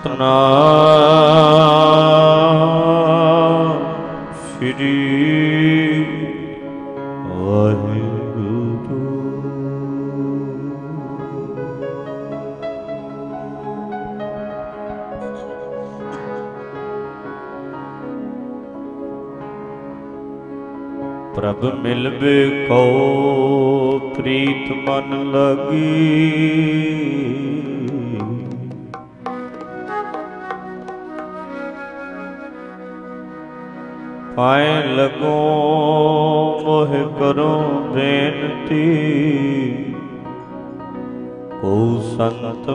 ਸਤਨਾਮ ਸ੍ਰੀ ਵਾਹਿਗੁਰੂ। ਪ੍ਰਭ ਮਿਲਵੇ ਕੋ ਪ੍ਰੀਤ ਮਨ ਲਗੀ।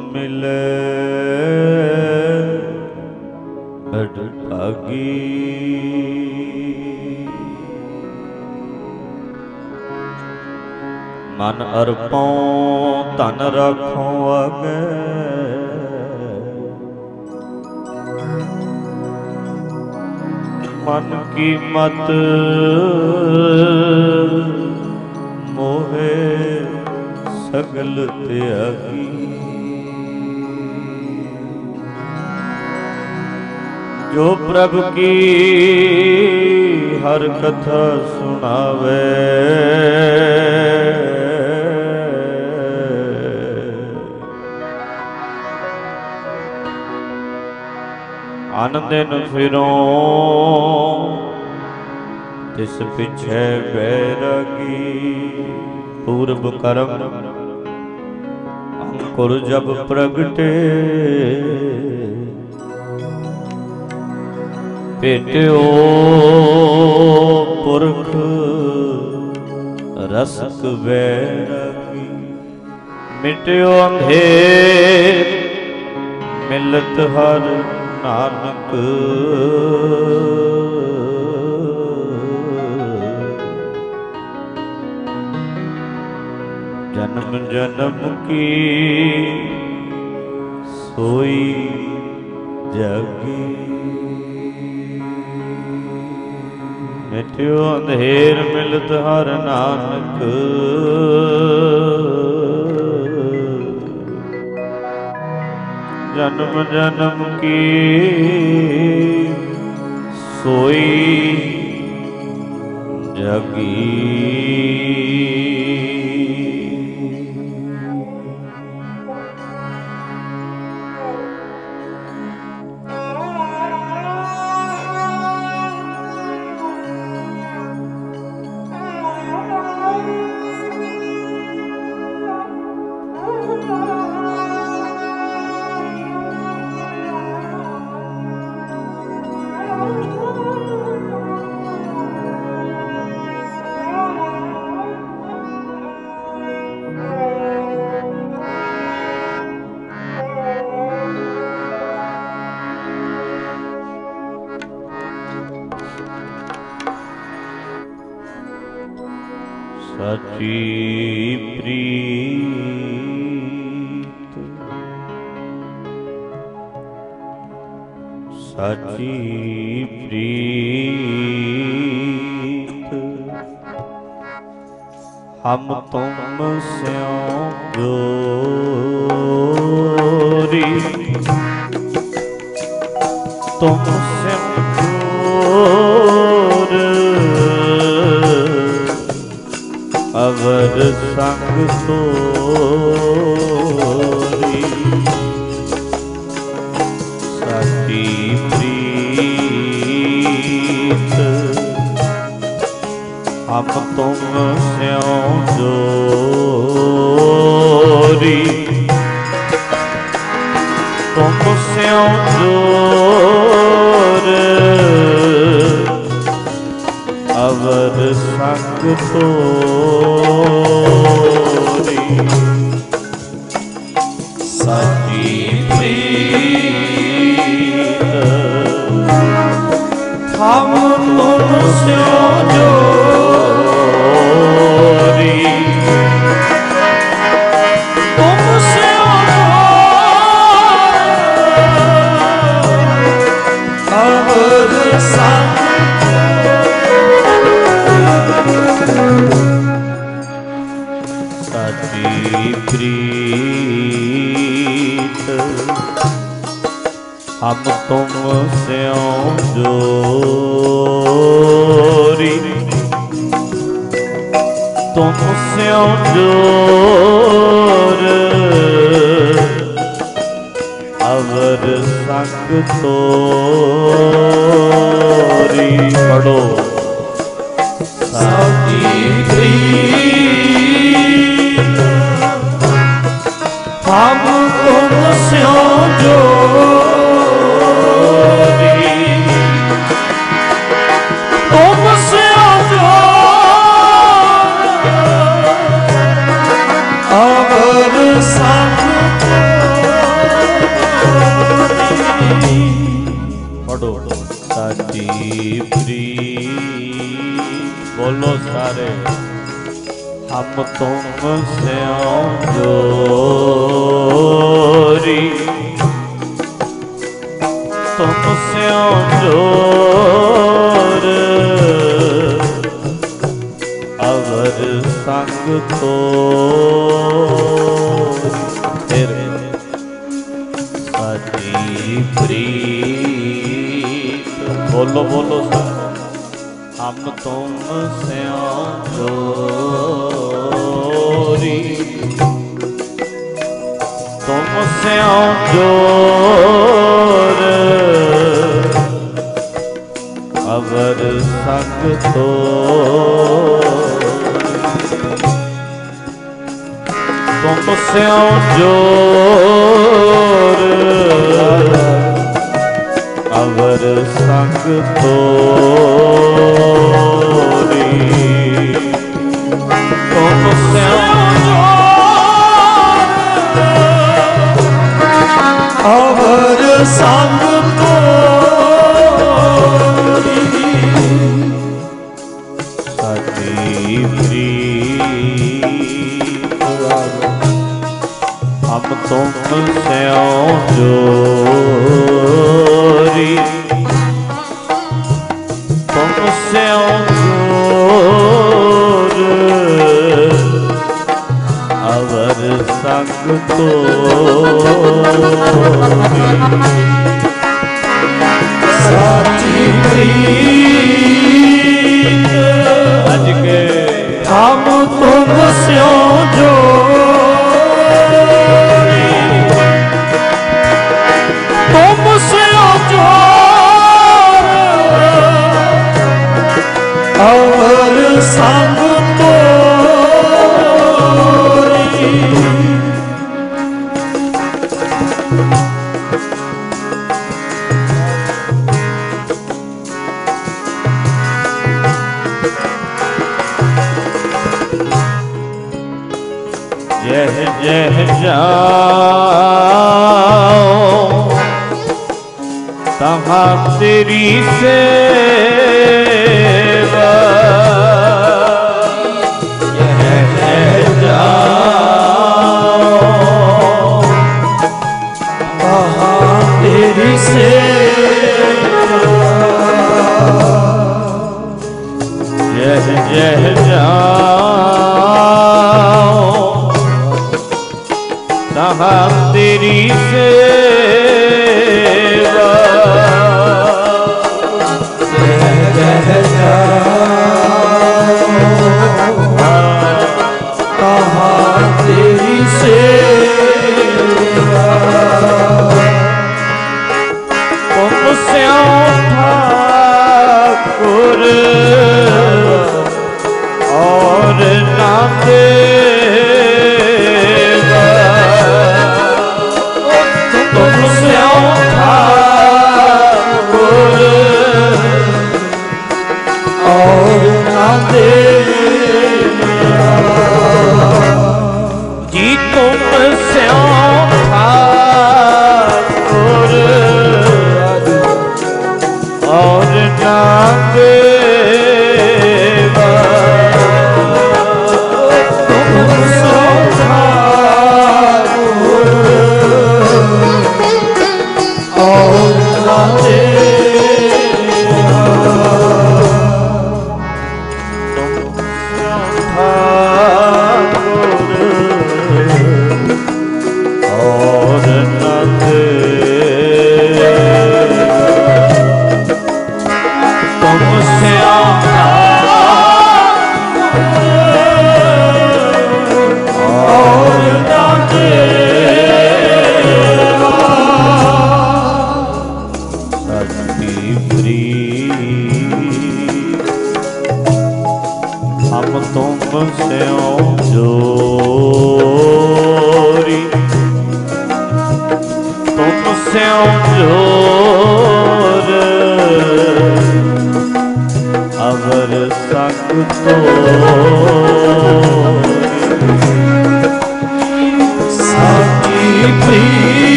ਮਿਲੇ। ਬੜ ਭਾਗੀ ਮਨ ਅਰਪਉ ਧਨ ਰੱਖੋ ਅਗੇ। ਮਨ ਕੀਮਤ ਮੋਹੇ ਸਗਲ ਤਿਆਗੀ। ਪ੍ਰਭ ਕੀ ਹਰ ਕਥਾ ਸੁਣਾਵੇ? ਆਨੰਦਨ ਫਿਰੋ ਤਿਸ ਪਿਛੇ ਬੈਰਗੀ, ਪੂਰਬ ਕਰਮ, ਅੰਕੁਰ ਜਬ ਪ੍ਰਗਟੇ ਭੇਟਿਓ ਪੁਰਖ ਰਸਕ ਵੈਰਾਗੀ ਮਿਟਿਓ ਅੰਧੇਰ ਮਿਲਤ ਹਰ ਨਾਨਕ। ਜਨਮ ਜਨਮ ਕੀ ਸੋਈ ਜਾਗੀ। ਮਿਟਿਓ ਅੰਧੇਰ ਮਿਲਤ ਹਰ ਨਾਨਕ। ਜਨਮ ਜਨਮ ਕੀ ਸੋਈ ਤੋਰੀ ਸਤੀ ਪ੍ਰੀਤ ਹਮ ਤੁਮ ਸਿਓ ਜੋਰੀ ਅਬ ਤੁਮ ਸਿਉ ਜੋਰੀ। ਤੁਮ ਸਿਉ ਜੋਰ। ਅਵਰ ਸੰਗ ਤੋਰੀ। ਪੜੋ ਜੋ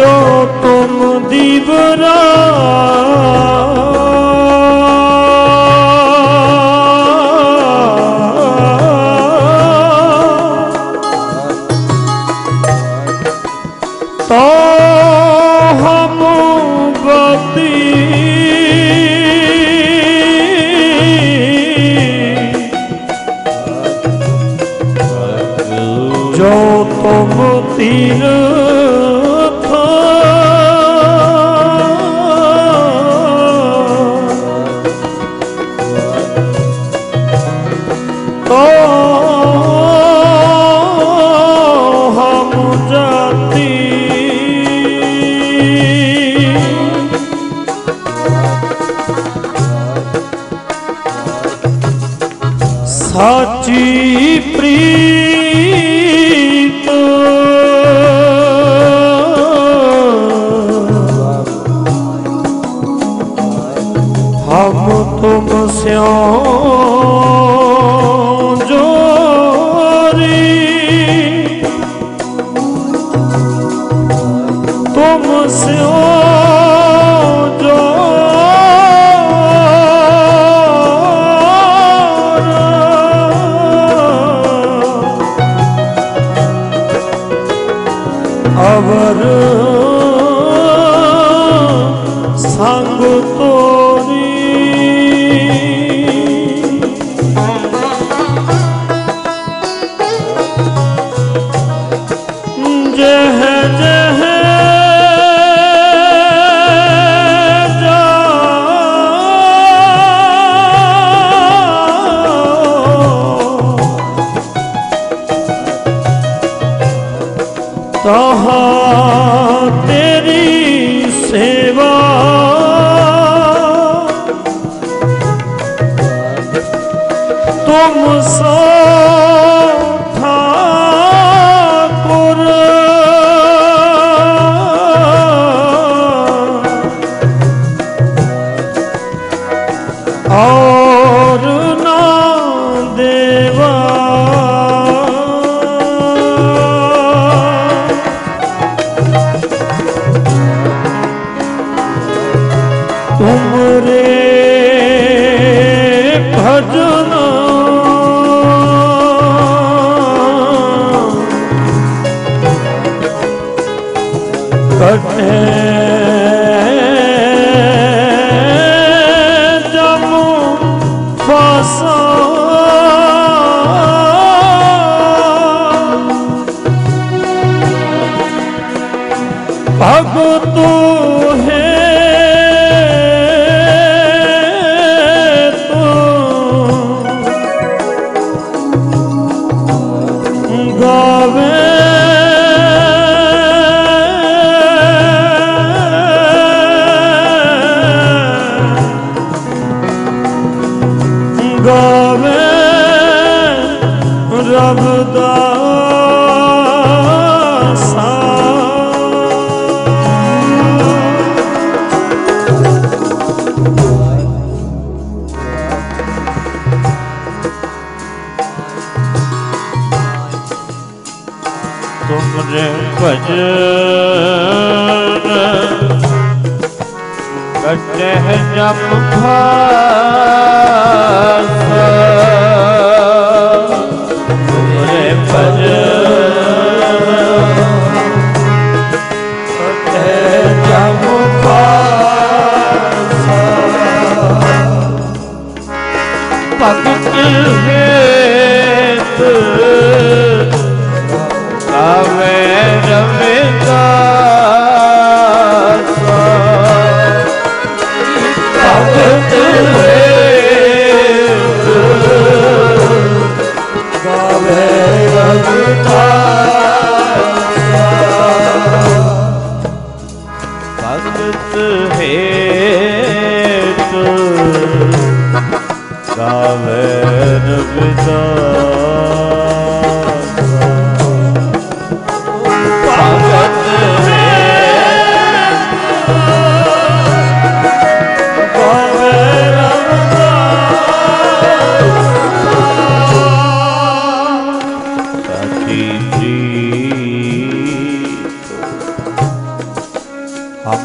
ਜੋ ਤੁਮ ਦੀਵਰਾ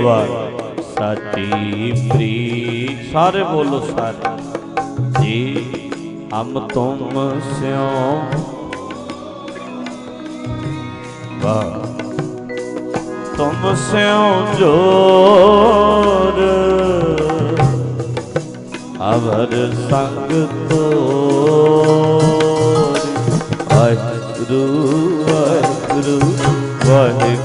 ਵਾਰ ਸਾਚੀ ਪ੍ਰੀਤ, ਸਾਰੇ ਬੋਲੋ ਸਾਰੇ। ਜੀ, ਹਮ ਤੁਮ ਸਿਉ। ਵਾ ਤੁਮ ਸਿਉ ਜੋਰ। ਅਵਰ ਸੰਗ ਤੋਰ। ਅਜ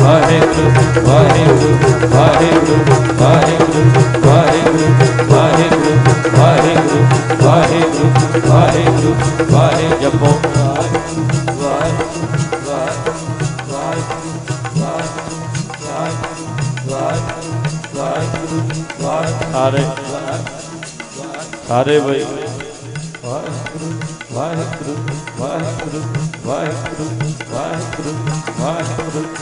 ਵਾਹਿਗੁਰੂ ਵਾਹਿਗੁਰੂ ਵਾਹਿਗੁਰੂ ਵਾਹਿਗੁਰੂ ਵਾਹਿਗੁਰੂ ਵਾਹਿਗੁਰੂ ਵਾਹਿਗੁਰੂ ਵਾਹਿਗੁਰੂ ਵਾਹਿਗੁਰੂ ਵਾਹਿ ਵਾਹਿਗੁਰੂ ਜਪੋ ਸਾਰੇ ਸਾਰੇ ਬਈ ਵਾਹਿਗੁਰੂ ਵਾਹਿਗੁਰੂ ਵਾਹਿਗੁਰੂ ਵਾਹਿਗੁਰੂ ਵਾਹਿਗੁਰੂ ਵਾਹਿਗੁਰੂ ਵਾਹਿਗੁਰੂ ਵਾਹਿਗੁਰੂ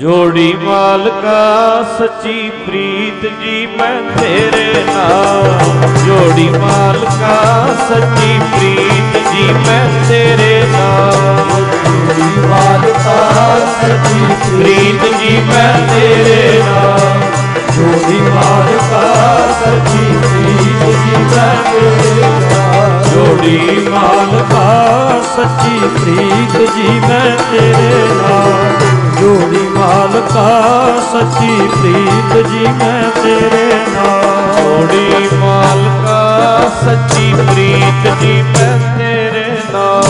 ਜੋੜੀ ਮਾਲਕਾ, ਸੱਚੀ ਪ੍ਰੀਤ ਜੀ, ਮੈਂ ਤੇਰੇ ਨਾਲ। ਜੋੜੀ ਮਾਲਕਾ, ਸੱਚੀ ਪ੍ਰੀਤ ਜੀ, ਮੈਂ ਤੇਰੇ ਨਾਲ। ਜੋੜੀ ਮਾਲਕਾ, ਸੱਚੀ ਪ੍ਰੀਤ ਜੀ, ਮੈਂ ਤੇਰੇ ਨਾਲ। ਜੋੜੀ ਮਾਲਕਾ, ਸੱਚੀ ਪ੍ਰੀਤ ਜੀ, ਮੈਂ ਤੇਰੇ ਨਾਲ। ਜੋੜੀ ਮਾਲਕਾ, ਸੱਚੀ ਪ੍ਰੀਤ ਜੀ, ਮੈਂ ਤੇਰੇ ਨਾਲ। ਜੋੜੀ ਮਾਲਕਾ ਸੱਚੀ ਪ੍ਰੀਤ ਜੀ ਮੈਂ ਤੇਰੇ ਨਾਲ। ਜੋੜੀ ਮਾਲਕਾ ਸੱਚੀ ਪ੍ਰੀਤ ਜੀ ਮੈਂ ਤੇਰੇ ਨਾਲ।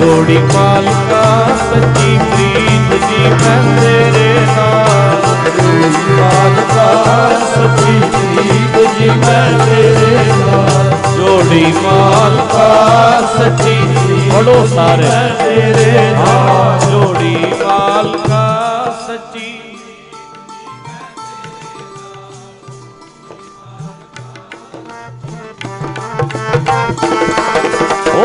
ਜੋੜੀ ਮਾਲਕਾ ਸੱਚੀ ਪ੍ਰੀਤ ਜੀ ਮੈਂ ਤੇਰੇ ਨਾਲ। ਜੋੜੀ ਮਾਲਕਾ ਸੱਚੀ ਪ੍ਰੀਤ ਜੀ ਮੈਂ ਜੋੜੀ ਮਾਲਕਾ ਸੱਚੀ ਬੋਲੋ ਸਾਰੇ। ਤੇਰੇ ਨਾਲ। ਜੋੜੀ ਜੀ ਮੈਂ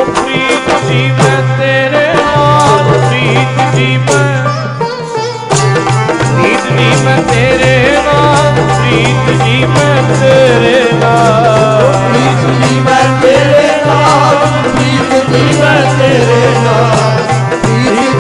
ਪ੍ਰੀਤ ਜੀ ਮੈਂ ਤੇਰੇ ਪ੍ਰੀਤ ਜੀ, ਮੈਂ ਤੇਰੇ ਨਾਲ, ਪ੍ਰੀਤ ਜੀ, ਮੈਂ। ਪ੍ਰੀਤ ਜੀ, ਮੈਂ ਤੇਰੇ ਨਾਲ, ਪ੍ਰੀਤ ਜੀ, ਮੈਂ ਤੇਰੇ ਨਾਲ। ਪ੍ਰੀਤ ਜੀ, ਮੈਂ ਤੇਰੇ ਨਾਲ, ਪ੍ਰੀਤ ਜੀ, ਮੈਂ ਤੇਰੇ ਨਾਲ।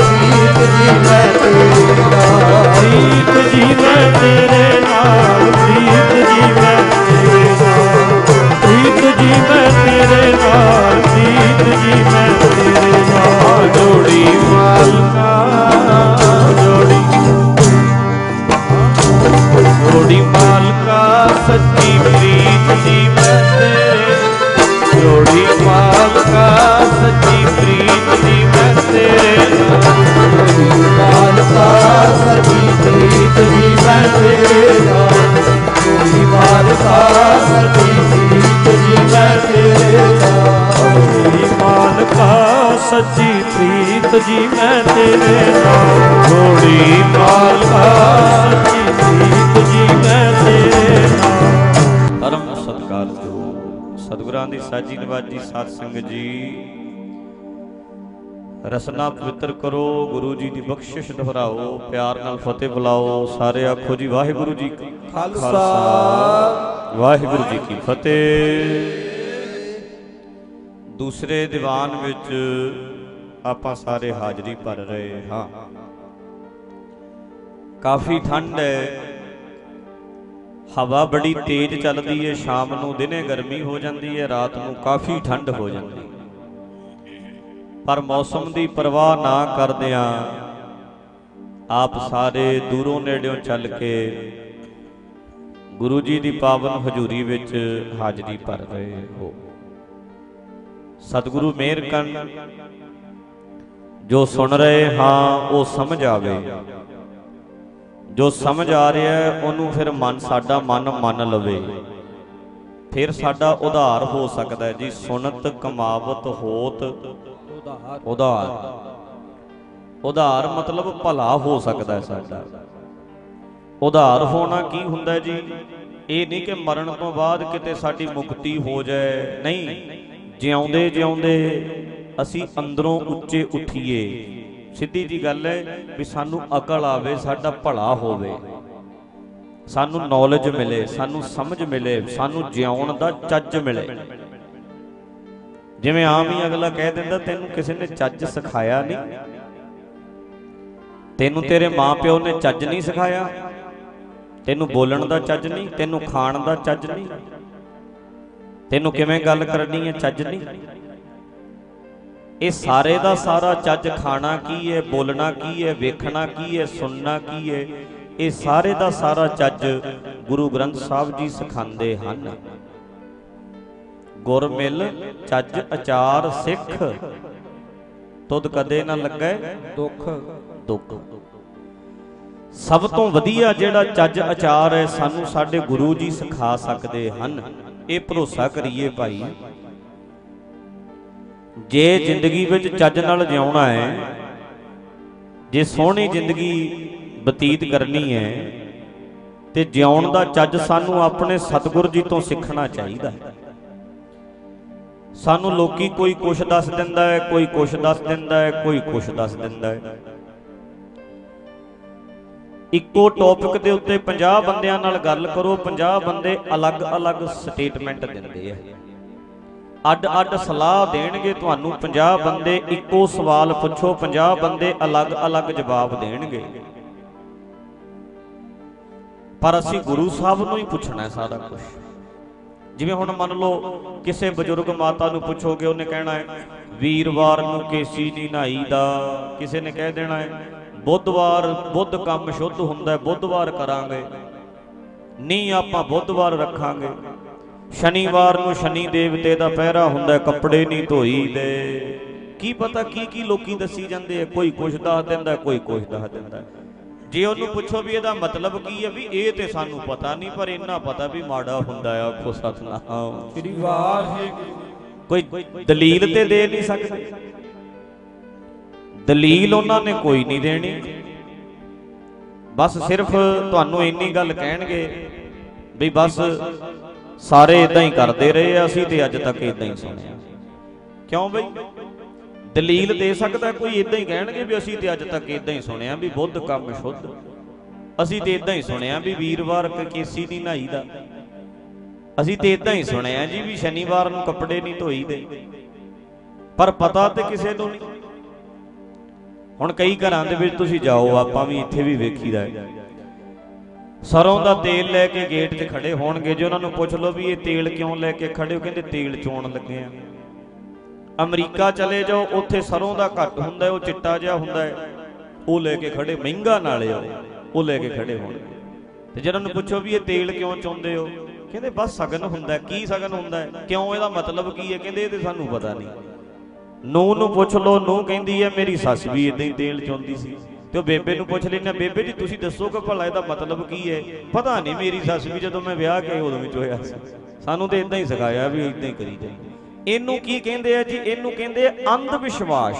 ਜੀਤ ਜੀ ਮੈਂ ਤੇਰੇ ਜੀਤ ਪ੍ਰੀਤ ਜੀ ਮੈਂ ਤੇਰੇ ਨਾਲ ਪ੍ਰੀਤ ਜੀ ਮੈਂ ਤੇਰੇ ਨਾਲ ਪ੍ਰੀਤ ਜੀ ਮੈਂ ਤੇਰੇ ਨਾਲ ਪ੍ਰੀਤ ਜੀ ਮੈਂ ਤੇਰੇ ਨਾਲ ਜੋੜੀ ਮਾਲਕਾ ਜੋੜੀ ਜੋੜੀ ਮਾਲਕਾ ਸੱਚੀ ਸਜੀ ਪ੍ਰੀਤ ਜੀ। ਕੋਈ ਮਾਲਕਾ ਸਜੀ ਪ੍ਰੀਤ ਜੀ। ਮੈਂ ਤੇਰੇ ਮਾਲਕਾ, ਸੱਚੀ ਪ੍ਰੀਤ ਜੀ, ਮੈਂ ਤੇਰੇ ਨਾਲ। ਜੋੜੀ ਮਾਲਕਾ, ਸੱਚੀ ਪ੍ਰੀਤ ਜੀ, ਮੈਂ ਤੇਰੇ ਨਾਲ। ਪਰਮ ਸਤਿਕਾਰ ਜੋ ਸਤਿਗੁਰਾਂ ਦੀ ਸਾਜੀ ਨਵਾਜੀ ਸਾਧ ਸੰਗਤ ਜੀ। ਰਸਨਾ ਪਵਿੱਤਰ ਕਰੋ, ਗੁਰੂ ਜੀ ਦੀ ਬਖਸ਼ਿਸ਼ ਦੁਹਰਾਓ, ਪਿਆਰ ਨਾਲ ਫਤਿਹ ਬੁਲਾਓ, ਸਾਰੇ ਆਖੋ ਜੀ, ਵਾਹਿਗੁਰੂ ਜੀ ਕੀ ਖਾਲਸਾ। ਵਾਹਿਗੁਰੂ ਜੀ ਕੀ ਫਤਿਹ। ਦੂਸਰੇ ਦੀਵਾਨ ਵਿੱਚ ਆਪਾਂ ਸਾਰੇ ਹਾਜ਼ਰੀ ਭਰ ਰਹੇ ਹਾਂ। ਕਾਫੀ ਠੰਡ ਹੈ। ਹਵਾ ਬੜੀ ਤੇਜ਼ ਚੱਲਦੀ ਹੈ, ਸ਼ਾਮ ਨੂੰ ਦਿਨੇ ਗਰਮੀ ਹੋ ਜਾਂਦੀ ਹੈ, ਰਾਤ ਨੂੰ ਕਾਫੀ ਠੰਡ ਹੋ ਜਾਂਦੀ ਹੈ। ਪਰ ਮੌਸਮ ਦੀ ਪਰਵਾਹ ਨਾ ਕਰਦਿਆਂ ਆਪ ਸਾਰੇ ਦੂਰੋਂ ਨੇੜਿਓਂ ਚੱਲ ਕੇ ਗੁਰੂ ਜੀ ਦੀ ਪਾਵਨ ਹਜ਼ੂਰੀ ਵਿੱਚ ਹਾਜ਼ਰੀ ਭਰ ਰਹੇ ਹੋ। ਸਤਿਗੁਰੂ ਮਿਹਰ ਕਰਨ ਜੋ ਸੁਣ ਰਹੇ ਹਾਂ, ਉਹ ਸਮਝ ਆਵੇ। ਜੋ ਸਮਝ ਆ ਰਿਹਾ ਉਹਨੂੰ ਫਿਰ ਮਨ, ਸਾਡਾ ਮਨ ਮੰਨ ਲਵੇ। ਫਿਰ ਸਾਡਾ ਉਧਾਰ ਹੋ ਸਕਦਾ ਜੀ ਸੁਨਤ ਕਮਾਵਤ ਹੋਤ ਉਧਾਰ। ਉਧਾਰ। ਮਤਲਬ ਭਲਾ ਹੋ ਸਕਦਾ ਹੈ ਸਾਡਾ। ਉਧਾਰ ਹੋਣਾ ਕੀ ਹੁੰਦਾ ਜੀ? ਇਹ ਨਹੀਂ ਕਿ ਮਰਨ ਤੋਂ ਬਾਅਦ ਕਿਤੇ ਸਾਡੀ ਮੁਕਤੀ ਹੋ ਜਾਏ। ਨਹੀਂ, ਜਿਉਂਦੇ ਜਿਉਂਦੇ ਅਸੀਂ ਅੰਦਰੋਂ ਉੱਚੇ ਉੱਠੀਏ। ਸਿੱਧੀ ਜੀ ਗੱਲ ਹੈ ਵੀ ਸਾਨੂੰ ਅਕਲ ਆਵੇ, ਸਾਡਾ ਭਲਾ ਹੋਵੇ। ਸਾਨੂੰ ਨੌਲੇਜ ਮਿਲੇ, ਸਾਨੂੰ ਸਮਝ ਮਿਲੇ, ਸਾਨੂੰ ਜਿਉਣ ਦਾ ਚੱਜ ਮਿਲੇ। ਜਿਵੇਂ ਆਮ ਹੀ ਅਗਲਾ ਕਹਿ ਦਿੰਦਾ, ਤੈਨੂੰ ਕਿਸੇ ਨੇ ਚੱਜ ਸਿਖਾਇਆ ਨਹੀਂ? ਤੈਨੂੰ ਤੇਰੇ ਮਾਪਿਓ ਨੇ ਚੱਜ ਨਹੀਂ ਸਿਖਾਇਆ? ਤੈਨੂੰ ਬੋਲਣ ਦਾ ਚੱਜ ਨਹੀਂ? ਤੈਨੂੰ ਖਾਣ ਦਾ ਚੱਜ ਨਹੀਂ? ਤੈਨੂੰ ਕਿਵੇਂ ਗੱਲ ਕਰਨੀ ਹੈ ਚੱਜ ਨਹੀਂ? ਇਹ ਸਾਰੇ ਦਾ ਸਾਰਾ ਚੱਜ ਖਾਣਾ ਕੀ ਹੈ, ਬੋਲਣਾ ਕੀ ਹੈ, ਵੇਖਣਾ ਕੀ ਹੈ, ਸੁਣਨਾ ਕੀ ਹੈ? ਇਹ ਸਾਰੇ ਦਾ ਸਾਰਾ ਚੱਜ ਗੁਰੂ ਗ੍ਰੰਥ ਸਾਹਿਬ ਜੀ ਸਿਖਾਉਂਦੇ ਹਨ। ਗੁਰ ਮਿਲ ਚੱਜ ਅਚਾਰ ਸਿੱਖ। ਤੁਧ ਕਦੇ ਨਾ ਲੱਗੈ ਦੁੱਖ। ਦੁੱਖ। ਸਭ ਤੋਂ ਵਧੀਆ ਜਿਹੜਾ ਚੱਜ ਅਚਾਰ ਹੈ, ਸਾਨੂੰ ਸਾਡੇ ਗੁਰੂ ਜੀ ਸਿਖਾ ਸਕਦੇ ਹਨ। ਇਹ ਭਰੋਸਾ ਕਰੀਏ ਭਾਈ। ਜੇ ਜ਼ਿੰਦਗੀ ਵਿੱਚ ਚੱਜ ਨਾਲ ਜਿਉਣਾ ਹੈ, ਜੇ ਸੋਹਣੀ ਜ਼ਿੰਦਗੀ ਬਤੀਤ ਕਰਨੀ ਹੈ, ਤੇ ਜਿਉਣ ਦਾ ਚੱਜ ਸਾਨੂੰ ਆਪਣੇ ਸਤਿਗੁਰ ਜੀ ਤੋਂ ਸਿੱਖਣਾ ਚਾਹੀਦਾ ਹੈ। ਸਾਨੂੰ ਲੋਕੀ ਕੋਈ ਕੁਛ ਦੱਸ ਦਿੰਦਾ ਹੈ, ਕੋਈ ਕੁਛ ਦੱਸ ਦਿੰਦਾ ਹੈ, ਕੋਈ ਕੁਛ ਦੱਸ ਦਿੰਦਾ ਹੈ। ਇੱਕੋ ਟੌਪਿਕ ਦੇ ਉੱਤੇ 50 ਬੰਦਿਆਂ ਨਾਲ ਗੱਲ ਕਰੋ 50 ਬੰਦੇ ਅਲੱਗ-ਅਲੱਗ ਸਟੇਟਮੈਂਟ ਦਿੰਦੇ ਆ। ਅੱਡ-ਅੱਡ ਸਲਾਹ ਦੇਣਗੇ ਤੁਹਾਨੂੰ 50 ਬੰਦੇ ਇੱਕੋ ਸਵਾਲ ਪੁੱਛੋ 50 ਬੰਦੇ ਅਲੱਗ-ਅਲੱਗ ਜਵਾਬ ਦੇਣਗੇ। ਪਰ ਅਸੀਂ ਗੁਰੂ ਸਾਹਿਬ ਨੂੰ ਹੀ ਪੁੱਛਣਾ ਹੈ ਸਾਰਾ ਕੁਝ ਜਿਵੇਂ ਹੁਣ ਮੰਨ ਲਓ ਕਿਸੇ ਬਜ਼ੁਰਗ ਮਾਤਾ ਨੂੰ ਪੁੱਛੋਗੇ ਉਹਨੇ ਕਹਿਣਾ ਹੈ ਵੀਰਵਾਰ ਨੂੰ ਕੇਸੀ ਨਹੀਂ ਨਹਾਈ ਦਾ ਕਿਸੇ ਨੇ ਕਹਿ ਦੇਣਾ ਹੈ ਬੁੱਧਵਾਰ ਬੁੱਧ ਕੰਮ ਸ਼ੁੱਧ ਹੁੰਦਾ ਹੈ ਬੁੱਧਵਾਰ ਕਰਾਂਗੇ। ਨਹੀਂ ਆਪਾਂ ਬੁੱਧਵਾਰ ਰੱਖਾਂਗੇ। ਸ਼ਨੀਵਾਰ ਨੂੰ ਸ਼ਨੀ ਦੇਵਤੇ ਦਾ ਪਹਿਰਾ ਹੁੰਦਾ ਹੈ, ਕੱਪੜੇ ਨਹੀਂ ਧੋਈ ਦੇ ਕੀ ਪਤਾ ਕੀ ਕੀ ਲੋਕੀ ਦੱਸੀ ਜਾਂਦੇ ਆ ਕੋਈ ਕੁਛ ਦੱਸ ਦਿੰਦਾ ਕੋਈ ਕੁਛ ਦੱਸ ਦਿੰਦਾ। ਜੇ ਉਹਨੂੰ ਪੁੱਛੋ ਵੀ ਇਹਦਾ ਮਤਲਬ ਕੀ ਹੈ ਵੀ ਇਹ ਤੇ ਸਾਨੂੰ ਪਤਾ ਨਹੀਂ ਪਰ ਇੰਨਾ ਪਤਾ ਵੀ ਮਾੜਾ ਹੁੰਦਾ ਆ ਆਖੋ ਸਤਨਾਮ। ਸ੍ਰੀ ਵਾਹਿਗੁਰੂ ਕੋਈ ਦਲੀਲ ਤੇ ਦੇ ਨਹੀਂ ਸਕਦੇ? ਦਲੀਲ ਉਹਨਾਂ ਨੇ ਕੋਈ ਨਹੀਂ ਦੇਣੀ। ਬਸ ਸਿਰਫ ਤੁਹਾਨੂੰ ਇੰਨੀ ਗੱਲ ਕਹਿਣਗੇ ਵੀ ਬਸ ਸਾਰੇ ਇਦਾਂ ਹੀ ਕਰਦੇ ਰਹੇ ਆ ਅਸੀਂ ਤੇ ਅੱਜ ਤੱਕ ਇਦਾਂ ਹੀ ਸੁਣਿਆ। ਕਿਉਂ ਬਈ? ਦਲੀਲ ਦੇ ਸਕਦਾ ਕੋਈ ਇਦਾਂ ਹੀ ਕਹਿਣਗੇ ਵੀ ਅਸੀਂ ਤੇ ਅੱਜ ਤੱਕ ਇਦਾਂ ਹੀ ਸੁਣਿਆ ਵੀ ਬੁੱਧ ਕੰਮ ਸ਼ੁੱਧ। ਅਸੀਂ ਤੇ ਇਦਾਂ ਹੀ ਸੁਣਿਆ ਵੀ ਵੀਰਵਾਰ ਕ- ਕੇਸੀ ਨਹੀਂ ਨਹਾਈ ਦਾ ਅਸੀਂ ਤੇ ਇਦਾਂ ਹੀ ਸੁਣਿਆ ਜੀ ਵੀ ਸ਼ਨੀਵਾਰ ਨੂੰ ਕੱਪੜੇ ਨਹੀਂ ਧੋਈ ਦੇ ਪਰ ਪਤਾ ਤੇ ਕਿਸੇ ਨੂੰ ਨਹੀਂ। ਹੁਣ ਕਈ ਘਰਾਂ ਦੇ ਵਿੱਚ ਤੁਸੀਂ ਜਾਓ, ਆਪਾਂ ਵੀ ਇੱਥੇ ਵੀ ਵੇਖੀਦਾ ਹੈ। ਸਰੋਂ ਦਾ ਤੇਲ ਲੈ ਕੇ ਗੇਟ 'ਤੇ ਖੜੇ ਹੋਣਗੇ, ਜੇ ਉਹਨਾਂ ਨੂੰ ਪੁੱਛ ਲਓ ਵੀ ਇਹ ਤੇਲ ਕਿਉਂ ਲੈ ਕੇ ਖੜੇ ਹੋ, ਕਹਿੰਦੇ ਤੇਲ ਚੋਣ ਲੱਗੇ ਆ। ਅਮਰੀਕਾ ਚਲੇ ਜਾਓ, ਉੱਥੇ ਸਰੋਂ ਦਾ ਘੱਟ ਹੁੰਦਾ ਉਹ ਚਿੱਟਾ ਜਿਹਾ ਹੁੰਦਾ ਹੈ। ਉਹ ਲੈ ਕੇ ਖੜੇ, ਮਹਿੰਗਾ ਨਾਲੇ ਉਹ। ਉਹ ਲੈ ਕੇ ਖੜੇ ਹੋਣਗੇ ਤੇ ਜਿਹਨਾਂ ਨੂੰ ਪੁੱਛੋ ਵੀ ਇਹ ਤੇਲ ਕਿਉਂ ਚਾਹੁੰਦੇ ਹੋ? ਕਹਿੰਦੇ ਬਸ ਸਗਨ ਹੁੰਦਾ ਕੀ ਸਗਨ ਹੁੰਦਾ ਕਿਉਂ? ਇਹਦਾ ਮਤਲਬ ਕੀ ਹੈ? ਕਹਿੰਦੇ ਇਹ ਤੇ ਸਾਨੂੰ ਪਤਾ ਨਹੀਂ। ਨੂੰ ਨੂੰ ਪੁੱਛ ਲਓ ਨੂੰ ਕਹਿੰਦੀ ਹੈ, ਮੇਰੀ ਸੱਸ ਵੀ ਇਦਾਂ ਹੀ ਤੇਲ ਚਾਹੁੰਦੀ ਸੀ। ਤੇ ਉਹ ਬੇਬੇ ਨੂੰ ਪੁੱਛ ਲੈਣਾ ਬੇਬੇ ਜੀ, ਤੁਸੀਂ ਦੱਸੋ ਕਿ ਭਲਾ ਇਹਦਾ ਮਤਲਬ ਕੀ ਹੈ? ਪਤਾ ਨਹੀਂ ਮੇਰੀ ਸੱਸ ਵੀ ਜਦੋਂ ਮੈਂ ਵਿਆਹ ਕੇ ਉਦੋਂ ਵਿੱਚ ਹੋਇਆ ਸੀ। ਸਾਨੂੰ ਤੇ ਇਦਾਂ ਹੀ ਸਿਖਾਇਆ ਵੀ ਇਦਾਂ ਹੀ ਕਰੀ ਜਾਈਦਾ ਇਹਨੂੰ ਕੀ ਕਹਿੰਦੇ ਆ ਜੀ? ਇਹਨੂੰ ਕਹਿੰਦੇ ਆ ਅੰਧ ਵਿਸ਼ਵਾਸ।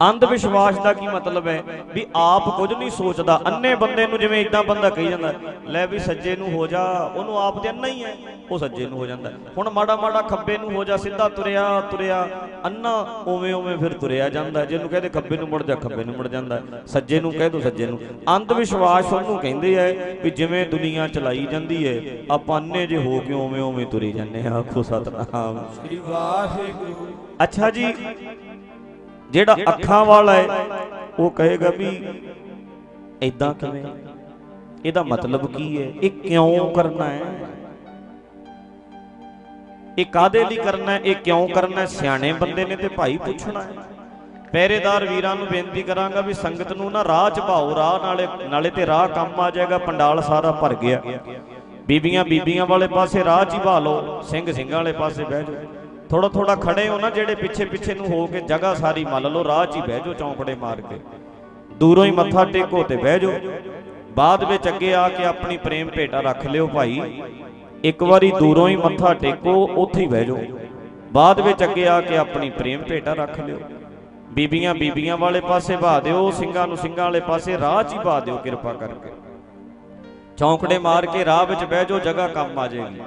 ਅੰਧ ਵਿਸ਼ਵਾਸ ਦਾ ਕੀ ਮਤਲਬ ਹੈ? ਵੀ ਆਪ ਕੁਝ ਨਹੀਂ ਸੋਚਦਾ। ਅੰਨੇ ਬੰਦੇ ਨੂੰ ਜਿਵੇਂ ਇਦਾਂ ਬੰਦਾ ਕਹੀ ਜਾਂਦਾ ਲੈ ਵੀ ਸੱਜੇ ਨੂੰ ਹੋ ਜਾ ਉਹਨੂੰ ਆਪ ਤੇ ਅੰਨਾ ਹੀ ਹੈ ਉਹ ਸੱਜੇ ਨੂੰ ਹੋ ਜਾਂਦਾ। ਹੁਣ ਮਾੜਾ ਮਾੜਾ ਖੱਬੇ ਨੂੰ ਹੋ ਜਾ ਸਿੱਧਾ ਤੁਰਿਆ ਤੁਰਿਆ ਅੰਨਾ ਓਵੇਂ ਓਵੇਂ ਫਿਰ ਤੁਰਿਆ ਜਾਂਦਾ। ਜਿਹਨੂੰ ਕਹਿੰਦੇ ਖੱਬੇ ਨੂੰ ਮੁੜ ਜਾ ਖੱਬੇ ਨੂੰ ਮੁੜ ਜਾਂਦਾ। ਸੱਜੇ ਨੂੰ ਕਹਿ ਦੋ ਸੱਜੇ ਨੂੰ। ਅੰਧ ਵਿਸ਼ਵਾਸ ਉਹਨੂੰ ਕਹਿੰਦੇ ਆ ਵੀ ਜਿਵੇਂ ਦੁਨੀਆ ਚਲਾਈ ਜਾਂਦੀ ਹੈ ਆਪਾਂ ਅੰਨੇ ਜੇ ਹੋ ਕੇ ਓਵੇਂ ਓਵੇਂ ਤੁਰੀ ਜਾਂਦੇ ਆ ਆਖੋ ਸਤਨਾਮ। ਸ੍ਰੀ ਵਾਹਿਗੁਰੂ। ਅੱਛਾ ਜੀ। ਜਿਹੜਾ ਅੱਖਾਂ ਵਾਲਾ ਹੈ ਉਹ ਕਹੇਗਾ ਵੀ ਇਦਾਂ ਕਿਵੇਂ? ਇਹਦਾ ਮਤਲਬ ਕੀ ਹੈ? ਇਹ ਕਿਉਂ ਕਰਨਾ ਹੈ? ਇਹ ਕਾਦੇ ਲਈ ਕਰਨਾ ਹੈ? ਇਹ ਕਿਉਂ ਕਰਨਾ ਹੈ? ਸਿਆਣੇ ਬੰਦੇ ਨੇ ਤੇ ਭਾਈ ਪੁੱਛਣਾ ਹੈ। ਪਹਿਰੇਦਾਰ ਵੀਰਾਂ ਨੂੰ ਬੇਨਤੀ ਕਰਾਂਗਾ ਵੀ ਸੰਗਤ ਨੂੰ ਨਾ ਰਾਹ ਚ ਭਾਓ ਰਾਹ ਨਾਲੇ ਨਾਲੇ ਤੇ ਰਾਹ ਕੰਮ ਆ ਜਾਏਗਾ ਪੰਡਾਲ ਸਾਰਾ ਭਰ ਗਿਆ। ਬੀਬੀਆਂ ਬੀਬੀਆਂ ਵਾਲੇ ਪਾਸੇ ਰਾਹ ਚ ਹੀ ਭਾ ਲਓ ਸਿੰਘ ਸਿੰਘਾਂ ਵਾਲੇ ਪਾਸੇ ਬਹਿ ਜਾਓ। ਥੋੜਾ ਥੋੜਾ ਖੜੇ ਹੋ ਨਾ ਜਿਹੜੇ ਪਿੱਛੇ ਪਿੱਛੇ ਨੂੰ ਹੋ ਕੇ ਜਗ੍ਹਾ ਸਾਰੀ ਮੱਲ ਲਓ, ਰਾਹ 'ਚ ਹੀ ਬਹਿ ਜਾਓ ਚੌਂਕੜੇ ਮਾਰ ਕੇ। ਦੂਰੋਂ ਹੀ ਮੱਥਾ ਟੇਕੋ ਤੇ ਬਹਿ ਜਾਓ। ਬਾਅਦ ਵਿੱਚ ਅੱਗੇ ਆ ਕੇ ਆਪਣੀ ਪ੍ਰੇਮ ਭੇਟਾ ਰੱਖ ਲਿਓ ਭਾਈ। ਇੱਕ ਵਾਰੀ ਦੂਰੋਂ ਹੀ ਮੱਥਾ ਟੇਕੋ, ਉੱਥੇ ਹੀ ਬਹਿ ਜਾਓ। ਬਾਅਦ ਵਿੱਚ ਅੱਗੇ ਆ ਕੇ ਆਪਣੀ ਪ੍ਰੇਮ ਭੇਟਾ ਰੱਖ ਲਿਓ। ਬੀਬੀਆਂ ਬੀਬੀਆਂ ਵਾਲੇ ਪਾਸੇ ਭਾ ਦਿਓ, ਸਿੰਘਾਂ ਨੂੰ ਸਿੰਘਾਂ ਵਾਲੇ ਪਾਸੇ ਰਾਹ 'ਚ ਹੀ ਭਾ ਦਿਓ ਕਿਰਪਾ ਕਰਕੇ। ਚੌਂਕੜੇ ਮਾਰ ਕੇ ਰਾਹ ਵਿੱਚ ਬਹਿ ਜਾਓ, ਜਗ੍ਹਾ ਕੰਮ ਆ ਜਾਏਗੀ।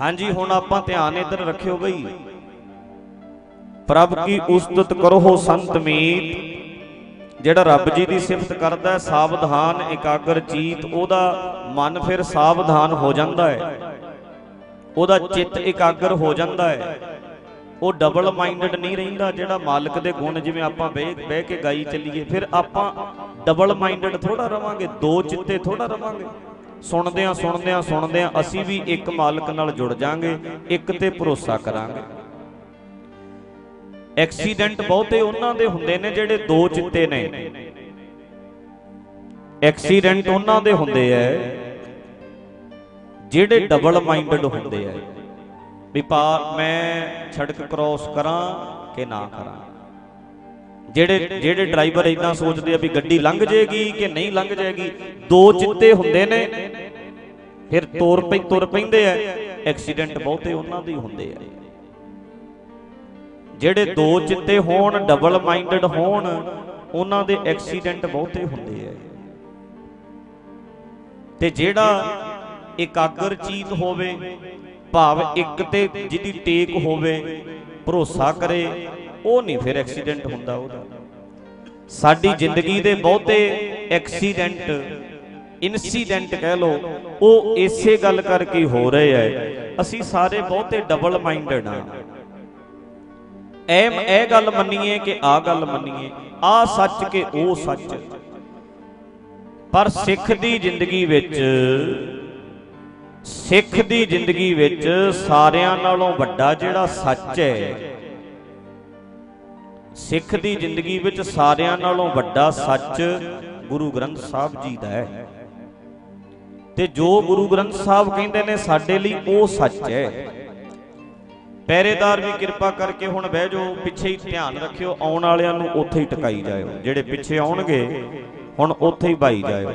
ਹਾਂਜੀ ਹੁਣ ਆਪਾਂ ਧਿਆਨ ਇੱਧਰ ਰੱਖਿਓ ਬਈ। ਪ੍ਰਭ ਕੀ ਉਸਤਤ ਕਰੋ ਸੰਤ ਮੀਤ। ਜਿਹੜਾ ਰੱਬ ਜੀ ਦੀ ਸਿਫਤ ਕਰਦਾ ਹੈ ਸਾਵਧਾਨ ਇਕਾਗਰ ਚੀਤ ਉਹਦਾ ਮਨ ਫਿਰ ਸਾਵਧਾਨ ਹੋ ਜਾਂਦਾ ਹੈ। ਉਹਦਾ ਚਿੱਤ ਇਕਾਗਰ ਹੋ ਜਾਂਦਾ ਹੈ। ਉਹ ਡਬਲ ਮਾਈਂਡਡ ਨਹੀਂ ਰਹਿੰਦਾ ਜਿਹੜਾ ਮਾਲਕ ਦੇ ਗੁਣ ਜਿਵੇਂ ਆਪਾਂ ਬਹਿ ਬਹਿ ਕੇ ਗਾਈ ਚੱਲੀਏ ਫਿਰ ਆਪਾਂ ਡਬਲ ਮਾਈਂਡਡ ਥੋੜਾ ਰਵਾਂਗੇ ਦੋ ਚਿੱਤੇ ਥੋੜਾ ਰਵਾਂਗੇ। ਸੁਣਦਿਆਂ ਸੁਣਦਿਆਂ ਸੁਣਦਿਆਂ ਅਸੀਂ ਵੀ ਇੱਕ ਮਾਲਕ ਨਾਲ ਜੁੜ ਜਾਾਂਗੇ, ਇੱਕ ਤੇ ਭਰੋਸਾ ਕਰਾਂਗੇ। ਐਕਸੀਡੈਂਟ ਬਹੁਤੇ ਉਹਨਾਂ ਦੇ ਹੁੰਦੇ ਨੇ ਜਿਹੜੇ ਦੋ ਚਿੱਤੇ ਨੇ। ਐਕਸੀਡੈਂਟ ਉਹਨਾਂ ਦੇ ਹੁੰਦੇ ਐ, ਜਿਹੜੇ ਡਬਲ ਮਾਈਂਡਡ ਹੁੰਦੇ ਐ। ਵੀ ਪਾ, ਮੈਂ ਸੜਕ ਕ੍ਰੋਸ ਕਰਾਂ ਕਿ ਨਾ ਕਰਾਂ। ਜਿਹੜੇ ਜਿਹੜੇ ਡਰਾਈਵਰ ਇਦਾਂ ਸੋਚਦੇ ਆ ਵੀ ਗੱਡੀ ਲੰਘ ਜਾਏਗੀ ਕਿ ਨਹੀਂ ਲੰਘ ਜਾਏਗੀ, ਦੋ ਚਿੱਤੇ ਹੁੰਦੇ ਨੇ। ਫਿਰ ਤੁਰ ਪਈ ਤੁਰ ਪੈਂਦੇ ਆ। ਐਕਸੀਡੈਂਟ ਬਹੁਤੇ ਉਹਨਾਂ ਦੇ ਹੁੰਦੇ ਆ। ਜਿਹੜੇ ਦੋ ਚਿੱਤੇ ਹੋਣ ਡਬਲ ਮਾਈਂਡਡ ਹੋਣ, ਉਹਨਾਂ ਦੇ ਐਕਸੀਡੈਂਟ ਬਹੁਤੇ ਹੁੰਦੇ ਆ। ਤੇ ਜਿਹੜਾ ਇਕਾਗਰ ਚੀਤ ਹੋਵੇ, ਭਾਵ ਇੱਕ ਤੇ ਜਿਹਦੀ ਟੇਕ ਹੋਵੇ, ਭਰੋਸਾ ਕਰੇ ਉਹ ਨਹੀਂ ਫਿਰ ਐਕਸੀਡੈਂਟ ਹੁੰਦਾ ਉਹਦਾ। ਸਾਡੀ ਜ਼ਿੰਦਗੀ ਦੇ ਬਹੁਤੇ ਐਕਸੀਡੈਂਟ, ਇਨਸੀਡੈਂਟ ਕਹਿ ਲੋ ਉਹ ਇਸੇ ਗੱਲ ਕਰਕੇ ਹੋ ਰਹੇ ਐ ਅਸੀਂ ਸਾਰੇ ਬਹੁਤੇ ਡਬਲ ਮਾਈਂਡਡ ਆ। ਐ ਇਹ ਗੱਲ ਮੰਨੀਏ ਕਿ ਆ ਗੱਲ ਮੰਨੀਏ, ਆ ਸੱਚ ਕਿ ਉਹ ਸੱਚ। ਪਰ ਸਿੱਖ ਦੀ ਜ਼ਿੰਦਗੀ ਵਿੱਚ, ਸਿੱਖ ਦੀ ਜ਼ਿੰਦਗੀ ਵਿੱਚ ਸਾਰਿਆਂ ਨਾਲੋਂ ਵੱਡਾ ਜਿਹੜਾ ਸੱਚ ਹੈ ਸਿੱਖ ਦੀ ਜ਼ਿੰਦਗੀ ਵਿੱਚ ਸਾਰਿਆਂ ਨਾਲੋਂ ਵੱਡਾ ਸੱਚ ਗੁਰੂ ਗ੍ਰੰਥ ਸਾਹਿਬ ਜੀ ਦਾ ਹੈ। ਤੇ ਜੋ ਗੁਰੂ ਗ੍ਰੰਥ ਸਾਹਿਬ ਕਹਿੰਦੇ ਨੇ, ਸਾਡੇ ਲਈ ਉਹ ਸੱਚ ਹੈ। ਪਹਿਰੇਦਾਰ ਵੀ ਕਿਰਪਾ ਕਰਕੇ ਹੁਣ ਬਹਿ ਜਾਓ, ਪਿੱਛੇ ਹੀ ਧਿਆਨ ਰੱਖਿਓ, ਆਉਣ ਵਾਲਿਆਂ ਨੂੰ ਉੱਥੇ ਹੀ ਟਿਕਾਈ ਜਾਇਓ। ਜਿਹੜੇ ਪਿੱਛੇ ਆਉਣਗੇ, ਹੁਣ ਉੱਥੇ ਹੀ ਬਾਈ ਜਾਇਓ।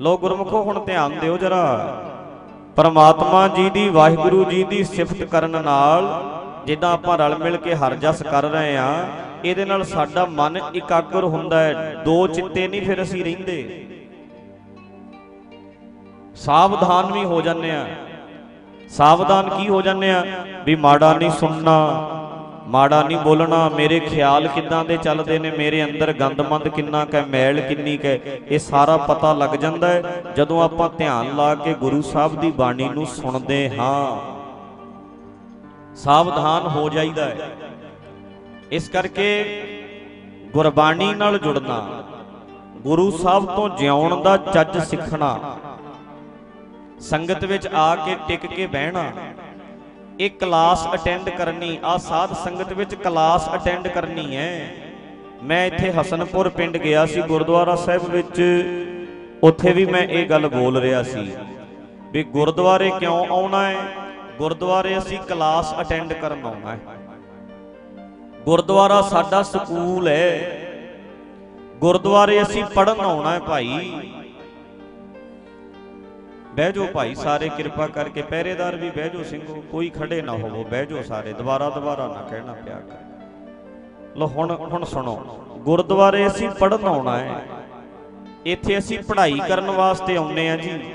ਲੋ ਗੁਰਮੁਖੋ, ਹੁਣ ਧਿਆਨ ਦਿਓ ਜਰਾ। ਪਰਮਾਤਮਾ ਜੀ ਦੀ, ਵਾਹਿਗੁਰੂ ਜੀ ਦੀ ਸਿਫਤ ਕਰਨ ਨਾਲ ਜਿੱਦਾਂ ਆਪਾਂ ਰਲ ਮਿਲ ਕੇ ਹਰ ਜਸ ਕਰ ਰਹੇ ਆ ਇਹਦੇ ਨਾਲ ਸਾਡਾ ਮਨ ਇਕਾਗਰ ਹੁੰਦਾ ਹੈ। ਦੋ ਚਿੱਤੇ ਨਹੀਂ ਫਿਰ ਅਸੀਂ ਰਹਿੰਦੇ। ਸਾਵਧਾਨ ਵੀ ਹੋ ਜਾਂਦੇ ਆ ਸਾਵਧਾਨ ਕੀ ਹੋ ਜਾਂਦੇ ਆ ਵੀ ਮਾੜਾ ਨਹੀਂ ਸੁਣਨਾ, ਮਾੜਾ ਨਹੀਂ ਬੋਲਣਾ, ਮੇਰੇ ਖਿਆਲ ਕਿੱਦਾਂ ਦੇ ਚੱਲਦੇ ਨੇ, ਮੇਰੇ ਅੰਦਰ ਗੰਦਮੰਦ ਕਿੰਨਾ ਕੈ ਮੈਲ ਕਿੰਨੀ ਕੈ ਇਹ ਸਾਰਾ ਪਤਾ ਲੱਗ ਜਾਂਦਾ ਹੈ। ਜਦੋਂ ਆਪਾਂ ਧਿਆਨ ਲਾ ਕੇ ਗੁਰੂ ਸਾਹਿਬ ਦੀ ਬਾਣੀ ਨੂੰ ਸੁਣਦੇ ਹਾਂ ਸਾਵਧਾਨ ਹੋ ਜਾਈਦਾ ਹੈ। ਇਸ ਕਰਕੇ ਗੁਰਬਾਣੀ ਨਾਲ ਜੁੜਨਾ, ਗੁਰੂ ਸਾਹਿਬ ਤੋਂ ਜਿਉਣ ਦਾ ਚੱਜ ਸਿੱਖਣਾ, ਸੰਗਤ ਵਿੱਚ ਆ ਕੇ ਟਿਕ ਕੇ ਬਹਿਣਾ, ਇਹ ਕਲਾਸ ਅਟੈਂਡ ਕਰਨੀ ਆ ਸਾਧ ਸੰਗਤ ਵਿੱਚ ਕਲਾਸ ਅਟੈਂਡ ਕਰਨੀ ਹੈ। ਮੈਂ ਇੱਥੇ ਹਸਨਪੁਰ ਪਿੰਡ ਗਿਆ ਸੀ, ਗੁਰਦੁਆਰਾ ਸਾਹਿਬ ਵਿੱਚ। ਉੱਥੇ ਵੀ ਮੈਂ ਇਹ ਗੱਲ ਬੋਲ ਰਿਹਾ ਸੀ ਵੀ ਗੁਰਦੁਆਰੇ ਕਿਉਂ ਆਉਣਾ ਹੈ? ਗੁਰਦੁਆਰੇ ਅਸੀਂ ਕਲਾਸ ਅਟੈਂਡ ਕਰਨ ਆਉਣਾ ਹੈ। ਗੁਰਦੁਆਰਾ ਸਾਡਾ ਸਕੂਲ ਹੈ। ਗੁਰਦੁਆਰੇ ਅਸੀਂ ਪੜਨ ਆਉਣਾ ਹੈ ਭਾਈ। ਬਹਿ ਜਾਓ ਭਾਈ ਸਾਰੇ, ਕਿਰਪਾ ਕਰਕੇ ਪਹਿਰੇਦਾਰ ਵੀ ਬਹਿ ਜਾਓ ਸਿੰਘੋ, ਕੋਈ ਖੜੇ ਨਾ ਹੋਵੋ, ਬਹਿ ਜਾਓ ਸਾਰੇ, ਦੁਬਾਰਾ ਦੁਬਾਰਾ ਨਾ ਕਹਿਣਾ ਪਿਆ ਕਰ। ਲੋ ਹੁਣ ਹੁਣ ਸੁਣੋ, ਗੁਰਦੁਆਰੇ ਅਸੀਂ ਪੜਨ ਆਉਣਾ ਹੈ। ਇੱਥੇ ਅਸੀਂ ਪੜ੍ਹਾਈ ਕਰਨ ਵਾਸਤੇ ਆਉਨੇ ਆ ਜੀ।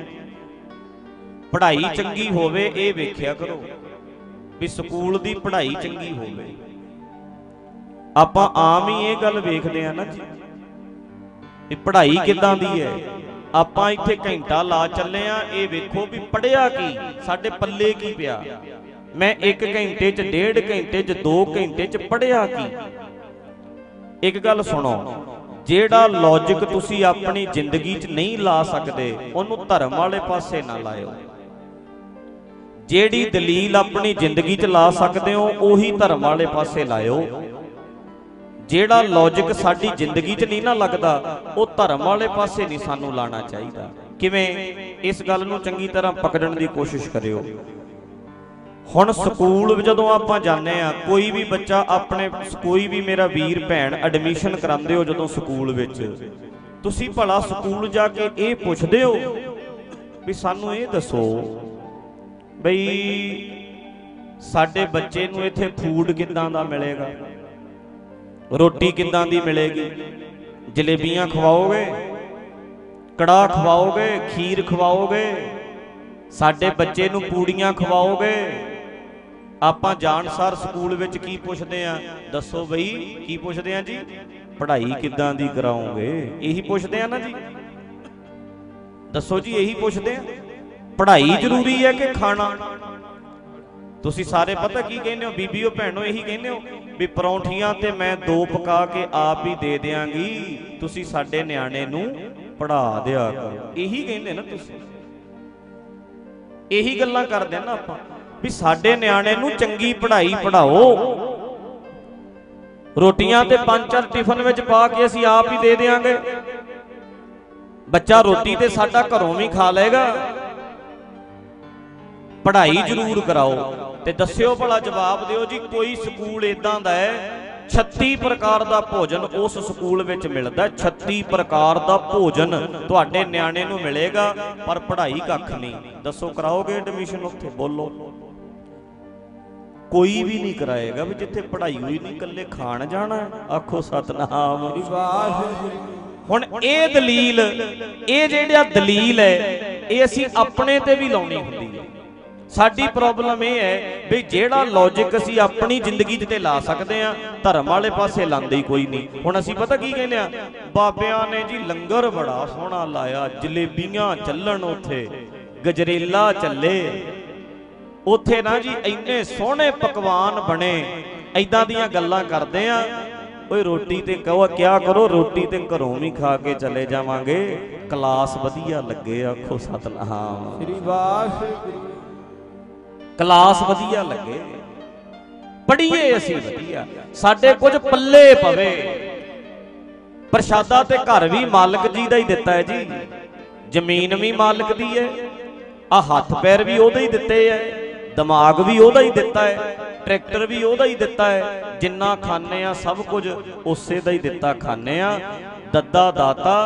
ਪੜ੍ਹਾਈ ਚੰਗੀ ਹੋਵੇ ਇਹ ਵੇਖਿਆ ਕਰੋ ਵੀ ਸਕੂਲ ਦੀ ਪੜ੍ਹਾਈ ਚੰਗੀ ਹੋਵੇ। ਆਪਾਂ ਆਮ ਹੀ ਇਹ ਗੱਲ ਵੇਖਦੇ ਆ ਨਾ ਜੀ ਵੀ ਪੜ੍ਹਾਈ ਕਿੱਦਾਂ ਦੀ ਹੈ? ਆਪਾਂ ਇੱਥੇ ਘੰਟਾ ਲਾ ਚੱਲੇ ਆ ਇਹ ਵੇਖੋ ਵੀ ਪੜਿਆ ਕੀ ਸਾਡੇ ਪੱਲੇ ਕੀ ਪਿਆ? ਮੈਂ 1 ਘੰਟੇ 'ਚ 1.5 ਘੰਟੇ 'ਚ 2 ਘੰਟੇ 'ਚ ਪੜਿਆ ਕੀ? ਇੱਕ ਗੱਲ ਸੁਣੋ ਜਿਹੜਾ ਲੌਜੀਕ ਤੁਸੀਂ ਆਪਣੀ ਜ਼ਿੰਦਗੀ 'ਚ ਨਹੀਂ ਲਾ ਸਕਦੇ ਉਹਨੂੰ ਧਰਮ ਵਾਲੇ ਪਾਸੇ ਨਾ ਲਾਇਓ। ਜਿਹੜੀ ਦਲੀਲ ਆਪਣੀ ਜ਼ਿੰਦਗੀ 'ਚ ਲਾ ਸਕਦੇ ਹੋ, ਉਹੀ ਧਰਮ ਵਾਲੇ ਪਾਸੇ ਲਾਇਓ। ਜਿਹੜਾ ਲੌਜੀਕ ਸਾਡੀ ਜ਼ਿੰਦਗੀ 'ਚ ਨਹੀਂ ਨਾ ਲੱਗਦਾ, ਉਹ ਧਰਮ ਵਾਲੇ ਪਾਸੇ ਨਹੀਂ ਸਾਨੂੰ ਲਾਣਾ ਚਾਹੀਦਾ। ਕਿਵੇਂ? ਇਸ ਗੱਲ ਨੂੰ ਚੰਗੀ ਤਰ੍ਹਾਂ ਪਕੜਨ ਦੀ ਕੋਸ਼ਿਸ਼ ਕਰਿਓ। ਹੁਣ ਸਕੂਲ ਜਦੋਂ ਆਪਾਂ ਜਾਂਦੇ ਆ ਕੋਈ ਵੀ ਬੱਚਾ ਆਪਣੇ, ਕੋਈ ਵੀ ਮੇਰਾ ਵੀਰ, ਭੈਣ ਐਡਮਿਸ਼ਨ ਕਰਾਉਂਦੇ ਹੋ ਜਦੋਂ ਸਕੂਲ ਵਿੱਚ। ਤੁਸੀਂ ਭਲਾ ਸਕੂਲ ਜਾ ਕੇ ਇਹ ਪੁੱਛਦੇ ਹੋ ਵੀ ਸਾਨੂੰ ਇਹ ਦੱਸੋ ਬਈ ਸਾਡੇ ਬੱਚੇ ਨੂੰ ਇੱਥੇ ਫੂਡ ਕਿੱਦਾਂ ਦਾ ਮਿਲੇਗਾ? ਰੋਟੀ ਕਿੱਦਾਂ ਦੀ ਮਿਲੇਗੀ? ਜਲੇਬੀਆਂ ਖਵਾਓਗੇ? ਕੜਾਹ ਖਵਾਓਗੇ? ਖੀਰ ਖਵਾਓਗੇ? ਸਾਡੇ ਬੱਚੇ ਨੂੰ ਪੂੜੀਆਂ ਖਵਾਓਗੇ? ਆਪਾਂ ਜਾਣਸਾਰ ਸਕੂਲ ਵਿੱਚ ਕੀ ਪੁੱਛਦੇ ਆ? ਦੱਸੋ ਬਈ, ਕੀ ਪੁੱਛਦੇ ਆ ਜੀ? ਪੜ੍ਹਾਈ ਕਿੱਦਾਂ ਦੀ ਕਰਾਓਗੇ? ਇਹੀ ਪੁੱਛਦੇ ਆ ਨਾ ਜੀ। ਦੱਸੋ ਜੀ, ਇਹੀ ਪੁੱਛਦੇ ਆ? ਪੜ੍ਹਾਈ ਜ਼ਰੂਰੀ ਹੈ ਕਿ ਖਾਣਾ? ਤੁਸੀਂ ਸਾਰੇ ਪਤਾ ਕੀ ਕਹਿੰਦੇ ਹੋ? ਬੀਬੀਓ ਭੈਣੋ ਇਹੀ ਕਹਿੰਦੇ ਹੋ ਵੀ ਪਰੌਂਠੀਆਂ ਤੇ ਮੈਂ ਦੋ ਪਕਾ ਕੇ ਆਪ ਹੀ ਦੇ ਦਿਆਂਗੀ। ਤੁਸੀਂ ਸਾਡੇ ਨਿਆਣੇ ਨੂੰ ਪੜ੍ਹਾ ਦਿਆ ਕਰੋ। ਇਹੀ ਕਹਿੰਦੇ ਨਾ ਤੁਸੀਂ। ਇਹੀ ਗੱਲਾਂ ਕਰਦੇ ਨਾ ਆਪਾਂ ਵੀ ਸਾਡੇ ਨਿਆਣੇ ਨੂੰ ਚੰਗੀ ਪੜ੍ਹਾਈ ਪੜ੍ਹਾਓ। ਰੋਟੀਆਂ ਤੇ ਪੰਜ ਚਾਰ ਟਿਫਨ ਵਿੱਚ ਪਾ ਕੇ ਅਸੀਂ ਆਪ ਹੀ ਦੇ ਦਿਆਂਗੇ। ਬੱਚਾ ਰੋਟੀ ਤੇ ਸਾਡਾ ਘਰੋਂ ਵੀ ਖਾ ਲਏਗਾ। ਪੜ੍ਹਾਈ ਜ਼ਰੂਰ ਕਰਾਓ। ਤੇ ਦੱਸਿਓ ਭਲਾ ਜਵਾਬ ਦਿਓ ਜੀ ਕੋਈ ਸਕੂਲ ਇਦਾਂ ਦਾ ਹੈ 36 ਪ੍ਰਕਾਰ ਦਾ ਭੋਜਨ ਉਸ ਸਕੂਲ ਵਿੱਚ ਮਿਲਦਾ 36 ਪ੍ਰਕਾਰ ਦਾ ਭੋਜਨ ਤੁਹਾਡੇ ਨਿਆਣੇ ਨੂੰ ਮਿਲੇਗਾ ਪਰ ਪੜ੍ਹਾਈ ਕੱਖ ਨਹੀਂ। ਦੱਸੋ ਕਰਾਓਗੇ ਐਡਮਿਸ਼ਨ ਉੱਥੇ? ਬੋਲੋ। ਕੋਈ ਵੀ ਨਹੀਂ ਕਰਾਏਗਾ ਵੀ ਜਿੱਥੇ ਪੜ੍ਹਾਈ ਹੋਈ ਨਹੀਂ ਇਕੱਲੇ ਖਾਣ ਜਾਣਾ। ਆਖੋ ਸਤਨਾਮ। ਹੁਣ ਇਹ ਦਲੀਲ ਇਹ ਜਿਹੜਾ ਦਲੀਲ ਹੈ ਇਹ ਅਸੀਂ ਆਪਣੇ ਤੇ ਵੀ ਲਾਉਣੀ ਹੁੰਦੀ ਹੈ। ਸਾਡੀ ਪ੍ਰੋਬਲਮ ਇਹ ਹੈ ਵੀ ਜਿਹੜਾ ਲੌਜੀਕ ਅਸੀਂ ਆਪਣੀ ਜ਼ਿੰਦਗੀ 'ਤੇ ਲਾ ਸਕਦੇ ਆ ਧਰਮ ਵਾਲੇ ਪਾਸੇ ਲਾਂਦੇ ਹੀ ਕੋਈ ਨਹੀਂ। ਹੁਣ ਅਸੀਂ ਪਤਾ ਕੀ ਕਹਿੰਦੇ ਆ ਬਾਬਿਆਂ ਨੇ ਜੀ ਲੰਗਰ ਬੜਾ ਸੋਹਣਾ ਲਾਇਆ ਜਲੇਬੀਆਂ ਚੱਲਣ ਉੱਥੇ ਗਜਰੇਲਾ ਚੱਲੇ। ਉੱਥੇ ਨਾ ਜੀ ਇੰਨੇ ਸੋਹਣੇ ਪਕਵਾਨ ਬਣੇ ਐਦਾਂ ਦੀਆਂ ਗੱਲਾਂ ਕਰਦੇ ਆ ਓਏ ਰੋਟੀ ਤੇ ਕਹੋ ਕਿਆ ਕਰੋ ਰੋਟੀ ਤੇ ਘਰੋਂ ਵੀ ਖਾ ਕੇ ਚਲੇ ਜਾਵਾਂਗੇ। ਕਲਾਸ ਵਧੀਆ ਲੱਗੇ ਆਖੋ ਸਤਨਾਮ। ਸ੍ਰੀ ਵਾਹਿਗੁਰੂ। ਕਲਾਸ ਵਧੀਆ ਲੱਗੇ। ਪੜ੍ਹੀਏ ਅਸੀਂ ਵਧੀਆ। ਸਾਡੇ ਕੁਝ ਪੱਲੇ ਪਵੇ। ਪ੍ਰਸ਼ਾਦਾ ਤੇ ਘਰ ਵੀ ਮਾਲਕ ਜੀ ਦਾ ਹੀ ਦਿੱਤਾ ਹੈ ਜੀ। ਜ਼ਮੀਨ ਵੀ ਮਾਲਕ ਦੀ ਹੈ। ਆ ਹੱਥ ਪੈਰ ਵੀ ਉਹਦੇ ਹੀ ਦਿੱਤੇ ਹੈ। ਦਿਮਾਗ ਵੀ ਉਹਦਾ ਹੀ ਦਿੱਤਾ ਹੈ ਟਰੈਕਟਰ ਵੀ ਉਹਦਾ ਹੀ ਦਿੱਤਾ ਹੈ ਜਿੰਨਾ ਖਾਣੇ ਆ ਸਭ ਕੁਝ ਉਸੇ ਦਾ ਹੀ ਦਿੱਤਾ ਖਾਣੇ ਆ ਦੱਦਾ ਦਾਤਾ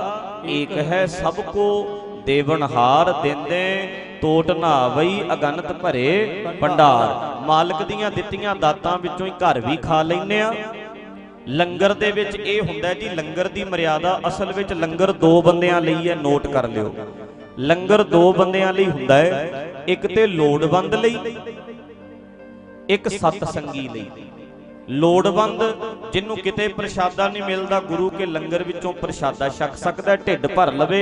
ਏਕ ਹੈ ਸਭ ਕੋ ਦੇਵਨਹਾਰ ਦਿੰਦੇ। ਟੋਟ ਨਾ ਅਗਨਤ ਭਰੇ ਭੰਡਾਰ। ਮਾਲਕ ਦੀਆਂ ਦਿੱਤੀਆਂ ਦਾਤਾਂ ਵਿੱਚੋਂ ਹੀ ਘਰ ਵੀ ਖਾ ਲੈਨੇ ਆ। ਲੰਗਰ ਦੇ ਵਿੱਚ ਇਹ ਹੁੰਦਾ ਜੀ, ਲੰਗਰ ਦੀ ਮਰਿਆਦਾ ਅਸਲ ਵਿੱਚ ਲੰਗਰ ਦੋ ਬੰਦਿਆਂ ਲਈ ਹੈ, ਨੋਟ ਕਰ ਲਿਓ। ਲੰਗਰ ਦੋ ਬੰਦਿਆਂ ਲਈ ਹੁੰਦਾ ਹੈ, ਇੱਕ ਤੇ ਲੋੜਵੰਦ ਲਈ, ਇੱਕ ਸਤ ਸੰਗੀ ਲਈ। ਲੋੜਵੰਦ ਜਿਹਨੂੰ ਕਿਤੇ ਪ੍ਰਸ਼ਾਦਾ ਨਹੀਂ ਮਿਲਦਾ ਗੁਰੂ ਕੇ ਲੰਗਰ ਵਿੱਚੋਂ ਪ੍ਰਸ਼ਾਦਾ ਛਕ ਸਕਦਾ ਢਿੱਡ ਭਰ ਲਵੇ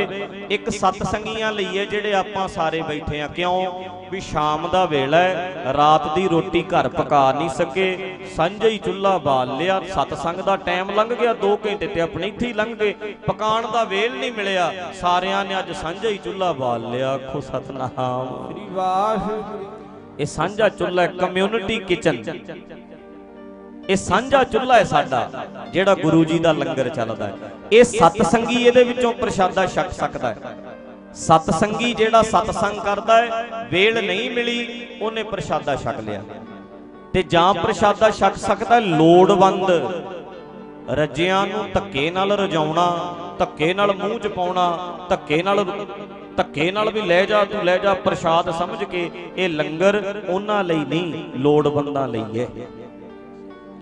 ਇੱਕ ਸਤ ਸੰਗੀਆਂ ਲਈ ਹੈ ਜਿਹੜੇ ਆਪਾਂ ਸਾਰੇ ਬੈਠੇ ਆ ਕਿਉਂ? ਵੀ ਸ਼ਾਮ ਦਾ ਵੇਲਾ ਹੈ ਰਾਤ ਦੀ ਰੋਟੀ ਘਰ ਪਕਾ ਨਹੀਂ ਸਕੇ ਸਾਂਝਾ ਹੀ ਚੁੱਲ੍ਹਾ ਬਾਲ ਲਿਆ ਸਤਸੰਗ ਦਾ ਟਾਈਮ ਲੰਘ ਗਿਆ 2 ਘੰਟੇ ਤੇ ਆਪਣੇ ਇੱਥੇ ਹੀ ਲੰਘ ਗਏ ਪਕਾਉਣ ਦਾ ਵੇਲ ਨਹੀਂ ਮਿਲਿਆ ਸਾਰਿਆਂ ਨੇ ਅੱਜ ਸਾਂਝਾ ਹੀ ਚੁੱਲ੍ਹਾ ਬਾਲ ਲਿਆ ਆਖੋ ਸਤਨਾਮ। ਸ੍ਰੀ ਵਾਹਿਗੁਰੂ। ਇਹ ਸਾਂਝਾ ਚੁੱਲ੍ਹਾ ਕਮਿਊਨਿਟੀ ਕਿਚਨ ਇਹ ਸਾਂਝਾ ਚੁੱਲ੍ਹਾ ਹੈ ਸਾਡਾ ਜਿਹੜਾ ਗੁਰੂ ਜੀ ਦਾ ਲੰਗਰ ਚੱਲਦਾ ਹੈ। ਇਹ ਸਤ ਸੰਗੀ ਇਹਦੇ ਵਿੱਚੋਂ ਪ੍ਰਸ਼ਾਦਾ ਛਕ ਸਕਦਾ ਹੈ। ਸਤ ਸੰਗੀ ਜਿਹੜਾ ਸਤਸੰਗ ਕਰਦਾ ਹੈ ਵੇਲ ਨਹੀਂ ਮਿਲੀ ਉਹਨੇ ਪ੍ਰਸ਼ਾਦਾ ਛਕ ਲਿਆ। ਤੇ ਜਾਂ ਪ੍ਰਸ਼ਾਦਾ ਛਕ ਸਕਦਾ ਲੋੜਵੰਦ ਰੱਜਿਆਂ ਨੂੰ ਧੱਕੇ ਨਾਲ ਰਜਾਉਣਾ ਧੱਕੇ ਨਾਲ ਮੂੰਹ ਚ ਪਾਉਣਾ ਧੱਕੇ ਨਾਲ ਧੱਕੇ ਨਾਲ ਵੀ ਲੈ ਜਾ ਤੂੰ ਲੈ ਜਾ ਪ੍ਰਸ਼ਾਦ ਸਮਝ ਕੇ ਇਹ ਲੰਗਰ ਉਹਨਾਂ ਲਈ ਨਹੀਂ ਲੋੜਵੰਦਾਂ ਲਈ ਹੈ।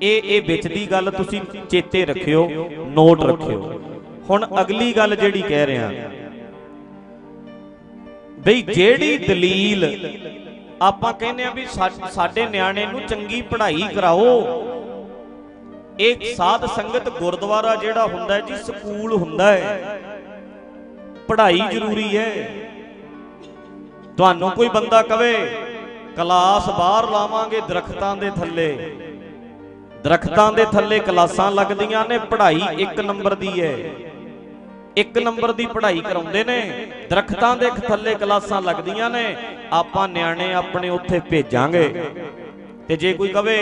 ਇਹ ਇਹ ਵਿੱਚ ਦੀ ਗੱਲ ਤੁਸੀਂ ਚੇਤੇ ਰੱਖਿਓ ਨੋਟ ਰੱਖਿਓ। ਹੁਣ ਅਗਲੀ ਗੱਲ ਜਿਹੜੀ ਕਹਿ ਰਿਹਾ। ਬਈ ਜਿਹੜੀ ਦਲੀਲ ਆਪਾਂ ਕਹਿੰਦੇ ਆ ਵੀ ਸਾਡੇ ਨਿਆਣੇ ਨੂੰ ਚੰਗੀ ਪੜ੍ਹਾਈ ਕਰਾਓ, ਇਹ ਸਾਧ ਸੰਗਤ ਗੁਰਦੁਆਰਾ ਜਿਹੜਾ ਹੁੰਦਾ ਜੀ, ਸਕੂਲ ਹੁੰਦਾ ਹੈ। ਪੜ੍ਹਾਈ ਜ਼ਰੂਰੀ ਹੈ। ਤੁਹਾਨੂੰ ਕੋਈ ਬੰਦਾ ਕਵੇ, ਕਲਾਸ ਬਾਹਰ ਲਾਵਾਂਗੇ ਦਰਖਤਾਂ ਦੇ ਥੱਲੇ। ਦਰਖਤਾਂ ਦੇ ਥੱਲੇ ਕਲਾਸਾਂ ਲੱਗਦੀਆਂ ਨੇ ਪੜ੍ਹਾਈ ਇੱਕ ਨੰਬਰ ਦੀ ਹੈ। ਇੱਕ ਨੰਬਰ ਦੀ ਪੜ੍ਹਾਈ ਕਰਾਉਂਦੇ ਨੇ ਦਰਖਤਾਂ ਦੇ ਥੱਲੇ ਕਲਾਸਾਂ ਲੱਗਦੀਆਂ ਨੇ ਆਪਾਂ ਨਿਆਣੇ ਆਪਣੇ ਉੱਥੇ ਭੇਜਾਂਗੇ। ਤੇ ਜੇ ਕੋਈ ਕਵੇ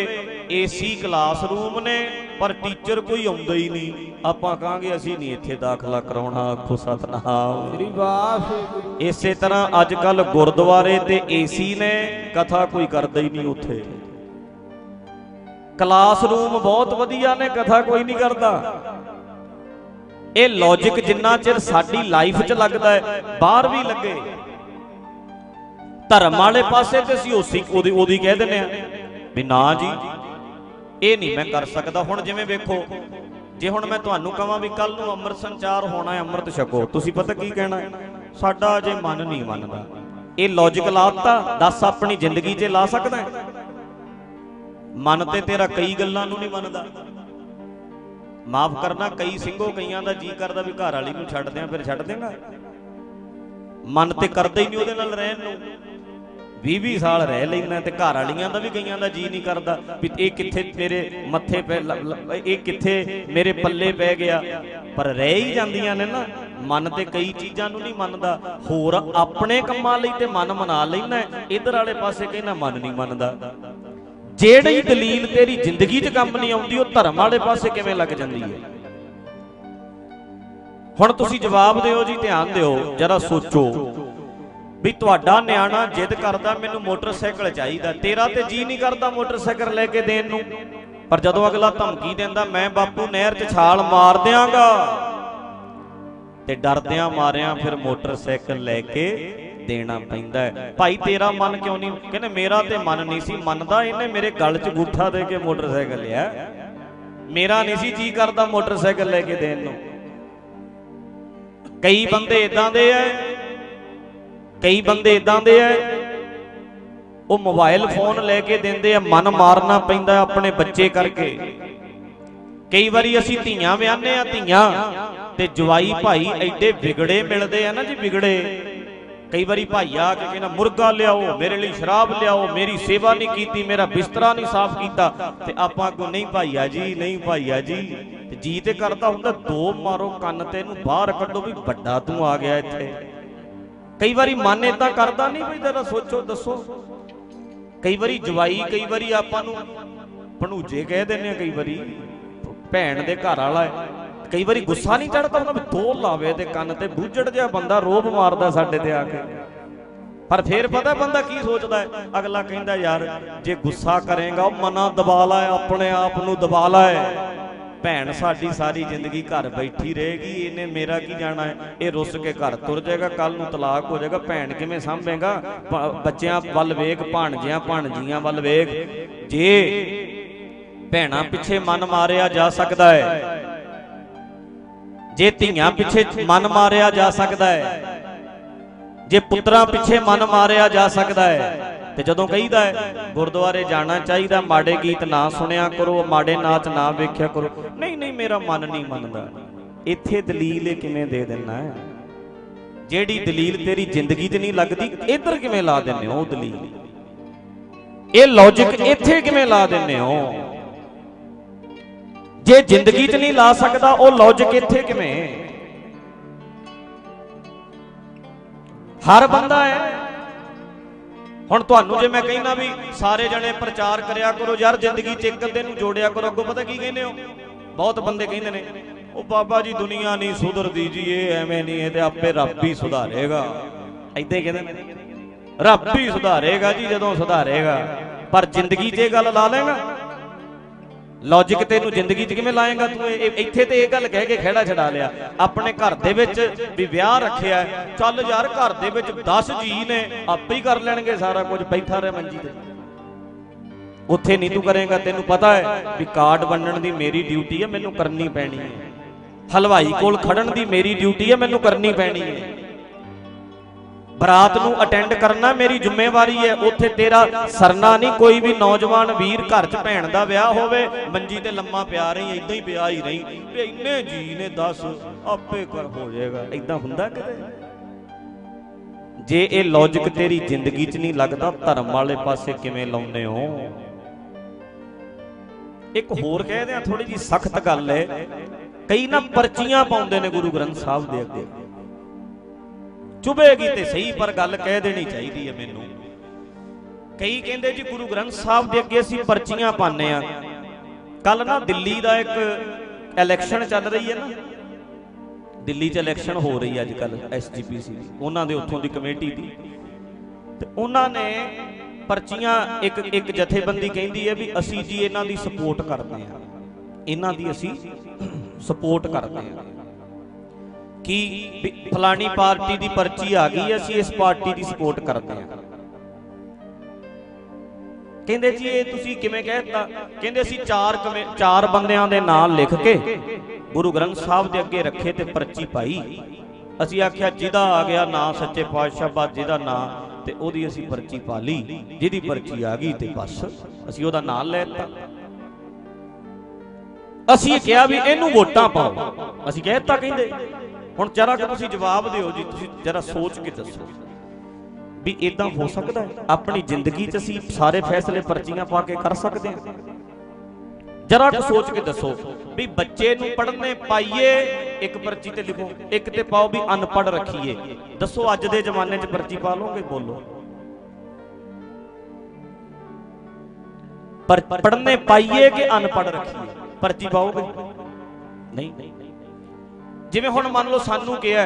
ਏਸੀ ਕਲਾਸਰੂਮ ਨੇ ਪਰ ਟੀਚਰ ਕੋਈ ਆਉਂਦਾ ਹੀ ਨਹੀਂ। ਆਪਾਂ ਕਹਾਂਗੇ ਅਸੀਂ ਨਹੀਂ ਇੱਥੇ ਦਾਖਲਾ ਕਰਾਉਣਾ ਆਖੋ ਸਤਨਾਮ। ਸ੍ਰੀ ਵਾਹਿਗੁਰੂ ਇਸੇ ਤਰ੍ਹਾਂ ਅੱਜ ਕੱਲ ਗੁਰਦੁਆਰੇ ਤੇ ਏਸੀ ਨੇ ਕਥਾ ਕੋਈ ਕਰਦਾ ਹੀ ਨਹੀਂ ਉੱਥੇ। ਕਲਾਸਰੂਮ ਬਹੁਤ ਵਧੀਆ ਨੇ, ਕਥਾ ਕੋਈ ਨਹੀਂ ਕਰਦਾ। ਇਹ ਲੌਜੀਕ ਜਿੰਨਾ ਚਿਰ ਸਾਡੀ ਲਾਈਫ 'ਚ ਲੱਗਦਾ ਹੈ, ਬਾਹਰ ਵੀ ਲੱਗੇ। ਧਰਮ ਵਾਲੇ ਪਾਸੇ ਤੇ ਅਸੀਂ ਉਸੇ ਉਹਦੀ ਉਹਦੀ ਕਹਿ ਦਿੰਦੇ ਆ ਵੀ ਨਾ ਜੀ, ਇਹ ਨਹੀਂ ਮੈਂ ਕਰ ਸਕਦਾ। ਹੁਣ ਜਿਵੇਂ ਵੇਖੋ, ਜੇ ਹੁਣ ਮੈਂ ਤੁਹਾਨੂੰ ਕਹਾਂ ਵੀ ਕੱਲ ਨੂੰ ਅੰਮ੍ਰਿਤ ਸੰਚਾਰ ਹੋਣਾ ਹੈ, ਅੰਮ੍ਰਿਤ ਛਕੋ, ਤੁਸੀਂ ਪਤਾ ਕੀ ਕਹਿਣਾ ਸਾਡਾ ਅਜੇ ਮਨ ਨਹੀਂ ਮੰਨਦਾ। ਇਹ ਲੌਜੀਕ ਲਾਤਾ ਦੱਸ ਆਪਣੀ ਜ਼ਿੰਦਗੀ 'ਚ ਲਾ ਸਕਦਾ ਹੈ? ਮਨ ਤੇ ਤੇਰਾ ਕਈ ਗੱਲਾਂ ਨੂੰ ਨਹੀਂ ਮੰਨਦਾ। ਮਾਫ ਕਰਨਾ, ਕਈ ਸਿੰਘੋ ਕਈਆਂ ਦਾ ਜੀ ਕਰਦਾ ਵੀ ਘਰ ਵਾਲੀ ਨੂੰ ਛੱਡ ਦਿਆਂ, ਫਿਰ ਛੱਡ ਦੇਗਾ। ਮਨ ਤੇ ਕਰਦਾ ਹੀ ਨਹੀਂ ਉਹਦੇ ਨਾਲ ਰਹਿਣ ਨੂੰ। 20 20 ਸਾਲ ਰਹਿ ਲੈਣਾ ਤੇ ਘਰ ਵਾਲੀਆਂ ਦਾ ਵੀ ਕਈਆਂ ਦਾ ਜੀ ਨਹੀਂ ਕਰਦਾ ਵੀ ਇਹ ਕਿੱਥੇ ਮੇਰੇ ਮੱਥੇ ਪੈ ਇਹ ਕਿੱਥੇ ਮੇਰੇ ਪੱਲੇ ਪੈ ਗਿਆ। ਪਰ ਰਹਿ ਹੀ ਜਾਂਦੀਆਂ ਨੇ ਨਾ, ਮਨ ਤੇ ਕਈ ਚੀਜ਼ਾਂ ਨੂੰ ਨਹੀਂ ਮੰਨਦਾ। ਹੋਰ ਆਪਣੇ ਕੰਮਾਂ ਲਈ ਤੇ ਮਨ ਮਨਾ ਲੈਣਾ ਇਧਰ ਵਾਲੇ ਪਾਸੇ ਕਹਿੰਦਾ ਮਨ ਨਹੀਂ ਮੰਨਦਾ। ਜਿਹੜੀ ਦਲੀਲ ਤੇਰੀ ਜ਼ਿੰਦਗੀ 'ਚ ਕੰਮ ਨਹੀਂ ਆਉਂਦੀ, ਉਹ ਧਰਮ ਵਾਲੇ ਪਾਸੇ ਕਿਵੇਂ ਲੱਗ ਜਾਂਦੀ ਹੈ? ਹੁਣ ਤੁਸੀਂ ਜਵਾਬ ਦਿਓ ਜੀ, ਧਿਆਨ ਦਿਓ, ਜਰਾ ਸੋਚੋ ਵੀ ਤੁਹਾਡਾ ਨਿਆਣਾ ਜਿੱਦ ਕਰਦਾ, ਮੈਨੂੰ ਮੋਟਰਸਾਈਕਲ ਚਾਹੀਦਾ, ਤੇਰਾ ਤੇ ਜੀ ਨਹੀਂ ਕਰਦਾ ਮੋਟਰਸਾਈਕਲ ਲੈ ਕੇ ਦੇਣ ਨੂੰ। ਪਰ ਜਦੋਂ ਅਗਲਾ ਧਮਕੀ ਦਿੰਦਾ, ਮੈਂ ਬਾਪੂ ਨਹਿਰ 'ਚ ਛਾਲ ਮਾਰ ਦਿਆਂਗਾ ਤੇ ਡਰਦਿਆਂ ਮਾਰਿਆਂ ਫਿਰ ਮੋਟਰਸਾਈਕਲ ਲੈ ਕੇ ਦੇਣਾ ਪੈਂਦਾ ਹੈ। ਭਾਈ, ਤੇਰਾ ਮਨ ਕਿਉਂ ਨਹੀਂ? ਕਹਿੰਦੇ ਮੇਰਾ ਤੇ ਮਨ ਨਹੀਂ ਸੀ। ਮੰਨਦਾ ਇਹਨੇ ਮੇਰੇ ਗਲ 'ਚ ਗੂਠਾ ਦੇ ਕੇ ਮੋਟਰਸਾਈਕਲ ਲਿਆ। ਮੇਰਾ ਨਹੀਂ ਸੀ ਜੀ ਕਰਦਾ ਮੋਟਰਸਾਈਕਲ ਲੈ ਕੇ ਦੇਣ ਨੂੰ। ਕਈ ਬੰਦੇ ਇਦਾਂ ਦੇ ਐ ਕਈ ਬੰਦੇ ਇਦਾਂ ਦੇ ਐ ਉਹ ਮੋਬਾਈਲ ਫੋਨ ਲੈ ਕੇ ਦਿੰਦੇ ਆ। ਮਨ ਮਾਰਨਾ ਪੈਂਦਾ ਆਪਣੇ ਬੱਚੇ ਕਰਕੇ। ਕਈ ਵਾਰੀ ਅਸੀਂ ਧੀਆਂ ਵਿਆਹਨੇ ਆ ਧੀਆਂ ਤੇ ਜਵਾਈ ਭਾਈ ਐਡੇ ਵਿਗੜੇ ਮਿਲਦੇ ਆ ਨਾ ਜੀ ਵਿਗੜੇ। ਕਈ ਵਾਰੀ ਭਾਈ ਆ ਕੇ ਕਹਿੰਦਾ, ਮੁਰਗਾ ਲਿਆਓ, ਮੇਰੇ ਲਈ ਸ਼ਰਾਬ ਲਿਆਓ, ਮੇਰੀ ਸੇਵਾ ਨਹੀਂ ਕੀਤੀ, ਮੇਰਾ ਬਿਸਤਰਾ ਨਹੀਂ ਸਾਫ਼ ਕੀਤਾ। ਤੇ ਆਪਾਂ ਕੋ ਨਹੀਂ ਭਾਈਆ ਜੀ, ਨਹੀਂ ਭਾਈਆ ਜੀ। ਤੇ ਜੀ ਤੇ ਕਰਦਾ ਹੁੰਦਾ, ਦੋ ਮਾਰੋ ਕੰਨ ਤੇ ਇਹਨੂੰ, ਬਾਹਰ ਕੱਢੋ ਵੀ ਵੱਡਾ ਤੂੰ ਆ ਗਿਆ ਇੱਥੇ। ਕਈ ਵਾਰੀ ਮਨ ਇਦਾਂ ਕਰਦਾ ਨਹੀਂ ਵੀ, ਜਰਾ ਸੋਚੋ, ਦੱਸੋ। ਕਈ ਵਾਰੀ ਜਵਾਈ, ਕਈ ਵਾਰੀ ਆਪਾਂ ਨੂੰ ਭਣੂਜੇ ਕਹਿ ਦਿੰਦੇ ਆ, ਕਈ ਵਾਰੀ ਭੈਣ ਦੇ ਘਰ ਵਾਲਾ ਹੈ। ਕਈ ਵਾਰੀ ਗੁੱਸਾ ਨਹੀਂ ਚੜਦਾ ਉਹਨਾਂ ਵੀ ਤੋਲ ਲਾਵੇ ਤੇ ਕੰਨ ਤੇ ਬੂਝੜ ਜਿਹਾ ਬੰਦਾ ਰੋਬ ਮਾਰਦਾ ਸਾਡੇ ਤੇ ਆ ਕੇ। ਪਰ ਫੇਰ ਪਤਾ ਬੰਦਾ ਕੀ ਸੋਚਦਾ ਹੈ? ਅਗਲਾ ਕਹਿੰਦਾ, ਯਾਰ, ਜੇ ਗੁੱਸਾ ਕਰੇਗਾ, ਉਹ ਮਨਾ ਦਬਾ ਲਾ, ਆਪਣੇ ਆਪ ਨੂੰ ਦਬਾ ਲਾ ਭੈਣ ਸਾਡੀ ਸਾਰੀ ਜ਼ਿੰਦਗੀ ਘਰ ਬੈਠੀ ਰਹੇਗੀ, ਇਹਨੇ ਮੇਰਾ ਕੀ ਜਾਣਾ ਹੈ? ਇਹ ਰੁੱਸ ਕੇ ਘਰ ਤੁਰ ਜਾਏਗਾ ਕੱਲ ਨੂੰ ਤਲਾਕ ਹੋ ਜਾਏਗਾ। ਭੈਣ ਕਿਵੇਂ ਸੰਭੇਗਾ? ਬੱਚਿਆਂ ਵੱਲ ਵੇਖ, ਭਾਣਜਿਆਂ ਭਾਣਜੀਆਂ ਵੱਲ ਵੇਖ। ਜੇ ਭੈਣਾਂ ਪਿੱਛੇ ਮਨ ਮਾਰਿਆ ਜਾ ਸਕਦਾ ਹੈ ਜੇ ਧੀਆਂ ਪਿੱਛੇ ਮਨ ਮਾਰਿਆ ਜਾ ਸਕਦਾ ਹੈ, ਜੇ ਪੁੱਤਰਾਂ ਪਿੱਛੇ ਮਨ ਮਾਰਿਆ ਜਾ ਸਕਦਾ ਹੈ, ਤੇ ਜਦੋਂ ਕਹੀਦਾ ਹੈ, ਗੁਰਦੁਆਰੇ ਜਾਣਾ ਚਾਹੀਦਾ, ਮਾੜੇ ਗੀਤ ਨਾ ਸੁਣਿਆ ਕਰੋ, ਮਾੜੇ ਨਾਚ ਨਾ ਵੇਖਿਆ ਕਰੋ, ਨਹੀਂ ਨਹੀਂ, ਮੇਰਾ ਮਨ ਨਹੀਂ ਮੰਨਦਾ। ਇੱਥੇ ਦਲੀਲ ਇਹ ਕਿਵੇਂ ਦੇ ਦੇਣਾ ਹੈ? ਜਿਹੜੀ ਦਲੀਲ ਤੇਰੀ ਜ਼ਿੰਦਗੀ 'ਚ ਨਹੀਂ ਲੱਗਦੀ, ਇੱਧਰ ਕਿਵੇਂ ਲਾ ਦਿੰਦੇ ਹੋ ਉਹ ਦਲੀਲ? ਇਹ ਲੌਜੀਕ ਇੱਥੇ ਕਿਵੇਂ ਲਾ ਦਿੰਦੇ ਹੋ? ਜੇ ਜ਼ਿੰਦਗੀ 'ਚ ਨਹੀਂ ਲਾ ਸਕਦਾ, ਉਹ ਲੌਜੀਕ ਇੱਥੇ ਕਿਵੇਂ? ਹਰ ਬੰਦਾ ਹੈ। ਹੁਣ ਤੁਹਾਨੂੰ ਜੇ ਮੈਂ ਕਹਿੰਦਾ ਵੀ ਸਾਰੇ ਜਣੇ ਪ੍ਰਚਾਰ ਕਰਿਆ ਕਰੋ, ਯਾਰ ਜ਼ਿੰਦਗੀ 'ਚ ਇੱਕ ਅੱਧੇ ਨੂੰ ਜੋੜਿਆ ਕਰੋ, ਅੱਗੋਂ ਪਤਾ ਕੀ ਕਹਿੰਦੇ ਹੋ? ਬਹੁਤ ਬੰਦੇ ਕਹਿੰਦੇ ਨੇ, ਉਹ ਬਾਬਾ ਜੀ, ਦੁਨੀਆ ਨਹੀਂ ਸੁਧਰਦੀ ਜੀ, ਇਹ ਐਵੇਂ ਨਹੀਂ, ਇਹ ਤੇ ਆਪੇ ਰੱਬ ਹੀ ਸੁਧਾਰੇਗਾ। ਐਦਾਂ ਹੀ ਕਹਿੰਦੇ ਨੇ, ਰੱਬ ਹੀ ਸੁਧਾਰੇਗਾ ਜੀ, ਜਦੋਂ ਸੁਧਾਰੇਗਾ। ਪਰ ਜ਼ਿੰਦਗੀ 'ਚ ਇਹ ਗੱਲ ਲਾ ਲੇਗਾ ਲੌਜੀਕ ਤੈਨੂੰ ਜ਼ਿੰਦਗੀ 'ਚ ਕਿਵੇਂ ਲਾਏਗਾ ਤੂੰ? ਇਹ- ਇੱਥੇ ਤੇ ਇਹ ਗੱਲ ਕਹਿ ਕੇ ਖਹਿੜਾ ਛਡਾ ਲਿਆ। ਆਪਣੇ ਘਰ ਦੇ ਵਿੱਚ ਵੀ ਵਿਆਹ ਰੱਖਿਆ ਚੱਲ ਯਾਰ ਘਰ ਦੇ ਵਿੱਚ 10 ਜੀ ਨੇ, ਆਪੇ ਹੀ ਕਰ ਲੈਣਗੇ ਸਾਰਾ ਕੁਝ। ਬੈਠਾ ਰਹਿ ਮੰਜੀ ਤੇ। ਉੱਥੇ ਨਹੀਂ ਤੂੰ ਕਰੇਗਾ, ਤੈਨੂੰ ਪਤਾ ਹੈ ਵੀ ਕਾਰਡ ਵੰਡਣ ਦੀ ਮੇਰੀ ਡਿਊਟੀ ਹੈ, ਮੈਨੂੰ ਕਰਨੀ ਪੈਣੀ ਹੈ। ਹਲਵਾਈ ਕੋਲ ਖੜਨ ਦੀ ਮੇਰੀ ਡਿਊਟੀ ਹੈ, ਮੈਨੂੰ ਕਰਨੀ ਪੈਣੀ ਹੈ। ਬਰਾਤ ਨੂੰ ਅਟੈਂਡ ਕਰਨਾ ਮੇਰੀ ਜ਼ਿੰਮੇਵਾਰੀ ਹੈ। ਉੱਥੇ ਤੇਰਾ ਸਰਨਾ ਨਹੀਂ, ਕੋਈ ਵੀ ਨੌਜਵਾਨ ਵੀਰ ਘਰ 'ਚ ਭੈਣ ਦਾ ਵਿਆਹ ਹੋਵੇ, ਮੰਜੀ ਤੇ ਲੰਮਾ ਪਿਆ ਰਹੀ ਇਦਾਂ ਹੀ ਪਿਆ ਹੀ ਰਹੀ। ਵੀ ਇੰਨੇ ਜੀ ਨੇ ਦੱਸ, ਆਪੇ ਕਰ ਹੋ ਜਾਏਗਾ। ਇਦਾਂ ਹੁੰਦਾ ਕਿਤੇ? ਜੇ ਇਹ ਲੌਜੀਕ ਤੇਰੀ ਜ਼ਿੰਦਗੀ 'ਚ ਨਹੀਂ ਲੱਗਦਾ, ਧਰਮ ਵਾਲੇ ਪਾਸੇ ਕਿਵੇਂ ਲਾਉਂਦੇ ਹੋ? ਇੱਕ ਹੋਰ ਕਹਿ ਦਿਆਂ ਥੋੜੀ ਜੀ ਸਖਤ ਗੱਲ ਹੈ। ਕਈ ਨਾ ਪਰਚੀਆਂ ਪਾਉਂਦੇ ਨੇ ਗੁਰੂ ਗ੍ਰੰਥ ਸਾਹਿਬ ਦੇ ਅੱਗੇ। ਚੁਬੇਗੀ ਤੇ ਸਹੀ ਪਰ ਗੱਲ ਕਹਿ ਦੇਣੀ ਚਾਹੀਦੀ ਹੈ ਮੈਨੂੰ। ਕਈ ਕਹਿੰਦੇ ਜੀ ਗੁਰੂ ਗ੍ਰੰਥ ਸਾਹਿਬ ਦੇ ਅੱਗੇ ਅਸੀਂ ਪਰਚੀਆਂ ਪਾਉਂਦੇ ਆ ਕੱਲ ਨਾ ਦਿੱਲੀ ਦਾ ਇੱਕ ਇਲੈਕਸ਼ਨ ਚੱਲ ਰਹੀ ਹੈ ਨਾ। ਦਿੱਲੀ 'ਚ ਇਲੈਕਸ਼ਨ ਹੋ ਰਹੀ ਹੈ ਅੱਜ ਕੱਲ ਐਸਜੀਪੀਸੀ ਦੀ। ਉਹਨਾਂ ਦੇ ਉੱਥੋਂ ਦੀ ਕਮੇਟੀ ਦੀ। ਤੇ ਉਹਨਾਂ ਨੇ ਪਰਚੀਆਂ ਇੱਕ ਇੱਕ ਜਥੇਬੰਦੀ ਕਹਿੰਦੀ ਹੈ ਵੀ ਅਸੀਂ ਜੀ ਇਹਨਾਂ ਦੀ ਸਪੋਰਟ ਕਰਦੇ ਆ ਇਹਨਾਂ ਦੀ ਅਸੀਂ ਸਪੋਰਟ ਕਰਦੇ ਆ ਕਿ ਫਲਾਣੀ ਪਾਰਟੀ ਦੀ ਪਰਚੀ ਆ ਗਈ, ਅਸੀਂ ਇਸ ਪਾਰਟੀ ਦੀ ਸਪੋਰਟ ਕਰਦੇ ਆ ਕਹਿੰਦੇ ਜੀ, ਇਹ ਤੁਸੀਂ ਕਿਵੇਂ ਕਹਿਤਾ ਕਹਿੰਦੇ ਅਸੀਂ ਚਾਰ ਚਾਰ ਬੰਦਿਆਂ ਦੇ ਨਾਂ ਲਿਖ ਕੇ ਗੁਰੂ ਗ੍ਰੰਥ ਸਾਹਿਬ ਦੇ ਅੱਗੇ ਰੱਖੇ ਤੇ ਪਰਚੀ ਪਾਈ। ਅਸੀਂ ਆਖਿਆ, ਜਿਹਦਾ ਆ ਗਿਆ ਨਾਂ ਸੱਚੇ ਪਾਤਸ਼ਾਹ ਬਾਦ ਜਿਹਦਾ ਨਾਂ ਤੇ ਉਹਦੀ ਅਸੀਂ ਪਰਚੀ ਪਾ ਲਈ। ਜਿਹਦੀ ਪਰਚੀ ਆ ਗਈ ਤੇ ਬਸ, ਅਸੀਂ ਉਹਦਾ ਨਾਂ ਲੈ ਦਿੱਤਾ। ਅਸੀਂ ਕਿਹਾ ਵੀ ਇਹਨੂੰ ਵੋਟਾਂ ਪਾਓ। ਅਸੀਂ ਕਹਿ ਦਿੱਤਾ ਕਹਿੰਦੇ। ਹੁਣ ਜਰਾ ਕਿ ਤੁਸੀਂ ਜਵਾਬ ਦਿਓ ਜੀ, ਤੁਸੀਂ ਜਰਾ ਸੋਚ ਕੇ ਦੱਸੋ। ਵੀ ਇਦਾਂ ਹੋ ਸਕਦਾ ਹੈ? ਆਪਣੀ ਜ਼ਿੰਦਗੀ 'ਚ ਅਸੀਂ ਸਾਰੇ ਫੈਸਲੇ ਪਰਚੀਆਂ ਪਾ ਕੇ ਕਰ ਸਕਦੇ ਹਾਂ? ਜਰਾ ਕੁ ਸੋਚ ਕੇ ਦੱਸੋ ਵੀ ਬੱਚੇ ਨੂੰ ਪੜ੍ਹਨੇ ਪਾਈਏ, ਇੱਕ ਪਰਚੀ ਤੇ ਲਿਖੋ, ਇੱਕ ਤੇ ਪਾਓ ਵੀ ਅਨਪੜ੍ਹ ਰੱਖੀਏ। ਦੱਸੋ ਅੱਜ ਦੇ ਜ਼ਮਾਨੇ 'ਚ ਪਰਚੀ ਪਾ ਲਓਗੇ, ਬੋਲੋ। ਪਰ ਪੜ੍ਹਨੇ ਪਾਈਏ ਕਿ ਅਨਪੜ੍ਹ ਰੱਖੀਏ? ਪਰਚੀ ਪਾਓਗੇ? ਨਹੀਂ। ਜਿਵੇਂ ਹੁਣ ਮੰਨ ਲਓ ਸਾਨੂੰ ਕਿਹਾ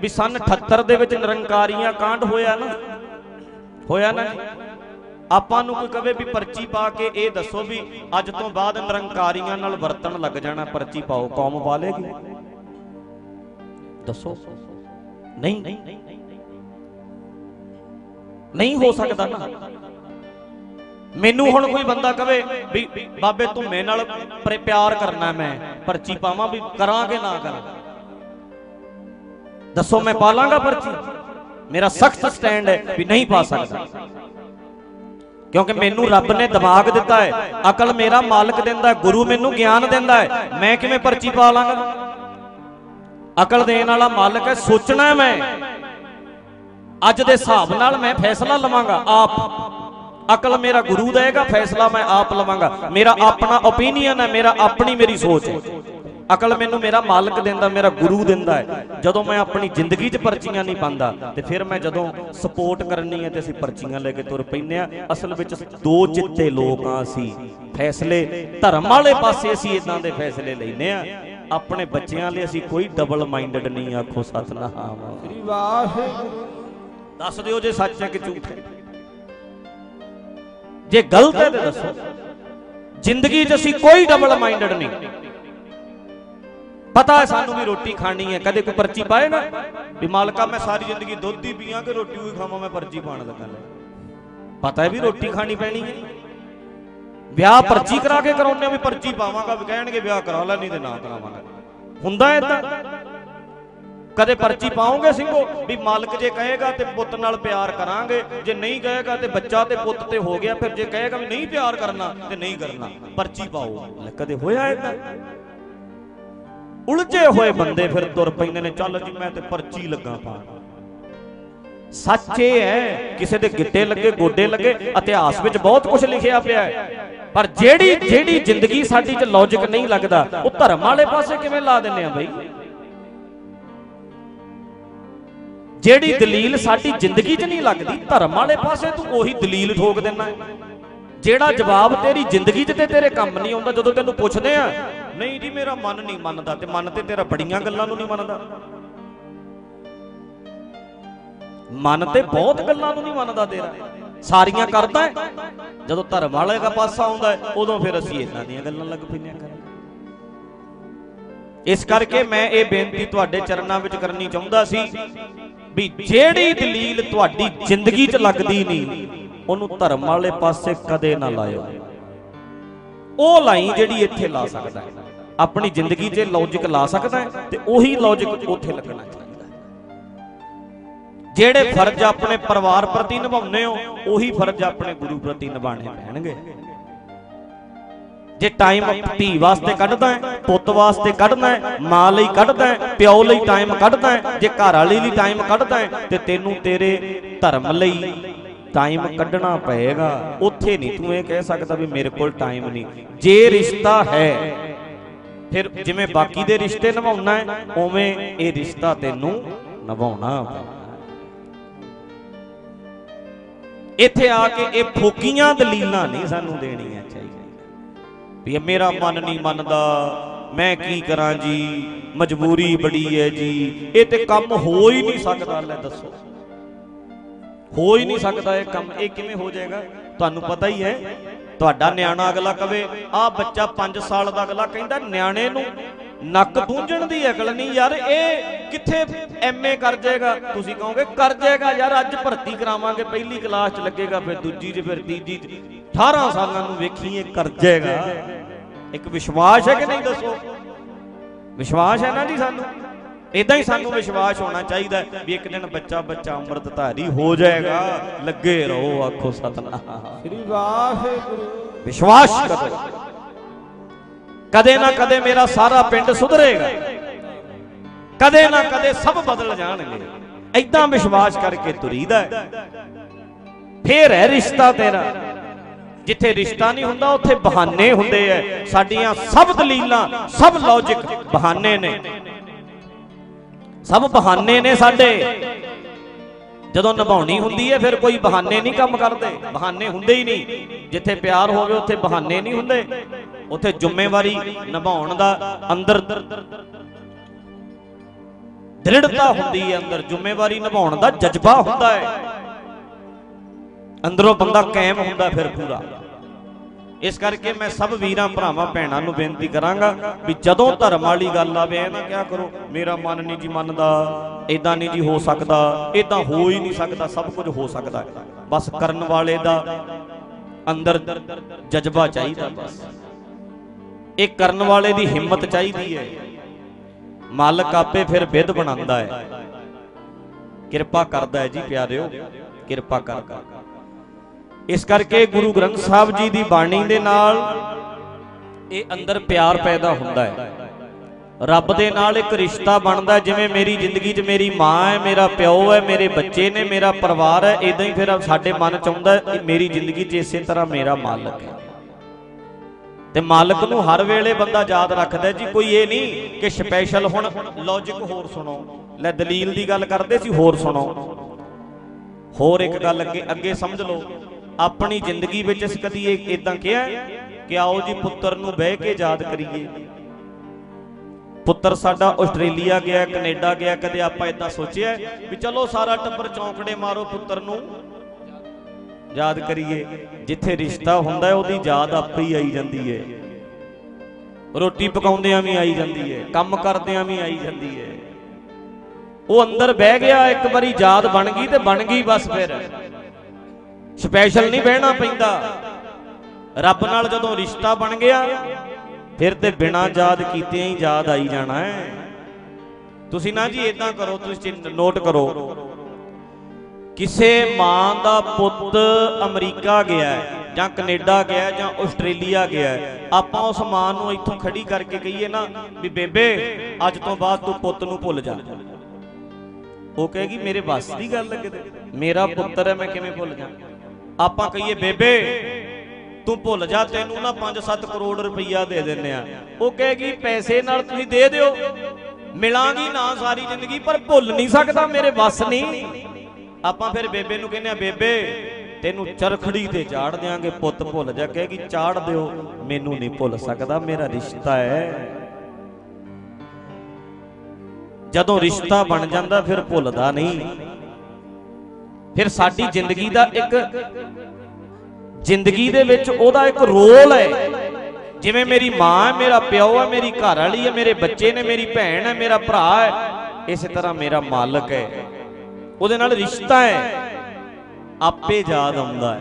ਵੀ ਸਨ 78 ਦੇ ਵਿੱਚ ਨਿਰੰਕਾਰੀਆਂ ਕਾਂਡ ਹੋਇਆ ਨਾ ਹੋਇਆ ਨਾ ਆਪਾਂ ਨੂੰ ਕੋਈ ਕਵੇ ਵੀ ਪਰਚੀ ਪਾ ਕੇ ਇਹ ਦੱਸੋ ਵੀ ਅੱਜ ਤੋਂ ਬਾਅਦ ਨਿਰੰਕਾਰੀਆਂ ਨਾਲ ਵਰਤਣ ਲੱਗ ਜਾਣਾ, ਪਰਚੀ ਪਾਓ, ਕੌਮ ਵਾਲੇਗੀ। ਦੱਸੋ। ਨਹੀਂ। ਨਹੀਂ ਹੋ ਸਕਦਾ ਨਾ। ਮੈਨੂੰ ਹੁਣ ਕੋਈ ਬੰਦਾ ਕਵੇ ਵੀ ਬਾਬੇ ਤੂੰ ਮੇਰੇ ਨਾਲ ਪਿਆਰ ਕਰਨਾ ਮੈਂ, ਪਰਚੀ ਪਾਵਾਂ ਵੀ ਕਰਾਂ ਕਿ ਨਾ ਕਰਾਂ ਦੱਸੋ ਮੈਂ ਪਾ ਲਾਂਗਾ ਪਰਚੀ? ਮੇਰਾ ਸਖਤ ਸਟੈਂਡ ਹੈ ਵੀ ਨਹੀਂ ਪਾ ਸਕਦਾ। ਕਿਉਂਕਿ ਮੈਨੂੰ ਰੱਬ ਨੇ ਦਿਮਾਗ ਦਿੱਤਾ ਹੈ, ਅਕਲ ਮੇਰਾ ਮਾਲਕ ਦਿੰਦਾ ਹੈ, ਗੁਰੂ ਮੈਨੂੰ ਗਿਆਨ ਦਿੰਦਾ ਹੈ, ਮੈਂ ਕਿਵੇਂ ਪਰਚੀ ਪਾ ਲਾਂਗਾ? ਅਕਲ ਦੇਣ ਵਾਲਾ ਮਾਲਕ ਹੈ, ਸੋਚਣਾ ਹੈ ਮੈਂ। ਅੱਜ ਦੇ ਹਿਸਾਬ ਨਾਲ ਮੈਂ ਫੈਸਲਾ ਲਵਾਂਗਾ, ਆਪ। ਅਕਲ ਮੇਰਾ ਗੁਰੂ ਦੇਗਾ ਫੈਸਲਾ ਮੈਂ ਆਪ ਲਵਾਂਗਾ। ਮੇਰਾ ਆਪਣਾ ਓਪੀਨੀਅਨ ਹੈ, ਮੇਰਾ ਆਪਣੀ ਮੇਰੀ ਸੋਚ ਹੈ। ਅਕਲ ਮੈਨੂੰ ਮੇਰਾ ਮਾਲਕ ਦਿੰਦਾ ਮੇਰਾ ਗੁਰੂ ਦਿੰਦਾ ਹੈ। ਜਦੋਂ ਮੈਂ ਆਪਣੀ ਜ਼ਿੰਦਗੀ 'ਚ ਪਰਚੀਆਂ ਨਹੀਂ ਪਾਉਂਦਾ ਤੇ ਫਿਰ ਮੈਂ ਜਦੋਂ ਸਪੋਰਟ ਕਰਨੀ ਹੈ ਤੇ ਅਸੀਂ ਪਰਚੀਆਂ ਲੈ ਕੇ ਤੁਰ ਪੈਂਦੇ ਆ ਅਸਲ ਵਿੱਚ ਦੋ ਚਿੱਤੇ ਲੋਕ ਆ ਅਸੀਂ। ਫੈਸਲੇ ਧਰਮ ਵਾਲੇ ਪਾਸੇ ਅਸੀਂ ਇਦਾਂ ਦੇ ਫੈਸਲੇ ਲੈਨੇ ਆ ਆਪਣੇ ਬੱਚਿਆਂ ਲਈ ਅਸੀਂ ਕੋਈ ਡਬਲ ਮਾਈਂਡਡ ਨਹੀਂ ਆਖੋ ਸਤਨਾਮ। ਸ੍ਰੀ ਵਾਹਿਗੁਰੂ। ਦੱਸ ਦਿਓ ਜੇ ਸੱਚ ਹੈ ਕਿ ਝੂਠ ਹੈ। ਜੇ ਗਲਤ ਹੈ ਤੇ ਦੱਸੋ। ਜ਼ਿੰਦਗੀ 'ਚ ਅਸੀਂ ਕੋਈ ਡਬਲ ਮਾਈਂਡਡ ਨਹੀਂ। ਪਤਾ ਹੈ ਸਾਨੂੰ ਵੀ ਰੋਟੀ ਖਾਣੀ ਹੈ, ਕਦੇ ਕੋਈ ਪਰਚੀ ਪਾਏ ਨਾ? ਵੀ ਮਾਲਕਾ, ਮੈਂ ਸਾਰੀ ਜ਼ਿੰਦਗੀ ਦੁੱਧ ਹੀ ਪੀਆਂ ਕਿ ਰੋਟੀ ਵੀ ਖਾਵਾਂ, ਮੈਂ ਪਰਚੀ ਪਾਣ ਲੱਗਾ ਲੈ ਪਤਾ ਹੈ ਵੀ ਰੋਟੀ ਖਾਣੀ ਪੈਣੀ ਹੈ। ਵਿਆਹ ਪਰਚੀ ਕਰਾ ਕੇ ਕਰਾਉਂਦੇ ਆ ਵੀ ਪਰਚੀ ਪਾਵਾਂਗਾ, ਵੀ ਕਹਿਣਗੇ ਵਿਆਹ ਕਰਾ ਲੈ, ਨਹੀਂ ਤੇ ਨਾ ਕਰਾਵਾਂਗਾ। ਹੁੰਦਾ ਇਦਾਂ ਕਦੇ ਪਰਚੀ ਪਾਉਂਗੇ ਸਿੰਘੋ? ਵੀ ਮਾਲਕ ਜੇ ਕਹੇਗਾ ਤੇ ਪੁੱਤ ਨਾਲ ਪਿਆਰ ਕਰਾਂਗੇ, ਜੇ ਨਹੀਂ ਕਹੇਗਾ ਤੇ ਬੱਚਾ ਤੇ ਪੁੱਤ ਤੇ ਹੋ ਗਿਆ, ਫਿਰ ਜੇ ਕਹੇਗਾ ਵੀ ਨਹੀਂ ਪਿਆਰ ਕਰਨਾ, ਤੇ ਨਹੀਂ ਕਰਨਾ, ਪਰਚੀ ਪਾਓ। ਕਦੇ ਹੋਇਆ ਇਦਾਂ ਉਲਝੇ ਹੋਏ ਬੰਦੇ ਫਿਰ ਤੁਰ ਪੈਂਦੇ ਨੇ ਚੱਲ ਜੀ ਮੈਂ ਤੇ ਪਰਚੀ ਲੱਗਾ ਪਾਣ ਸੱਚ ਇਹ ਹੈ ਕਿਸੇ ਦੇ ਗਿੱਟੇ ਲੱਗੇ ਗੋਡੇ ਲੱਗੇ ਇਤਿਹਾਸ ਵਿੱਚ ਬਹੁਤ ਕੁਝ ਲਿਖਿਆ ਪਿਆ ਹੈ। ਪਰ ਜਿਹੜੀ ਜਿਹੜੀ ਜ਼ਿੰਦਗੀ ਸਾਡੀ 'ਚ ਲੌਜੀਕ ਨਹੀਂ ਲੱਗਦਾ ਉਹ ਧਰਮ ਵਾਲੇ ਪਾਸੇ ਕਿਵੇਂ ਲਾ ਦਿੰਨੇ ਆ ਬਈ? ਜਿਹੜੀ ਦਲੀਲ ਸਾਡੀ ਜ਼ਿੰਦਗੀ 'ਚ ਨਹੀਂ ਲੱਗਦੀ ਧਰਮ ਵਾਲੇ ਪਾਸੇ ਤੂੰ ਉਹੀ ਦਲੀਲ ਠੋਕ ਦਿੰਨਾ ਜਿਹੜਾ ਜਵਾਬ ਤੇਰੀ ਜ਼ਿੰਦਗੀ 'ਚ ਤੇ ਤੇਰੇ ਕੰਮ ਨਹੀਂ ਆਉਂਦਾ ਜਦੋਂ ਤੈਨੂੰ ਪੁੱਛਦੇ ਆ ਨਹੀਂ ਜੀ ਮੇਰਾ ਮਨ ਨਹੀਂ ਮੰਨਦਾ ਤੇ ਮਨ ਤੇ ਤੇਰਾ ਬੜੀਆਂ ਗੱਲਾਂ ਨੂੰ ਨਹੀਂ ਮੰਨਦਾ। ਮਨ ਤੇ ਬਹੁਤ ਗੱਲਾਂ ਨੂੰ ਨਹੀਂ ਮੰਨਦਾ ਤੇਰਾ। ਸਾਰੀਆਂ ਕਰਦਾ ਹੈ। ਜਦੋਂ ਧਰਮ ਵਾਲੇ ਦਾ ਪਾਸਾ ਆਉਂਦਾ ਹੈ, ਉਦੋਂ ਫਿਰ ਅਸੀਂ ਇਦਾਂ ਦੀਆਂ ਗੱਲਾਂ ਲੱਗ ਪੈਂਦੇ ਕਰਨ ਇਸ ਕਰਕੇ ਮੈਂ ਇਹ ਬੇਨਤੀ ਤੁਹਾਡੇ ਚਰਨਾਂ ਵਿੱਚ ਕਰਨੀ ਚਾਹੁੰਦਾ ਸੀ ਵੀ ਜਿਹੜੀ ਦਲੀਲ ਤੁਹਾਡੀ ਜ਼ਿੰਦਗੀ 'ਚ ਲੱਗਦੀ ਨਹੀਂ ਉਹਨੂੰ ਧਰਮ ਵਾਲੇ ਪਾਸੇ ਕਦੇ ਨਾ ਲਾਇਓ। ਉਹ ਲਾਈ ਜਿਹੜੀ ਇੱਥੇ ਲਾ ਸਕਦਾ ਹੈ। ਆਪਣੀ ਜ਼ਿੰਦਗੀ 'ਚ ਲੌਜੀਕ ਲਾ ਸਕਦਾ ਹੈ ਤੇ ਉਹੀ ਲੌਜੀਕ ਉੱਥੇ ਲੱਗਣਾ ਚਾਹੀਦਾ ਜਿਹੜੇ ਫਰਜ਼ ਆਪਣੇ ਪਰਿਵਾਰ ਪ੍ਰਤੀ ਨਿਭਾਉਂਦੇ ਹੋ, ਉਹੀ ਫਰਜ਼ ਆਪਣੇ ਗੁਰੂ ਪ੍ਰਤੀ ਨਿਭਾਣੇ ਪੈਣਗੇ। ਜੇ ਟਾਈਮ ਧੀ ਵਾਸਤੇ ਕੱਢਦਾ ਹੈ, ਪੁੱਤ ਵਾਸਤੇ ਕੱਢਦਾ ਹੈ, ਮਾਂ ਲਈ ਕੱਢਦਾ ਹੈ, ਪਿਓ ਲਈ ਟਾਈਮ ਕੱਢਦਾ ਹੈ, ਜੇ ਘਰ ਵਾਲੀ ਲਈ ਟਾਈਮ ਕੱਢਦਾ ਹੈ, ਤੇ ਤੈਨੂੰ ਤੇਰੇ ਧਰਮ ਲਈ ਟਾਈਮ ਕੱਢਣਾ ਪਏਗਾ। ਉੱਥੇ ਨਹੀਂ ਤੂੰ ਇਹ ਕਹਿ ਸਕਦਾ ਵੀ ਮੇਰੇ ਕੋਲ ਟਾਈਮ ਨਹੀਂ। ਜੇ ਰਿਸ਼ਤਾ ਹੈ ਫਿਰ ਜਿਵੇਂ ਬਾਕੀ ਦੇ ਰਿਸ਼ਤੇ ਨਿਭਾਉਣਾ ਹੈ, ਉਵੇਂ ਇਹ ਰਿਸ਼ਤਾ ਤੈਨੂੰ ਨਿਭਾਉਣਾ ਪੈਣਾ। ਇੱਥੇ ਆ ਕੇ ਇਹ ਫੋਕੀਆਂ ਦਲੀਲਾਂ ਨਹੀਂ ਸਾਨੂੰ ਦੇਣੀਆਂ ਚਾਹੀਦੀਆਂ। ਵੀ ਇਹ ਮੇਰਾ ਮਨ ਨਹੀਂ ਮੰਨਦਾ, ਮੈਂ ਕੀ ਕਰਾਂ ਜੀ? ਮਜਬੂਰੀ ਬੜੀ ਹੈ ਜੀ। ਇਹ ਤੇ ਕੰਮ ਹੋ ਹੀ ਨਹੀਂ ਸਕਦਾ, ਲੈ ਦੱਸੋ। ਹੋ ਹੀ ਨਹੀਂ ਸਕਦਾ ਇਹ ਕੰਮ। ਇਹ ਕਿਵੇਂ ਹੋ ਜਾਏਗਾ? ਤੁਹਾਨੂੰ ਪਤਾ ਹੀ ਹੈ ਤੁਹਾਡਾ ਨਿਆਣਾ ਅਗਲਾ ਕਵੇ, ਆ ਬੱਚਾ 5 ਸਾਲ ਦਾ ਅਗਲਾ ਕਹਿੰਦਾ, ਨਿਆਣੇ ਨੂੰ ਨੱਕ ਪੂੰਝਣ ਦੀ ਅਕਲ ਨਹੀਂ ਯਾਰ, ਇਹ ਕਿੱਥੇ ਐਮਏ ਕਰ ਜਾਏਗਾ? ਤੁਸੀਂ ਕਹੋਗੇ, ਕਰ ਜਾਏਗਾ ਯਾਰ, ਅੱਜ ਭਰਤੀ ਕਰਾਵਾਂਗੇ, ਪਹਿਲੀ ਕਲਾਸ 'ਚ ਲੱਗੇਗਾ, ਫਿਰ ਦੂਜੀ 'ਚ, ਫਿਰ ਤੀਜੀ 'ਚ 18 ਸਾਲਾਂ ਨੂੰ ਵੇਖੀਏ, ਕਰ ਜਾਏਗਾ। ਇੱਕ ਵਿਸ਼ਵਾਸ ਹੈ ਕਿ ਨਹੀਂ ਦੱਸੋ? ਵਿਸ਼ਵਾਸ ਹੈ ਨਾ ਜੀ ਸਾਨੂੰ? ਇਦਾਂ ਹੀ ਸਾਨੂੰ ਵਿਸ਼ਵਾਸ ਹੋਣਾ ਚਾਹੀਦਾ ਵੀ ਇੱਕ ਦਿਨ ਬੱਚਾ ਬੱਚਾ ਅੰਮ੍ਰਿਤਧਾਰੀ ਹੋ ਜਾਏਗਾ ਲੱਗੇ ਰਹੋ ਆਖੋ ਸਤਨਾਮ। ਸ੍ਰੀ ਵਾਹਿਗੁਰੂ। ਵਿਸ਼ਵਾਸ ਕਰੋ। ਕਦੇ ਨਾ ਕਦੇ ਮੇਰਾ ਸਾਰਾ ਪਿੰਡ ਸੁਧਰੇਗਾ। ਕਦੇ ਨਾ ਕਦੇ ਸਭ ਬਦਲ ਜਾਣਗੇ। ਐਦਾਂ ਵਿਸ਼ਵਾਸ ਕਰਕੇ ਤੁਰੀਦਾ। ਫੇਰ ਹੈ ਰਿਸ਼ਤਾ ਤੇਰਾ। ਜਿੱਥੇ ਰਿਸ਼ਤਾ ਨਹੀਂ ਹੁੰਦਾ ਉੱਥੇ ਬਹਾਨੇ ਹੁੰਦੇ ਐ। ਸਾਡੀਆਂ ਸਭ ਦਲੀਲਾਂ ਸਭ ਲੌਜੀਕ ਬਹਾਨੇ ਨੇ। ਸਭ ਬਹਾਨੇ ਨੇ ਸਾਡੇ। ਜਦੋਂ ਨਿਭਾਉਣੀ ਹੁੰਦੀ ਹੈ ਫਿਰ ਕੋਈ ਬਹਾਨੇ ਨਹੀਂ ਕੰਮ ਕਰਦੇ। ਬਹਾਨੇ ਹੁੰਦੇ ਹੀ ਨਹੀਂ। ਜਿੱਥੇ ਪਿਆਰ ਹੋਵੇ, ਉੱਥੇ ਬਹਾਨੇ ਨਹੀਂ ਹੁੰਦੇ। ਉੱਥੇ ਜ਼ਿੰਮੇਵਾਰੀ ਨਿਭਾਉਣ ਦਾ ਅੰਦਰ ਦ੍ਰਿੜਤਾ ਹੁੰਦੀ ਹੈ ਅੰਦਰ। ਜ਼ਿੰਮੇਵਾਰੀ ਨਿਭਾਉਣ ਦਾ ਜਜ਼ਬਾ ਹੁੰਦਾ ਹੈ ਅੰਦਰੋਂ ਬੰਦਾ ਕਾਇਮ ਹੁੰਦਾ ਫਿਰ ਪੂਰਾ। ਇਸ ਕਰਕੇ ਮੈਂ ਸਭ ਵੀਰਾਂ ਭਰਾਵਾਂ ਭੈਣਾਂ ਨੂੰ ਬੇਨਤੀ ਕਰਾਂਗਾ ਵੀ ਜਦੋਂ ਧਰਮ ਵਾਲੀ ਗੱਲ ਆਵੇ ਇਹ ਨਾ ਕਿਹਾ ਕਰੋ ਮੇਰਾ ਮਨ ਨਹੀਂ ਜੀ ਮੰਨਦਾ ਇਦਾਂ ਨਹੀਂ ਜੀ ਹੋ ਸਕਦਾ ਇਦਾਂ ਹੋ ਹੀ ਨਹੀਂ ਸਕਦਾ ਸਭ ਕੁਝ ਹੋ ਸਕਦਾ ਬਸ ਕਰਨ ਵਾਲੇ ਦਾ ਅੰਦਰ ਜਜ਼ਬਾ ਚਾਹੀਦਾ ਬਸ। ਇਹ ਕਰਨ ਵਾਲੇ ਦੀ ਹਿੰਮਤ ਚਾਹੀਦੀ ਹੈ। ਮਾਲਕ ਆਪੇ ਫਿਰ ਵਿਧ ਬਣਾਉਂਦਾ ਹੈ। ਕਿਰਪਾ ਕਰਦਾ ਹੈ ਜੀ ਪਿਆਰਿਓ ਕਿਰਪਾ ਕਰਦਾ ਇਸ ਕਰਕੇ ਗੁਰੂ ਗ੍ਰੰਥ ਸਾਹਿਬ ਜੀ ਦੀ ਬਾਣੀ ਦੇ ਨਾਲ ਇਹ ਅੰਦਰ ਪਿਆਰ ਪੈਦਾ ਹੁੰਦਾ ਹੈ। ਰੱਬ ਦੇ ਨਾਲ ਇੱਕ ਰਿਸ਼ਤਾ ਬਣਦਾ ਜਿਵੇਂ ਮੇਰੀ ਜ਼ਿੰਦਗੀ 'ਚ ਮੇਰੀ ਮਾਂ ਹੈ ਮੇਰਾ ਪਿਓ ਹੈ ਮੇਰੇ ਬੱਚੇ ਨੇ ਮੇਰਾ ਪਰਿਵਾਰ ਹੈ ਇਦਾਂ ਹੀ ਫਿਰ ਸਾਡੇ ਮਨ 'ਚ ਆਉਂਦਾ ਹੈ, ਮੇਰੀ ਜ਼ਿੰਦਗੀ 'ਚ ਇਸੇ ਤਰ੍ਹਾਂ ਮੇਰਾ ਮਾਲਕ ਹੈ। ਤੇ ਮਾਲਕ ਨੂੰ ਹਰ ਵੇਲੇ ਬੰਦਾ ਯਾਦ ਰੱਖਦਾ ਜੀ ਕੋਈ ਇਹ ਨਹੀਂ ਕਿ ਸਪੈਸ਼ਲ ਹੁਣ ਲੌਜੀਕ ਹੋਰ ਸੁਣੋ। ਲੈ ਦਲੀਲ ਦੀ ਗੱਲ ਕਰਦੇ ਸੀ ਹੋਰ ਸੁਣੋ। ਹੋਰ ਇੱਕ ਗੱਲ ਅੱਗੇ ਅੱਗੇ ਸਮਝ ਲਓ। ਆਪਣੀ ਜ਼ਿੰਦਗੀ ਵਿੱਚ ਅਸੀਂ ਕਦੀ ਇਹ ਇਦਾਂ ਕਿਹਾ ਕਿ ਆਓ ਜੀ ਪੁੱਤਰ ਨੂੰ ਬਹਿ ਕੇ ਯਾਦ ਕਰੀਏ। ਪੁੱਤਰ ਸਾਡਾ ਆਸਟ੍ਰੇਲੀਆ ਗਿਆ, ਕੈਨੇਡਾ ਗਿਆ, ਕਦੇ ਆਪਾਂ ਇਦਾਂ ਸੋਚਿਆ ਵੀ ਚਲੋ ਸਾਰਾ ਟੱਬਰ ਚੌਂਕੜੇ ਮਾਰੋ ਪੁੱਤਰ ਨੂੰ। ਯਾਦ ਕਰੀਏ, ਜਿੱਥੇ ਰਿਸ਼ਤਾ ਹੁੰਦਾ ਹੈ ਉਹਦੀ ਯਾਦ ਆਪੇ ਹੀ ਆਈ ਜਾਂਦੀ ਹੈ। ਰੋਟੀ ਪਕਾਉਂਦਿਆਂ ਵੀ ਆਈ ਜਾਂਦੀ ਹੈ, ਕੰਮ ਕਰਦਿਆਂ ਵੀ ਆਈ ਜਾਂਦੀ ਹੈ। ਉਹ ਅੰਦਰ ਬਹਿ ਗਿਆ, ਇੱਕ ਵਾਰੀ ਯਾਦ ਬਣ ਗਈ ਤੇ ਬਣ ਗਈ ਬਸ ਫਿਰ। ਸਪੈਸ਼ਲ ਨਹੀਂ ਬਹਿਣਾ ਪੈਂਦਾ। ਰੱਬ ਨਾਲ ਜਦੋਂ ਰਿਸ਼ਤਾ ਬਣ ਗਿਆ, ਫਿਰ ਤੇ ਬਿਨਾਂ ਯਾਦ ਕੀਤੇ ਹੀ ਯਾਦ ਆਈ ਜਾਣਾ ਹੈ। ਤੁਸੀਂ ਨਾ ਜੀ ਇਦਾਂ ਕਰੋ, ਤੁਸੀਂ ਨੋਟ ਕਰੋ। ਕਿਸੇ ਮਾਂ ਦਾ ਪੁੱਤ ਅਮਰੀਕਾ ਗਿਆ ਹੈ, ਜਾਂ ਕੈਨੇਡਾ ਗਿਆ ਜਾਂ ਆਸਟ੍ਰੇਲੀਆ ਗਿਆ ਆਪਾਂ ਉਸ ਮਾਂ ਨੂੰ ਇੱਥੋਂ ਖੜੀ ਕਰਕੇ ਕਹੀਏ ਨਾ ਵੀ ਬੇਬੇ, ਅੱਜ ਤੋਂ ਬਾਅਦ ਤੂੰ ਪੁੱਤ ਨੂੰ ਭੁੱਲ ਜਾ। ਉਹ ਕਹੇਗੀ, ਮੇਰੇ ਵੱਸ ਦੀ ਗੱਲ ਹੈ ਕਿਤੇ? ਮੇਰਾ ਪੁੱਤਰ ਹੈ, ਮੈਂ ਕਿਵੇਂ ਭੁੱਲ ਜਾ ਆਪਾਂ ਕਹੀਏ, ਬੇਬੇ, ਤੂੰ ਭੁੱਲ ਜਾ, ਤੈਨੂੰ ਨਾ 5-7 ਕਰੋੜ ਰੁਪਈਆ ਦੇ ਦਿੰਨੇ ਆ। ਉਹ ਕਹੇਗੀ, ਪੈਸੇ ਨਾਲ ਤੁਸੀਂ ਦੇ ਦਿਓ। ਮਿਲਾਂਗੀ ਨਾ ਸਾਰੀ ਜ਼ਿੰਦਗੀ, ਪਰ ਭੁੱਲ ਨਹੀਂ ਸਕਦਾ, ਮੇਰੇ ਵੱਸ ਨਹੀਂ। ਆਪਾਂ ਫਿਰ ਬੇਬੇ ਨੂੰ ਕਹਿੰਦੇ ਆ, ਬੇਬੇ, ਤੈਨੂੰ ਚਰਖੜੀ ਤੇ ਚਾੜ ਦਿਆਂਗੇ, ਪੁੱਤ ਭੁੱਲ ਜਾ। ਕਹੇਗੀ, ਚਾੜ ਦਿਓ, ਮੈਨੂੰ ਨਹੀਂ ਭੁੱਲ ਸਕਦਾ, ਮੇਰਾ ਰਿਸ਼ਤਾ ਹੈ ਜਦੋਂ ਰਿਸ਼ਤਾ ਬਣ ਜਾਂਦਾ, ਫਿਰ ਭੁੱਲਦਾ ਨਹੀਂ। ਫਿਰ ਸਾਡੀ ਜ਼ਿੰਦਗੀ ਦਾ ਇੱਕ ਜ਼ਿੰਦਗੀ ਦੇ ਵਿੱਚ ਉਹਦਾ ਇੱਕ ਰੋਲ ਹੈ। ਜਿਵੇਂ ਮੇਰੀ ਮਾਂ ਹੈ ਮੇਰਾ ਪਿਓ ਹੈ ਮੇਰੀ ਘਰ ਵਾਲੀ ਹੈ ਮੇਰੇ ਬੱਚੇ ਨੇ ਮੇਰੀ ਭੈਣ ਹੈ ਮੇਰਾ ਭਰਾ ਹੈ। ਇਸੇ ਤਰ੍ਹਾਂ ਮੇਰਾ ਮਾਲਕ ਹੈ। ਉਹਦੇ ਨਾਲ ਰਿਸ਼ਤਾ ਹੈ। ਆਪੇ ਯਾਦ ਆਉਂਦਾ ਹੈ।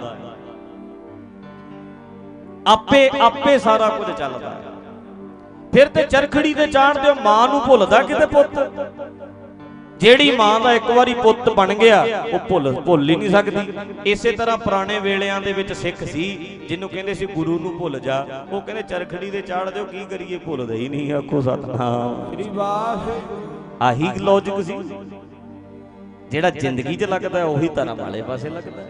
ਆਪੇ ਆਪੇ ਸਾਰਾ ਕੁਝ ਚੱਲਦਾ ਹੈ। ਫਿਰ ਤੇ ਚਰਖੜੀ ਤੇ ਚਾੜਦੇ ਹੋ ਮਾਂ ਨੂੰ ਭੁੱਲਦਾ ਕਿਤੇ ਪੁੱਤ? ਜਿਹੜੀ ਮਾਂ ਦਾ ਇੱਕ ਵਾਰੀ ਪੁੱਤ ਬਣ ਗਿਆ ਉਹ ਭੁੱਲ ਭੁੱਲ ਹੀ ਨਹੀਂ ਸਕਦੀ। ਇਸੇ ਤਰ੍ਹਾਂ ਪੁਰਾਣੇ ਵੇਲਿਆਂ ਦੇ ਵਿੱਚ ਸਿੱਖ ਸੀ ਜਿਹਨੂੰ ਕਹਿੰਦੇ ਸੀ ਗੁਰੂ ਨੂੰ ਭੁੱਲ ਜਾ। ਉਹ ਕਹਿੰਦੇ ਚਰਖੜੀ ਤੇ ਚਾੜ ਦਿਓ ਕੀ ਕਰੀਏ? ਭੁੱਲਦੇ ਹੀ ਨਹੀਂ ਆਖੋ ਸਤਨਾਮ। ਸ੍ਰੀ ਵਾਸ। ਆਹੀ ਲੌਜਿਕ ਸੀ। ਜਿਹੜਾ ਜ਼ਿੰਦਗੀ 'ਚ ਲੱਗਦਾ ਉਹੀ ਧਰਮ ਵਾਲੇ ਪਾਸੇ ਲੱਗਦਾ।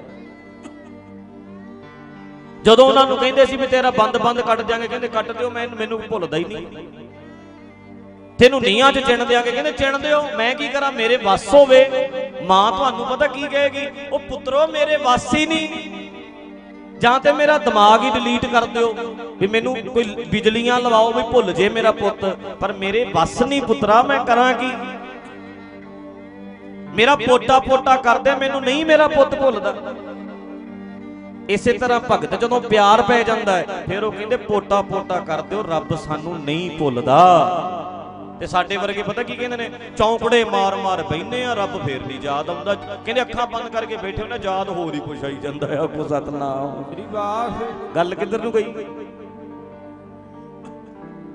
ਜਦੋਂ ਉਹਨਾਂ ਨੂੰ ਕਹਿੰਦੇ ਸੀ ਵੀ ਤੇਰਾ ਬੰਦ ਬੰਦ ਕੱਟ ਦਿਆਂਗੇ ਕਹਿੰਦੇ ਕੱਟ ਦਿਓ ਮੈਂ ਮੈਨੂੰ ਭੁੱਲਦਾ ਹੀ ਨਹੀਂ। ਤੈਨੂੰ ਨੀਹਾਂ 'ਚ ਚਿਣ ਦਿਆਂਗੇ, ਕਹਿੰਦੇ ਚਿਣ ਦਿਓ, ਮੈਂ ਕੀ ਕਰਾਂ, ਮੇਰੇ ਵੱਸ ਹੋਵੇ। ਮਾਂ ਤੁਹਾਨੂੰ ਪਤਾ ਕੀ ਕਹੇਗੀ, ਉਹ ਪੁੱਤਰੋ, ਮੇਰੇ ਵੱਸ ਹੀ ਨਹੀਂ। ਜਾਂ ਤੇ ਮੇਰਾ ਦਿਮਾਗ ਹੀ ਡਿਲੀਟ ਕਰ ਦਿਓ, ਵੀ ਮੈਨੂੰ ਕੋਈ ਬਿਜਲੀਆਂ ਲਵਾਓ, ਵੀ ਭੁੱਲ ਜੇ ਮੇਰਾ ਪੁੱਤ, ਪਰ ਮੇਰੇ ਵੱਸ ਨਹੀਂ ਪੁੱਤਰਾ, ਮੈਂ ਕਰਾਂ ਕੀ? ਮੇਰਾ ਪੋਟਾ ਪੋਟਾ ਕਰਦੇ, ਮੈਨੂੰ ਨਹੀਂ ਮੇਰਾ ਪੁੱਤ ਭੁੱਲਦਾ। ਇਸੇ ਤਰ੍ਹਾਂ ਭਗਤ ਜਦੋਂ ਪਿਆਰ ਪੈ ਜਾਂਦਾ ਹੈ, ਫਿਰ ਉਹ ਕਹਿੰਦੇ, ਪੋਟਾ ਪੋਟਾ ਕਰ ਦਿਓ, ਰੱਬ ਸਾਨੂੰ ਨਹੀਂ ਭੁੱਲਦਾ। ਤੇ ਸਾਡੇ ਵਰਗੇ ਪਤਾ ਕੀ ਕਹਿੰਦੇ ਨੇ? ਚੌਂਕੜੇ ਮਾਰ ਮਾਰ ਬੈਨੇ ਆ ਰੱਬ ਫੇਰ ਨਹੀਂ ਯਾਦ ਆਉਂਦਾ। ਕਹਿੰਦੇ ਅੱਖਾਂ ਬੰਦ ਕਰਕੇ ਬੈਠੇ ਹੋ ਨਾ ਯਾਦ ਹੋਰ ਹੀ ਕੁਛ ਆਈ ਜਾਂਦਾ ਆ ਕੋ ਸਤਨਾਮ। ਸ੍ਰੀ ਵਾਸ ਗੱਲ ਕਿੱਧਰ ਨੂੰ ਗਈ?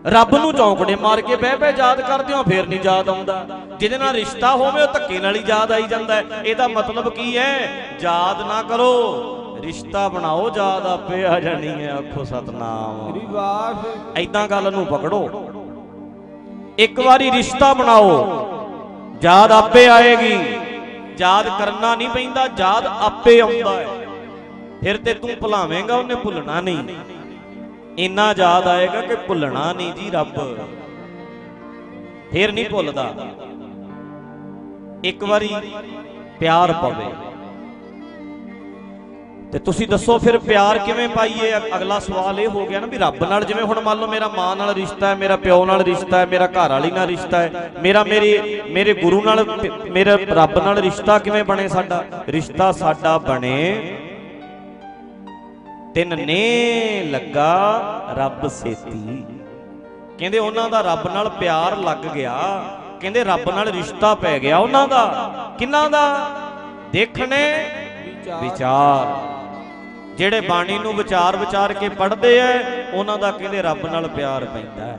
ਰੱਬ ਨੂੰ ਚੌਂਕੜੇ ਮਾਰ ਕੇ ਬਹਿ ਬਹਿ ਯਾਦ ਕਰਦੇ ਹੋ ਫੇਰ ਨਹੀਂ ਯਾਦ ਆਉਂਦਾ। ਜਿਹਦੇ ਨਾਲ ਰਿਸ਼ਤਾ ਹੋਵੇ ਉਹ ਧੱਕੇ ਨਾਲ ਹੀ ਯਾਦ ਆਈ ਜਾਂਦਾ ਇਹਦਾ ਮਤਲਬ ਕੀ ਹੈ? ਯਾਦ ਨਾ ਕਰੋ ਰਿਸ਼ਤਾ ਬਣਾਓ ਯਾਦ ਆਪੇ ਆ ਜਾਣੀ ਹੈ ਆਖੋ ਸਤਨਾਮ। ਸ੍ਰੀ ਵਾਸ ਐਦਾਂ ਗੱਲ ਨੂੰ ਪਕੜੋ। ਇੱਕ ਵਾਰੀ ਰਿਸ਼ਤਾ ਬਣਾਓ। ਯਾਦ ਆਪੇ ਆਏਗੀ। ਯਾਦ ਕਰਨਾ ਨਹੀਂ ਪੈਂਦਾ, ਯਾਦ ਆਪੇ ਆਉਂਦਾ ਹੈ। ਫਿਰ ਤੇ ਤੂੰ ਭੁਲਾਵੇਂਗਾ, ਉਹਨੇ ਭੁੱਲਣਾ ਨਹੀਂ। ਇੰਨਾ ਯਾਦ ਆਏਗਾ ਕਿ ਭੁੱਲਣਾ ਨਹੀਂ ਜੀ ਰੱਬ। ਫਿਰ ਨਹੀਂ ਭੁੱਲਦਾ। ਇੱਕ ਵਾਰੀ ਪਿਆਰ ਪਵੇ। ਤੇ ਤੁਸੀਂ ਦੱਸੋ ਫਿਰ ਪਿਆਰ ਕਿਵੇਂ ਪਾਈਏ? ਅਗਲਾ ਸਵਾਲ ਇਹ ਹੋ ਗਿਆ ਨਾ ਵੀ ਰੱਬ ਨਾਲ ਜਿਵੇਂ ਹੁਣ ਮੰਨ ਲਓ ਮੇਰਾ ਮਾਂ ਨਾਲ ਰਿਸ਼ਤਾ ਹੈ, ਮੇਰਾ ਪਿਓ ਨਾਲ ਰਿਸ਼ਤਾ ਹੈ, ਮੇਰਾ ਘਰ ਵਾਲੀ ਨਾਲ ਰਿਸ਼ਤਾ ਹੈ, ਮੇਰਾ, ਮੇਰੇ ਮੇਰੇ ਗੁਰੂ ਨਾਲ ਪ- ਰੱਬ ਨਾਲ ਰਿਸ਼ਤਾ ਕਿਵੇਂ ਬਣੇ ਸਾਡਾ? ਰਿਸ਼ਤਾ ਸਾਡਾ ਬਣੇ ਤਿੰਨ ਨੇ ਲੱਗਾ ਰੱਬ ਸੇਤੀ। ਕਹਿੰਦੇ ਉਹਨਾਂ ਦਾ ਰੱਬ ਨਾਲ ਪਿਆਰ ਲੱਗ ਗਿਆ। ਕਹਿੰਦੇ ਰੱਬ ਨਾਲ ਰਿਸ਼ਤਾ ਪੈ ਗਿਆ ਉਹਨਾਂ ਦਾ। ਕਿੰਨਾ ਦਾ? ਦੇਖਣੇ ਵਿਚਾਰ। ਜਿਹੜੇ ਬਾਣੀ ਨੂੰ ਵਿਚਾਰ ਵਿਚਾਰ ਕੇ ਪੜ੍ਹਦੇ ਐ, ਉਹਨਾਂ ਦਾ ਕਹਿੰਦੇ ਰੱਬ ਨਾਲ ਪਿਆਰ ਪੈਂਦਾ ਹੈ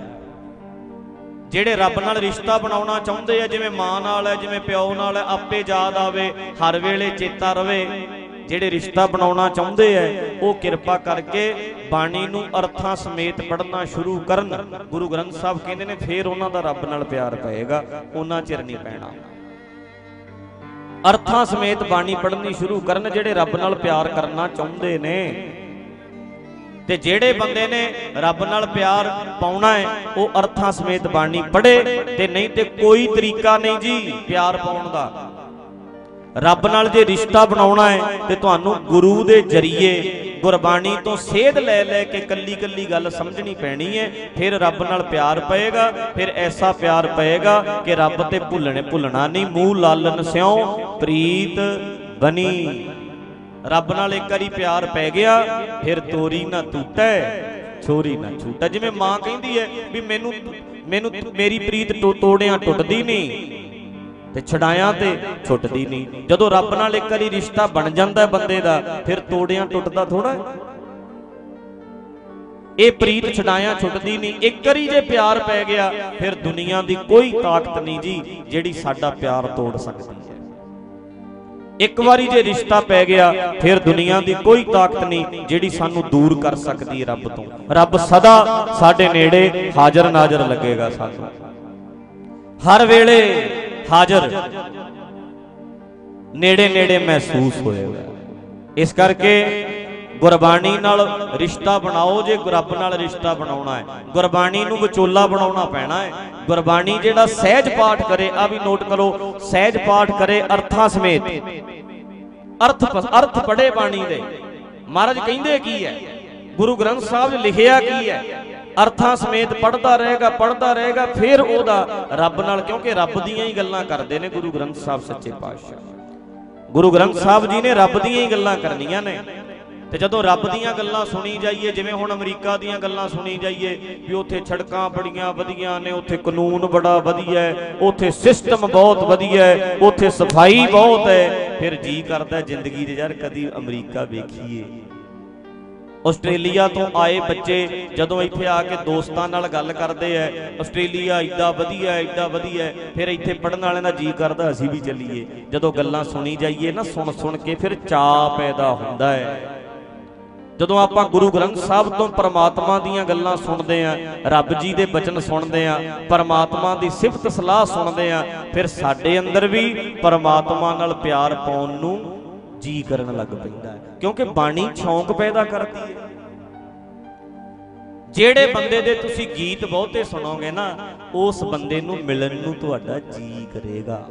ਜਿਹੜੇ ਰੱਬ ਨਾਲ ਰਿਸ਼ਤਾ ਬਣਾਉਣਾ ਚਾਹੁੰਦੇ ਆ ਜਿਵੇਂ ਮਾਂ ਨਾਲ ਹੈ ਜਿਵੇਂ ਪਿਓ ਨਾਲ ਹੈ ਆਪੇ ਯਾਦ ਆਵੇ, ਹਰ ਵੇਲੇ ਚੇਤਾ ਰਵੇ। ਜਿਹੜੇ ਰਿਸ਼ਤਾ ਬਣਾਉਣਾ ਚਾਹੁੰਦੇ ਐ, ਉਹ ਕਿਰਪਾ ਕਰਕੇ ਬਾਣੀ ਨੂੰ ਅਰਥਾਂ ਸਮੇਤ ਪੜ੍ਹਨਾ ਸ਼ੁਰੂ ਕਰਨ। ਗੁਰੂ ਗ੍ਰੰਥ ਸਾਹਿਬ ਕਹਿੰਦੇ ਨੇ, ਫੇਰ ਉਹਨਾਂ ਦਾ ਰੱਬ ਨਾਲ ਪਿਆਰ ਪਏਗਾ, ਉਹਨਾਂ ਚਿਰ ਨਹੀਂ ਪੈਣਾ। ਅਰਥਾਂ ਸਮੇਤ ਬਾਣੀ ਪੜ੍ਹਨੀ ਸ਼ੁਰੂ ਕਰਨ ਜਿਹੜੇ ਰੱਬ ਨਾਲ ਪਿਆਰ ਕਰਨਾ ਚਾਹੁੰਦੇ ਨੇ। ਤੇ ਜਿਹੜੇ ਬੰਦੇ ਨੇ ਰੱਬ ਨਾਲ ਪਿਆਰ ਪਾਉਣਾ ਹੈ, ਉਹ ਅਰਥਾਂ ਸਮੇਤ ਬਾਣੀ ਪੜ੍ਹੇ ਤੇ ਨਹੀਂ ਤੇ ਕੋਈ ਤਰੀਕਾ ਨਹੀਂ ਜੀ ਪਿਆਰ ਪਾਉਣ ਦਾ। ਰੱਬ ਨਾਲ ਜੇ ਰਿਸ਼ਤਾ ਬਣਾਉਣਾ ਹੈ ਤੇ ਤੁਹਾਨੂੰ ਗੁਰੂ ਦੇ ਜਰੀਏ ਗੁਰਬਾਣੀ ਤੋਂ ਸੇਧ ਲੈ ਲੈ ਕੇ ਕੱਲੀ ਕੱਲੀ ਗੱਲ ਸਮਝਣੀ ਪੈਣੀ ਹੈ, ਫਿਰ ਰੱਬ ਨਾਲ ਪਿਆਰ ਪਏਗਾ, ਫਿਰ ਐਸਾ ਪਿਆਰ ਪਏਗਾ ਕਿ ਰੱਬ ਤੇ ਭੁੱਲਣੇ ਭੁੱਲਣਾ ਨਹੀਂ, ਮੂੰਹ ਲਾਲਨ ਸਿਉ, ਪ੍ਰੀਤ ਬਣੀ ਰੱਬ ਨਾਲ ਇੱਕ ਵਾਰੀ ਪਿਆਰ ਪੈ ਗਿਆ, ਫਿਰ ਤੋਰੀ ਨਾ ਟੁੱਟੈ ਛੋਰੀ ਨਾ ਛੂਟਾ। ਜਿਵੇਂ ਮਾਂ ਕਹਿੰਦੀ ਹੈ ਵੀ ਮੈਨੂੰ ਮੈਨੂੰ ਮੇਰੀ ਪ੍ਰੀਤ ਟੋ- ਤੋੜਿਆਂ ਟੁੱਟਦੀ ਨਹੀਂ। ਤੇ ਛਡਾਇਆ ਤੇ ਛੁੱਟਦੀ ਨਹੀਂ। ਜਦੋਂ ਰੱਬ ਨਾਲ ਇੱਕ ਵਾਰੀ ਰਿਸ਼ਤਾ ਬਣ ਜਾਂਦਾ ਬੰਦੇ ਦਾ, ਫਿਰ ਤੋੜਿਆਂ ਟੁੱਟਦਾ ਥੋੜਾ ਇਹ ਪ੍ਰੀਤ ਛਡਾਇਆ ਛੁੱਟਦੀ ਨਹੀਂ। ਇੱਕ ਵਾਰੀ ਜੇ ਪਿਆਰ ਪੈ ਗਿਆ, ਫਿਰ ਦੁਨੀਆ ਦੀ ਕੋਈ ਤਾਕਤ ਨਹੀਂ ਜੀ, ਜਿਹੜੀ ਸਾਡਾ ਪਿਆਰ ਤੋੜ ਸਕਦੀ ਹੈ। ਇੱਕ ਵਾਰੀ ਜੇ ਰਿਸ਼ਤਾ ਪੈ ਗਿਆ, ਫਿਰ ਦੁਨੀਆ ਦੀ ਕੋਈ ਤਾਕਤ ਨਹੀਂ, ਜਿਹੜੀ ਸਾਨੂੰ ਦੂਰ ਕਰ ਸਕਦੀ ਹੈ ਰੱਬ ਤੋਂ। ਰੱਬ ਸਦਾ ਸਾਡੇ ਨੇੜੇ ਹਾਜ਼ਰ ਨਾਜ਼ਰ ਲੱਗੇਗਾ ਸਾਨੂੰ। ਹਰ ਵੇਲੇ ਹਾਜ਼ਰ। ਨੇੜੇ ਨੇੜੇ ਮਹਿਸੂਸ ਹੋਏਗਾ ਇਸ ਕਰਕੇ ਗੁਰਬਾਣੀ ਨਾਲ ਰਿਸ਼ਤਾ ਬਣਾਓ ਜੇ ਰੱਬ ਨਾਲ ਰਿਸ਼ਤਾ ਬਣਾਉਣਾ ਹੈ। ਗੁਰਬਾਣੀ ਨੂੰ ਵਿਚੋਲਾ ਬਣਾਉਣਾ ਪੈਣਾ ਹੈ। ਗੁਰਬਾਣੀ ਜਿਹੜਾ ਸਹਿਜ ਪਾਠ ਕਰੇ ਆ ਵੀ ਨੋਟ ਕਰੋ, ਸਹਿਜ ਪਾਠ ਕਰੇ ਅਰਥਾਂ ਸਮੇਤ। ਅਰਥ ਅਰਥ ਪੜੇ ਬਾਣੀ ਦੇ। ਮਹਾਰਾਜ ਕਹਿੰਦੇ ਕੀ ਹੈ? ਗੁਰੂ ਗ੍ਰੰਥ ਸਾਹਿਬ ਲਿਖਿਆ ਕੀ ਹੈ? ਅਰਥਾਂ ਸਮੇਤ ਪੜਦਾ ਰਹੇਗਾ ਪੜਦਾ ਰਹੇਗਾ, ਫਿਰ ਉਹਦਾ ਰੱਬ ਨਾਲ, ਕਿਉਂਕਿ ਰੱਬ ਦੀਆਂ ਹੀ ਗੱਲਾਂ ਕਰਦੇ ਨੇ ਗੁਰੂ ਗ੍ਰੰਥ ਸਾਹਿਬ ਸੱਚੇ ਪਾਤਸ਼ਾਹ। ਗੁਰੂ ਗ੍ਰੰਥ ਸਾਹਿਬ ਜੀ ਨੇ ਰੱਬ ਦੀਆਂ ਹੀ ਗੱਲਾਂ ਕਰਨੀਆਂ ਨੇ। ਤੇ ਜਦੋਂ ਰੱਬ ਦੀਆਂ ਗੱਲਾਂ ਸੁਣੀ ਜਾਈਏ, ਜਿਵੇਂ ਹੁਣ ਅਮਰੀਕਾ ਦੀਆਂ ਗੱਲਾਂ ਸੁਣੀ ਜਾਈਏ, ਵੀ ਉੱਥੇ ਛੜਕਾਂ ਬੜੀਆਂ ਵਧੀਆਂ ਨੇ, ਉੱਥੇ ਕਾਨੂੰਨ ਬੜਾ ਵਧੀਆ ਹੈ ਉੱਥੇ ਸਿਸਟਮ ਬਹੁਤ ਵਧੀਆ ਹੈ ਉੱਥੇ ਸਫ਼ਾਈ ਬਹੁਤ ਹੈ ਫਿਰ ਜੀ ਕਰਦਾ ਜ਼ਿੰਦਗੀ ਦੇ ਯਾਰ ਕਦੀ ਅਮਰੀਕਾ ਵੇਖੀਏ। ਆਸਟ੍ਰੇਲੀਆ ਤੋਂ ਆਏ ਬੱਚੇ ਜਦੋਂ ਇੱਥੇ ਆ ਕੇ ਦੋਸਤਾਂ ਨਾਲ ਗੱਲ ਕਰਦੇ ਐ, ਆਸਟ੍ਰੇਲੀਆ ਇੱਡਾ ਵਧੀਆ ਹੈ ਵਧੀਆ, ਫਿਰ ਇੱਥੇ ਪੜਨ ਵਾਲਿਆਂ ਦਾ ਜੀ ਕਰਦਾ, ਅਸੀਂ ਵੀ ਚੱਲੀਏ। ਜਦੋਂ ਗੱਲਾਂ ਸੁਣੀ ਜਾਈਏ ਨਾ, ਸੁਣ ਸੁਣ ਕੇ ਫਿਰ ਚਾਹ ਪੈਦਾ ਹੁੰਦਾ ਹੈ ਜਦੋਂ ਆਪਾਂ ਗੁਰੂ ਗ੍ਰੰਥ ਸਾਹਿਬ ਤੋਂ ਪਰਮਾਤਮਾ ਦੀਆਂ ਗੱਲਾਂ ਸੁਣਦੇ ਆਂ, ਰੱਬ ਜੀ ਦੇ ਬਚਨ ਸੁਣਦੇ ਆਂ, ਪਰਮਾਤਮਾ ਦੀ ਸਿਫਤ ਸਲਾਹ ਸੁਣਦੇ ਆਂ, ਫਿਰ ਸਾਡੇ ਅੰਦਰ ਵੀ ਪਰਮਾਤਮਾ ਨਾਲ ਪਿਆਰ ਪਾਉਣ ਨੂੰ ਜੀ ਕਰਨ ਲੱਗ ਪੈਂਦਾ ਹੈ ਕਿਉਂਕਿ ਬਾਣੀ ਸ਼ੌਂਕ ਪੈਦਾ ਕਰਦੀ ਹੈ। ਜਿਹੜੇ ਬੰਦੇ ਦੇ ਤੁਸੀਂ ਗੀਤ ਬਹੁਤੇ ਸੁਣੋਗੇ ਨਾ ਉਸ ਬੰਦੇ ਨੂੰ ਮਿਲਣ ਨੂੰ ਤੁਹਾਡਾ ਜੀ ਕਰੇਗਾ।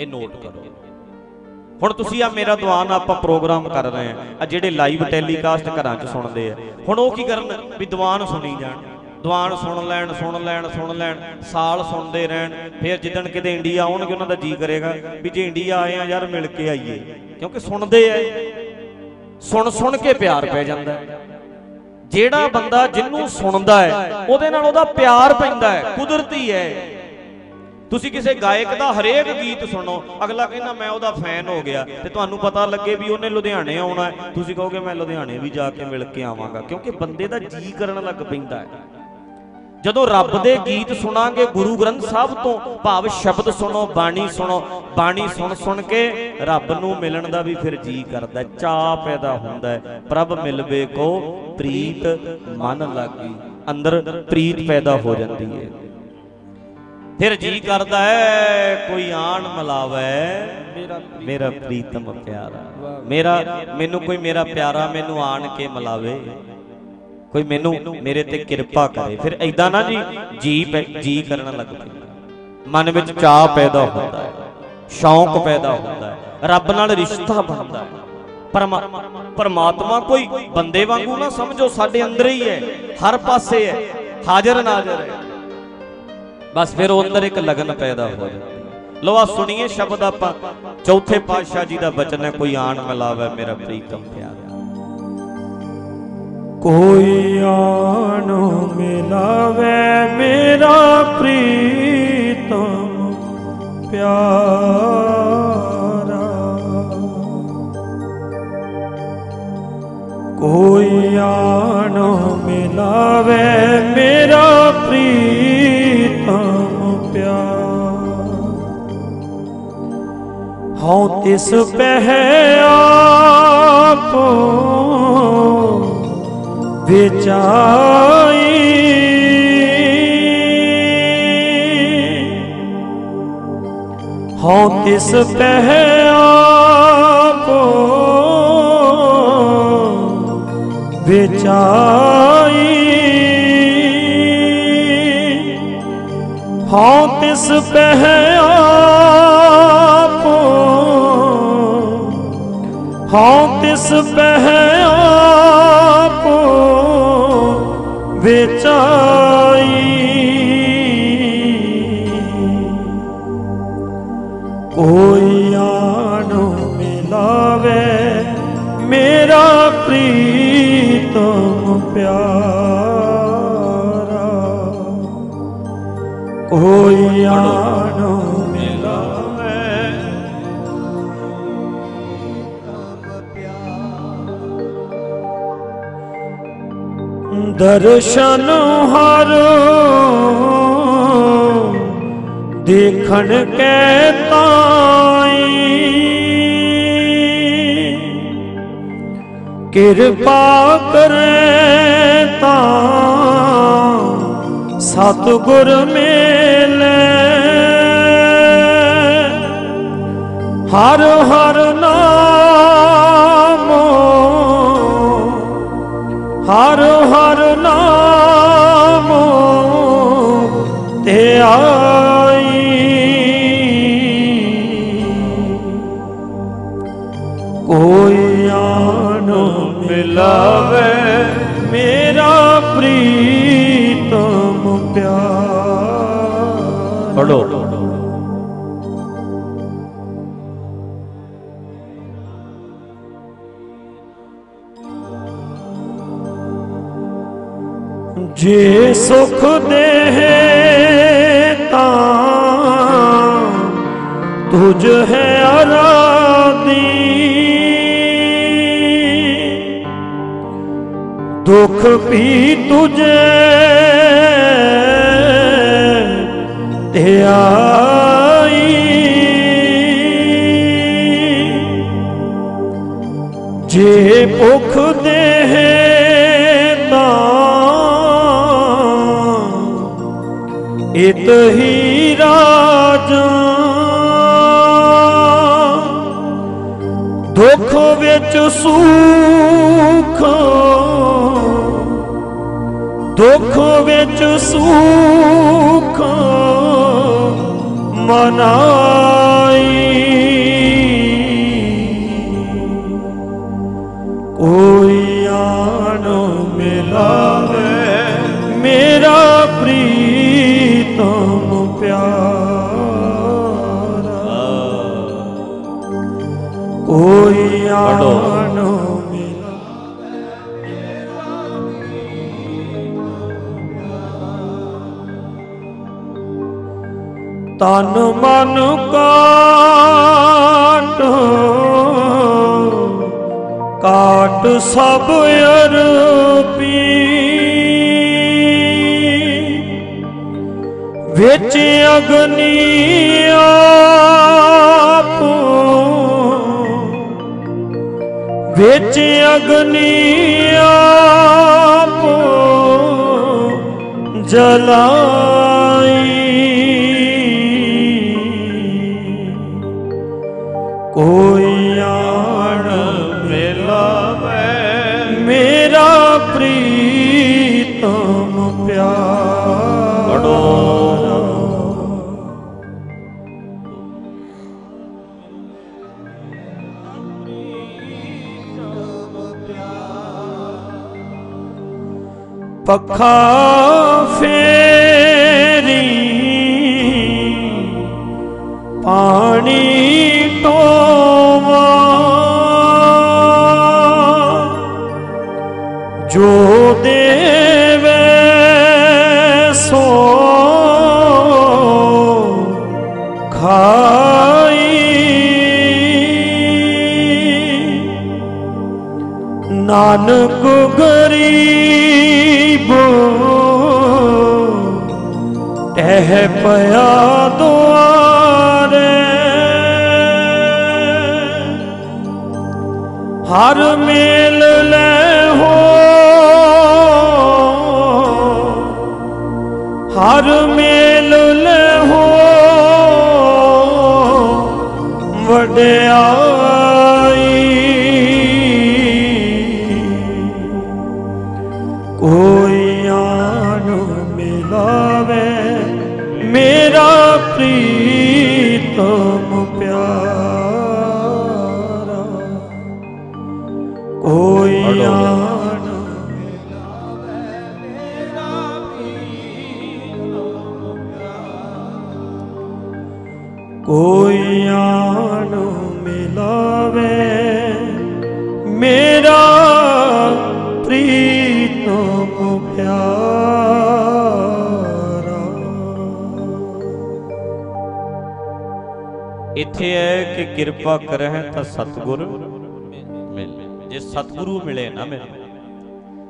ਇਹ ਨੋਟ ਕਰੋ। ਹੁਣ ਤੁਸੀਂ ਆ ਮੇਰਾ ਦੀਵਾਨ ਆਪਾਂ ਪ੍ਰੋਗਰਾਮ ਕਰ ਰਹੇ ਆ ਆ ਜਿਹੜੇ ਲਾਈਵ ਟੈਲੀਕਾਸਟ ਘਰਾਂ 'ਚ ਸੁਣਦੇ ਆ। ਹੁਣ ਉਹ ਕੀ ਕਰਨ? ਵੀ ਦੀਵਾਨ ਸੁਣੀ ਜਾਣ। ਦੀਵਾਨ ਸੁਣ ਲੈਣ ਸੁਣ ਲੈਣ ਸੁਣ ਲੈਣ। ਸਾਲ ਸੁਣਦੇ ਰਹਿਣ। ਫਿਰ ਜਿੱਦਣ ਕਿਤੇ ਇੰਡੀਆ ਆਉਣਗੇ ਉਹਨਾਂ ਦਾ ਜੀ ਕਰੇਗਾ। ਵੀ ਜੇ ਇੰਡੀਆ ਆਏ ਆ ਯਾਰ ਮਿਲ ਕੇ ਆਈਏ। ਕਿਉਂਕਿ ਸੁਣਦੇ ਆ, ਸੁਣ ਸੁਣ ਕੇ ਪਿਆਰ ਪੈ ਜਾਂਦਾ ਜਿਹੜਾ ਬੰਦਾ ਜਿਹਨੂੰ ਸੁਣਦਾ ਹੈ, ਉਹਦੇ ਨਾਲ ਉਹਦਾ ਪਿਆਰ ਪੈਂਦਾ ਹੈ, ਕੁਦਰਤੀ ਹੈ। ਤੁਸੀਂ ਕਿਸੇ ਗਾਇਕ ਦਾ ਹਰੇਕ ਗੀਤ ਸੁਣੋ, ਅਗਲਾ ਕਹਿੰਦਾ, ਮੈਂ ਉਹਦਾ ਫੈਨ ਹੋ ਗਿਆ। ਤੇ ਤੁਹਾਨੂੰ ਪਤਾ ਲੱਗੇ ਵੀ ਉਹਨੇ ਲੁਧਿਆਣੇ ਆਉਣਾ ਤੁਸੀਂ ਕਹੋਗੇ, ਮੈਂ ਲੁਧਿਆਣੇ ਵੀ ਜਾ ਕੇ ਮਿਲ ਕੇ ਆਵਾਂਗਾ। ਕਿਉਂਕਿ ਬੰਦੇ ਦਾ ਜੀ ਕਰਨ ਲੱਗ ਪੈਂਦਾ ਹੈ। ਜਦੋਂ ਰੱਬ ਦੇ ਗੀਤ ਸੁਣਾਂਗੇ ਗੁਰੂ ਗ੍ਰੰਥ ਸਾਹਿਬ ਤੋਂ ਭਾਵ ਸ਼ਬਦ ਸੁਣੋ ਬਾਣੀ ਸੁਣੋ ਬਾਣੀ ਸੁਣ ਸੁਣ ਕੇ ਰੱਬ ਨੂੰ ਮਿਲਣ ਦਾ ਵੀ ਫਿਰ ਜੀ ਕਰਦਾ ਚਾਹ ਪੈਦਾ ਹੁੰਦਾ ਪ੍ਰਭ ਮਿਲਵੇ ਕੋ ਪ੍ਰੀਤ ਮਨ ਲਾਗੀ ਅੰਦਰ ਪ੍ਰੀਤ ਪੈਦਾ ਹੋ ਜਾਂਦੀ ਹੈ। ਫਿਰ ਜੀ ਕਰਦਾ ਹੈ ਕੋਈ ਆਣ ਮਿਲਾਵੇ ਮੇਰਾ ਪ੍ਰੀਤਮ ਪਿਆਰਾ। ਮੇਰਾ ਮੈਨੂੰ ਕੋਈ ਮੇਰਾ ਪਿਆਰਾ ਮੈਨੂੰ ਆਣ ਕੇ ਮਿਲਾਵੇ। ਕੋਈ ਮੈਨੂੰ ਮੇਰੇ ਤੇ ਕਿਰਪਾ ਕਰੇ। ਫਿਰ ਐਦਾਂ ਨਾ ਜੀ ਜੀ ਜੀ ਕਰਨ ਲੱਗ ਪੈਂਦਾ ਮਨ ਵਿੱਚ ਚਾਹ ਪੈਦਾ ਹੁੰਦਾ ਹੈ, ਸ਼ੌਂਕ ਪੈਦਾ ਹੁੰਦਾ ਹੈ, ਰੱਬ ਨਾਲ ਰਿਸ਼ਤਾ ਬਣਦਾ ਹੈ। ਪਰਮਾਤਮਾ ਕੋਈ ਬੰਦੇ ਵਾਂਗੂ ਨਾ ਸਮਝੋ, ਸਾਡੇ ਅੰਦਰ ਹੀ ਹੈ, ਹਰ ਪਾਸੇ ਹੈ, ਹਾਜ਼ਰ ਨਾਜ਼ਰ ਹੈ ਬਸ ਫਿਰ ਉਹ ਅੰਦਰ ਇੱਕ ਲਗਨ ਪੈਦਾ ਹੋ ਜਾਂਦੀ ਲੋ ਆ ਸੁਣੀਏ ਸ਼ਬਦ ਆਪਾਂ, ਚੌਥੇ ਪਾਤਸ਼ਾਹ ਜੀ ਦਾ ਬਚਨ ਹੈ, ਕੋਈ ਆਣ ਮਿਲਾਵੇ ਮੇਰਾ ਪ੍ਰੀਤਮ ਪਿਆਰਾ। ਕੋਈ ਆਣ ਮਿਲਾਵੇ ਮੇਰਾ ਪ੍ਰੀਤਮ ਪਿਆਰਾ। ਕੋਈ ਆਣ ਮਿਲਾਵੇ ਮੇਰਾ ਪ੍ਰੀਤਮ ਪਿਆਰਾ। ਹਉ ਤਿਸ ਪਹਿ ਆਪੋ ਵਿਚਾਈ ਹਉ ਤਿਸ ਪਹਿ ਆਪੋ ਵਿਚਾਈ ਹਉ ਤਿਸ ਪਹਿ ਆਪੋ ਹਉ ਤਿਸ ਪਹਿ ਆਪੋ ਵਿਚਾਈ। ਕੋਈ ਆਣੋ ਮਿਲਾਵੇ ਮੇਰਾ ਪ੍ਰੀਤਮ ਪਿਆਰਾ। ਕੋਈ ਆਣੋ ਦਰਸ਼ਨ ਹਰ। ਦੇਖਣ ਕੈ ਤਾਈ। ਕਿਰਪਾ ਕਰੇ ਤਾਂ ਸਤਿਗੁਰ ਮੇਲੇ। ਹਰ ਹਰ ਨਾਮੋ ਹਰ ਹਰ ਨਾਮ ਤੇ ਆਈ। ਕੋਈ ਆਨ ਮਿਲਾਵੇ ਮੇਰਾ ਪ੍ਰੀਤਮ ਪਿਆਰ। ਜੇ ਸੁਖ ਦੇ ਤਾਂ ਤੁਝ ਹੈ ਅਰਾਦੀ ਦੁਖ ਵੀ ਤੁਝੇ ਤੇ ਆਈ। ਜੇ ਭੁਖ ਇਤ ਹੀ ਰਾਜਾਂ। ਦੁੱਖ ਵਿੱਚ ਸੁਖ। ਦੁੱਖ ਵਿੱਚ ਸੁਖ। ਮਨਾਈ। ਕੋਈ ਆਣ ਮਿਲਾਵੇ ਮੇਰਾ ਕੋਈ ਤਨ ਮਨ ਕਾਟ ਕਾਟ ਸਭ ਅਰਪੀ। ਵਿੱਚ ਅਗਨੀ ਆਪ ਵਿੱਚ ਅਗਨੀ ਆਪ ਜਲਾਈ। ਕੋਈ ਪੱਖਾ ਫੇਰੀ ਪਾਣੀ ਟੋਵਾ ਜੋ ਦੇਵੇ ਸੋ ਖਾਈ। ਨਾਨਕ ਗਰੀ ਹੈ ਪਿਆ ਦੁਆਰੇ। ਹਰ ਮੇਲ ਲੈ ਹੋ। ਹਰ ਮੇਲ ਲੈ ਹੋ। ਵਡਿਆ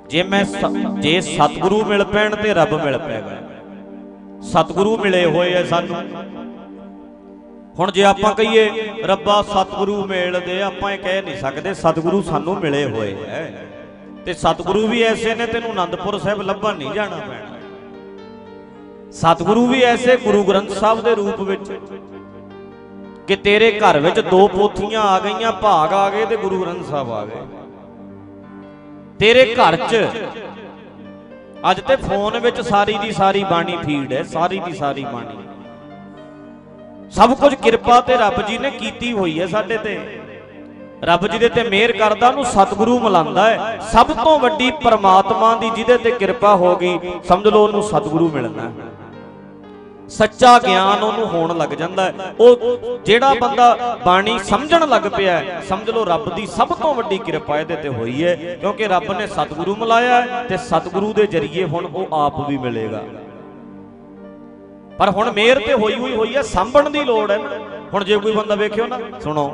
ਜੇ ਮੈਂ ਜੇ ਸਤਿਗੁਰੂ ਮਿਲ ਪੈਣ ਤੇ ਰੱਬ ਮਿਲ ਪੈਗਾ। ਸਤਿਗੁਰੂ ਮਿਲੇ ਹੋਏ ਐ ਸਾਨੂੰ। ਹੁਣ ਜੇ ਆਪਾਂ ਕਹੀਏ, ਰੱਬਾ ਸਤਿਗੁਰੂ ਮਿਲਦੇ ਆਪਾਂ ਇਹ ਕਹਿ ਨਹੀਂ ਸਕਦੇ, ਸਤਿਗੁਰੂ ਸਾਨੂੰ ਮਿਲੇ ਹੋਏ ਐ। ਤੇ ਸਤਿਗੁਰੂ ਵੀ ਐਸੇ ਨੇ, ਤੈਨੂੰ ਆਨੰਦਪੁਰ ਸਾਹਿਬ ਲੱਭਣ ਨਹੀਂ ਜਾਣਾ ਪੈਣਾ। ਸਤਿਗੁਰੂ ਵੀ ਐਸੇ ਗੁਰੂ ਗ੍ਰੰਥ ਸਾਹਿਬ ਦੇ ਰੂਪ ਵਿੱਚ ਕਿ ਤੇਰੇ ਘਰ ਵਿੱਚ ਦੋ ਪੋਥੀਆਂ ਆ ਗਈਆਂ, ਭਾਗ ਆ ਗਏ ਤੇ ਗੁਰੂ ਗ੍ਰੰਥ ਸਾਹਿਬ ਆ ਗਏ। ਤੇਰੇ ਘਰ 'ਚ। ਅੱਜ ਤੇ ਫੋਨ ਵਿੱਚ ਸਾਰੀ ਦੀ ਸਾਰੀ ਬਾਣੀ ਫੀਡ ਹੈ, ਸਾਰੀ ਦੀ ਸਾਰੀ ਬਾਣੀ। ਸਭ ਕੁਝ ਕਿਰਪਾ ਤੇ ਰੱਬ ਜੀ ਨੇ ਕੀਤੀ ਹੋਈ ਹੈ ਸਾਡੇ ਤੇ। ਰੱਬ ਜੀ ਦੇ ਤੇ ਮਿਹਰ ਕਰਦਾ, ਉਹਨੂੰ ਸਤਿਗੁਰੂ ਮਿਲਾਂਦਾ ਹੈ। ਸਭ ਤੋਂ ਵੱਡੀ ਪਰਮਾਤਮਾ ਦੀ ਜਿਹਦੇ ਤੇ ਕਿਰਪਾ ਹੋ ਗਈ, ਸਮਝ ਲਓ ਉਹਨੂੰ ਸਤਿਗੁਰੂ ਮਿਲਣਾ ਹੈ। ਸੱਚਾ ਗਿਆਨ ਉਹਨੂੰ ਹੋਣ ਲੱਗ ਜਾਂਦਾ ਉਹ ਜਿਹੜਾ ਬੰਦਾ ਬਾਣੀ ਸਮਝਣ ਲੱਗ ਪਿਆ ਸਮਝ ਲਓ ਰੱਬ ਦੀ ਸਭ ਤੋਂ ਵੱਡੀ ਕਿਰਪਾ ਇਹਦੇ ਤੇ ਹੋਈ ਹੈ, ਕਿਉਂਕਿ ਰੱਬ ਨੇ ਸਤਿਗੁਰੂ ਮਿਲਾਇਆ ਤੇ ਸਤਿਗੁਰੂ ਦੇ ਜਰੀਏ ਹੁਣ ਉਹ ਆਪ ਵੀ ਮਿਲੇਗਾ। ਪਰ ਹੁਣ ਮਿਹਰ ਤੇ ਹੋਈ ਹੋਈ ਹੋਈ ਹੈ, ਸਾਂਭਣ ਦੀ ਲੋੜ ਹੈ ਹੁਣ ਜੇ ਕੋਈ ਬੰਦਾ ਵੇਖਿਓ ਨਾ, ਸੁਣੋ,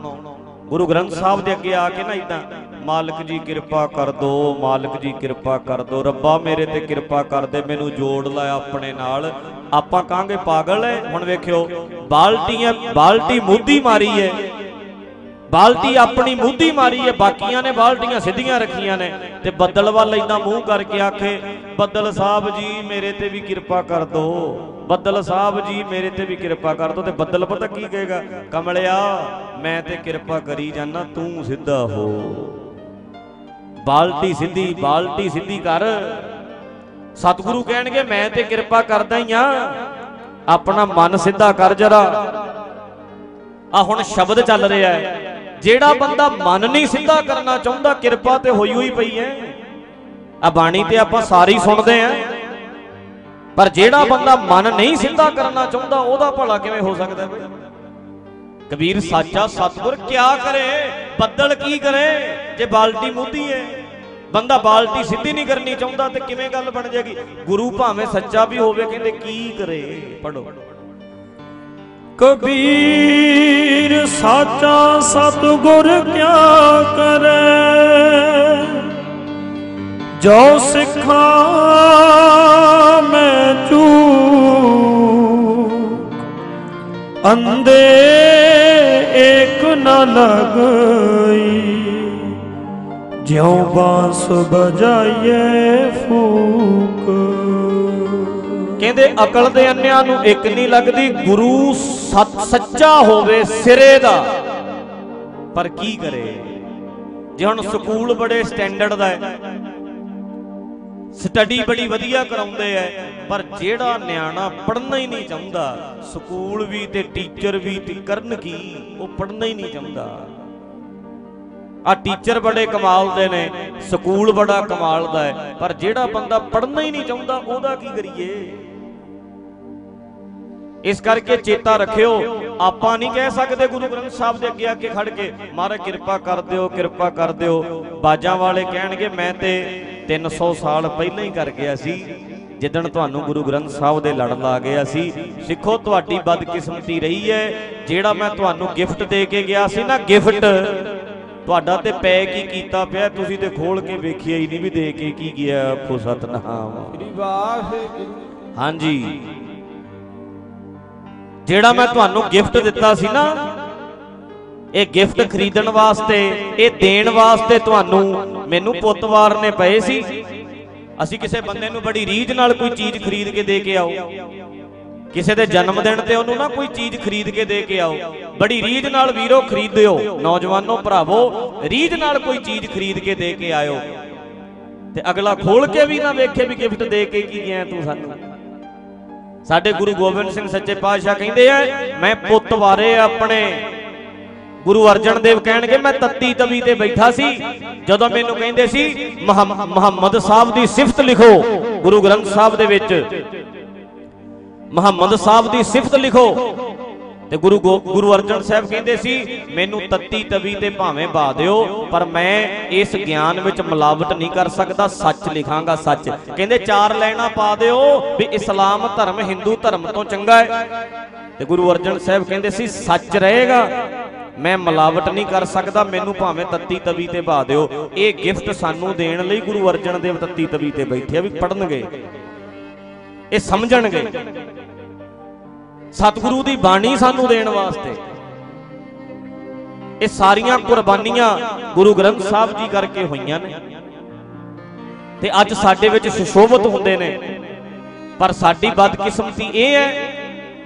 ਗੁਰੂ ਗ੍ਰੰਥ ਸਾਹਿਬ ਦੇ ਅੱਗੇ ਆ ਕੇ ਨਾ ਇਦਾਂ ਮਾਲਕ ਜੀ ਕਿਰਪਾ ਕਰ ਦੋ, ਮਾਲਕ ਜੀ ਕਿਰਪਾ ਕਰ ਦੋ। ਰੱਬਾ ਮੇਰੇ ਤੇ ਕਿਰਪਾ ਕਰ ਦੇ, ਮੈਨੂੰ ਜੋੜ ਲੈ ਆਪਣੇ ਨਾਲ। ਆਪਾਂ ਕਹਾਂਗੇ ਪਾਗਲ ਹੈ ਹੁਣ ਵੇਖਿਓ ਬਾਲਟੀਆਂ ਬਾਲਟੀ ਮੁੱਦੀ ਮਾਰੀ ਹੈ ਬਾਲਟੀ ਆਪਣੀ ਮੁੱਦੀ ਮਾਰੀ ਹੈ ਬਾਕੀਆਂ ਨੇ ਬਾਲਟੀਆਂ ਸਿੱਧੀਆਂ ਰੱਖੀਆਂ ਨੇ। ਤੇ ਬੱਦਲ ਵੱਲ ਇਦਾਂ ਮੂੰਹ ਕਰਕੇ ਆਖੇ, ਬੱਦਲ ਸਾਹਿਬ ਜੀ ਮੇਰੇ ਤੇ ਵੀ ਕਿਰਪਾ ਕਰ ਦੋ। ਬੱਦਲ ਸਾਹਿਬ ਜੀ ਮੇਰੇ ਤੇ ਵੀ ਕਿਰਪਾ ਕਰ ਦੋ। ਤੇ ਬੱਦਲ ਪਤਾ ਕੀ ਕਹੇਗਾ? ਕਮਲਿਆ, ਮੈਂ ਤੇ ਕਿਰਪਾ ਕਰੀ ਜਾਨਾ, ਤੂੰ ਸਿੱਧਾ ਹੋ। ਬਾਲਟੀ ਸਿੱਧੀ ਬਾਲਟੀ ਸਿੱਧੀ ਕਰ। ਸਤਿਗੁਰੂ ਕਹਿਣਗੇ, ਮੈਂ ਤੇ ਕਿਰਪਾ ਕਰਦਾ ਹੀ ਆ। ਆਪਣਾ ਮਨ ਸਿੱਧਾ ਕਰ ਜਰਾ। ਆ ਹੁਣ ਸ਼ਬਦ ਚੱਲ ਰਿਹਾ ਹੈ। ਜਿਹੜਾ ਬੰਦਾ ਮਨ ਨਹੀਂ ਸਿੱਧਾ ਕਰਨਾ ਚਾਹੁੰਦਾ, ਕਿਰਪਾ ਤੇ ਹੋਈ ਹੋਈ ਪਈ ਹੈ। ਆ ਬਾਣੀ ਤੇ ਆਪਾਂ ਸਾਰੀ ਸੁਣਦੇ ਆਂ। ਪਰ ਜਿਹੜਾ ਬੰਦਾ ਮਨ ਨਹੀਂ ਸਿੱਧਾ ਕਰਨਾ ਚਾਹੁੰਦਾ, ਉਹਦਾ ਭਲਾ ਕਿਵੇਂ ਹੋ ਸਕਦਾ ਬਈ? ਕਬੀਰ ਸਾਚਾ ਸਤਿਗੁਰ ਕਿਆ ਕਰੇ? ਬੱਦਲ ਕੀ ਕਰੇ? ਜੇ ਬਾਲਟੀ ਮੁੱਦੀ ਹੈ ਬੰਦਾ ਬਾਲਟੀ ਸਿੱਧੀ ਨਹੀਂ ਕਰਨੀ ਚਾਹੁੰਦਾ ਤੇ ਕਿਵੇਂ ਗੱਲ ਬਣ ਜਾਏਗੀ? ਗੁਰੂ ਭਾਵੇਂ ਸੱਚਾ ਵੀ ਹੋਵੇ, ਕਹਿੰਦੇ ਕੀ ਕਰੇ? ਪੜੋ ਕਬੀਰ ਸਾਚਾ ਸਤਿਗੁਰ ਕਿਆ ਕਰੇ? ਜੋ ਸਿੱਖਾ ਮੈਂ ਚੂਕ ਅੰਦੇ ਏਕ ਨ ਲਗਈ। ਜਿਉ ਬਾਂਸ ਬਜਾਈਏ ਫੂਕ। ਕਹਿੰਦੇ ਅਕਲ ਦੇ ਅੰਨਿਆਂ ਨੂੰ ਇੱਕ ਨਹੀਂ ਲੱਗਦੀ, ਗੁਰੂ ਸੱਚ ਸੱਚਾ ਹੋਵੇ ਸਿਰੇ ਦਾ। ਪਰ ਕੀ ਕਰੇ? ਜੇ ਹੁਣ ਸਕੂਲ ਬੜੇ ਸਟੈਂਡਰਡ ਦਾ ਹੈ। ਸਟੱਡੀ ਬੜੀ ਵਧੀਆ ਕਰਾਉਂਦੇ ਐ ਪਰ ਜਿਹੜਾ ਨਿਆਣਾ ਪੜ੍ਹਨਾ ਹੀ ਨਹੀਂ ਚਾਹੁੰਦਾ, ਸਕੂਲ ਵੀ ਤੇ ਟੀਚਰ ਵੀ ਤੇ ਕਰਨ ਕੀ, ਉਹ ਪੜ੍ਹਨਾ ਹੀ ਨਹੀਂ ਚਾਹੁੰਦਾ। ਆ ਟੀਚਰ ਬੜੇ ਕਮਾਲ ਦੇ ਨੇ, ਸਕੂਲ ਬੜਾ ਕਮਾਲ ਦਾ ਹੈ, ਪਰ ਜਿਹੜਾ ਬੰਦਾ ਪੜ੍ਹਨਾ ਹੀ ਨਹੀਂ ਚਾਹੁੰਦਾ, ਉਹਦਾ ਕੀ ਕਰੀਏ? ਇਸ ਕਰਕੇ ਚੇਤਾ ਰੱਖਿਓ, ਆਪਾਂ ਨਹੀਂ ਕਹਿ ਸਕਦੇ ਗੁਰੂ ਗ੍ਰੰਥ ਸਾਹਿਬ ਦੇ ਅੱਗੇ ਅੱਗੇ ਖੜ ਕੇ ਮਹਾਰਾਜ ਕਿਰਪਾ ਕਰ ਦਿਓ, ਕਿਰਪਾ ਕਰ ਦਿਓ। ਬਾਜਾਂ ਵਾਲੇ ਕਹਿਣਗੇ, ਮੈਂ ਤੇ 300 ਸਾਲ ਪਹਿਲਾਂ ਹੀ ਕਰ ਗਿਆ ਸੀ। ਜਿੱਦਣ ਤੁਹਾਨੂੰ ਗੁਰੂ ਗ੍ਰੰਥ ਸਾਹਿਬ ਦੇ ਲੜ ਲਾ ਗਿਆ ਸੀ ਸਿੱਖੋ ਤੁਹਾਡੀ ਬਦਕਿਸਮਤੀ ਰਹੀ ਹੈ। ਜਿਹੜਾ ਮੈਂ ਤੁਹਾਨੂੰ ਗਿਫਟ ਦੇ ਕੇ ਗਿਆ ਸੀ ਨਾ ਗਿਫਟ ਤੁਹਾਡਾ ਤੇ ਪੈ ਕੀ ਕੀਤਾ ਪਿਆ ਤੁਸੀਂ ਤੇ ਖੋਲ ਕੇ ਵੇਖਿਆ ਹੀ ਨਹੀਂ ਵੀ ਦੇ ਕੇ ਕੀ ਗਿਆ ਆਖੋ ਸਤਨਾਮ। ਹਾਂਜੀ। ਜਿਹੜਾ ਮੈਂ ਤੁਹਾਨੂੰ ਗਿਫਟ ਦਿੱਤਾ ਸੀ ਨਾ ਇਹ ਗਿਫਟ ਖਰੀਦਣ ਵਾਸਤੇ ਇਹ ਦੇਣ ਵਾਸਤੇ ਤੁਹਾਨੂੰ ਮੈਨੂੰ ਪੁੱਤ ਵਾਰਨੇ ਪਏ ਸੀ। ਅਸੀਂ ਕਿਸੇ ਬੰਦੇ ਨੂੰ ਬੜੀ ਰੀਝ ਨਾਲ ਕੋਈ ਚੀਜ਼ ਖਰੀਦ ਕੇ ਦੇ ਕੇ ਆਓ। ਕਿਸੇ ਦੇ ਜਨਮ ਦਿਨ ਤੇ ਉਹਨੂੰ ਨਾ ਕੋਈ ਚੀਜ਼ ਖਰੀਦ ਕੇ ਦੇ ਕੇ ਆਓ। ਬੜੀ ਰੀਝ ਨਾਲ ਵੀਰੋ ਖਰੀਦਿਓ, ਨੌਜਵਾਨੋ ਭਰਾਵੋ, ਰੀਝ ਨਾਲ ਕੋਈ ਚੀਜ਼ ਖਰੀਦ ਕੇ ਦੇ ਕੇ ਆਇਓ। ਤੇ ਅਗਲਾ ਖੋਲ ਕੇ ਵੀ ਨਾ ਵੇਖੇ ਵੀ ਗਿਫਟ ਦੇ ਕੇ ਕੀ ਗਿਆ ਤੂੰ ਸਾਨੂੰ। ਸਾਡੇ ਗੁਰੂ ਗੋਬਿੰਦ ਸਿੰਘ ਸੱਚੇ ਪਾਤਸ਼ਾਹ ਕਹਿੰਦੇ ਆ, ਮੈਂ ਪੁੱਤ ਵਾਰੇ ਆਪਣੇ ਗੁਰੂ ਅਰਜਨ ਦੇਵ ਕਹਿਣਗੇ, ਮੈਂ ਤੱਤੀ ਤਵੀ ਤੇ ਬੈਠਾ ਸੀ, ਜਦੋਂ ਮੈਨੂੰ ਕਹਿੰਦੇ ਸੀ ਮੁਹੰਮਦ ਸਾਹਿਬ ਦੀ ਸਿਫਤ ਲਿਖੋ, ਗੁਰੂ ਗ੍ਰੰਥ ਸਾਹਿਬ ਦੇ ਵਿੱਚ। ਮੁਹੰਮਦ ਸਾਹਿਬ ਦੀ ਸਿਫਤ ਲਿਖੋ। ਤੇ ਗੁਰੂ ਗੁਰੂ ਅਰਜਨ ਸਾਹਿਬ ਕਹਿੰਦੇ ਸੀ, ਮੈਨੂੰ ਤੱਤੀ ਤਵੀ ਤੇ ਭਾਵੇਂ ਬਾ ਦਿਓ, ਪਰ ਮੈਂ ਇਸ ਗਿਆਨ ਵਿੱਚ ਮਿਲਾਵਟ ਨਹੀਂ ਕਰ ਸਕਦਾ, ਸੱਚ ਲਿਖਾਂਗਾ ਸੱਚ। ਕਹਿੰਦੇ, ਚਾਰ ਲੈਣਾ ਪਾ ਦਿਓ ਵੀ ਇਸਲਾਮ ਧਰਮ, ਹਿੰਦੂ ਧਰਮ ਤੋਂ ਚੰਗਾ ਹੈ। ਤੇ ਗੁਰੂ ਅਰਜਨ ਸਾਹਿਬ ਕਹਿੰਦੇ ਸੀ, ਸੱਚ ਰਹੇਗਾ। ਮੈਂ ਮਿਲਾਵਟ ਨਹੀਂ ਕਰ ਸਕਦਾ, ਮੈਨੂੰ ਭਾਵੇਂ ਤੱਤੀ ਤਵੀ ਤੇ ਬਾ ਦਿਓ। ਇਹ ਗਿਫਟ ਸਾਨੂੰ ਦੇਣ ਲਈ ਗੁਰੂ ਅਰਜਨ ਦੇਵ ਤੱਤੀ ਤਵੀ ਤੇ ਬੈਠੇ ਆ ਵੀ ਪੜਨਗੇ ਇਹ ਸਮਝਣਗੇ। ਸਤਿਗੁਰੂ ਦੀ ਬਾਣੀ ਸਾਨੂੰ ਦੇਣ ਵਾਸਤੇ। ਇਹ ਸਾਰੀਆਂ ਕੁਰਬਾਨੀਆਂ ਗੁਰੂ ਗ੍ਰੰਥ ਸਾਹਿਬ ਜੀ ਕਰਕੇ ਹੋਈਆਂ ਨੇ। ਤੇ ਅੱਜ ਸਾਡੇ ਵਿੱਚ ਸੁਸ਼ੋਭਿਤ ਹੁੰਦੇ ਨੇ। ਪਰ ਸਾਡੀ ਬਦਕਿਸਮਤੀ ਇਹ ਹੈ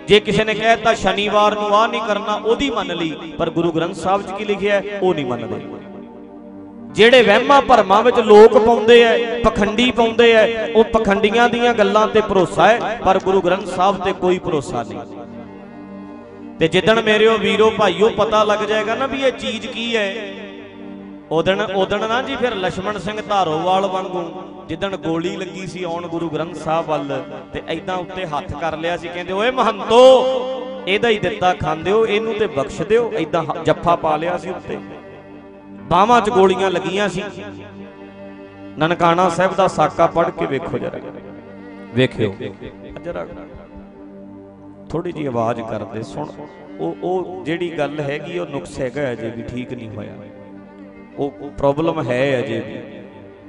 ਜੇ ਕਿਸੇ ਨੇ ਕਹਿਤਾ ਸ਼ਨੀਵਾਰ ਨੂੰ ਆ ਨਹੀਂ ਕਰਨਾ, ਉਹਦੀ ਮੰਨ ਲਈ, ਪਰ ਗੁਰੂ ਗ੍ਰੰਥ ਸਾਹਿਬ 'ਚ ਕੀ ਲਿਖਿਆ ਉਹ ਨਹੀਂ ਮੰਨਦੇ। ਜਿਹੜੇ ਵਹਿਮਾਂ ਭਰਮਾਂ ਵਿੱਚ ਲੋਕ ਪਾਉਂਦੇ ਐ, ਪਖੰਡੀ ਪਾਉਂਦੇ ਐ, ਉਹ ਪਖੰਡੀਆਂ ਦੀਆਂ ਗੱਲਾਂ ਤੇ ਭਰੋਸਾ ਹੈ ਪਰ ਗੁਰੂ ਗ੍ਰੰਥ ਸਾਹਿਬ ਤੇ ਕੋਈ ਭਰੋਸਾ ਨਹੀਂ। ਤੇ ਜਿੱਦਣ ਮੇਰੇ ਉਹ ਵੀਰੋ ਭਾਈਓ ਪਤਾ ਲੱਗ ਜਾਏਗਾ ਨਾ ਵੀ ਇਹ ਚੀਜ਼ ਕੀ ਹੈ ਉਦਣ ਉਦਣ ਨਾ ਜੀ ਫਿਰ ਲక్ష్మణ ਸਿੰਘ ਧਾਰੋਵਾਲ ਵਾਂਗੂ ਜਿੱਦਣ ਗੋਲੀ ਲੱਗੀ ਸੀ ਆਉਣ ਗੁਰੂ ਗ੍ਰੰਥ ਸਾਹਿਬ ਵੱਲ ਤੇ ਐਦਾਂ ਉੱਤੇ ਹੱਥ ਕਰ ਲਿਆ ਸੀ, ਕਹਿੰਦੇ, ਓਏ ਮਹੰਤੋ, ਇਹਦਾ ਹੀ ਦਿੱਤਾ ਖਾਂਦਿਓ ਇਹਨੂੰ ਤੇ ਬਖਸ਼ ਦਿਓ। ਐਦਾਂ ਜੱਫਾ ਪਾ ਲਿਆ ਸੀ ਉੱਤੇ। ਬਾਹਾਂ 'ਚ ਗੋਲੀਆਂ ਲੱਗੀਆਂ ਸੀ। ਨਨਕਾਣਾ ਸਾਹਿਬ ਦਾ ਸਾਕਾ ਪੜ੍ਹ ਕੇ ਵੇਖੋ ਜਰਾ। ਵੇਖਿਓ। ਜਰਾ ਥੋੜੀ ਜੀ ਆਵਾਜ਼ ਕਰਦੇ ਸੁਣ। ਉਹ ਉਹ ਜਿਹੜੀ ਗੱਲ ਹੈਗੀ, ਉਹ ਨੁਕਸ ਹੈਗਾ ਅਜੇ ਵੀ, ਠੀਕ ਨਹੀਂ ਹੋਇਆ। ਉਹ ਪ੍ਰੋਬਲਮ ਹੈ ਅਜੇ ਵੀ।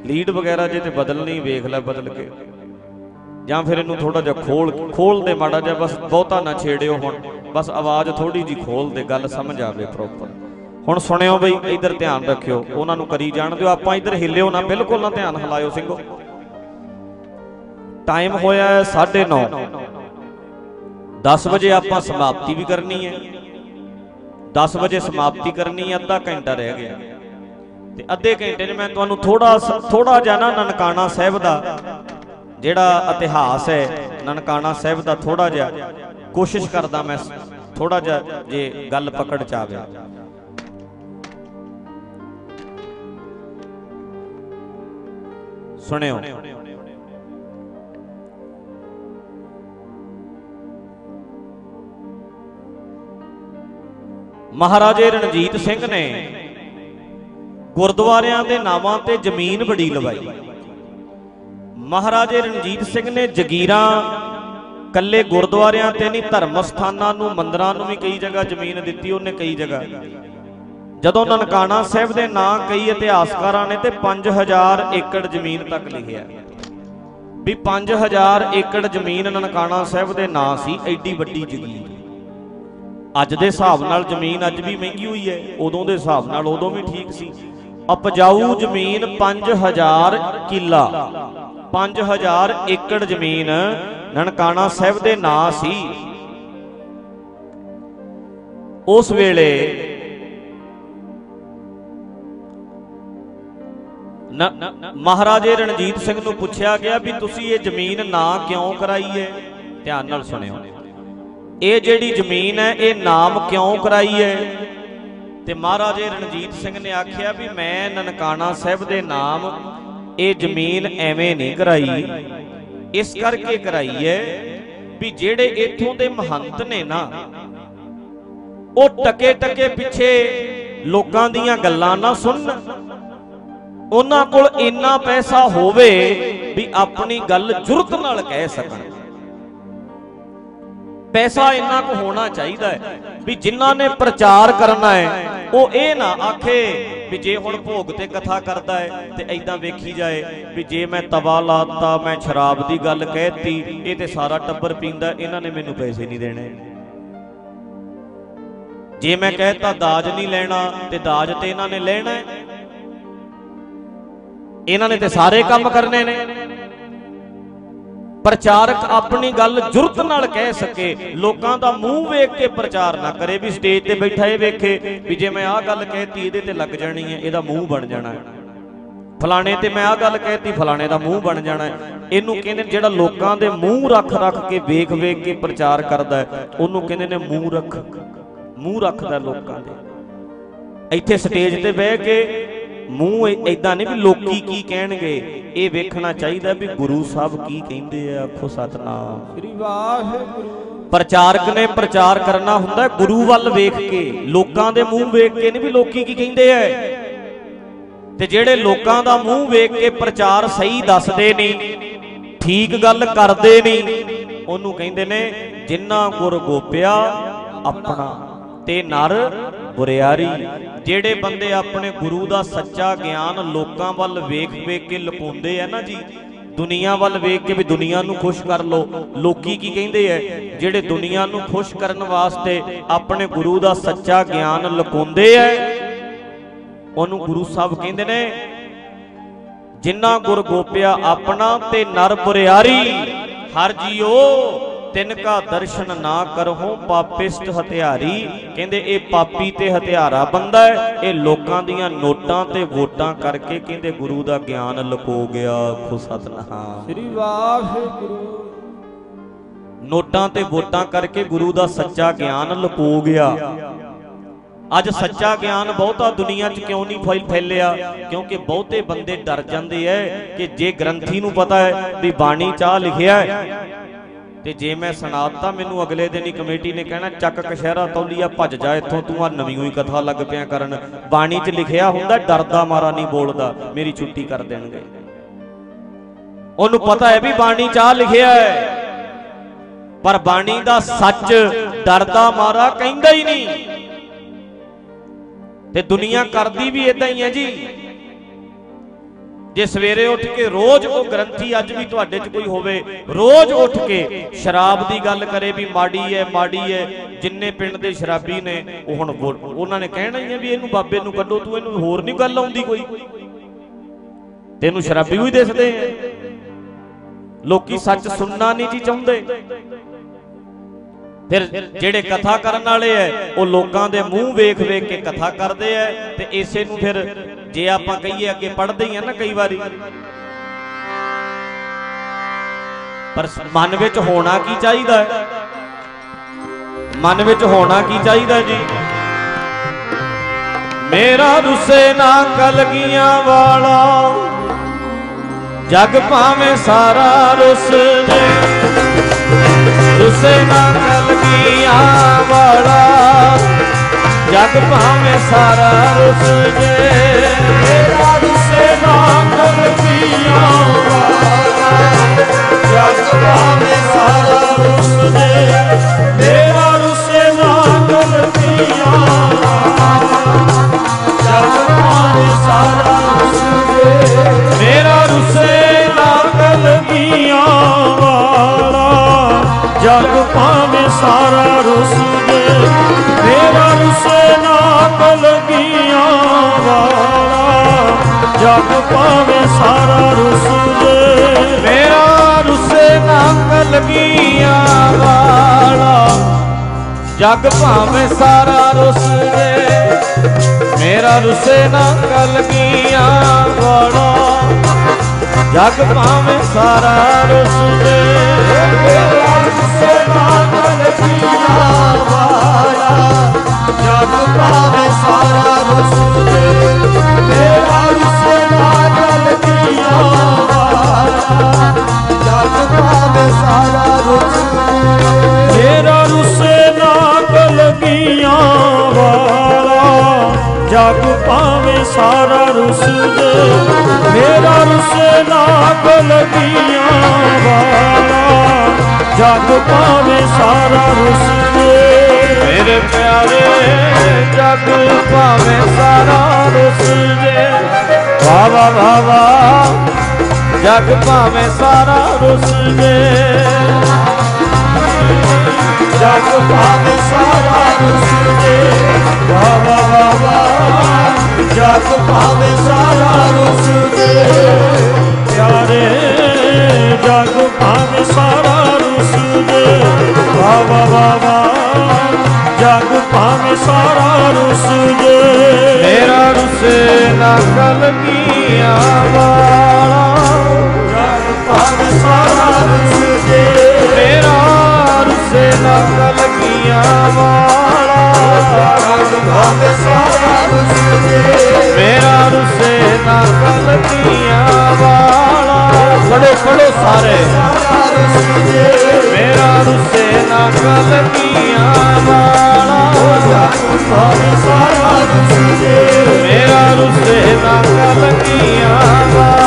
ਲੀਡ ਵਗੈਰਾ ਜੇ ਤੇ ਬਦਲਣੀ, ਵੇਖ ਲੈ ਬਦਲ ਕੇ। ਜਾਂ ਫਿਰ ਇਹਨੂੰ ਥੋੜਾ ਜਿਹਾ ਖੋਲ ਖੋਲ ਦੇ ਮਾੜਾ ਜਿਹਾ, ਬਸ ਬਹੁਤਾ ਨਾ ਛੇੜਿਓ ਹੁਣ। ਬਸ ਆਵਾਜ਼ ਥੋੜੀ ਜੀ ਖੋਲ ਦੇ, ਗੱਲ ਸਮਝ ਆਵੇ ਪ੍ਰੋਪਰ ਹੁਣ ਸੁਣਿਓ ਬਈ, ਇਧਰ ਧਿਆਨ ਰੱਖਿਓ, ਉਹਨਾਂ ਨੂੰ ਕਰੀ ਜਾਣ ਦਿਓ ਆਪਾਂ ਇਧਰ ਹਿੱਲਿਓ ਨਾ, ਬਿਲਕੁਲ ਨਾ ਧਿਆਨ ਹਿਲਾਇਓ ਸਿੰਘੋ। ਟਾਈਮ ਹੋਇਆ ਹੈ 9:30 10 ਵਜੇ ਆਪਾਂ ਸਮਾਪਤੀ ਵੀ ਕਰਨੀ ਹੈ। 10 ਵਜੇ ਸਮਾਪਤੀ ਕਰਨੀ ਹੈ, ਅੱਧਾ ਘੰਟਾ ਰਹਿ ਗਿਆ। ਤੇ ਅੱਧੇ ਘੰਟੇ 'ਚ ਮੈਂ ਤੁਹਾਨੂੰ ਥੋੜਾ ਥੋੜਾ ਜਿਹਾ ਨਾ ਨਨਕਾਣਾ ਸਾਹਿਬ ਦਾ ਜਿਹੜਾ ਇਤਿਹਾਸ ਹੈ, ਨਨਕਾਣਾ ਸਾਹਿਬ ਦਾ ਥੋੜਾ ਜਿਹਾ ਕੋਸ਼ਿਸ਼ ਕਰਦਾ ਮੈਂ ਥੋੜਾ ਜਿਹਾ ਜੇ ਗੱਲ ਪਕੜ ਚ ਆਵੇ ਸੁਣਿਓ। ਮਹਾਰਾਜੇ ਰਣਜੀਤ ਸਿੰਘ ਨੇ ਗੁਰਦੁਆਰਿਆਂ ਦੇ ਨਾਵਾਂ ਤੇ ਜ਼ਮੀਨ ਬੜੀ ਲਵਾਈ। ਮਹਾਰਾਜੇ ਰਣਜੀਤ ਸਿੰਘ ਨੇ ਜਗੀਰਾਂ ਕੱਲੇ ਗੁਰਦੁਆਰਿਆਂ ਤੇ ਨਹੀਂ ਧਰਮ ਸਥਾਨਾਂ ਨੂੰ, ਮੰਦਰਾਂ ਨੂੰ ਵੀ ਕਈ ਜਗ੍ਹਾ ਜ਼ਮੀਨ ਦਿੱਤੀ, ਉਹਨੇ ਕਈ ਜਗ੍ਹਾ। ਜਦੋਂ ਨਨਕਾਣਾ ਸਾਹਿਬ ਦੇ ਨਾਂ ਕਈ ਇਤਿਹਾਸਕਾਰਾਂ ਨੇ ਤੇ 5000 ਏਕੜ ਜ਼ਮੀਨ ਤੱਕ ਲਿਖਿਆ ਵੀ 5000 ਏਕੜ ਜ਼ਮੀਨ ਨਨਕਾਣਾ ਸਾਹਿਬ ਦੇ ਨਾਂ ਸੀ, ਐਡੀ ਵੱਡੀ ਜ਼ਮੀਨ ਅੱਜ ਦੇ ਹਿਸਾਬ ਨਾਲ ਜ਼ਮੀਨ ਅੱਜ ਵੀ ਮਹਿੰਗੀ ਹੋਈ ਹੈ, ਉਦੋਂ ਦੇ ਹਿਸਾਬ ਨਾਲ ਉਦੋਂ ਵੀ ਠੀਕ ਸੀ। ਉਪਜਾਊ ਜ਼ਮੀਨ 5000 ਕਿੱਲਾ। 5000 ਏਕੜ ਜ਼ਮੀਨ ਨਨਕਾਣਾ ਸਾਹਿਬ ਦੇ ਨਾਂ ਸੀ। ਉਸ ਵੇਲੇ ਮਹਾਰਾਜੇ ਰਣਜੀਤ ਸਿੰਘ ਨੂੰ ਪੁੱਛਿਆ ਗਿਆ ਵੀ ਤੁਸੀਂ ਇਹ ਜ਼ਮੀਨ ਨਾ ਕਿਉਂ ਕਰਾਈ ਹੈ? ਧਿਆਨ ਨਾਲ ਸੁਣਿਓ। ਇਹ ਜਿਹੜੀ ਜ਼ਮੀਨ ਹੈ, ਇਹ ਨਾਮ ਕਿਉਂ ਕਰਾਈ ਹੈ? ਤੇ ਮਹਾਰਾਜੇ ਰਣਜੀਤ ਸਿੰਘ ਨੇ ਆਖਿਆ ਵੀ ਮੈਂ ਨਨਕਾਣਾ ਸਾਹਿਬ ਦੇ ਨਾਮ ਇਹ ਜ਼ਮੀਨ ਐਵੇਂ ਨਹੀਂ ਕਰਾਈ। ਇਸ ਕਰਕੇ ਕਰਾਈ ਹੈ ਵੀ ਜਿਹੜੇ ਇੱਥੋਂ ਦੇ ਮਹੰਤ ਨੇ ਨਾ, ਉਹ ਟਕੇ ਟਕੇ ਪਿੱਛੇ ਲੋਕਾਂ ਦੀਆਂ ਗੱਲਾਂ ਨਾ ਸੁਣਨ। ਉਹਨਾਂ ਕੋਲ ਇੰਨਾ ਪੈਸਾ ਹੋਵੇ ਵੀ ਆਪਣੀ ਗੱਲ ਜੁਰਤ ਨਾਲ ਕਹਿ ਸਕਣ। ਪੈਸਾ ਇੰਨਾ ਕੁ ਹੋਣਾ ਚਾਹੀਦਾ ਹੈ ਵੀ ਜਿਨ੍ਹਾਂ ਨੇ ਪ੍ਰਚਾਰ ਕਰਨਾ ਹੈ, ਉਹ ਇਹ ਨਾ ਆਖੇ ਵੀ ਜੇ ਹੁਣ ਭੋਗ ਤੇ ਕਥਾ ਕਰਦਾ ਹੈ ਤੇ ਐਦਾਂ ਵੇਖੀ ਜਾਏ ਵੀ ਜੇ ਮੈਂ ਤਵਾ ਲਾਤਾ, ਮੈਂ ਸ਼ਰਾਬ ਦੀ ਗੱਲ ਕਹਿਤੀ, ਇਹ ਤੇ ਸਾਰਾ ਟੱਬਰ ਪੀਂਦਾ, ਇਹਨਾਂ ਨੇ ਮੈਨੂੰ ਪੈਸੇ ਨਹੀਂ ਦੇਣੇ। ਜੇ ਮੈਂ ਕਹਿਤਾ ਦਾਜ ਨਹੀਂ ਲੈਣਾ ਤੇ ਦਾਜ ਤੇ ਇਹਨਾਂ ਨੇ ਲੈਣਾ ਹੈ। ਇਹਨਾਂ ਨੇ ਤੇ ਸਾਰੇ ਕੰਮ ਕਰਨੇ ਨੇ। ਪ੍ਰਚਾਰਕ ਆਪਣੀ ਗੱਲ ਜੁਰਤ ਨਾਲ ਕਹਿ ਸਕੇ, ਲੋਕਾਂ ਦਾ ਮੂੰਹ ਵੇਖ ਕੇ ਪ੍ਰਚਾਰ ਨਾ ਕਰੇ ਵੀ ਸਟੇਜ ਤੇ ਬੈਠਾ ਇਹ ਵੇਖੇ ਵੀ ਜੇ ਮੈਂ ਆਹ ਗੱਲ ਕਹਿਤੀ ਇਹਦੇ ਤੇ ਲੱਗ ਜਾਣੀ ਹੈ, ਇਹਦਾ ਮੂੰਹ ਬਣ ਜਾਣਾ ਹੈ। ਫਲਾਣੇ ਤੇ ਮੈਂ ਆਹ ਗੱਲ ਕਹਿਤੀ, ਫਲਾਣੇ ਦਾ ਮੂੰਹ ਬਣ ਜਾਣਾ ਇਹਨੂੰ ਕਹਿੰਦੇ ਨੇ ਜਿਹੜਾ ਲੋਕਾਂ ਦੇ ਮੂੰਹ ਰੱਖ ਰੱਖ ਕੇ ਵੇਖ ਵੇਖ ਕੇ ਪ੍ਰਚਾਰ ਕਰਦਾ ਉਹਨੂੰ ਕਹਿੰਦੇ ਨੇ ਮੂੰਹ ਰੱਖ ਮੂੰਹ ਰੱਖਦਾ ਲੋਕਾਂ ਦੇ। ਇੱਥੇ ਸਟੇਜ ਤੇ ਬਹਿ ਕੇ ਮੂੰਹ ਇਦਾਂ ਨਹੀਂ ਵੀ ਲੋਕੀ ਕੀ ਕਹਿਣਗੇ? ਇਹ ਵੇਖਣਾ ਚਾਹੀਦਾ ਵੀ ਗੁਰੂ ਸਾਹਿਬ ਕੀ ਕਹਿੰਦੇ ਆ ਆਖੋ ਸਤਨਾਮ। ਸ੍ਰੀ ਵਾਹਿਗੁਰੂ। ਪ੍ਰਚਾਰਕ ਨੇ ਪ੍ਰਚਾਰ ਕਰਨਾ ਹੁੰਦਾ ਹੈ ਗੁਰੂ ਵੱਲ ਵੇਖ ਕੇ। ਲੋਕਾਂ ਦੇ ਮੂੰਹ ਵੇਖ ਕੇ ਨਹੀਂ ਵੀ ਲੋਕੀ ਕੀ ਕਹਿੰਦੇ ਐ। ਤੇ ਜਿਹੜੇ ਲੋਕਾਂ ਦਾ ਮੂੰਹ ਵੇਖ ਕੇ ਪ੍ਰਚਾਰ ਸਹੀ ਦੱਸਦੇ ਨਹੀਂ ਠੀਕ ਗੱਲ ਕਰਦੇ ਨਹੀਂ ਉਹਨੂੰ ਕਹਿੰਦੇ ਨੇ ਜਿੰਨਾ ਗੁਰ ਗੋਪਿਆ ਆਪਣਾ ਤੇ ਨਰ ਬੁਰਿਆਰੀ, ਜਿਹੜੇ ਬੰਦੇ ਆਪਣੇ ਗੁਰੂ ਦਾ ਸੱਚਾ ਗਿਆਨ ਲੋਕਾਂ ਵੱਲ ਵੇਖ ਵੇਖ ਕੇ ਲੁਕਾਉਂਦੇ ਆ ਨਾ ਜੀ, ਦੁਨੀਆ ਵੱਲ ਵੇਖ ਕੇ ਵੀ ਦੁਨੀਆ ਨੂੰ ਖੁਸ਼ ਕਰ ਲੋ ਲੋਕੀ ਕੀ ਕਹਿੰਦੇ ਐ ਜਿਹੜੇ ਦੁਨੀਆ ਨੂੰ ਖੁਸ਼ ਕਰਨ ਵਾਸਤੇ ਆਪਣੇ ਗੁਰੂ ਦਾ ਸੱਚਾ ਗਿਆਨ ਲੁਕਾਉਂਦੇ ਐ ਉਹਨੂੰ ਗੁਰੂ ਸਾਹਿਬ ਕਹਿੰਦੇ ਨੇ ਜਿਨ੍ਹਾਂ ਗੁਰ ਗੋਪਿਆ ਆਪਣਾ ਤੇ ਨਰ ਬੁਰਿਆਰੀ, ਹਰ ਜੀਓ ਤਿਨ ਕਾ ਦਰਸ਼ਨ ਨਾ ਕਰਹੁ ਪਾਪਿਸਟ ਹਤਿਆਰੀ ਕਹਿੰਦੇ ਇਹ ਪਾਪੀ ਤੇ ਹਤਿਆਰਾ ਬੰਦਾ ਹੈ। ਇਹ ਲੋਕਾਂ ਦੀਆਂ ਨੋਟਾਂ ਤੇ ਵੋਟਾਂ ਕਰਕੇ ਕਹਿੰਦੇ ਗੁਰੂ ਦਾ ਗਿਆਨ ਲੁਕੋ ਗਿਆ। ਖੁ ਸਤਨਾਮ। ਸ੍ਰੀ ਵਾਹਿਗੁਰੂ। ਨੋਟਾਂ ਤੇ ਵੋਟਾਂ ਕਰਕੇ ਗੁਰੂ ਦਾ ਸੱਚਾ ਗਿਆਨ ਲੁਕੋ ਗਿਆ। ਅੱਜ ਸੱਚਾ ਗਿਆਨ ਬਹੁਤਾ ਦੁਨੀਆ 'ਚ ਕਿਉਂ ਨਹੀਂ ਫੈਲ ਫੈਲਿਆ? ਕਿਉਂਕਿ ਬਹੁਤੇ ਬੰਦੇ ਡਰ ਜਾਂਦੇ ਐ ਕਿ ਜੇ ਗ੍ਰੰਥੀ ਨੂੰ ਪਤਾ ਹੈ ਵੀ ਬਾਣੀ ਚਾਹ ਲਿਖਿਆ ਹੈ ਤੇ ਜੇ ਮੈਂ ਸੁਣਾਤਾ, ਮੈਨੂੰ ਅਗਲੇ ਦਿਨ ਹੀ ਕਮੇਟੀ ਨੇ ਕਹਿਣਾ, ਚੱਕ ਕਸ਼ਹਿਰਾ ਤੌਲੀਆ ਭੱਜ ਜਾ, ਇੱਥੋਂ ਤੂੰ ਆ ਨਵੀਂ ਹੀ ਕਥਾ ਲੱਗ ਪਿਆ ਕਰਨ। ਬਾਣੀ 'ਚ ਲਿਖਿਆ ਹੁੰਦਾ, ਡਰਦਾ ਮਾਰਾ ਨਹੀਂ ਬੋਲਦਾ, ਮੇਰੀ ਛੁੱਟੀ ਕਰ ਦੇਣਗੇ। ਉਹਨੂੰ ਪਤਾ ਹੈ ਵੀ ਬਾਣੀ ਚ ਚਾਹ ਲਿਖਿਆ ਹੈ। ਪਰ ਬਾਣੀ ਦਾ ਸੱਚ ਡਰਦਾ ਮਾਰਾ ਕਹਿੰਦਾ ਹੀ ਨਹੀਂ। ਤੇ ਦੁਨੀਆ ਕਰਦੀ ਵੀ ਇਦਾਂ ਹੀ ਹੈ ਜੀ। ਜੇ ਸਵੇਰੇ ਉੱਠ ਕੇ ਰੋਜ਼ ਉਹ ਗ੍ਰੰਥੀ ਅੱਜ ਵੀ ਤੁਹਾਡੇ 'ਚ ਕੋਈ ਹੋਵੇ, ਰੋਜ਼ ਉੱਠ ਕੇ ਸ਼ਰਾਬ ਦੀ ਗੱਲ ਕਰੇ ਵੀ ਮਾੜੀ ਹੈ ਮਾੜੀ ਹੈ ਜਿੰਨੇ ਪਿੰਡ ਦੇ ਸ਼ਰਾਬੀ ਨੇ, ਉਹ ਹੁਣ ਵੋ- ਉਹਨਾਂ ਨੇ ਕਹਿਣਾ ਹੀ ਹੈ ਵੀ ਇਹਨੂੰ ਬਾਬੇ ਨੂੰ ਕੱਢੋ, ਤੂੰ ਇਹਨੂੰ ਹੋਰ ਨਹੀਂ ਗੱਲ ਆਉਂਦੀ ਕੋਈ। ਤੈਨੂੰ ਸ਼ਰਾਬੀ ਵੀ ਦਿਸਦੇ ਆ ਲੋਕੀ ਸੱਚ ਸੁਣਨਾ ਨਹੀਂ ਜੀ ਚਾਹੁੰਦੇ। ਫਿਰ ਜਿਹੜੇ ਕਥਾ ਕਰਨ ਵਾਲੇ ਐ, ਉਹ ਲੋਕਾਂ ਦੇ ਮੂੰਹ ਵੇਖ ਵੇਖ ਕੇ ਕਥਾ ਕਰਦੇ ਐ ਤੇ ਇਸੇ ਨੂੰ ਫਿਰ ਜੇ ਆਪਾਂ ਕਹੀਏ ਅੱਗੇ ਪੜਦੇ ਹੀ ਆ ਨਾ ਕਈ ਵਾਰੀ। ਪਰ ਮਨ ਵਿੱਚ ਹੋਣਾ ਕੀ ਚਾਹੀਦਾ ਹੈ ਮਨ ਵਿੱਚ ਹੋਣਾ ਕੀ ਚਾਹੀਦਾ ਜੀ? ਮੇਰਾ ਰੁੱਸੇ ਨਾ ਕਲਗੀਆਂ ਵਾਲਾ, ਜਗ ਭਾਵੇਂ ਸਾਰਾ ਰੁੱਸ ਜੇ। ਰੁੱਸੇ ਨਾ ਕਲਗੀਆਂ ਵਾਲਾ ਜਗ ਭਾਵੇਂ ਸਾਰਾ ਰੁੱਸ ਜੇ ਮੇਰਾ ਰੁੱਸੇ ਨਾ ਕਲਗੀਆਂ ਵਾਲਾ ਜਗ ਭਾਵੇਂ ਸਾਰਾ ਰੁੱਸ ਜੇ ਮੇਰਾ ਰੁੱਸੇ ਨਾ ਕਲਗੀਆਂ ਜਗ ਭਾਵੇਂ ਸਾਰਾ ਰੁੱਸ ਜੇ ਮੇਰਾ ਰੁੱਸੇ ਨਾ ਕਲਗੀਆਂ ਵਾਲਾ ਜਗ ਭਾਵੇਂ ਸਾਰਾ ਰੁੱਸ ਜੇ ਮੇਰਾ ਰੁੱਸੇ ਨਾ ਕਲਗੀਆਂ ਵਾਲਾ। ਜਗ ਭਾਵੇਂ ਸਾਰਾ ਰੁੱਸ ਜੇ ਮੇਰਾ ਰੁੱਸੇ ਨਾ ਕਲਗੀਆਂ ਵਾਲਾ। ਜਗ ਭਾਵੇਂ ਸਾਰਾ ਰੁੱਸ ਜੇ, ਮੇਰਾ ਰੁੱਸੇ ਨਾ ਕਲਗੀਆਂ ਵਾਲਾ। ਜਗ ਭਾਵੇਂ ਸਾਰਾ ਰੁੱਸ ਜਗ ਭਾਵੇਂ ਸਾਰਾ ਰੁੱਸ ਜੇ ਮੇਰਾ ਰੁੱਸੇ ਨਾ ਕਲਗੀਆਂ ਵਾਲਾ। ਜਗ ਭਾਵੇਂ ਸਾਰਾ ਰੁੱਸ ਮੇਰਾ ਰੁੱਸੇ ਨਾ ਕਲਗੀਆਂ ਜਗ ਭਾਵੇਂ ਸਾਰਾ ਰੁੱਸ ਜੇ ਮੇਰਾ ਰੁੱਸੇ ਨਾ ਕਲਗੀਆਂ ਵਾਲਾ। ਜਗ ਭਾਵੇਂ ਸਾਰਾ ਰੁੱਸ ਜੇ ਮੇਰੇ ਪਿਆਰੇ ਜਗ ਭਾਵੇਂ ਸਾਰਾ ਰੁੱਸ ਜੇ ਵਾ ਵਾ ਵਾ ਵਾ ਜਗ ਭਾਵੇਂ ਸਾਰਾ ਰੁੱਸ ਜੇ ਜਗ ਭਾਵੇਂ ਸਾਰਾ ਵਾ ਵਾ ਵਾ ਵਾ ਜਗ ਭਾਵੇਂ ਸਾਰਾ ਪਿਆਰੇ ਜਗ ਭਾਵੇਂ ਸਾਰਾ ਵਾ ਵਾ ਵਾ ਵਾ ਜਗ ਭਾਵੇਂ ਸਾਰਾ ਰੁੱਸ ਜੇ ਮੇਰਾ ਰੁੱਸੇ ਨਾ ਕਲਗੀਆਂ ਵਾਲਾ ਜਗ ਰੁੱਸੇ ਨਾ ਕਲਗੀਆਂ ਵਾਲਾ। ਭਾਵੇਂ ਸਾਰਾ ਰੁੱਸ ਜੇ ਮੇਰਾ ਰੁੱਸੇ ਨਾ ਕਲਗੀਆਂ ਵਾਲਾ। ਖੜੋ ਖੜੋ ਸਾਰੇ। ਮੇਰਾ ਰੁੱਸੇ ਨਾ ਕਲਗੀਆਂ ਵਾਲਾ। ਭਾਵੇਂ ਸਾਰਾ ਰੁੱਸ ਜੇ ਮੇਰਾ ਰੁੱਸੇ ਨਾ ਕਲਗੀਆਂ ਵਾਲਾ।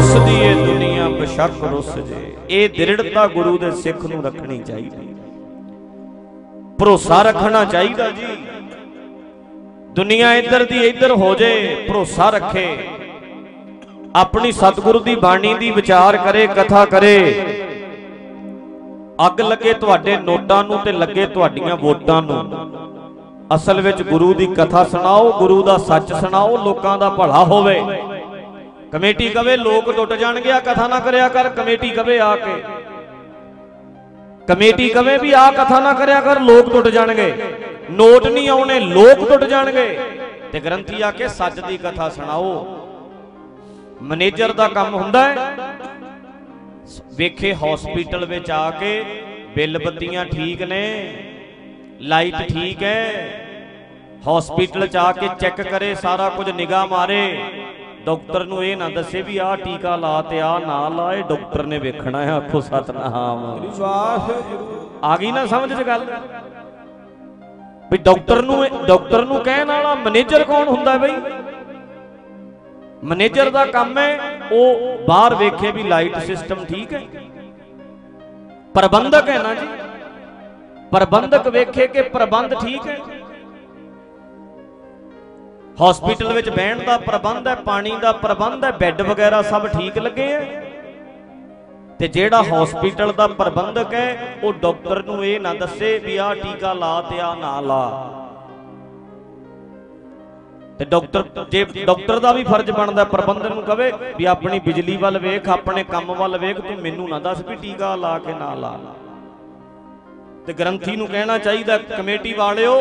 ਸਾਰਾ ਰੁੱਸ ਦੁਨੀਆ ਬਸ਼ੱਕ ਰੁੱਸ ਜੇ। ਇਹ ਦ੍ਰਿੜਤਾ ਗੁਰੂ ਦੇ ਸਿੱਖ ਨੂੰ ਰੱਖਣੀ ਚਾਹੀਦੀ। ਭਰੋਸਾ ਰੱਖਣਾ ਚਾਹੀਦਾ ਜੀ। ਦੁਨੀਆ ਇੱਧਰ ਦੀ ਇੱਧਰ ਹੋ ਜੇ, ਭਰੋਸਾ ਰੱਖੇ। ਆਪਣੀ ਸਤਿਗੁਰੂ ਦੀ ਬਾਣੀ ਦੀ ਵਿਚਾਰ ਕਰੇ, ਕਥਾ ਕਰੇ। ਅੱਗ ਲੱਗੇ ਤੁਹਾਡੇ ਨੋਟਾਂ ਨੂੰ ਤੇ ਲੱਗੇ ਤੁਹਾਡੀਆਂ ਵੋਟਾਂ ਨੂੰ। ਅਸਲ ਵਿੱਚ ਗੁਰੂ ਦੀ ਕਥਾ ਸੁਣਾਓ, ਗੁਰੂ ਦਾ ਸੱਚ ਸੁਣਾਓ, ਲੋਕਾਂ ਦਾ ਭਲਾ ਹੋਵੇ। ਕਮੇਟੀ ਕਵੇ, ਲੋਕ ਟੁੱਟ ਜਾਣਗੇ ਆ ਕਥਾ ਨਾ ਕਰਿਆ ਕਰ, ਕਮੇਟੀ ਕਵੇ ਆ ਕੇ। ਕਮੇਟੀ ਕਵੇ ਵੀ ਆ ਕਥਾ ਨਾ ਕਰਿਆ ਕਰ, ਲੋਕ ਟੁੱਟ ਜਾਣਗੇ। ਨੋਟ ਨਹੀਂ ਆਉਣੇ, ਲੋਕ ਟੁੱਟ ਜਾਣਗੇ। ਤੇ ਗ੍ਰੰਥੀ ਆ ਕੇ ਸੱਚ ਦੀ ਕਥਾ ਸੁਣਾਓ। ਮੈਨੇਜਰ ਦਾ ਕੰਮ ਹੁੰਦਾ ਹੈ। ਵੇਖੇ ਹਸਪੀਟਲ ਵਿੱਚ ਆ ਕੇ, ਬਿੱਲ ਬੱਤੀਆਂ ਠੀਕ ਨੇ ਲਾਈਟ ਠੀਕ ਹੈ। ਹਸਪੀਟਲ ਚ ਆ ਕੇ ਚੈੱਕ ਕਰੇ, ਸਾਰਾ ਕੁਝ ਨਿਗਾਹ ਮਾਰੇ। ਡਾਕਟਰ ਨੂੰ ਇਹ ਨਾ ਦੱਸੇ ਵੀ ਆਹ ਟੀਕਾ ਲਾ ਤੇ ਆਹ ਨਾ ਲਾ ਡਾਕਟਰ ਨੇ ਵੇਖਣਾ ਹੈ, ਆਖੋ ਸਤਨਾਮ। ਆ ਗਈ ਨਾ ਸਮਝ ਚ ਗੱਲ? ਵੀ ਡਾਕਟਰ ਨੂੰ ਡਾਕਟਰ ਨੂੰ ਕਹਿਣ ਵਾਲਾ ਮੈਨੇਜਰ ਕੌਣ ਹੁੰਦਾ ਬਈ? ਮੈਨੇਜਰ ਦਾ ਕੰਮ ਹੈ, ਉਹ ਬਾਹਰ ਵੇਖੇ ਵੀ ਲਾਈਟ ਸਿਸਟਮ ਠੀਕ ਹੈ। ਪ੍ਰਬੰਧਕ ਹੈ ਨਾ ਜੀ? ਪ੍ਰਬੰਧਕ ਵੇਖੇ ਕਿ ਪ੍ਰਬੰਧ ਠੀਕ ਹੈ? ਹਸਪੀਟਲ ਵਿੱਚ ਬਹਿਣ ਦਾ ਪ੍ਰਬੰਧ ਹੈ, ਪਾਣੀ ਦਾ ਪ੍ਰਬੰਧ ਹੈ, ਬੈੱਡ ਵਗੈਰਾ ਸਭ ਠੀਕ ਲੱਗੇ ਹੈ ਤੇ ਜਿਹੜਾ ਹਸਪੀਟਲ ਦਾ ਪ੍ਰਬੰਧਕ ਹੈ, ਉਹ ਡਾਕਟਰ ਨੂੰ ਇਹ ਨਾ ਦੱਸੇ ਵੀ ਆਹ ਟੀਕਾ ਲਾ ਤੇ ਆਹ ਨਾ ਲਾ। ਤੇ ਡਾਕਟਰ, ਜੇ ਡਾਕਟਰ ਦਾ ਵੀ ਫਰਜ਼ ਬਣਦਾ, ਪ੍ਰਬੰਧਕ ਨੂੰ ਕਵੇ ਵੀ ਆਪਣੀ ਬਿਜਲੀ ਵੱਲ ਵੇਖ, ਆਪਣੇ ਕੰਮ ਵੱਲ ਵੇਖ, ਤੂੰ ਮੈਨੂੰ ਨਾ ਦੱਸ ਵੀ ਟੀਕਾ ਲਾ ਕੇ ਨਾ ਲਾ। ਤੇ ਗ੍ਰੰਥੀ ਨੂੰ ਕਹਿਣਾ ਚਾਹੀਦਾ, ਕਮੇਟੀ ਵਾਲਿਓ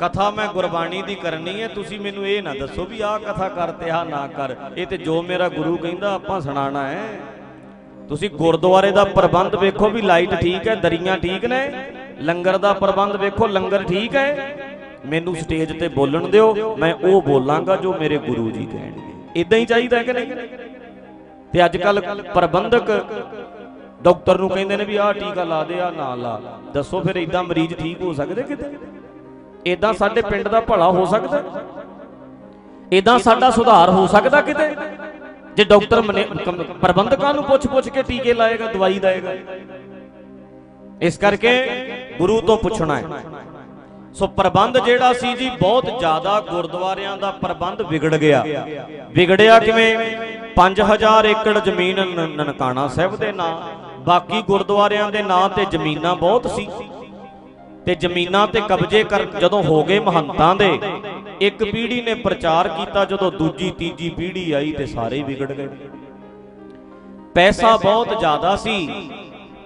ਕਥਾ ਮੈਂ ਗੁਰਬਾਣੀ ਦੀ ਕਰਨੀ ਹੈ, ਤੁਸੀਂ ਮੈਨੂੰ ਇਹ ਨਾ ਦੱਸੋ ਵੀ ਆਹ ਕਥਾ ਕਰ ਤੇ ਆਹ ਨਾ ਕਰ। ਇਹ ਤੇ ਜੋ ਮੇਰਾ ਗੁਰੂ ਕਹਿੰਦਾ, ਆਪਾਂ ਸੁਣਾਣਾ ਹੈ। ਤੁਸੀਂ ਗੁਰਦੁਆਰੇ ਦਾ ਪ੍ਰਬੰਧ ਵੇਖੋ ਵੀ ਲਾਈਟ ਠੀਕ ਹੈ, ਦਰੀਆਂ ਠੀਕ ਨੇ। ਲੰਗਰ ਦਾ ਪ੍ਰਬੰਧ ਵੇਖੋ, ਲੰਗਰ ਠੀਕ ਹੈ। ਮੈਨੂੰ ਸਟੇਜ ਤੇ ਬੋਲਣ ਦਿਓ, ਮੈਂ ਉਹ ਬੋਲਾਂਗਾ ਜੋ ਮੇਰੇ ਗੁਰੂ ਜੀ ਕਹਿਣਗੇ। ਇਦਾਂ ਹੀ ਚਾਹੀਦਾ ਕਿ ਨਹੀਂ? ਤੇ ਅੱਜ ਕੱਲ ਪ੍ਰਬੰਧਕ ਡਾਕਟਰ ਨੂੰ ਕਹਿੰਦੇ ਨੇ ਵੀ ਆਹ ਟੀਕਾ ਲਾ ਦੇ ਆ ਨਾ ਲਾ। ਦੱਸੋ ਫਿਰ ਇਦਾਂ ਮਰੀਜ਼ ਠੀਕ ਹੋ ਸਕਦੇ ਕਿਤੇ? ਇਦਾਂ ਸਾਡੇ ਪਿੰਡ ਦਾ ਭਲਾ ਹੋ ਸਕਦਾ? ਇਦਾਂ ਸਾਡਾ ਸੁਧਾਰ ਹੋ ਸਕਦਾ ਕਿਤੇ? ਜੇ ਡਾਕਟਰ ਪ੍ਰਬੰਧਕਾਂ ਨੂੰ ਪੁੱਛ-ਪੁੱਛ ਕੇ ਟੀਕੇ ਲਾਏਗਾ ਦਵਾਈ ਦੇਏਗਾ। ਇਸ ਕਰਕੇ ਗੁਰੂ ਤੋਂ ਪੁੱਛਣਾ ਹੈ। ਸੋ ਪ੍ਰਬੰਧ ਜਿਹੜਾ ਸੀ ਜੀ ਬਹੁਤ ਜ਼ਿਆਦਾ ਗੁਰਦੁਆਰਿਆਂ ਦਾ ਪ੍ਰਬੰਧ ਵਿਗੜ ਗਿਆ। ਵਿਗੜਿਆ ਕਿਵੇਂ? 5000 ਏਕੜ ਜ਼ਮੀਨ ਨਨਕਾਣਾ ਸਾਹਿਬ ਦੇ ਨਾਂ ਬਾਕੀ ਗੁਰਦੁਆਰਿਆਂ ਦੇ ਨਾਂ ਤੇ ਜ਼ਮੀਨਾਂ ਬਹੁਤ ਸੀ। ਤੇ ਜ਼ਮੀਨਾਂ ਤੇ ਕਬਜ਼ੇ ਕਰ ਜਦੋਂ ਹੋ ਗਏ ਮਹੰਤਾਂ ਦੇ, ਇੱਕ ਪੀੜ੍ਹੀ ਨੇ ਪ੍ਰਚਾਰ ਕੀਤਾ ਜਦੋਂ ਦੂਜੀ, ਤੀਜੀ ਪੀੜ੍ਹੀ ਆਈ ਤੇ ਸਾਰੇ ਵਿਗੜ ਗਏ। ਪੈਸਾ ਬਹੁਤ ਜ਼ਿਆਦਾ ਸੀ।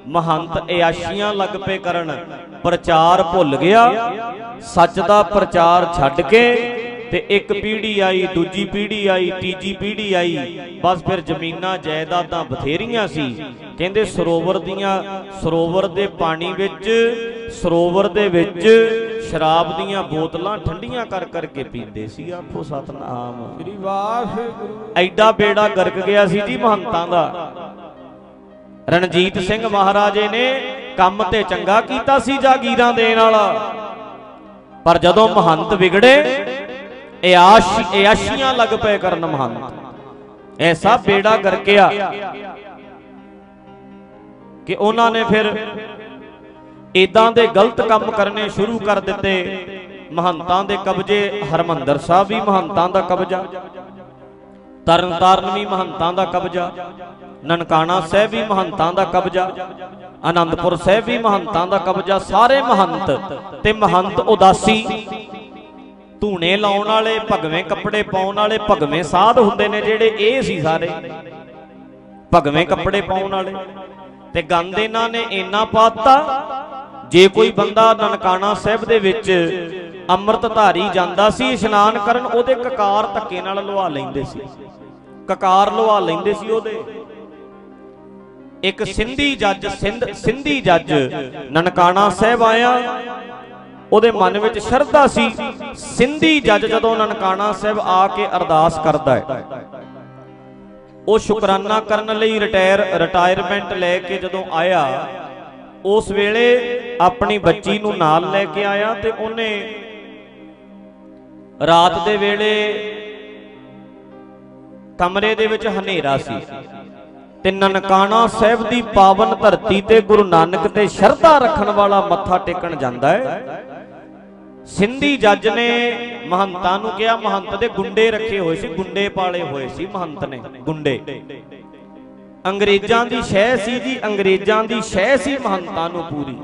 ਮਹੰਤ ਇਆਸ਼ੀਆਂ ਲੱਗ ਪਏ ਕਰਨ। ਪ੍ਰਚਾਰ ਭੁੱਲ ਗਿਆ। ਸੱਚ ਦਾ ਪ੍ਰਚਾਰ ਛੱਡ ਕੇ ਤੇ ਇੱਕ ਪੀੜ੍ਹੀ ਆਈ ਦੂਜੀ ਪੀੜ੍ਹੀ ਆਈ ਤੀਜੀ ਪੀੜ੍ਹੀ ਆਈ ਬਸ ਫਿਰ ਜ਼ਮੀਨਾਂ ਜਾਇਦਾਦਾਂ ਬਥੇਰੀਆਂ ਸੀ। ਕਹਿੰਦੇ ਸਰੋਵਰ ਦੀਆਂ ਸਰੋਵਰ ਦੇ ਪਾਣੀ ਵਿੱਚ ਸਰੋਵਰ ਦੇ ਵਿੱਚ ਸ਼ਰਾਬ ਦੀਆਂ ਬੋਤਲਾਂ ਠੰਡੀਆਂ ਕਰ ਕਰਕੇ ਪੀਂਦੇ ਸੀ। ਆਖੋ ਸਤਨਾਮ। ਸ੍ਰੀ ਵਾਹਿਗੁਰੂ। ਐਡਾ ਬੇੜਾ ਗਰਕ ਗਿਆ ਸੀ ਜੀ ਮਹੰਤਾਂ ਦਾ। ਰਣਜੀਤ ਸਿੰਘ ਮਹਾਰਾਜੇ ਨੇ ਕੰਮ ਤੇ ਚੰਗਾ ਕੀਤਾ ਸੀ ਜਾਗੀਰਾਂ ਦੇਣ ਵਾਲਾ। ਪਰ ਜਦੋਂ ਮਹੰਤ ਵਿਗੜੇ ਇਆਸ਼ ਇਆਸ਼ੀਆਂ ਲੱਗ ਪਏ ਕਰਨ ਮਹੰਤ ਐਸਾ ਬੇੜਾ ਗਰਕਿਆ ਕਿ ਉਹਨਾਂ ਨੇ ਫਿਰ ਇਦਾਂ ਦੇ ਗਲਤ ਕੰਮ ਕਰਨੇ ਸ਼ੁਰੂ ਕਰ ਦਿੱਤੇ। ਮਹੰਤਾਂ ਦੇ ਕਬਜ਼ੇ ਹਰਮੰਦਰ ਸਾਹਿਬ ਵੀ ਮਹੰਤਾਂ ਦਾ ਕਬਜ਼ਾ। ਤਰਨਤਾਰਨ ਵੀ ਮਹੰਤਾਂ ਦਾ ਕਬਜ਼ਾ। ਨਨਕਾਣਾ ਸਾਹਿਬ ਵੀ ਮਹੰਤਾਂ ਦਾ ਕਬਜ਼ਾ। ਆਨੰਦਪੁਰ ਸਾਹਿਬ ਵੀ ਮਹੰਤਾਂ ਦਾ ਕਬਜ਼ਾ। ਸਾਰੇ ਮਹੰਤ ਤੇ ਮਹੰਤ ਉਦਾਸੀ ਧੂਣੇ ਲਾਉਣ ਵਾਲੇ, ਭਗਵੇਂ ਕੱਪੜੇ ਪਾਉਣ ਵਾਲੇ, ਭਗਵੇਂ ਸਾਧ ਹੁੰਦੇ ਨੇ ਜਿਹੜੇ ਇਹ ਸੀ ਸਾਰੇ। ਭਗਵੇਂ ਕੱਪੜੇ ਪਾਉਣ ਵਾਲੇ। ਤੇ ਗੰਦ ਇਹਨਾਂ ਨੇ ਇੰਨਾ ਪਾਤਾ, ਜੇ ਕੋਈ ਬੰਦਾ ਨਨਕਾਣਾ ਸਾਹਿਬ ਦੇ ਵਿੱਚ ਅੰਮ੍ਰਿਤ ਧਾਰੀ ਜਾਂਦਾ ਸੀ, ਇਸ਼ਨਾਨ ਕਰਨ, ਉਹਦੇ ਕਕਾਰ ਧੱਕੇ ਨਾਲ ਲਵਾ ਲੈਂਦੇ ਸੀ। ਕਕਾਰ ਲਵਾ ਲੈਂਦੇ ਸੀ ਉਹਦੇ। ਇੱਕ ਸਿੰਧੀ ਜੱਜ, ਸਿੰਧ ਸਿੰਧੀ ਜੱਜ ਨਨਕਾਣਾ ਸਾਹਿਬ ਆਇਆ ਉਹਦੇ ਮਨ ਵਿੱਚ ਸ਼ਰਧਾ ਸੀ। ਸਿੰਧੀ ਜੱਜ ਜਦੋਂ ਨਨਕਾਣਾ ਸਾਹਿਬ ਆ ਕੇ ਅਰਦਾਸ ਕਰਦਾ ਹੈ। ਉਹ ਸ਼ੁਕਰਾਨਾ ਕਰਨ ਲਈ ਰਿਟਾਇਰ ਰਿਟਾਇਰਮੈਂਟ ਲੈ ਕੇ ਜਦੋਂ ਆਇਆ, ਉਸ ਵੇਲੇ ਆਪਣੀ ਬੱਚੀ ਨੂੰ ਨਾਲ ਲੈ ਕੇ ਆਇਆ ਤੇ ਉਹਨੇ ਰਾਤ ਦੇ ਵੇਲੇ ਕਮਰੇ ਦੇ ਵਿੱਚ ਹਨੇਰਾ ਸੀ ਤੇ ਨਨਕਾਣਾ ਸਾਹਿਬ ਦੀ ਪਾਵਨ ਧਰਤੀ ਤੇ ਗੁਰੂ ਨਾਨਕ ਤੇ ਸ਼ਰਧਾ ਰੱਖਣ ਵਾਲਾ ਮੱਥਾ ਟੇਕਣ ਜਾਂਦਾ ਹੈ। ਸਿੰਧੀ ਜੱਜ ਨੇ ਮਹੰਤਾਂ ਨੂੰ ਕਿਹਾ, ਮਹੰਤ ਦੇ ਗੁੰਡੇ ਰੱਖੇ ਹੋਏ ਸੀ, ਗੁੰਡੇ ਪਾਲੇ ਹੋਏ ਸੀ ਮਹੰਤ ਨੇ, ਗੁੰਡੇ। ਅੰਗਰੇਜ਼ਾਂ ਦੀ ਸ਼ਹਿ ਸੀ ਜੀ, ਅੰਗਰੇਜ਼ਾਂ ਦੀ ਸ਼ਹਿ ਸੀ ਮਹੰਤਾਂ ਨੂੰ ਪੂਰੀ।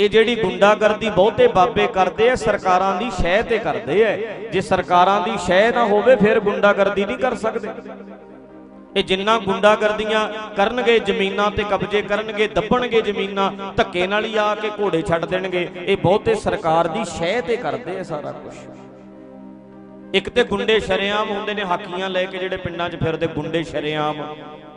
ਇਹ ਜਿਹੜੀ ਗੁੰਡਾਗਰਦੀ ਬਹੁਤੇ ਬਾਬੇ ਕਰਦੇ ਆ, ਸਰਕਾਰਾਂ ਦੀ ਸ਼ਹਿ ਤੇ ਕਰਦੇ ਆ। ਜੇ ਸਰਕਾਰਾਂ ਦੀ ਸ਼ਹਿ ਨਾ ਹੋਵੇ, ਫਿਰ ਗੁੰਡਾਗਰਦੀ ਨਹੀਂ ਕਰ ਸਕਦੇ। ਇਹ ਜਿੰਨਾ ਗੁੰਡਾਗਰਦੀਆਂ ਕਰਨਗੇ ਜ਼ਮੀਨਾਂ ਤੇ ਕਬਜ਼ੇ ਕਰਨਗੇ ਦੱਬਣਗੇ ਜ਼ਮੀਨਾਂ ਧੱਕੇ ਨਾਲ ਹੀ ਆ ਕੇ ਘੋੜੇ ਛੱਡ ਦੇਣਗੇ। ਇਹ ਬਹੁਤੇ ਸਰਕਾਰ ਦੀ ਸ਼ਹਿ ਤੇ ਕਰਦੇ ਆ ਸਾਰਾ ਕੁਝ ਇੱਕ ਤੇ ਗੁੰਡੇ ਸ਼ਰੇਆਮ ਹੁੰਦੇ ਨੇ ਹਾਕੀਆਂ ਲੈ ਕੇ ਜਿਹੜੇ ਪਿੰਡਾਂ 'ਚ ਫਿਰਦੇ ਗੁੰਡੇ ਸ਼ਰੇਆਮ।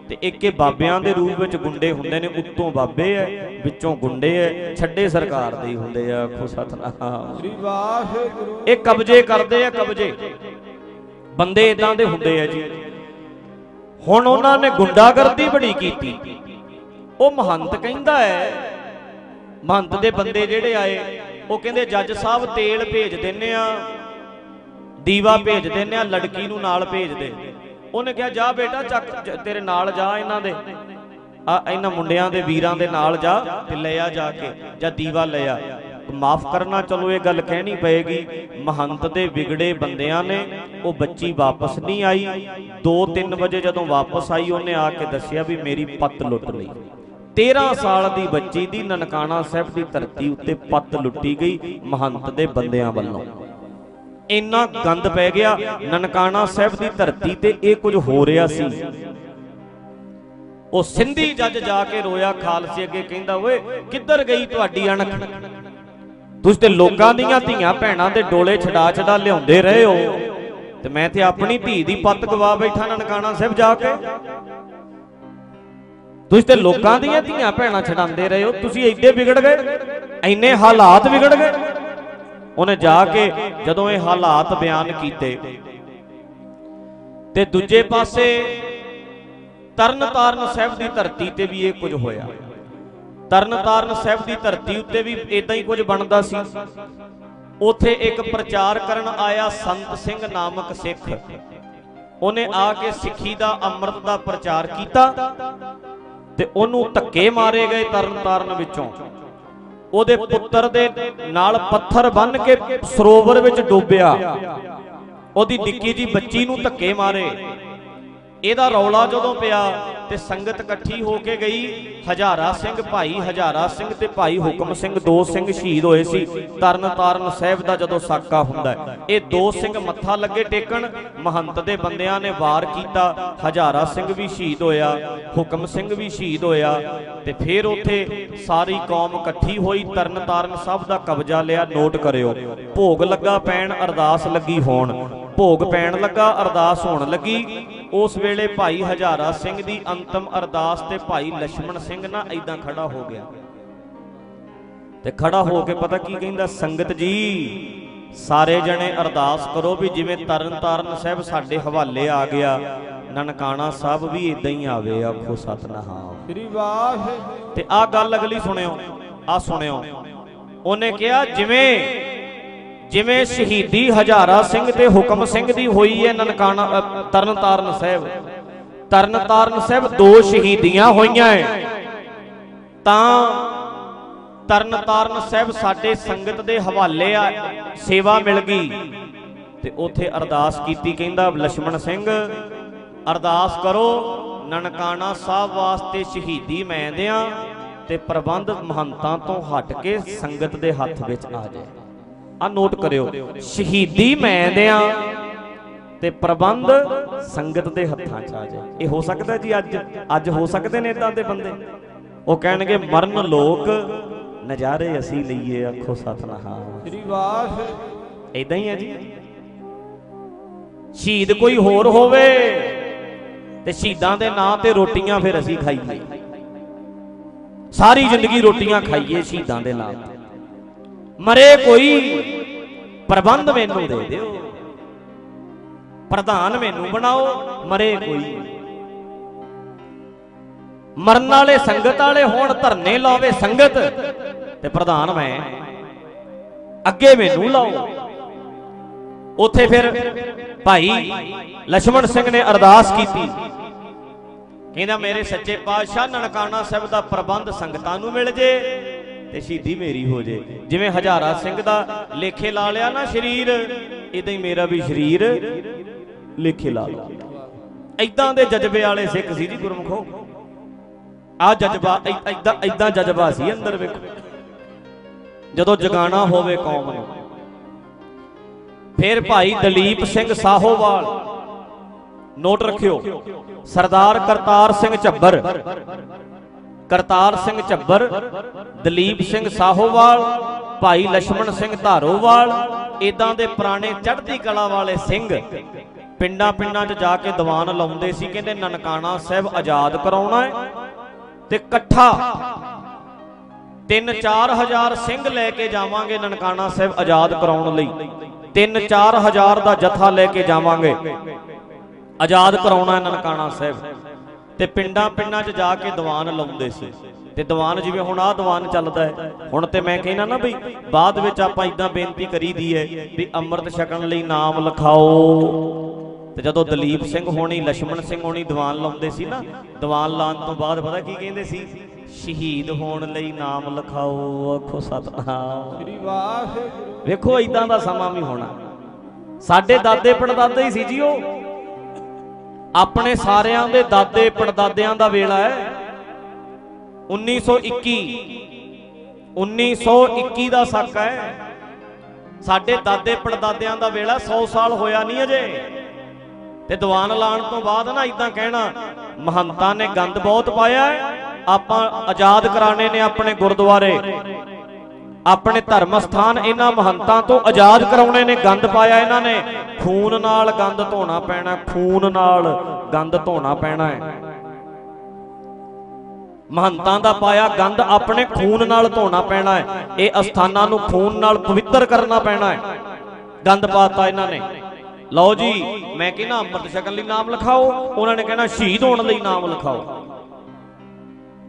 ਤੇ ਇੱਕ ਇਹ ਬਾਬਿਆਂ ਦੇ ਰੂਪ ਵਿੱਚ ਗੁੰਡੇ ਹੁੰਦੇ ਨੇ ਉੱਤੋਂ ਬਾਬੇ ਐ ਵਿੱਚੋਂ ਗੁੰਡੇ ਐ ਛੱਡੇ ਸਰਕਾਰ ਦੇ ਹੀ ਹੁੰਦੇ ਆ ਆਖੋ ਸਤਨਾਮ। ਸ੍ਰੀ ਵਾਹਿਗੁਰੂ। ਇਹ ਕਬਜ਼ੇ ਕਰਦੇ ਆ ਕਬਜ਼ੇ। ਬੰਦੇ ਇਦਾਂ ਦੇ ਹੁੰਦੇ ਆ ਜੀ। ਹੁਣ ਉਹਨਾਂ ਨੇ ਗੁੰਡਾਗਰਦੀ ਬੜੀ ਕੀਤੀ। ਉਹ ਮਹੰਤ ਕਹਿੰਦਾ ਹੈ, ਮਹੰਤ ਦੇ ਬੰਦੇ ਜਿਹੜੇ ਆਏ, ਉਹ ਕਹਿੰਦੇ, ਜੱਜ ਸਾਹਿਬ, ਤੇਲ ਭੇਜ ਦਿੰਨੇ ਆ, ਦੀਵਾ ਭੇਜ ਦਿੰਨੇ ਆ, ਲੜਕੀ ਨੂੰ ਨਾਲ ਭੇਜ ਦੇ। ਉਹਨੇ ਕਿਹਾ, ਜਾ ਬੇਟਾ, ਚੱਕ ਤੇਰੇ ਨਾਲ ਜਾ ਇਹਨਾਂ ਦੇ। ਆ, ਇਹਨਾਂ ਮੁੰਡਿਆਂ ਦੇ ਵੀਰਾਂ ਦੇ ਨਾਲ ਜਾ ਤੇ ਲੈ ਆ ਜਾ ਕੇ, ਜਾਂ ਦੀਵਾ ਲੈ ਆ। ਮਾਫ ਕਰਨਾ ਚਲੋ, ਇਹ ਗੱਲ ਕਹਿਣੀ ਪਏਗੀ। ਮਹੰਤ ਦੇ ਵਿਗੜੇ ਬੰਦਿਆਂ ਨੇ, ਉਹ ਬੱਚੀ ਵਾਪਸ ਨਹੀਂ ਆਈ। 2-3 ਵਜੇ ਜਦੋਂ ਵਾਪਸ ਆਈ, ਉਹਨੇ ਆ ਕੇ ਦੱਸਿਆ ਵੀ ਮੇਰੀ ਪੱਤ ਲੁੱਟ ਲਈ। 13 ਸਾਲ ਦੀ ਬੱਚੀ ਦੀ ਨਨਕਾਣਾ ਸਾਹਿਬ ਦੀ ਧਰਤੀ ਉੱਤੇ ਪੱਤ ਲੁੱਟੀ ਗਈ ਮਹੰਤ ਦੇ ਬੰਦਿਆਂ ਵੱਲੋਂ। ਇੰਨਾ ਗੰਦ ਪੈ ਗਿਆ, ਨਨਕਾਣਾ ਸਾਹਿਬ ਦੀ ਧਰਤੀ ਤੇ ਇਹ ਕੁਝ ਹੋ ਰਿਹਾ ਸੀ। ਉਹ ਸਿੰਧੀ ਜੱਜ ਜਾ ਕੇ ਰੋਇਆ, ਖਾਲਸੇ ਅੱਗੇ ਕਹਿੰਦਾ, ਓਏ, ਕਿੱਧਰ ਗਈ ਤੁਹਾਡੀ ਅਣਖ? ਤੁਸੀਂ ਤੇ ਲੋਕਾਂ ਦੀਆਂ ਧੀਆਂ ਭੈਣਾਂ ਦੇ ਡੋਲੇ ਛਡਾ ਛਡਾ ਲਿਆਉਂਦੇ ਰਹੇ ਹੋ। ਤੇ ਮੈਂ ਤੇ ਆਪਣੀ ਧੀ ਦੀ ਪੱਤ ਗਵਾ ਬੈਠਾ ਨਨਕਾਣਾ ਸਾਹਿਬ ਜਾ ਕੇ। ਤੁਸੀਂ ਤੇ ਲੋਕਾਂ ਦੀਆਂ ਧੀਆਂ ਭੈਣਾਂ ਛਡਾਉਂਦੇ ਰਹੇ ਹੋ, ਤੁਸੀਂ ਐਡੇ ਵਿਗੜ ਗਏ ਐਨੇ ਹਾਲਾਤ ਵਿਗੜ ਗਏ। ਉਹਨੇ ਜਾ ਕੇ ਜਦੋਂ ਇਹ ਹਾਲਾਤ ਬਿਆਨ ਕੀਤੇ, ਤੇ ਦੂਜੇ ਪਾਸੇ ਤਰਨਤਾਰਨ ਸਾਹਿਬ ਦੀ ਧਰਤੀ ਤੇ ਵੀ ਇਹ ਕੁਝ ਹੋਇਆ। ਤਰਨਤਾਰਨ ਸਾਹਿਬ ਦੀ ਧਰਤੀ ਉੱਤੇ ਵੀ ਇਦਾਂ ਹੀ ਕੁਝ ਬਣਦਾ ਸੀ। ਉਥੇ ਇੱਕ ਪ੍ਰਚਾਰ ਕਰਨ ਆਇਆ ਸੰਤ ਸਿੰਘ ਨਾਮਕ ਸਿੱਖ। ਉਹਨੇ ਆ ਕੇ ਸਿੱਖੀ ਦਾ ਅੰਮ੍ਰਿਤ ਦਾ ਪ੍ਰਚਾਰ ਕੀਤਾ ਤੇ ਉਹਨੂੰ ਧੱਕੇ ਮਾਰੇ ਗਏ ਤਰਨਤਾਰਨ ਵਿੱਚੋਂ। ਉਹਦੇ ਪੁੱਤਰ ਦੇ ਨਾਲ ਪੱਥਰ ਬੰਨ ਕੇ ਸਰੋਵਰ ਵਿੱਚ ਡੋਬਿਆ ਉਹਦੀ ਨਿੱਕੀ ਜੀ ਬੱਚੀ ਨੂੰ ਧੱਕੇ ਮਾਰੇ। ਇਹਦਾ ਰੌਲਾ ਜਦੋਂ ਪਿਆ ਤੇ ਸੰਗਤ ਇਕੱਠੀ ਹੋ ਕੇ ਗਈ, ਹਜ਼ਾਰਾ ਸਿੰਘ ਭਾਈ, ਹਜ਼ਾਰਾ ਸਿੰਘ ਤੇ ਭਾਈ ਹੁਕਮ ਸਿੰਘ, ਦੋ ਸਿੰਘ ਸ਼ਹੀਦ ਹੋਏ ਸੀ। ਤਰਨ ਤਾਰਨ ਸਾਹਿਬ ਦਾ ਜਦੋਂ ਸਾਕਾ ਹੁੰਦਾ ਇਹ ਦੋ ਸਿੰਘ ਮੱਥਾ ਲੱਗੇ ਟੇਕਣ, ਮਹੰਤ ਦੇ ਬੰਦਿਆਂ ਨੇ ਵਾਰ ਕੀਤਾ, ਹਜ਼ਾਰਾ ਸਿੰਘ ਵੀ ਸ਼ਹੀਦ ਹੋਇਆ, ਹੁਕਮ ਸਿੰਘ ਵੀ ਸ਼ਹੀਦ ਹੋਇਆ, ਤੇ ਫਿਰ ਉੱਥੇ ਸਾਰੀ ਕੌਮ ਇਕੱਠੀ ਹੋਈ ਤਰਨ ਤਾਰਨ ਸਾਹਿਬ ਦਾ ਕਬਜ਼ਾ ਲਿਆ, ਨੋਟ ਕਰਿਓ। ਭੋਗ ਲੱਗਾ ਪੈਣ, ਅਰਦਾਸ ਲੱਗੀ ਹੋਣ। ਭੋਗ ਪੈਣ ਲੱਗਾ, ਅਰਦਾਸ ਹੋਣ ਲੱਗੀ ਉਸ ਵੇਲੇ ਭਾਈ ਹਜ਼ਾਰਾ ਸਿੰਘ ਦੀ ਅੰਤਮ ਅਰਦਾਸ ਤੇ ਭਾਈ ਲక్ష్మణ ਸਿੰਘ ਨਾ ਐਦਾਂ ਖੜਾ ਹੋ ਗਿਆ। ਤੇ ਖੜਾ ਹੋ ਕੇ ਪਤਾ ਕੀ ਕਹਿੰਦਾ ਸੰਗਤ ਜੀ ਸਾਰੇ ਜਣੇ ਅਰਦਾਸ ਕਰੋ ਵੀ ਜਿਵੇਂ ਤਰਨਤਾਰਨ ਸਾਹਿਬ ਸਾਡੇ ਹਵਾਲੇ ਆ ਗਿਆ ਨਨਕਾਣਾ ਸਾਹਿਬ ਵੀ ਇਦਾਂ ਹੀ ਆਵੇ ਆਖੋ ਸਤਨਾਮ। ਸ੍ਰੀ ਵਾਹਿਗੁਰੂ। ਤੇ ਆ ਗੱਲ ਅਗਲੀ ਸੁਣਿਓ ਆ ਸੁਣਿਓ ਉਹਨੇ ਕਿਹਾ ਜਿਵੇਂ ਜਿਵੇਂ ਸ਼ਹੀਦੀ ਹਜ਼ਾਰਾ ਸਿੰਘ ਤੇ ਹੁਕਮ ਸਿੰਘ ਦੀ ਹੋਈ ਹੈ ਨਨਕਾਣਾ ਤਰਨਤਾਰਨ ਸਾਹਿਬ। ਤਰਨਤਾਰਨ ਸਾਹਿਬ ਦੋ ਸ਼ਹੀਦੀਆਂ ਹੋਈਆਂ ਹੈ ਤਾਂ ਤਰਨਤਾਰਨ ਸਾਹਿਬ ਸਾਡੇ ਸੰਗਤ ਦੇ ਹਵਾਲੇ ਆ, ਸੇਵਾ ਮਿਲ ਗਈ। ਤੇ ਉਥੇ ਅਰਦਾਸ ਕੀਤੀ ਕਹਿੰਦਾ ਲక్ష్మణ ਸਿੰਘ, ਅਰਦਾਸ ਕਰੋ, ਨਨਕਾਣਾ ਸਾਹਿਬ ਵਾਸਤੇ ਸ਼ਹੀਦੀ ਮੈਂ ਦਿਆਂ ਤੇ ਪ੍ਰਬੰਧ ਮਹੰਤਾਂ ਤੋਂ ਹਟ ਕੇ ਸੰਗਤ ਦੇ ਹੱਥ ਵਿੱਚ ਆ ਜਾਏ। ਆ ਨੋਟ ਕਰਿਓ। ਸ਼ਹੀਦੀ ਮੈਂ ਦਿਆਂ ਤੇ ਪ੍ਰਬੰਧ ਸੰਗਤ ਦੇ ਹੱਥਾਂ 'ਚ ਆ ਜਾਏ। ਇਹ ਹੋ ਸਕਦਾ ਜੀ ਅੱਜ। ਅੱਜ ਹੋ ਸਕਦੇ ਨੇ ਇਦਾਂ ਦੇ ਬੰਦੇ। ਉਹ ਕਹਿਣਗੇ ਮਰਨ ਲੋਕ ਨਜ਼ਾਰੇ ਅਸੀਂ ਲਈਏ ਆਖੋ ਸਤਨਾਮ। ਸ੍ਰੀ ਵਾਹਿਗੁਰੂ ਇਦਾਂ ਹੀ ਹੈ ਜੀ। ਸ਼ਹੀਦ ਕੋਈ ਹੋਰ ਹੋਵੇ ਤੇ ਸ਼ਹੀਦਾਂ ਦੇ ਨਾਂ ਤੇ ਰੋਟੀਆਂ ਫਿਰ ਅਸੀਂ ਖਾਈਏ। ਸਾਰੀ ਜ਼ਿੰਦਗੀ ਰੋਟੀਆਂ ਖਾਈਏ ਸ਼ਹੀਦਾਂ ਦੇ ਨਾਂ ਤੇ। ਮਰੇ ਕੋਈ, ਪ੍ਰਬੰਧ ਮੈਨੂੰ ਦੇ ਦਿਓ। ਪ੍ਰਧਾਨ ਮੈਨੂੰ ਬਣਾਓ, ਮਰੇ ਕੋਈ। ਮਰਨ ਵਾਲੇ ਸੰਗਤ ਵਾਲੇ ਹੋਣ, ਧਰਨੇ ਲਾਵੇ ਸੰਗਤ, ਤੇ ਪ੍ਰਧਾਨ ਮੈਂ ਅੱਗੇ ਮੈਨੂੰ ਲਾਓ। ਉੱਥੇ ਫਿਰ ਭਾਈ ਲక్ష్మణ ਸਿੰਘ ਨੇ ਅਰਦਾਸ ਕੀਤੀ। ਕਹਿੰਦਾ, ਮੇਰੇ ਸੱਚੇ ਪਾਤਸ਼ਾਹ ਨਨਕਾਣਾ ਸਾਹਿਬ ਦਾ ਪ੍ਰਬੰਧ ਸੰਗਤਾਂ ਨੂੰ ਮਿਲ ਜੇ। ਤੇ ਸ਼ਹੀਦੀ ਮੇਰੀ ਹੋ ਜੇ। ਜਿਵੇਂ ਹਜ਼ਾਰਾ ਸਿੰਘ ਦਾ ਲੇਖੇ ਲਾ ਲਿਆ ਨਾ ਸ਼ਰੀਰ ਇਦਾਂ ਹੀ ਮੇਰਾ ਵੀ ਸ਼ਰੀਰ ਲੇਖੇ ਲਾ ਲਿਆ। ਐਦਾਂ ਦੇ ਜਜ਼ਬੇ ਵਾਲੇ ਸਿੱਖ ਸੀ ਜੀ ਗੁਰਮਖੋ। ਆ ਜਜ਼ਬਾ ਐਦਾਂ ਐਦਾਂ ਜਜ਼ਬਾ ਸੀ ਅੰਦਰ ਵੇਖੋ। ਜਦੋਂ ਜਗਾਣਾ ਹੋਵੇ ਕੌਮ ਨੂੰ। ਫਿਰ ਭਾਈ ਦਲੀਪ ਸਿੰਘ ਸਾਹੋਵਾਲ, ਨੋਟ ਰੱਖਿਓ। ਸਰਦਾਰ ਕਰਤਾਰ ਸਿੰਘ ਝੱਬਰ। ਕਰਤਾਰ ਸਿੰਘ ਝੱਬਰ, ਦਲੀਪ ਸਿੰਘ ਸਾਹੋਵਾਲ, ਭਾਈ ਲక్ష్మణ ਸਿੰਘ ਧਾਰੋਵਾਲ ਇਦਾਂ ਦੇ ਪੁਰਾਣੇ ਚੜ੍ਹਦੀ ਕਲਾ ਵਾਲੇ ਸਿੰਘ ਪਿੰਡਾਂ ਪਿੰਡਾਂ 'ਚ ਜਾ ਕੇ ਦੀਵਾਨ ਲਾਉਂਦੇ ਸੀ, ਕਹਿੰਦੇ ਨਨਕਾਣਾ ਸਾਹਿਬ ਆਜ਼ਾਦ ਕਰਾਉਣਾ ਹੈ ਤੇ ਇਕੱਠਾ 3-4000 ਸਿੰਘ ਲੈ ਕੇ ਜਾਵਾਂਗੇ ਨਨਕਾਣਾ ਸਾਹਿਬ ਆਜ਼ਾਦ ਕਰਾਉਣ ਲਈ। 3-4000 ਦਾ ਜਥਾ ਲੈ ਕੇ ਜਾਵਾਂਗੇ। ਆਜ਼ਾਦ ਕਰਾਉਣਾ ਨਨਕਾਣਾ ਸਾਹਿਬ। ਤੇ ਪਿੰਡਾਂ ਪਿੰਡਾਂ 'ਚ ਜਾ ਕੇ ਦੀਵਾਨ ਲਾਉਂਦੇ ਸੀ। ਤੇ ਦੀਵਾਨ ਜਿਵੇਂ ਹੁਣ ਆ ਦੀਵਾਨ ਚੱਲਦਾ ਹੈ ਹੁਣ ਤੇ ਮੈਂ ਕਹਿੰਦਾ ਨਾ ਬਈ ਬਾਅਦ ਵਿੱਚ ਆਪਾਂ ਇਦਾਂ ਬੇਨਤੀ ਕਰੀਦੀ ਹੈ ਵੀ ਅੰਮ੍ਰਿਤ ਛਕਣ ਲਈ ਨਾਮ ਲਿਖਾਓ। ਤੇ ਜਦੋਂ ਦਲੀਪ ਸਿੰਘ ਹੋਣੀ ਲక్ష్మణ ਸਿੰਘ ਹੋਣੀ ਦੀਵਾਨ ਲਾਉਂਦੇ ਸੀ ਨਾ ਦੀਵਾਨ ਲਾਉਣ ਤੋਂ ਬਾਅਦ ਪਤਾ ਕੀ ਕਹਿੰਦੇ ਸੀ? ਸ਼ਹੀਦ ਹੋਣ ਲਈ ਨਾਮ ਲਿਖਾਓ ਆਖੋ ਸਤਨਾਮ। ਸ੍ਰੀ ਵਾਹਿਗੁਰੂ। ਵੇਖੋ ਇਦਾਂ ਦਾ ਸਮਾਂ ਵੀ ਹੋਣਾ। ਸਾਡੇ ਦਾਦੇ ਪੜਦਾਦੇ ਹੀ ਸੀ ਜੀ ਉਹ। ਆਪਣੇ ਸਾਰਿਆਂ ਦੇ ਦਾਦੇ, ਪੜਦਾਦਿਆਂ ਦਾ ਵੇਲਾ ਹੈ। 1921 1921 ਦਾ ਸਾਕਾ ਹੈ। ਸਾਡੇ ਦਾਦੇ, ਪੜਦਾਦਿਆਂ ਦਾ ਵੇਲਾ 100 ਸਾਲ ਹੋਇਆ ਨਹੀਂ ਅਜੇ। ਤੇ ਦੀਵਾਨ ਲਾਣ ਤੋਂ ਬਾਅਦ ਨਾ ਇਦਾਂ ਕਹਿਣਾ, ਮਹੰਤਾਂ ਨੇ ਗੰਦ ਬਹੁਤ ਪਾਇਆ ਆਪਾਂ ਆਜ਼ਾਦ ਕਰਾਣੇ ਨੇ ਆਪਣੇ ਗੁਰਦੁਆਰੇ। ਆਪਣੇ ਧਰਮ ਸਥਾਨ ਇਹਨਾਂ ਮਹੰਤਾਂ ਤੋਂ ਆਜ਼ਾਦ ਕਰਾਉਣੇ ਨੇ, ਗੰਦ ਪਾਇਆ ਇਹਨਾਂ ਨੇ। ਖੂਨ ਨਾਲ ਗੰਦ ਧੋਣਾ ਪੈਣਾ, ਖੂਨ ਨਾਲ ਗੰਦ ਧੋਣਾ ਪੈਣਾ ਹੈ। ਮਹੰਤਾਂ ਦਾ ਪਾਇਆ ਗੰਦ ਆਪਣੇ ਖੂਨ ਨਾਲ ਧੋਣਾ ਪੈਣਾ ਹੈ। ਇਹ ਅਸਥਾਨਾਂ ਨੂੰ ਖੂਨ ਨਾਲ ਪਵਿੱਤਰ ਕਰਨਾ ਪੈਣਾ ਹੈ। ਗੰਦ ਪਾਤਾ ਇਹਨਾਂ ਨੇ। ਲਓ ਜੀ, ਮੈਂ ਕਹਿੰਦਾ ਅੰਮ੍ਰਿਤ ਛਕਣ ਲਈ ਨਾਮ ਲਿਖਾਓ। ਉਹਨਾਂ ਨੇ ਕਹਿਣਾ ਸ਼ਹੀਦ ਹੋਣ ਲਈ ਨਾਮ ਲਿਖਾਓ।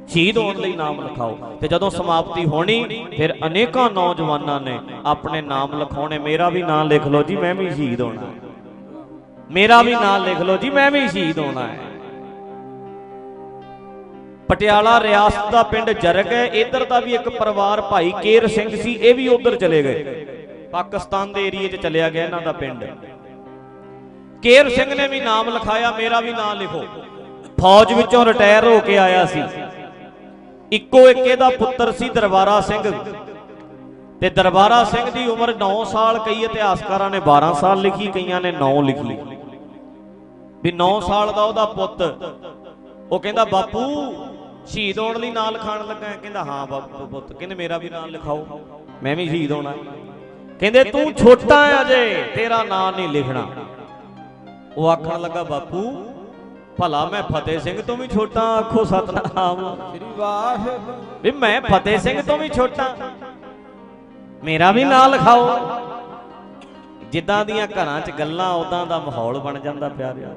ਸ਼ਹੀਦ ਹੋਣ ਲਈ ਨਾਮ ਲਿਖਾਓ। ਤੇ ਜਦੋਂ ਸਮਾਪਤੀ ਹੋਣੀ, ਫਿਰ ਅਨੇਕਾਂ ਨੌਜਵਾਨਾਂ ਨੇ ਆਪਣੇ ਨਾਮ ਲਿਖਾਉਣੇ। ਮੇਰਾ ਵੀ ਨਾਮ ਲਿਖ ਲਓ ਜੀ, ਮੈਂ ਵੀ ਸ਼ਹੀਦ ਹੋਣਾ। ਮੇਰਾ ਵੀ ਨਾਮ ਲਿਖ ਲਓ ਜੀ, ਮੈਂ ਵੀ ਸ਼ਹੀਦ ਹੋਣਾ ਹੈ। ਪਟਿਆਲਾ ਰਿਆਸਤ ਦਾ ਪਿੰਡ ਜਰਗ ਹੈ। ਇਧਰ ਦਾ ਵੀ ਇੱਕ ਪਰਿਵਾਰ ਭਾਈ ਕੇਰ ਸਿੰਘ ਸੀ, ਇਹ ਵੀ ਉਧਰ ਚਲੇ ਗਏ। ਪਾਕਿਸਤਾਨ ਦੇ ਏਰੀਏ 'ਚ ਚਲਿਆ ਗਿਆ ਇਹਨਾਂ ਦਾ ਪਿੰਡ। ਕੇਰ ਸਿੰਘ ਨੇ ਵੀ ਨਾਮ ਲਿਖਾਇਆ, ਮੇਰਾ ਵੀ ਨਾਮ ਲਿਖੋ। ਫੌਜ ਵਿੱਚੋਂ ਰਿਟਾਇਰ ਹੋ ਕੇ ਆਇਆ ਸੀ। ਇੱਕੋ ਇੱਕ ਇਹਦਾ ਪੁੱਤਰ ਸੀ ਦਰਬਾਰਾ ਸਿੰਘ। ਤੇ ਦਰਬਾਰਾ ਸਿੰਘ ਦੀ ਉਮਰ 9 ਸਾਲ, ਕਈ ਇਤਿਹਾਸਕਾਰਾਂ ਨੇ 12 ਸਾਲ ਲਿਖੀ, ਕਈਆਂ ਨੇ 9 ਲਿਖੀ ਵੀ 9 ਸਾਲ ਦਾ ਉਹਦਾ ਪੁੱਤ, ਉਹ ਕਹਿੰਦਾ, ਬਾਪੂ, ਸ਼ਹੀਦ ਹੋਣ ਲਈ ਨਾਂ ਲਿਖਾਣ ਲੱਗਾ ਕਹਿੰਦਾ, ਹਾਂ ਬਾਪੂ ਪੁੱਤ, ਕਹਿੰਦੇ, ਮੇਰਾ ਵੀ ਨਾਂ ਲਿਖਾਓ, ਮੈਂ ਵੀ ਸ਼ਹੀਦ ਹੋਣਾ ਕਹਿੰਦੇ, ਤੂੰ ਛੋਟਾ ਹੈ ਅਜੇ, ਤੇਰਾ ਨਾਂ ਨਹੀਂ ਲਿਖਣਾ। ਉਹ ਆਖਣ ਲੱਗਾ, ਬਾਪੂ ਭਲਾ ਮੈਂ ਫਤਿਹ ਸਿੰਘ ਤੋਂ ਵੀ ਛੋਟਾ ਆਖੋ ਸਤਨਾਮ। ਸ੍ਰੀ ਵਾਹਿਗੁਰੂ। ਵੀ ਮੈਂ ਫਤਿਹ ਸਿੰਘ ਤੋਂ ਵੀ ਛੋਟਾ। ਮੇਰਾ ਵੀ ਨਾਂ ਲਿਖਾਓ। ਜਿੱਦਾਂ ਦੀਆਂ ਘਰਾਂ 'ਚ ਗੱਲਾਂ ਉਦਾਂ ਦਾ ਮਾਹੌਲ ਬਣ ਜਾਂਦਾ ਪਿਆਰਿਆ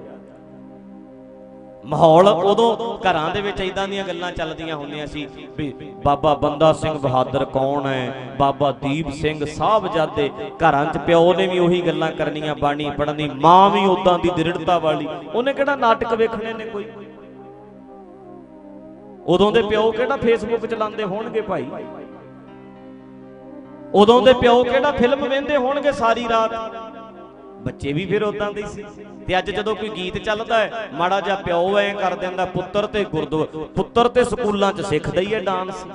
ਮਾਹੌਲ ਉਦੋਂ ਘਰਾਂ ਦੇ ਵਿੱਚ ਇਦਾਂ ਦੀਆਂ ਗੱਲਾਂ ਚੱਲਦੀਆਂ ਹੁੰਦੀਆਂ ਸੀ ਵੀ ਬਾਬਾ ਬੰਦਾ ਸਿੰਘ ਬਹਾਦਰ ਕੌਣ ਹੈ? ਬਾਬਾ ਦੀਪ ਸਿੰਘ ਸਾਹਿਬਜ਼ਾਦੇ ਘਰਾਂ 'ਚ ਪਿਓ ਨੇ ਵੀ ਉਹੀ ਗੱਲਾਂ ਕਰਨੀਆਂ, ਬਾਣੀ ਪੜ੍ਹਨੀ, ਮਾਂ ਵੀ ਉਦਾਂ ਦੀ ਦ੍ਰਿੜਤਾ ਵਾਲੀ। ਉਹਨੇ ਕਿਹੜਾ ਨਾਟਕ ਵੇਖਣੇ ਨੇ ਕੋਈ? ਉਦੋਂ ਦੇ ਪਿਓ ਕਿਹੜਾ ਫੇਸਬੁੱਕ ਚਲਾਉਂਦੇ ਹੋਣਗੇ ਭਾਈ? ਉਦੋਂ ਦੇ ਪਿਓ ਕਿਹੜਾ ਫਿਲਮ ਵੇਖਦੇ ਹੋਣਗੇ ਸਾਰੀ ਰਾਤ? ਬੱਚੇ ਵੀ ਫਿਰ ਉਦਾਂ ਦੇ ਸੀ। ਤੇ ਅੱਜ ਜਦੋਂ ਕੋਈ ਗੀਤ ਚੱਲਦਾ ਹੈ, ਮਾੜਾ ਜਿਹਾ ਪਿਓ ਐ ਕਰ ਦਿੰਦਾ ਪੁੱਤਰ ਤੇ ਗੁਰਦੁਆ ਪੁੱਤਰ ਤੇ ਸਕੂਲਾਂ 'ਚ ਸਿੱਖਦਾ ਹੀ ਹੈ ਡਾਂਸ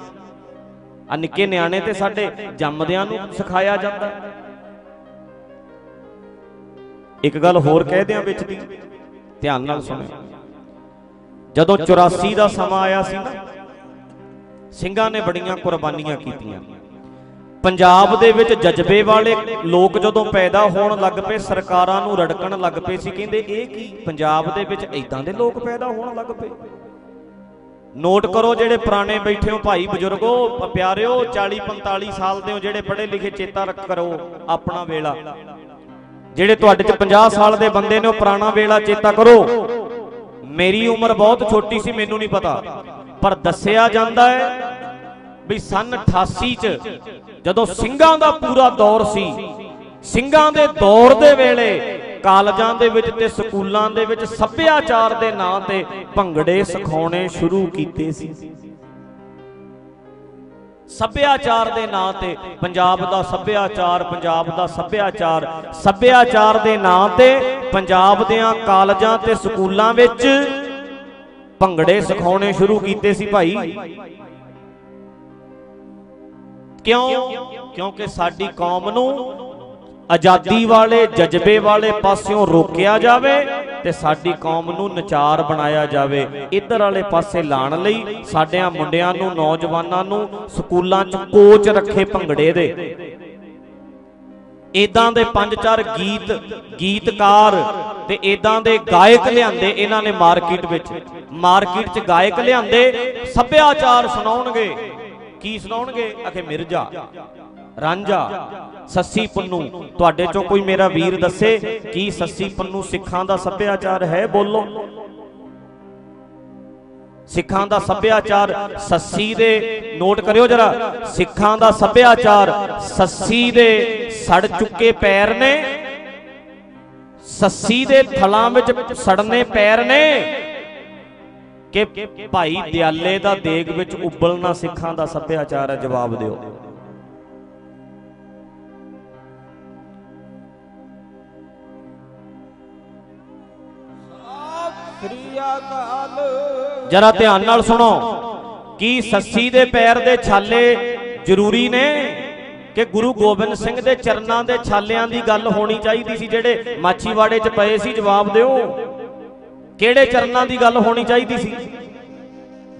ਆ ਨਿੱਕੇ ਨਿਆਣੇ ਤੇ ਸਾਡੇ ਜੰਮਦਿਆਂ ਨੂੰ ਸਿਖਾਇਆ ਜਾਂਦਾ ਇੱਕ ਗੱਲ ਹੋਰ ਕਹਿ ਦਿਆਂ ਵਿੱਚ ਦੀ, ਧਿਆਨ ਨਾਲ ਸੁਣਿਓ। ਜਦੋਂ 84 ਦਾ ਸਮਾਂ ਆਇਆ ਸੀ ਨਾ, ਸਿੰਘਾਂ ਨੇ ਬੜੀਆਂ ਕੁਰਬਾਨੀਆਂ ਕੀਤੀਆਂ। ਪੰਜਾਬ ਦੇ ਵਿੱਚ ਜਜ਼ਬੇ ਵਾਲੇ ਲੋਕ ਜਦੋਂ ਪੈਦਾ ਹੋਣ ਲੱਗ ਪਏ, ਸਰਕਾਰਾਂ ਨੂੰ ਰੜਕਣ ਲੱਗ ਪਏ ਸੀ, ਕਹਿੰਦੇ ਇਹ ਕੀ? ਪੰਜਾਬ ਦੇ ਵਿੱਚ ਇਦਾਂ ਦੇ ਲੋਕ ਪੈਦਾ ਹੋਣ ਲੱਗ ਪਏ। ਨੋਟ ਕਰੋ ਜਿਹੜੇ ਪੁਰਾਣੇ ਬੈਠੇ ਹੋ ਭਾਈ ਬਜ਼ੁਰਗੋ ਪ- ਪਿਆਰਿਓ 40 45 ਸਾਲ ਦੇ ਹੋ ਜਿਹੜੇ ਪੜ੍ਹੇ ਲਿਖੇ ਚੇਤਾ ਰੱਖ ਕਰੋ ਆਪਣਾ ਵੇਲਾ। ਜਿਹੜੇ ਤੁਹਾਡੇ ਚ 50 ਸਾਲ ਦੇ ਬੰਦੇ ਨੇ ਉਹ ਪੁਰਾਣਾ ਵੇਲਾ ਚੇਤਾ ਕਰੋ। ਮੇਰੀ ਉਮਰ ਬਹੁਤ ਛੋਟੀ ਸੀ, ਮੈਨੂੰ ਨਹੀਂ ਪਤਾ। ਪਰ ਦੱਸਿਆ ਜਾਂਦਾ ਹੈ ਵੀ ਸਨ 88 ਚ ਜਦੋਂ ਸਿੰਘਾਂ ਦਾ ਪੂਰਾ ਦੌਰ ਸੀ, ਸਿੰਘਾਂ ਦੇ ਦੌਰ ਦੇ ਵੇਲੇ ਕਾਲਜਾਂ ਦੇ ਵਿੱਚ ਤੇ ਸਕੂਲਾਂ ਦੇ ਵਿੱਚ ਸੱਭਿਆਚਾਰ ਦੇ ਨਾਂ ਤੇ ਭੰਗੜੇ ਸਿਖਾਉਣੇ ਸ਼ੁਰੂ ਕੀਤੇ ਸੀ। ਸੱਭਿਆਚਾਰ ਦੇ ਨਾਂ ਤੇ ਪੰਜਾਬ ਦਾ ਸੱਭਿਆਚਾਰ, ਪੰਜਾਬ ਦਾ ਸੱਭਿਆਚਾਰ ਸੱਭਿਆਚਾਰ ਦੇ ਨਾਂ ਤੇ ਪੰਜਾਬ ਦਿਆਂ ਕਾਲਜਾਂ ਤੇ ਸਕੂਲਾਂ ਵਿੱਚ ਭੰਗੜੇ ਸਿਖਾਉਣੇ ਸ਼ੁਰੂ ਕੀਤੇ ਸੀ ਭਾਈ। ਕਿਉਂ? ਕਿਉਂਕਿ ਸਾਡੀ ਕੌਮ ਨੂੰ ਆਜ਼ਾਦੀ ਵਾਲੇ, ਜਜ਼ਬੇ ਵਾਲੇ ਪਾਸਿਓਂ ਰੋਕਿਆ ਜਾਵੇ ਤੇ ਸਾਡੀ ਕੌਮ ਨੂੰ ਨਚਾਰ ਬਣਾਇਆ ਜਾਵੇ। ਇੱਧਰ ਵਾਲੇ ਪਾਸੇ ਲਾਣ ਲਈ ਸਾਡਿਆਂ ਮੁੰਡਿਆਂ ਨੂੰ, ਨੌਜਵਾਨਾਂ ਨੂੰ ਸਕੂਲਾਂ 'ਚ ਕੋਚ ਰੱਖੇ ਭੰਗੜੇ ਦੇ। ਇਦਾਂ ਦੇ ਪੰਜ ਚਾਰ ਗੀਤ, ਗੀਤਕਾਰ ਤੇ ਇਦਾਂ ਦੇ ਗਾਇਕ ਲਿਆਂਦੇ ਇਹਨਾਂ ਨੇ ਮਾਰਕੀਟ ਵਿੱਚ। ਮਾਰਕੀਟ 'ਚ ਗਾਇਕ ਲਿਆਂਦੇ, ਸੱਭਿਆਚਾਰ ਸੁਣਾਉਣਗੇ। ਕੀ ਸੁਣਾਉਣਗੇ? ਆਖੇ, ਮਿਰਜ਼ਾ, ਰਾਂਝਾ, ਸੱਸੀ ਪੰਨੂ, ਤੁਹਾਡੇ ਚੋਂ ਕੋਈ ਮੇਰਾ ਵੀਰ ਦੱਸੇ ਕੀ ਸੱਸੀ ਪੰਨੂ ਸਿੱਖਾਂ ਦਾ ਸੱਭਿਆਚਾਰ ਹੈ? ਬੋਲੋ। ਸਿੱਖਾਂ ਦਾ ਸੱਭਿਆਚਾਰ ਸੱਸੀ ਦੇ, ਨੋਟ ਕਰਿਓ ਜਰਾ। ਸਿੱਖਾਂ ਦਾ ਸੱਭਿਆਚਾਰ ਸੱਸੀ ਦੇ ਸੜ ਚੁੱਕੇ ਪੈਰ ਨੇ। ਸੱਸੀ ਦੇ ਥਲਾਂ ਵਿੱਚ ਸੜਨੇ ਪੈਰ ਨੇ। ਕਿ ਭਾਈ ਦਿਆਲੇ ਦਾ ਦੇਗ ਵਿੱਚ ਉਬਲਣਾ ਸਿੱਖਾਂ ਦਾ ਸੱਭਿਆਚਾਰ ਹੈ, ਜਵਾਬ ਦਿਓ। ਜਰਾ ਧਿਆਨ ਨਾਲ ਸੁਣੋ, ਕੀ ਸੱਸੀ ਦੇ ਪੈਰ ਦੇ ਛਾਲੇ ਜ਼ਰੂਰੀ ਨੇ? ਕਿ ਗੁਰੂ ਗੋਬਿੰਦ ਸਿੰਘ ਦੇ ਚਰਨਾਂ ਦੇ ਛਾਲਿਆਂ ਦੀ ਗੱਲ ਹੋਣੀ ਚਾਹੀਦੀ ਸੀ, ਜਿਹੜੇ ਮਾਛੀਵਾੜੇ 'ਚ ਪਏ ਸੀ, ਜਵਾਬ ਦਿਓ। ਕਿਹੜੇ ਚਰਨਾਂ ਦੀ ਗੱਲ ਹੋਣੀ ਚਾਹੀਦੀ ਸੀ?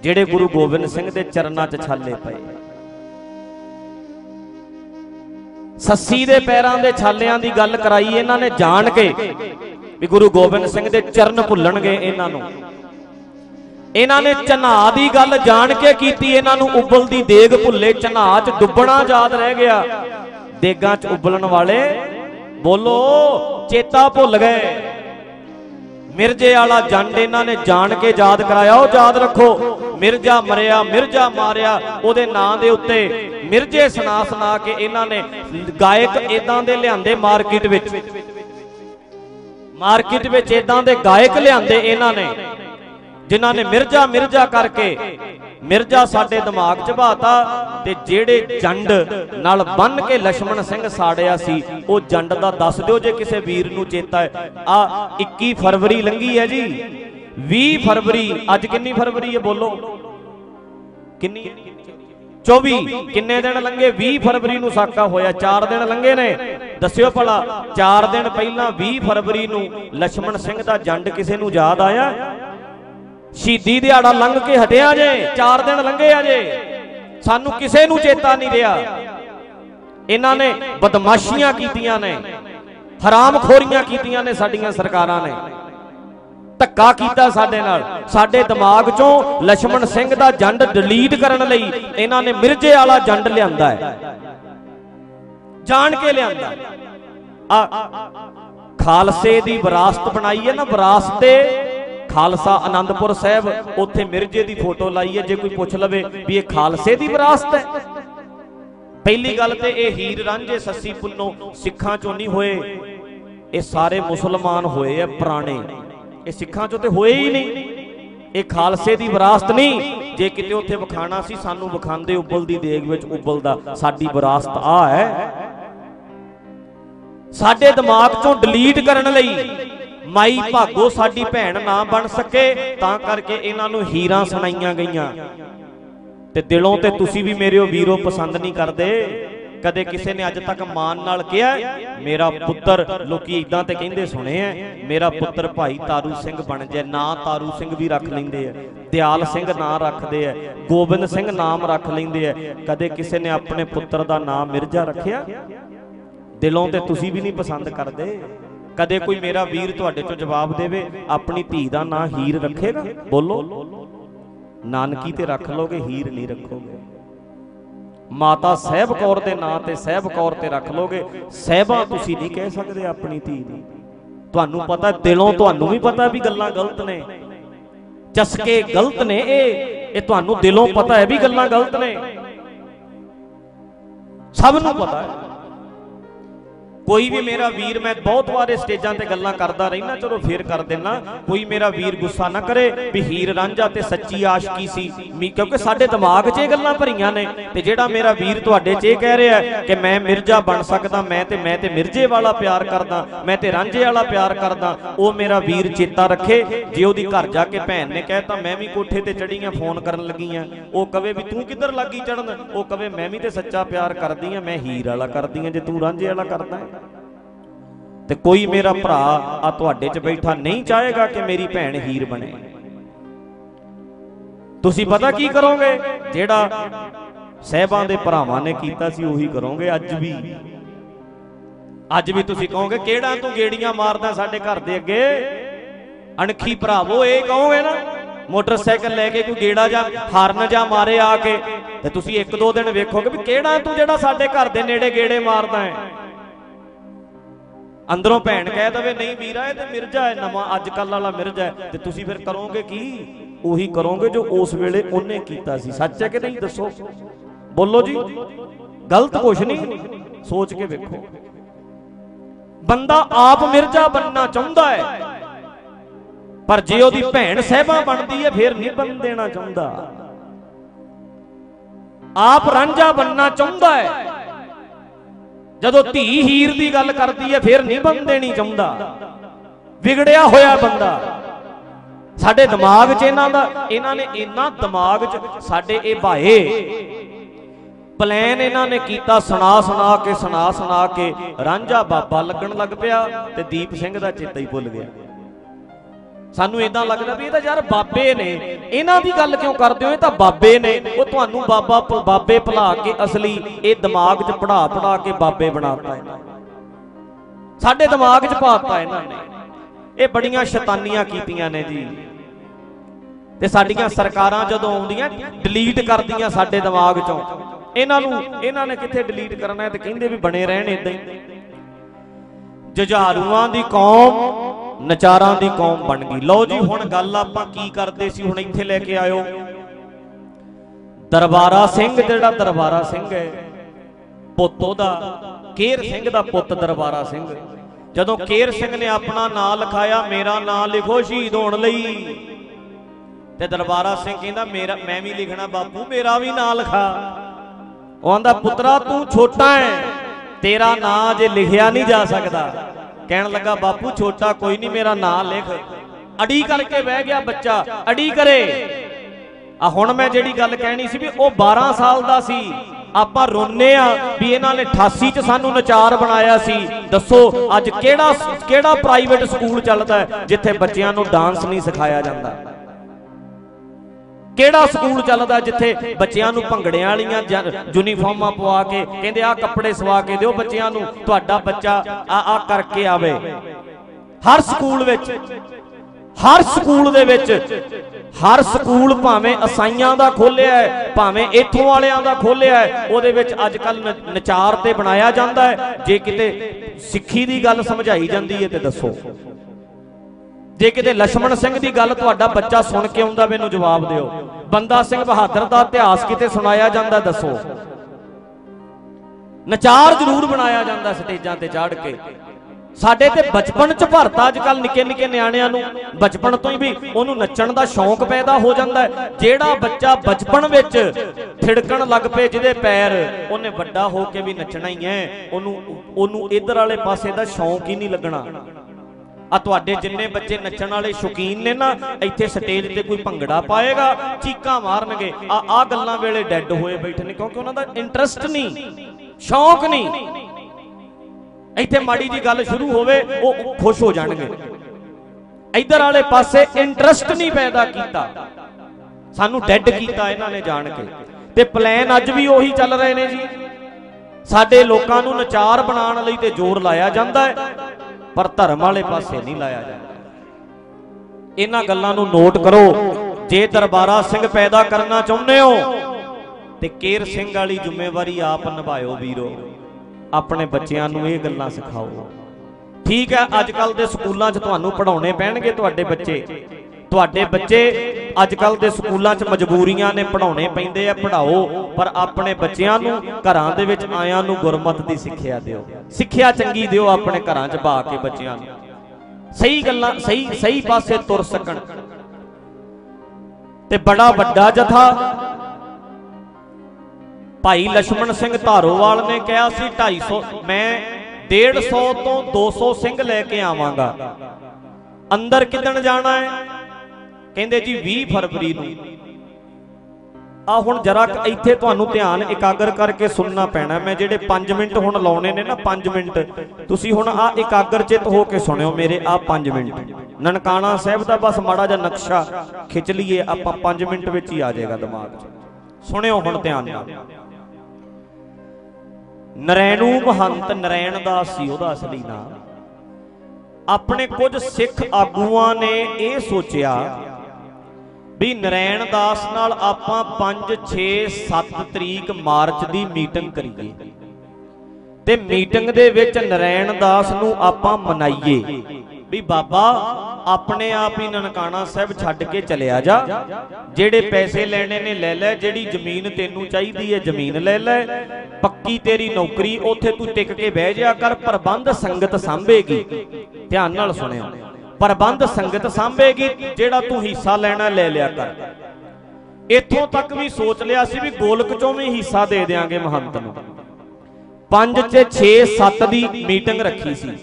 ਜਿਹੜੇ ਗੁਰੂ ਗੋਬਿੰਦ ਸਿੰਘ ਦੇ ਚਰਨਾਂ 'ਚ ਛਾਲੇ ਪਏ। ਸੱਸੀ ਦੇ ਪੈਰਾਂ ਦੇ ਛਾਲਿਆਂ ਦੀ ਗੱਲ ਕਰਾਈ ਇਹਨਾਂ ਨੇ ਜਾਣ ਕੇ ਵੀ ਗੁਰੂ ਗੋਬਿੰਦ ਸਿੰਘ ਦੇ ਚਰਨ ਭੁੱਲਣਗੇ ਇਹਨਾਂ ਨੂੰ। ਇਹਨਾਂ ਨੇ ਚਨਾਹ ਦੀ ਗੱਲ ਜਾਣ ਕੇ ਕੀਤੀ, ਇਹਨਾਂ ਨੂੰ ਉਬਲਦੀ ਦੇਗ ਭੁੱਲੇ ਚਨਾਹ 'ਚ ਡੁੱਬਣਾ ਯਾਦ ਰਹਿ ਗਿਆ। ਦੇਗਾਂ 'ਚ ਉਬਲਣ ਵਾਲੇ ਬੋਲੋ, ਚੇਤਾ ਭੁੱਲ ਗਏ। ਮਿਰਜੇ ਵਾਲਾ ਜੰਡ ਇਹਨਾਂ ਨੇ ਜਾਣ ਕੇ ਯਾਦ ਕਰਾਇਆ। ਉਹ ਯਾਦ ਰੱਖੋ, ਮਿਰਜਾ ਮਰਿਆ, ਮਿਰਜਾ ਮਾਰਿਆ, ਉਹਦੇ ਨਾਂ ਦੇ ਉੱਤੇ ਮਿਰਜੇ ਸੁਣਾ ਸੁਣਾ ਕੇ ਇਹਨਾਂ ਨੇ ਗਾਇਕ ਇਦਾਂ ਦੇ ਲਿਆਂਦੇ ਮਾਰਕੀਟ ਵਿੱਚ। ਮਾਰਕੀਟ ਵਿੱਚ ਇਦਾਂ ਦੇ ਗਾਇਕ ਲਿਆਂਦੇ ਇਹਨਾਂ ਨੇ, ਜਿਨ੍ਹਾਂ ਨੇ ਮਿਰਜਾ ਮਿਰਜਾ ਕਰਕੇ ਮਿਰਜ਼ਾ ਸਾਡੇ ਦਿਮਾਗ 'ਚ ਬਾਤਾ ਤੇ ਜਿਹੜੇ ਜੰਡ ਨਾਲ ਬੰਨ ਕੇ ਲక్ష్మణ ਸਿੰਘ ਸਾੜਿਆ ਸੀ, ਉਹ ਜੰਡ ਦਾ ਦੱਸ ਦਿਓ ਜੇ ਕਿਸੇ ਵੀਰ ਨੂੰ ਚੇਤਾ ਹੈ। ਆ 21 ਫਰਵਰੀ ਲੰਗੀ ਹੈ ਜੀ। 20 ਫਰਵਰੀ, ਅੱਜ ਕਿੰਨੀ ਫਰਵਰੀ ਹੈ ਬੋਲੋ? ਕਿੰਨੀ? 24 ਕਿੰਨੇ ਦਿਨ ਲੰਗੇ 20 ਫਰਵਰੀ ਨੂੰ ਸਾਕਾ ਹੋਇਆ। 4 ਦਿਨ ਲੰਗੇ ਨੇ। ਦੱਸਿਓ ਭਲਾ 4 ਦਿਨ ਪਹਿਲਾਂ 20 ਫਰਵਰੀ ਨੂੰ ਲక్ష్మణ ਸਿੰਘ ਦਾ ਜੰਡ ਕਿਸੇ ਨੂੰ ਯਾਦ ਆਇਆ? ਸ਼ਹੀਦੀ ਦਿਹਾੜਾ ਲੰਘ ਕੇ ਹਟਿਆ ਜੇ 4 ਦਿਨ ਲੰਘੇ ਆ ਜੇ। ਸਾਨੂੰ ਕਿਸੇ ਨੂੰ ਚੇਤਾ ਨਹੀਂ ਰਿਹਾ। ਇਹਨਾਂ ਨੇ ਬਦਮਾਸ਼ੀਆਂ ਕੀਤੀਆਂ ਨੇ, ਹਰਾਮਖੋਰੀਆਂ ਕੀਤੀਆਂ ਨੇ ਸਾਡੀਆਂ ਸਰਕਾਰਾਂ ਨੇ। ਧੱਕਾ ਕੀਤਾ ਸਾਡੇ ਨਾਲ। ਸਾਡੇ ਦਿਮਾਗ ਚੋਂ ਲక్ష్మణ ਸਿੰਘ ਦਾ ਜੰਡ ਡਿਲੀਟ ਕਰਨ ਲਈ ਇਹਨਾਂ ਨੇ ਮਿਰਜੇ ਵਾਲਾ ਜੰਡ ਲਿਆਂਦਾ ਹੈ। ਜਾਣ ਕੇ ਲਿਆਂਦਾ। ਆ, ਖਾਲਸੇ ਦੀ ਵਿਰਾਸਤ ਬਣਾਈ ਹੈ ਨਾ, ਵਿਰਾਸਤੇ ਖਾਲਸਾ ਆਨੰਦਪੁਰ ਸਾਹਿਬ, ਉੱਥੇ ਮਿਰਜੇ ਦੀ ਫੋਟੋ ਲਾਈ ਹੈ, ਜੇ ਕੋਈ ਪੁੱਛ ਲਵੇ ਵੀ ਇਹ ਖਾਲਸੇ ਦੀ ਵਿਰਾਸਤ ਹੈ। ਪਹਿਲੀ ਗੱਲ ਤੇ ਇਹ ਹੀਰ ਰਾਂਝੇ ਸੱਸੀ ਪੁੰਨੋ ਸਿੱਖਾਂ ਚੋਂ ਨਹੀਂ ਹੋਏ, ਇਹ ਸਾਰੇ ਮੁਸਲਮਾਨ ਹੋਏ ਆ ਪੁਰਾਣੇ। ਇਹ ਸਿੱਖਾਂ ਚੋਂ ਤੇ ਹੋਏ ਹੀ ਨਹੀਂ। ਇਹ ਖਾਲਸੇ ਦੀ ਵਿਰਾਸਤ ਨਹੀਂ। ਜੇ ਕਿਤੇ ਉੱਥੇ ਵਿਖਾਣਾ ਸੀ, ਸਾਨੂੰ ਵਿਖਾਉਂਦੇ ਉਬਲਦੀ ਦੇਗ ਵਿੱਚ ਉਬਲਦਾ ਸਾਡੀ ਵਿਰਾਸਤ ਆ ਹੈ। ਸਾਡੇ ਦਿਮਾਗ ਚੋਂ ਡਿਲੀਟ ਕਰਨ ਲਈ ਮਾਈ ਭਾਗੋ ਸਾਡੀ ਭੈਣ ਨਾ ਬਣ ਸਕੇ, ਤਾਂ ਕਰਕੇ ਇਹਨਾਂ ਨੂੰ ਹੀਰਾਂ ਸੁਣਾਈਆਂ ਗਈਆਂ। ਤੇ ਦਿਲੋਂ ਤੇ ਤੁਸੀਂ ਵੀ ਮੇਰੇ ਉਹ ਵੀਰੋ ਪਸੰਦ ਨਹੀਂ ਕਰਦੇ। ਕਦੇ ਕਿਸੇ ਨੇ ਅੱਜ ਤੱਕ ਮਾਨ ਨਾਲ ਕਿਹਾ ਮੇਰਾ ਪੁੱਤਰ, ਲੋਕੀ ਇਦਾਂ ਤੇ ਕਹਿੰਦੇ ਸੁਣੇ ਆ ਮੇਰਾ ਪੁੱਤਰ ਭਾਈ ਤਾਰੂ ਸਿੰਘ ਬਣ ਜਾਏ, ਨਾਂ ਤਾਰੂ ਸਿੰਘ ਵੀ ਰੱਖ ਲੈਂਦੇ ਆ ਦਿਆਲ ਸਿੰਘ ਨਾਂ ਰੱਖਦੇ ਆ ਗੋਬਿੰਦ ਸਿੰਘ ਨਾਮ ਰੱਖ ਲੈਂਦੇ ਆ ਕਦੇ ਕਿਸੇ ਨੇ ਆਪਣੇ ਪੁੱਤਰ ਦਾ ਨਾਮ ਮਿਰਜ਼ਾ ਰੱਖਿਆ? ਦਿਲੋਂ ਤੇ ਤੁਸੀਂ ਵੀ ਨਹੀਂ ਪਸੰਦ ਕਰਦੇ। ਕਦੇ ਕੋਈ ਮੇਰਾ ਵੀਰ ਤੁਹਾਡੇ ਚੋਂ ਜਵਾਬ ਦੇਵੇ, ਆਪਣੀ ਧੀ ਦਾ ਨਾਂ ਹੀਰ ਰੱਖੇਗਾ? ਬੋਲੋ। ਨਾਨਕੀ ਤੇ ਰੱਖ ਲੋਗੇ ਹੀਰ ਨਹੀਂ ਰੱਖੋਗੇ। ਮਾਤਾ ਸਹਿਬ ਕੌਰ ਦੇ ਨਾਂ ਤੇ ਸਹਿਬ ਕੌਰ ਤੇ ਰੱਖ ਲੋਗੇ ਸਹਿਬਾ ਤੁਸੀਂ ਨਹੀਂ ਕਹਿ ਸਕਦੇ ਆਪਣੀ ਧੀ ਦੀ। ਤੁਹਾਨੂੰ ਪਤਾ, ਦਿਲੋਂ ਤੁਹਾਨੂੰ ਵੀ ਪਤਾ ਵੀ ਗੱਲਾਂ ਗਲਤ ਨੇ। ਚਸਕੇ ਗਲਤ ਨੇ ਇਹ ਇਹ ਤੁਹਾਨੂੰ ਦਿਲੋਂ ਪਤਾ ਹੈ ਵੀ ਗੱਲਾਂ ਗਲਤ ਨੇ। ਸਭ ਨੂੰ ਪਤਾ ਹੈ। ਕੋਈ ਵੀ ਮੇਰਾ ਵੀਰ, ਮੈਂ ਬਹੁਤ ਵਾਰੇ ਸਟੇਜਾਂ ਤੇ ਗੱਲਾਂ ਕਰਦਾ ਰਹਿਣਾ ਚਲੋ ਫੇਰ ਕਰ ਦੇਣਾ ਕੋਈ ਮੇਰਾ ਵੀਰ ਗੁੱਸਾ ਨਾ ਕਰੇ, ਵੀ ਹੀਰ ਰਾਂਝਾ ਤੇ ਸੱਚੀ ਆਸ਼ਕੀ ਸੀ? ਮੀ ਕਿਉਂਕਿ ਸਾਡੇ ਦਿਮਾਗ 'ਚ ਇਹ ਗੱਲਾਂ ਭਰੀਆਂ ਨੇ, ਤੇ ਜਿਹੜਾ ਮੇਰਾ ਵੀਰ ਤੁਹਾਡੇ 'ਚ ਇਹ ਕਹਿ ਰਿਹਾ ਕਿ ਮੈਂ ਮਿਰਜ਼ਾ ਬਣ ਸਕਦਾ, ਮੈਂ ਤੇ ਮੈਂ ਤੇ ਮਿਰਜ਼ੇ ਵਾਲਾ ਪਿਆਰ ਕਰਦਾ, ਮੈਂ ਤੇ ਰਾਂਝੇ ਵਾਲਾ ਪਿਆਰ ਕਰਦਾ, ਉਹ ਮੇਰਾ ਵੀਰ ਚੇਤਾ ਰੱਖੇ। ਜੇ ਉਹਦੀ ਘਰ ਜਾ ਕੇ ਭੈਣ ਨੇ ਕਹਿਤਾ, ਮੈਂ ਵੀ ਕੋਠੇ ਤੇ ਚੜੀਆਂ ਫੋਨ ਕਰਨ ਲੱਗੀਆਂ। ਉਹ ਕਵੇ ਵੀ ਤੂੰ ਕਿੱਧਰ ਲੱਗੀ ਚੜਨ ਉਹ ਕਵੇ, ਮੈਂ ਵੀ ਤੇ ਸੱਚਾ ਪਿਆਰ ਕਰਦੀ ਆ ਮੈਂ ਹੀਰ ਵਾਲਾ ਕਰਦੀ ਆ ਜੇ ਤੂੰ ਰਾਂਝੇ ਵਾਲਾ ਕਰਦਾ ਤੇ ਕੋਈ ਮੇਰਾ ਭਰਾ ਆ ਤੁਹਾਡੇ 'ਚ ਬੈਠਾ ਨਹੀਂ ਚਾਹੇਗਾ ਕਿ ਮੇਰੀ ਭੈਣ ਹੀਰ ਬਣੇ। ਤੁਸੀਂ ਪਤਾ ਕੀ ਕਰੋਗੇ? ਜਿਹੜਾ ਸਹਿਬਾਂ ਦੇ ਭਰਾਵਾਂ ਨੇ ਕੀਤਾ ਸੀ, ਉਹੀ ਕਰੋਗੇ ਅੱਜ ਵੀ। ਅੱਜ ਵੀ ਤੁਸੀਂ ਕਹੋਗੇ, ਕਿਹੜਾ ਤੂੰ ਗੇੜੀਆਂ ਮਾਰਦਾ ਸਾਡੇ ਘਰ ਦੇ ਅੱਗੇ? ਅਣਖੀ ਭਰਾਵੋ ਇਹ ਕਹੋਗੇ ਨਾ, ਮੋਟਰਸਾਈਕਲ ਲੈ ਕੇ ਕੋਈ ਗੇੜਾ ਜਾਂ ਹਾਰਨ ਜਾਂ ਮਾਰੇ ਆ ਕੇ, ਤੇ ਤੁਸੀਂ ਇੱਕ ਦੋ ਦਿਨ ਵੇਖੋਗੇ ਵੀ ਕਿਹੜਾ ਤੂੰ ਜਿਹੜਾ ਸਾਡੇ ਘਰ ਦੇ ਨੇੜੇ ਗੇੜੇ ਮਾਰਦਾ ਹੈ। ਅੰਦਰੋਂ ਭੈਣ ਕਹਿ ਦਵੇ, ਨਹੀਂ ਵੀਰਾ ਇਹ ਤੇ ਮਿਰਜ਼ਾ ਹੈ, ਨਵਾਂ ਅੱਜ ਕੱਲ ਵਾਲਾ ਮਿਰਜ਼ਾ ਹੈ। ਤੇ ਤੁਸੀਂ ਫਿਰ ਕਰੋਗੇ ਕੀ? ਉਹੀ ਕਰੋਗੇ ਜੋ ਉਸ ਵੇਲੇ ਉਹਨੇ ਕੀਤਾ ਸੀ। ਸੱਚ ਹੈ ਕਿ ਨਹੀਂ? ਦੱਸੋ। ਬੋਲੋ ਜੀ। ਗਲਤ ਕੁਛ ਨਹੀਂ। ਸੋਚ ਕੇ ਵੇਖੋ। ਬੰਦਾ ਆਪ ਮਿਰਜ਼ਾ ਬੰਨਣਾ ਚਾਹੁੰਦਾ ਹੈ, ਪਰ ਜੇ ਉਹਦੀ ਭੈਣ ਸਹਿਬਾ ਬਣਦੀ ਹੈ, ਫਿਰ ਨਹੀਂ ਬਣ ਦੇਣਾ ਚਾਹੁੰਦਾ। ਆਪ ਰਾਂਝਾ ਬੰਨਣਾ ਚਾਹੁੰਦਾ ਹੈ। ਜਦੋਂ ਧੀ ਹੀਰ ਦੀ ਗੱਲ ਕਰਦੀ ਹੈ, ਫਿਰ ਨਹੀਂ ਬੰਨ ਦੇਣੀ ਚਾਹੁੰਦਾ। ਵਿਗੜਿਆ ਹੋਇਆ ਬੰਦਾ। ਸਾਡੇ ਦਿਮਾਗ 'ਚ ਇਹਨਾਂ ਦਾ ਇਹਨਾਂ ਨੇ ਇੰਨਾ ਦਿਮਾਗ 'ਚ ਸਾਡੇ ਇਹ ਭਾਏ। ਪਲਾਨ ਇਹਨਾਂ ਨੇ ਕੀਤਾ ਸੁਣਾ ਸੁਣਾ ਕੇ, ਸੁਣਾ ਸੁਣਾ ਕੇ ਰਾਂਝਾ ਬਾਬਾ ਲੱਗਣ ਲੱਗ ਪਿਆ ਤੇ ਦੀਪ ਸਿੰਘ ਦਾ ਚੇਤਾ ਹੀ ਭੁੱਲ ਗਿਆ। ਸਾਨੂੰ ਇਦਾਂ ਲੱਗਦਾ ਵੀ ਇਹ ਤਾਂ ਯਾਰ ਬਾਬੇ ਨੇ। ਇਹਨਾਂ ਦੀ ਗੱਲ ਕਿਉਂ ਕਰਦੇ ਹੋ? ਇਹ ਤਾਂ ਬਾਬੇ ਨੇ। ਉਹ ਤੁਹਾਨੂੰ ਬਾਬਾ ਬਾਬੇ ਭੁਲਾ ਕੇ ਅਸਲੀ ਇਹ ਦਿਮਾਗ 'ਚ ਪੜਾ ਪੜਾ ਕੇ ਬਾਬੇ ਬਣਾਤਾ ਇਹਨਾਂ ਸਾਡੇ ਦਿਮਾਗ 'ਚ ਪਾਤਾ ਇਹਨਾਂ ਨੇ। ਇਹ ਬੜੀਆਂ ਸ਼ੈਤਾਨੀਆਂ ਕੀਤੀਆਂ ਨੇ ਜੀ। ਤੇ ਸਾਡੀਆਂ ਸਰਕਾਰਾਂ ਜਦੋਂ ਆਉਂਦੀਆਂ ਡਿਲੀਟ ਕਰਦੀਆਂ ਸਾਡੇ ਦਿਮਾਗ 'ਚੋਂ। ਇਹਨਾਂ ਨੂੰ, ਇਹਨਾਂ ਨੇ ਕਿੱਥੇ ਡਿਲੀਟ ਕਰਨਾ ਤੇ ਕਹਿੰਦੇ ਵੀ ਬਣੇ ਰਹਿਣ ਇਦਾਂ ਹੀ। ਜੁਝਾਰੂਆਂ ਦੀ ਕੌਮ ਨਚਾਰਾਂ ਦੀ ਕੌਮ ਬਣ ਗਈ। ਲਓ ਜੀ ਹੁਣ ਗੱਲ ਆਪਾਂ ਕੀ ਕਰਦੇ ਸੀ ਹੁਣ ਇੱਥੇ ਲੈ ਕੇ ਆਇਓ। ਦਰਬਾਰਾ ਸਿੰਘ ਜਿਹੜਾ ਦਰਬਾਰਾ ਸਿੰਘ ਹੈ ਪੁੱਤ ਉਹਦਾ ਕੇਰ ਸਿੰਘ ਦਾ ਪੁੱਤ ਦਰਬਾਰਾ ਸਿੰਘ। ਜਦੋਂ ਕੇਰ ਸਿੰਘ ਨੇ ਆਪਣਾ ਨਾਂ ਲਿਖਾਇਆ ਮੇਰਾ ਨਾਂ ਲਿਖੋ ਸ਼ਹੀਦ ਹੋਣ ਲਈ। ਤੇ ਦਰਬਾਰਾ ਸਿੰਘ ਕਹਿੰਦਾ ਮੇਰਾ ਮੈਂ ਵੀ ਲਿਖਣਾ ਬਾਪੂ ਮੇਰਾ ਵੀ ਨਾਂ ਲਿਖਾ। ਉਹ ਆਂਦਾ ਪੁੱਤਰਾ ਤੂੰ ਛੋਟਾ ਹੈ। ਤੇਰਾ ਨਾਂ ਜੇ ਲਿਖਿਆ ਨਹੀਂ ਜਾ ਸਕਦਾ। ਕਹਿਣ ਲੱਗਾ, ਬਾਪੂ, ਛੋਟਾ ਕੋਈ ਨਹੀਂ, ਮੇਰਾ ਨਾਂ ਲਿਖ। ਅੜੀ ਕਰਕੇ ਬਹਿ ਗਿਆ ਬੱਚਾ, ਅੜੀ ਕਰੇ। ਆ ਹੁਣ ਮੈਂ ਜਿਹੜੀ ਗੱਲ ਕਹਿਣੀ ਸੀ ਵੀ ਉਹ 12 ਸਾਲ ਦਾ ਸੀ। ਆਪਾਂ ਰੋਨੇ ਆ ਵੀ ਇਹਨਾਂ ਨੇ 88 ਚ ਸਾਨੂੰ ਨਚਾਰ ਬਣਾਇਆ ਸੀ। ਦੱਸੋ, ਅੱਜ ਕਿਹੜਾ ਕਿਹੜਾ ਪ੍ਰਾਈਵੇਟ ਸਕੂਲ ਚੱਲਦਾ ਜਿੱਥੇ ਬੱਚਿਆਂ ਨੂੰ ਡਾਂਸ ਨਹੀਂ ਸਿਖਾਇਆ ਜਾਂਦਾ? ਕਿਹੜਾ ਸਕੂਲ ਚੱਲਦਾ ਜਿੱਥੇ ਬੱਚਿਆਂ ਨੂੰ ਭੰਗੜਿਆਂ ਵਾਲੀਆਂ ਯੂਨੀਫਾਰਮਾਂ ਪਵਾ ਕੇ ਕਹਿੰਦੇ ਆ ਕੱਪੜੇ ਸਵਾ ਕੇ ਦਿਓ ਬੱਚਿਆਂ ਨੂੰ, ਤੁਹਾਡਾ ਬੱਚਾ ਆ ਆ ਕਰਕੇ ਆਵੇ। ਹਰ ਸਕੂਲ ਵਿੱਚ, ਹਰ ਸਕੂਲ ਦੇ ਵਿੱਚ, ਹਰ ਸਕੂਲ ਭਾਵੇਂ ਅਸਾਈਆਂ ਦਾ ਖੋਲਿਆ ਹੈ, ਭਾਵੇਂ ਇਥੋਂ ਵਾਲਿਆਂ ਦਾ ਖੋਲਿਆ ਹੈ, ਉਹਦੇ ਵਿੱਚ ਅੱਜ ਕੱਲ ਨਚਾਰ ਤੇ ਬਣਾਇਆ ਜਾਂਦਾ ਹੈ। ਜੇ ਕਿਤੇ ਸਿੱਖੀ ਦੀ ਗੱਲ ਸਮਝਾਈ ਜਾਂਦੀ ਹੈ ਤੇ ਦੱਸੋ। ਜੇ ਕਿਤੇ ਲక్ష్మణ ਸਿੰਘ ਦੀ ਗੱਲ ਤੁਹਾਡਾ ਬੱਚਾ ਸੁਣ ਕੇ ਆਉਂਦਾ ਮੈਨੂੰ ਜਵਾਬ ਦਿਓ। ਬੰਦਾ ਸਿੰਘ ਬਹਾਦਰ ਦਾ ਇਤਿਹਾਸ ਕਿਤੇ ਸੁਣਾਇਆ ਜਾਂਦਾ ਦੱਸੋ। ਨਚਾਰ ਜ਼ਰੂਰ ਬਣਾਇਆ ਜਾਂਦਾ ਸਟੇਜਾਂ ਤੇ ਚੜ ਕੇ। ਸਾਡੇ ਤੇ ਬਚਪਨ ਚ ਭਰਤਾ ਅੱਜ ਕੱਲ ਨਿੱਕੇ ਨਿੱਕੇ ਨਿਆਣਿਆਂ ਨੂੰ। ਬਚਪਨ ਤੋਂ ਹੀ ਵੀ ਉਹਨੂੰ ਨੱਚਣ ਦਾ ਸ਼ੌਂਕ ਪੈਦਾ ਹੋ ਜਾਂਦਾ ਜਿਹੜਾ ਬੱਚਾ ਬਚਪਨ ਵਿੱਚ ਥਿੜਕਣ ਲੱਗ ਪਏ ਜਿਹਦੇ ਪੈਰ, ਉਹਨੇ ਵੱਡਾ ਹੋ ਕੇ ਵੀ ਨੱਚਣਾ ਹੀ ਹੈ। ਉਹਨੂੰ ਉਹਨੂੰ ਇਧਰ ਵਾਲੇ ਪਾਸੇ ਦਾ ਸ਼ੌਂਕ ਹੀ ਨਹੀਂ ਲੱਗਣਾ। ਆ ਤੁਹਾਡੇ ਜਿੰਨੇ ਬੱਚੇ ਨੱਚਣ ਵਾਲੇ ਸ਼ੌਕੀਨ ਨੇ ਨਾ, ਇੱਥੇ ਸਟੇਜ ਤੇ ਕੋਈ ਭੰਗੜਾ ਪਾਏਗਾ, ਚੀਕਾਂ ਮਾਰਨਗੇ, ਆ ਆ ਗੱਲਾਂ ਵੇਲੇ ਡੈੱਡ ਹੋਏ ਬੈਠੇ ਨੇ, ਕਿਉਂਕਿ ਉਹਨਾਂ ਦਾ ਇੰਟਰਸਟ ਨਹੀਂ, ਸ਼ੌਂਕ ਨਹੀਂ। ਇੱਥੇ ਮਾੜੀ ਜੀ ਗੱਲ ਸ਼ੁਰੂ ਹੋਵੇ, ਉਹ ਖੁਸ਼ ਹੋ ਜਾਣਗੇ। ਇੱਧਰ ਵਾਲੇ ਪਾਸੇ ਇੰਟਰਸਟ ਨਹੀਂ ਪੈਦਾ ਕੀਤਾ। ਸਾਨੂੰ ਡੈੱਡ ਕੀਤਾ ਇਹਨਾਂ ਨੇ ਜਾਣ ਕੇ। ਤੇ ਪਲਾਨ ਅੱਜ ਵੀ ਉਹੀ ਚੱਲ ਰਹੇ ਨੇ ਜੀ। ਸਾਡੇ ਲੋਕਾਂ ਨੂੰ ਨਚਾਰ ਬਣਾਉਣ ਲਈ ਤੇ ਜ਼ੋਰ ਲਾਇਆ ਜਾਂਦਾ ਹੈ। ਪਰ ਧਰਮ ਵਾਲੇ ਪਾਸੇ ਨਹੀਂ ਲਾਇਆ ਜਾਂਦਾ। ਇਹਨਾਂ ਗੱਲਾਂ ਨੂੰ ਨੋਟ ਕਰੋ। ਜੇ ਦਰਬਾਰਾ ਸਿੰਘ ਪੈਦਾ ਕਰਨਾ ਚਾਹੁੰਦੇ ਹੋ, ਤੇ ਕੇਰ ਸਿੰਘ ਵਾਲੀ ਜ਼ਿੰਮੇਵਾਰੀ ਆਪ ਨਿਭਾਇਓ ਵੀਰੋ। ਆਪਣੇ ਬੱਚਿਆਂ ਨੂੰ ਇਹ ਗੱਲਾਂ ਸਿਖਾਓ। ਠੀਕ ਹੈ, ਅੱਜ ਕੱਲ ਦੇ ਸਕੂਲਾਂ 'ਚ ਤੁਹਾਨੂੰ ਪੜਾਉਣੇ ਪੈਣਗੇ ਤੁਹਾਡੇ ਬੱਚੇ। ਤੁਹਾਡੇ ਬੱਚੇ ਅੱਜ ਕੱਲ ਦੇ ਸਕੂਲਾਂ 'ਚ ਮਜਬੂਰੀਆਂ ਨੇ ਪੜਾਉਣੇ ਪੈਂਦੇ ਆ ਪੜਾਓ ਪਰ ਆਪਣੇ ਬੱਚਿਆਂ ਨੂੰ ਘਰਾਂ ਦੇ ਵਿੱਚ ਆਇਆਂ ਨੂੰ ਗੁਰਮਤ ਦੀ ਸਿੱਖਿਆ ਦਿਓ। ਸਿੱਖਿਆ ਚੰਗੀ ਦਿਓ ਆਪਣੇ ਘਰਾਂ 'ਚ ਬਾ ਕੇ ਬੱਚਿਆਂ ਨੂੰ। ਸਹੀ ਗੱਲਾਂ ਸਹੀ ਸਹੀ ਪਾਸੇ ਤੁਰ ਸਕਣ। ਤੇ ਬੜਾ ਵੱਡਾ ਜਥਾ ਭਾਈ ਲక్ష్మణ ਸਿੰਘ ਧਾਰੋਵਾਲ ਨੇ ਕਿਹਾ ਸੀ 250 ਮੈਂ 150 ਤੋਂ 200 ਸਿੰਘ ਲੈ ਕੇ ਆਵਾਂਗਾ। ਅੰਦਰ ਕਿਦਣ ਜਾਣਾ ਹੈ? ਕਹਿੰਦੇ ਜੀ 20 ਫਰਵਰੀ ਨੂੰ। ਆ ਹੁਣ ਜਰਾ ਇੱਥੇ ਤੁਹਾਨੂੰ ਧਿਆਨ ਇਕਾਗਰ ਕਰਕੇ ਸੁਣਨਾ ਪੈਣਾ। ਮੈਂ ਜਿਹੜੇ 5 ਮਿੰਟ ਹੁਣ ਲਾਉਣੇ ਨੇ ਨਾ 5 ਮਿੰਟ। ਤੁਸੀਂ ਹੁਣ ਆ ਇਕਾਗਰ ਚਿਤ ਹੋ ਕੇ ਸੁਣਿਓ ਮੇਰੇ ਆ 5 ਮਿੰਟ। ਨਨਕਾਣਾ ਸਾਹਿਬ ਦਾ ਬਸ ਮਾੜਾ ਜਿਹਾ ਨਕਸ਼ਾ ਖਿੱਚ ਲਈਏ, ਆਪਾਂ 5 ਮਿੰਟ ਵਿੱਚ ਹੀ ਆ ਜਾਏਗਾ ਦਿਮਾਗ 'ਚ। ਸੁਣਿਓ ਹੁਣ ਧਿਆਨ ਨਾਲ। ਨਰੈਣੂ ਮਹੰਤ ਨਰੈਣ ਦਾਸ ਸੀ ਉਹਦਾ ਅਸਲੀ ਨਾਮ। ਆਪਣੇ ਕੁਝ ਸਿੱਖ ਆਗੂਆਂ ਨੇ ਇਹ ਸੋਚਿਆ ਵੀ ਨਰੈਣ ਦਾਸ ਨਾਲ ਆਪਾਂ 5 6 7 ਤਰੀਕ ਮਾਰਚ ਦੀ ਮੀਟਿੰਗ ਕਰੀਏ। ਤੇ ਮੀਟਿੰਗ ਦੇ ਵਿੱਚ ਨਰੈਣ ਦਾਸ ਨੂੰ ਆਪਾਂ ਮਨਾਈਏ। ਵੀ ਬਾਬਾ, ਆਪਣੇ ਆਪ ਹੀ ਨਨਕਾਣਾ ਸਾਹਿਬ ਛੱਡ ਕੇ ਚਲਿਆ ਜਾ। ਜਿਹੜੇ ਪੈਸੇ ਲੈਣੇ ਨੇ ਲੈ ਲੈ, ਜਿਹੜੀ ਜ਼ਮੀਨ ਤੈਨੂੰ ਚਾਹੀਦੀ ਹੈ ਜ਼ਮੀਨ ਲੈ ਲੈ। ਪੱਕੀ ਤੇਰੀ ਨੌਕਰੀ ਉੱਥੇ ਤੂੰ ਟਿਕ ਕੇ ਬਹਿ ਜਾ ਕਰ, ਪ੍ਰਬੰਧ ਸੰਗਤ ਸਾਂਭੇਗੀ। ਧਿਆਨ ਨਾਲ ਸੁਣਿਓ। ਪ੍ਰਬੰਧ ਸੰਗਤ ਸਾਂਭੇਗੀ, ਜਿਹੜਾ ਤੂੰ ਹਿੱਸਾ ਲੈਣਾ ਲੈ ਲਿਆ ਕਰ। ਇੱਥੋਂ ਤੱਕ ਵੀ ਸੋਚ ਲਿਆ ਸੀ ਵੀ ਗੋਲਕ ਚੋਂ ਵੀ ਹਿੱਸਾ ਦੇ ਦੇਾਂਗੇ ਮਹੰਤ ਨੂੰ। 5 ਤੇ 6 7 ਦੀ ਮੀਟਿੰਗ ਰੱਖੀ ਸੀ।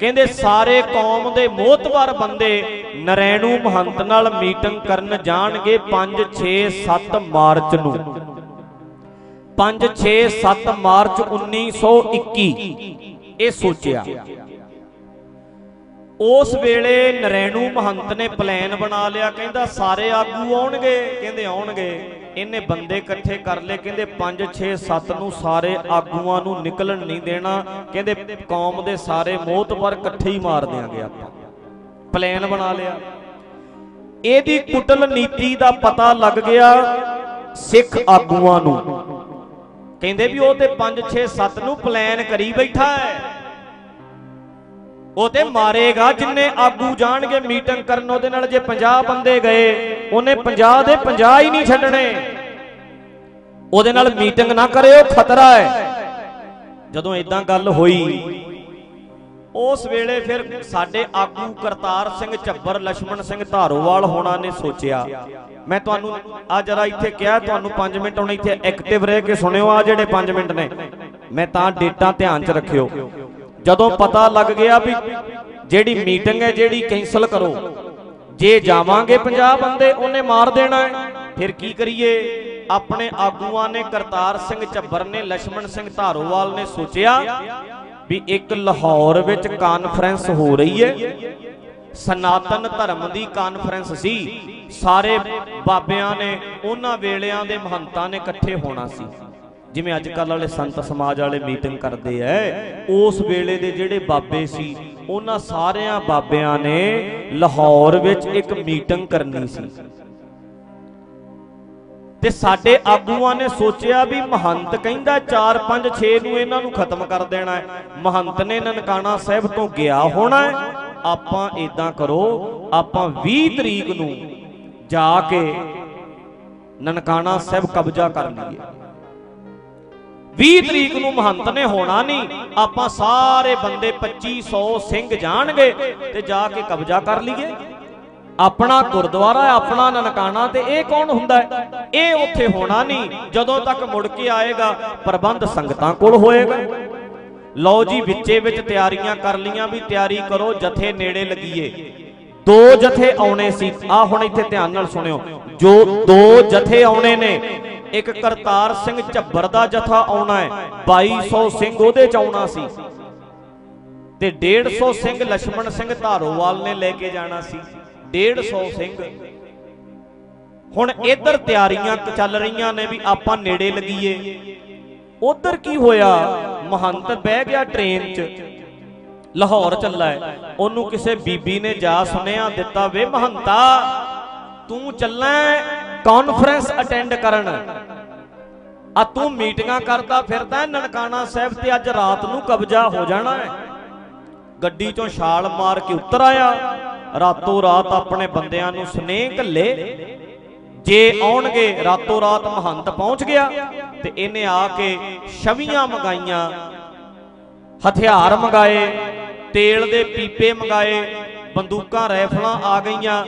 ਕਹਿੰਦੇ ਸਾਰੇ ਕੌਮ ਦੇ ਮੋਹਤਵਰ ਬੰਦੇ ਨਰੈਣੂ ਮਹੰਤ ਨਾਲ ਮੀਟਿੰਗ ਕਰਨ ਜਾਣਗੇ 5 6 7 ਮਾਰਚ ਨੂੰ। 5 6 7 ਮਾਰਚ 1921 ਇਹ ਸੋਚਿਆ। ਉਸ ਵੇਲੇ ਨਰੈਣੂ ਮਹੰਤ ਨੇ ਪਲਾਨ ਬਣਾ ਲਿਆ, ਕਹਿੰਦਾ ਸਾਰੇ ਆਗੂ ਆਉਣਗੇ, ਕਹਿੰਦੇ ਆਉਣਗੇ। ਇਹਨੇ ਬੰਦੇ ਇਕੱਠੇ ਕਰ ਲਏ, ਕਹਿੰਦੇ 5 6 7 ਨੂੰ ਸਾਰੇ ਆਗੂਆਂ ਨੂੰ ਨਿਕਲਣ ਨਹੀਂ ਦੇਣਾ, ਕਹਿੰਦੇ ਕੌਮ ਦੇ ਸਾਰੇ ਮੋਹਤਵਰ ਇਕੱਠੇ ਹੀ ਮਾਰ ਦਿਆਂਗੇ ਆਪਾਂ। ਪਲਾਨ ਬਣਾ ਲਿਆ। ਇਹਦੀ ਕੁਟਲ ਨੀਤੀ ਦਾ ਪਤਾ ਲੱਗ ਗਿਆ ਸਿੱਖ ਆਗੂਆਂ ਨੂੰ। ਕਹਿੰਦੇ ਵੀ ਉਹ ਤੇ 5 6 7 ਨੂੰ ਪਲਾਨ ਕਰੀ ਬੈਠਾ ਹੈ। ਉਹ ਤੇ ਮਾਰੇਗਾ ਜਿੰਨੇ ਆਗੂ ਜਾਣਗੇ ਮੀਟਿੰਗ ਕਰਨ ਉਹਦੇ ਨਾਲ ਜੇ 50 ਬੰਦੇ ਗਏ ਉਹਨੇ 50 ਦੇ 50 ਹੀ ਨਹੀਂ ਛੱਡਣੇ। ਉਹਦੇ ਨਾਲ ਮੀਟਿੰਗ ਨਾ ਕਰਿਓ ਖਤਰਾ ਹੈ। ਜਦੋਂ ਇਦਾਂ ਗੱਲ ਹੋਈ ਉਸ ਵੇਲੇ ਫਿਰ ਸਾਡੇ ਆਗੂ ਕਰਤਾਰ ਸਿੰਘ ਝੱਬਰ ਲక్ష్మణ ਸਿੰਘ ਧਾਰੋਵਾਲ ਹੋਣਾ ਨੇ ਸੋਚਿਆ। ਮੈਂ ਤੁਹਾਨੂੰ ਆ ਜਰਾ ਇੱਥੇ ਕਿਹਾ ਤੁਹਾਨੂੰ 5 ਮਿੰਟ ਹੁਣ ਇੱਥੇ ਐਕਟਿਵ ਰਹਿ ਕੇ ਸੁਣਿਓ ਆ ਜਿਹੜੇ 5 ਮਿੰਟ ਨੇ। ਮੈਂ ਤਾਂ ਡੇਟਾ ਧਿਆਨ 'ਚ ਰੱਖਿਓ। ਜਦੋਂ ਪਤਾ ਲੱਗ ਗਿਆ ਵੀ ਜਿਹੜੀ ਮੀਟਿੰਗ ਹੈ ਜਿਹੜੀ ਕੈਨਸਲ ਕਰੋ, ਜੇ ਜਾਵਾਂਗੇ 50 ਬੰਦੇ, ਉਹਨੇ ਮਾਰ ਦੇਣਾ ਹੈ। ਫਿਰ ਕੀ ਕਰੀਏ? ਆਪਣੇ ਆਗੂਆਂ ਨੇ ਕਰਤਾਰ ਸਿੰਘ ਚੱਬਰ ਨੇ ਲక్ష్మణ ਸਿੰਘ ਧਾਰੋਵਾਲ ਨੇ ਸੋਚਿਆ ਵੀ ਇੱਕ ਲਾਹੌਰ ਵਿੱਚ ਕਾਨਫਰੰਸ ਹੋ ਰਹੀ ਹੈ। ਸਨਾਤਨ ਧਰਮ ਦੀ ਕਾਨਫਰੰਸ ਸੀ। ਸਾਰੇ ਬਾਬਿਆਂ ਨੇ, ਉਹਨਾਂ ਵੇਲਿਆਂ ਦੇ ਮਹੰਤਾਂ ਨੇ ਇਕੱਠੇ ਹੋਣਾ ਸੀ। ਜਿਵੇਂ ਅੱਜ ਕੱਲ ਵਾਲੇ ਸੰਤ ਸਮਾਜ ਵਾਲੇ ਮੀਟਿੰਗ ਕਰਦੇ ਐ, ਉਸ ਵੇਲੇ ਦੇ ਜਿਹੜੇ ਬਾਬੇ ਸੀ, ਉਹਨਾਂ ਸਾਰਿਆਂ ਬਾਬਿਆਂ ਨੇ ਲਾਹੌਰ ਵਿੱਚ ਇੱਕ ਮੀਟਿੰਗ ਕਰਨੀ ਸੀ। ਤੇ ਸਾਡੇ ਆਗੂਆਂ ਨੇ ਸੋਚਿਆ ਵੀ ਮਹੰਤ ਕਹਿੰਦਾ 4 5 6 ਨੂੰ ਇਹਨਾਂ ਨੂੰ ਖਤਮ ਕਰ ਦੇਣਾ ਹੈ ਮਹੰਤ ਨੇ ਨਨਕਾਣਾ ਸਾਹਿਬ ਤੋਂ ਗਿਆ ਹੋਣਾ ਹੈ ਆਪਾਂ ਇਦਾਂ ਕਰੋ, ਆਪਾਂ 20 ਤਰੀਕ ਨੂੰ ਜਾ ਕੇ ਨਨਕਾਣਾ ਸਾਹਿਬ ਕਬਜ਼ਾ ਕਰ ਲਈਏ। 20 ਤਰੀਕ ਨੂੰ ਮਹੰਤ ਨੇ ਹੋਣਾ ਨਹੀਂ ਆਪਾਂ ਸਾਰੇ ਬੰਦੇ 2500 ਸਿੰਘ ਜਾਣਗੇ ਤੇ ਜਾ ਕੇ ਕਬਜ਼ਾ ਕਰ ਲਈਏ। ਆਪਣਾ ਗੁਰਦੁਆਰਾ ਹੈ, ਆਪਣਾ ਨਨਕਾਣਾ ਤੇ ਇਹ ਕੌਣ ਹੁੰਦਾ ਹੈ? ਇਹ ਉੱਥੇ ਹੋਣਾ ਨਹੀਂ ਜਦੋਂ ਤੱਕ ਮੁੜ ਕੇ ਆਏਗਾ ਪ੍ਰਬੰਧ ਸੰਗਤਾਂ ਕੋਲ ਹੋਏਗਾ। ਲਓ ਜੀ ਵਿੱਚੇ ਵਿੱਚ ਤਿਆਰੀਆਂ ਕਰ ਲੀਆਂ ਵੀ ਤਿਆਰੀ ਕਰੋ ਜਥੇ ਨੇੜੇ ਲੱਗੀਏ। ਦੋ ਜਥੇ ਆਉਣੇ ਸੀ ਆ ਹੁਣ ਇੱਥੇ ਧਿਆਨ ਨਾਲ ਸੁਣਿਓ। ਜੋ ਦੋ ਜਥੇ ਆਉਣੇ ਨੇ ਇੱਕ ਕਰਤਾਰ ਸਿੰਘ ਝੱਬਰ ਦਾ ਜਥਾ ਆਉਣਾ ਹੈ। 2200 ਸਿੰਘ ਉਹਦੇ ਚ ਆਉਣਾ ਸੀ। ਤੇ 150 ਸਿੰਘ ਲక్ష్మణ ਸਿੰਘ ਧਾਰੋਵਾਲ ਨੇ ਲੈ ਕੇ ਜਾਣਾ ਸੀ। 150 ਸਿੰਘ। ਹੁਣ ਇਧਰ ਤਿਆਰੀਆਂ ਚੱਲ ਰਹੀਆਂ ਨੇ ਵੀ ਆਪਾਂ ਨੇੜੇ ਲੱਗੀਏ। ਉਧਰ ਕੀ ਹੋਇਆ? ਮਹੰਤ ਬਹਿ ਗਿਆ ਟ੍ਰੇਨ 'ਚ। ਲਾਹੌਰ ਚੱਲਾ ਹੈ। ਉਹਨੂੰ ਕਿਸੇ ਬੀਬੀ ਨੇ ਜਾ ਸੁਨੇਹਾ ਦਿੱਤਾ, ਵੇ ਮਹੰਤਾ, ਤੂੰ ਚੱਲਣਾ ਕਾਨਫਰੰਸ ਅਟੈਂਡ ਕਰਨ। ਆ ਤੂੰ ਮੀਟਿੰਗਾਂ ਕਰਦਾ ਫਿਰਦਾ, ਨਨਕਾਣਾ ਸਾਹਿਬ ਤੇ ਅੱਜ ਰਾਤ ਨੂੰ ਕਬਜ਼ਾ ਹੋ ਜਾਣਾ ਹੈ। ਗੱਡੀ ਚੋਂ ਛਾਲ ਮਾਰ ਕੇ ਉਤਰ ਆਇਆ। ਰਾਤੋਂ ਰਾਤ ਆਪਣੇ ਬੰਦਿਆਂ ਨੂੰ ਸਨੇਹ ਘੱਲੇ ਜੇ ਆਉਣਗੇ, ਰਾਤੋਂ ਰਾਤ ਮਹੰਤ ਪਹੁੰਚ ਗਿਆ ਤੇ ਇਹਨੇ ਆ ਕੇ ਛਵੀਆਂ ਮੰਗਾਈਆਂ, ਹਥਿਆਰ ਮੰਗਾਏ, ਤੇਲ ਦੇ ਪੀਪੇ ਮੰਗਾਏ ਬੰਦੂਕਾਂ ਰਾਈਫਲਾਂ ਆ ਗਈਆਂ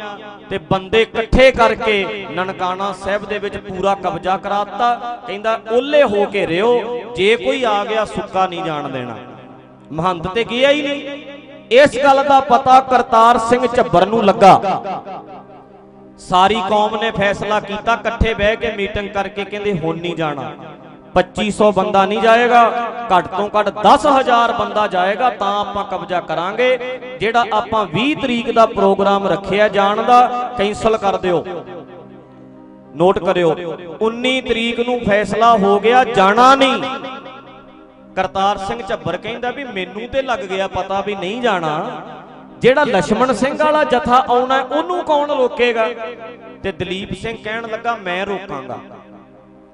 ਤੇ ਬੰਦੇ ਇਕੱਠੇ ਕਰਕੇ ਨਨਕਾਣਾ ਸਾਹਿਬ ਦੇ ਵਿੱਚ ਪੂਰਾ ਕਬਜ਼ਾ ਕਰਾਤਾ। ਕਹਿੰਦਾ ਓਲੇ ਹੋ ਕੇ ਰਿਓ ਜੇ ਕੋਈ ਆ ਗਿਆ ਸੁੱਕਾ ਨਹੀਂ ਜਾਣ ਦੇਣਾ। ਮਹੰਤ ਤੇ ਗਿਆ ਹੀ ਨਹੀਂ। ਇਸ ਗੱਲ ਦਾ ਪਤਾ ਕਰਤਾਰ ਸਿੰਘ ਝੱਬਰ ਨੂੰ ਲੱਗਾ। ਸਾਰੀ ਕੌਮ ਨੇ ਫੈਸਲਾ ਕੀਤਾ, ਇਕੱਠੇ ਬਹਿ ਕੇ ਮੀਟਿੰਗ ਕਰਕੇ ਕਹਿੰਦੇ, ਹੁਣ ਨਹੀਂ ਜਾਣਾ। 2500 ਬੰਦਾ ਨਹੀਂ ਜਾਏਗਾ, ਘੱਟ ਤੋਂ ਘੱਟ 10000 ਬੰਦਾ ਜਾਏਗਾ, ਤਾਂ ਆਪਾਂ ਕਬਜ਼ਾ ਕਰਾਂਗੇ। ਜਿਹੜਾ ਆਪਾਂ 20 ਤਰੀਕ ਦਾ ਪ੍ਰੋਗਰਾਮ ਰੱਖਿਆ ਜਾਣ ਦਾ ਕੈਨਸਲ ਕਰ ਦਿਓ। ਨੋਟ ਕਰਿਓ 19 ਤਰੀਕ ਨੂੰ ਫੈਸਲਾ ਹੋ ਗਿਆ, ਜਾਣਾ ਨਹੀਂ। ਕਰਤਾਰ ਸਿੰਘ ਝੱਬਰ ਕਹਿੰਦਾ ਵੀ ਮੈਨੂੰ ਤੇ ਲੱਗ ਗਿਆ ਪਤਾ ਵੀ ਨਹੀਂ ਜਾਣਾ। ਜਿਹੜਾ ਲక్ష్మణ ਸਿੰਘ ਵਾਲਾ ਜਥਾ ਆਉਣਾ, ਉਹਨੂੰ ਕੌਣ ਰੋਕੇਗਾ? ਤੇ ਦਲੀਪ ਸਿੰਘ ਕਹਿਣ ਲੱਗਾ, ਮੈਂ ਰੋਕਾਂਗਾ।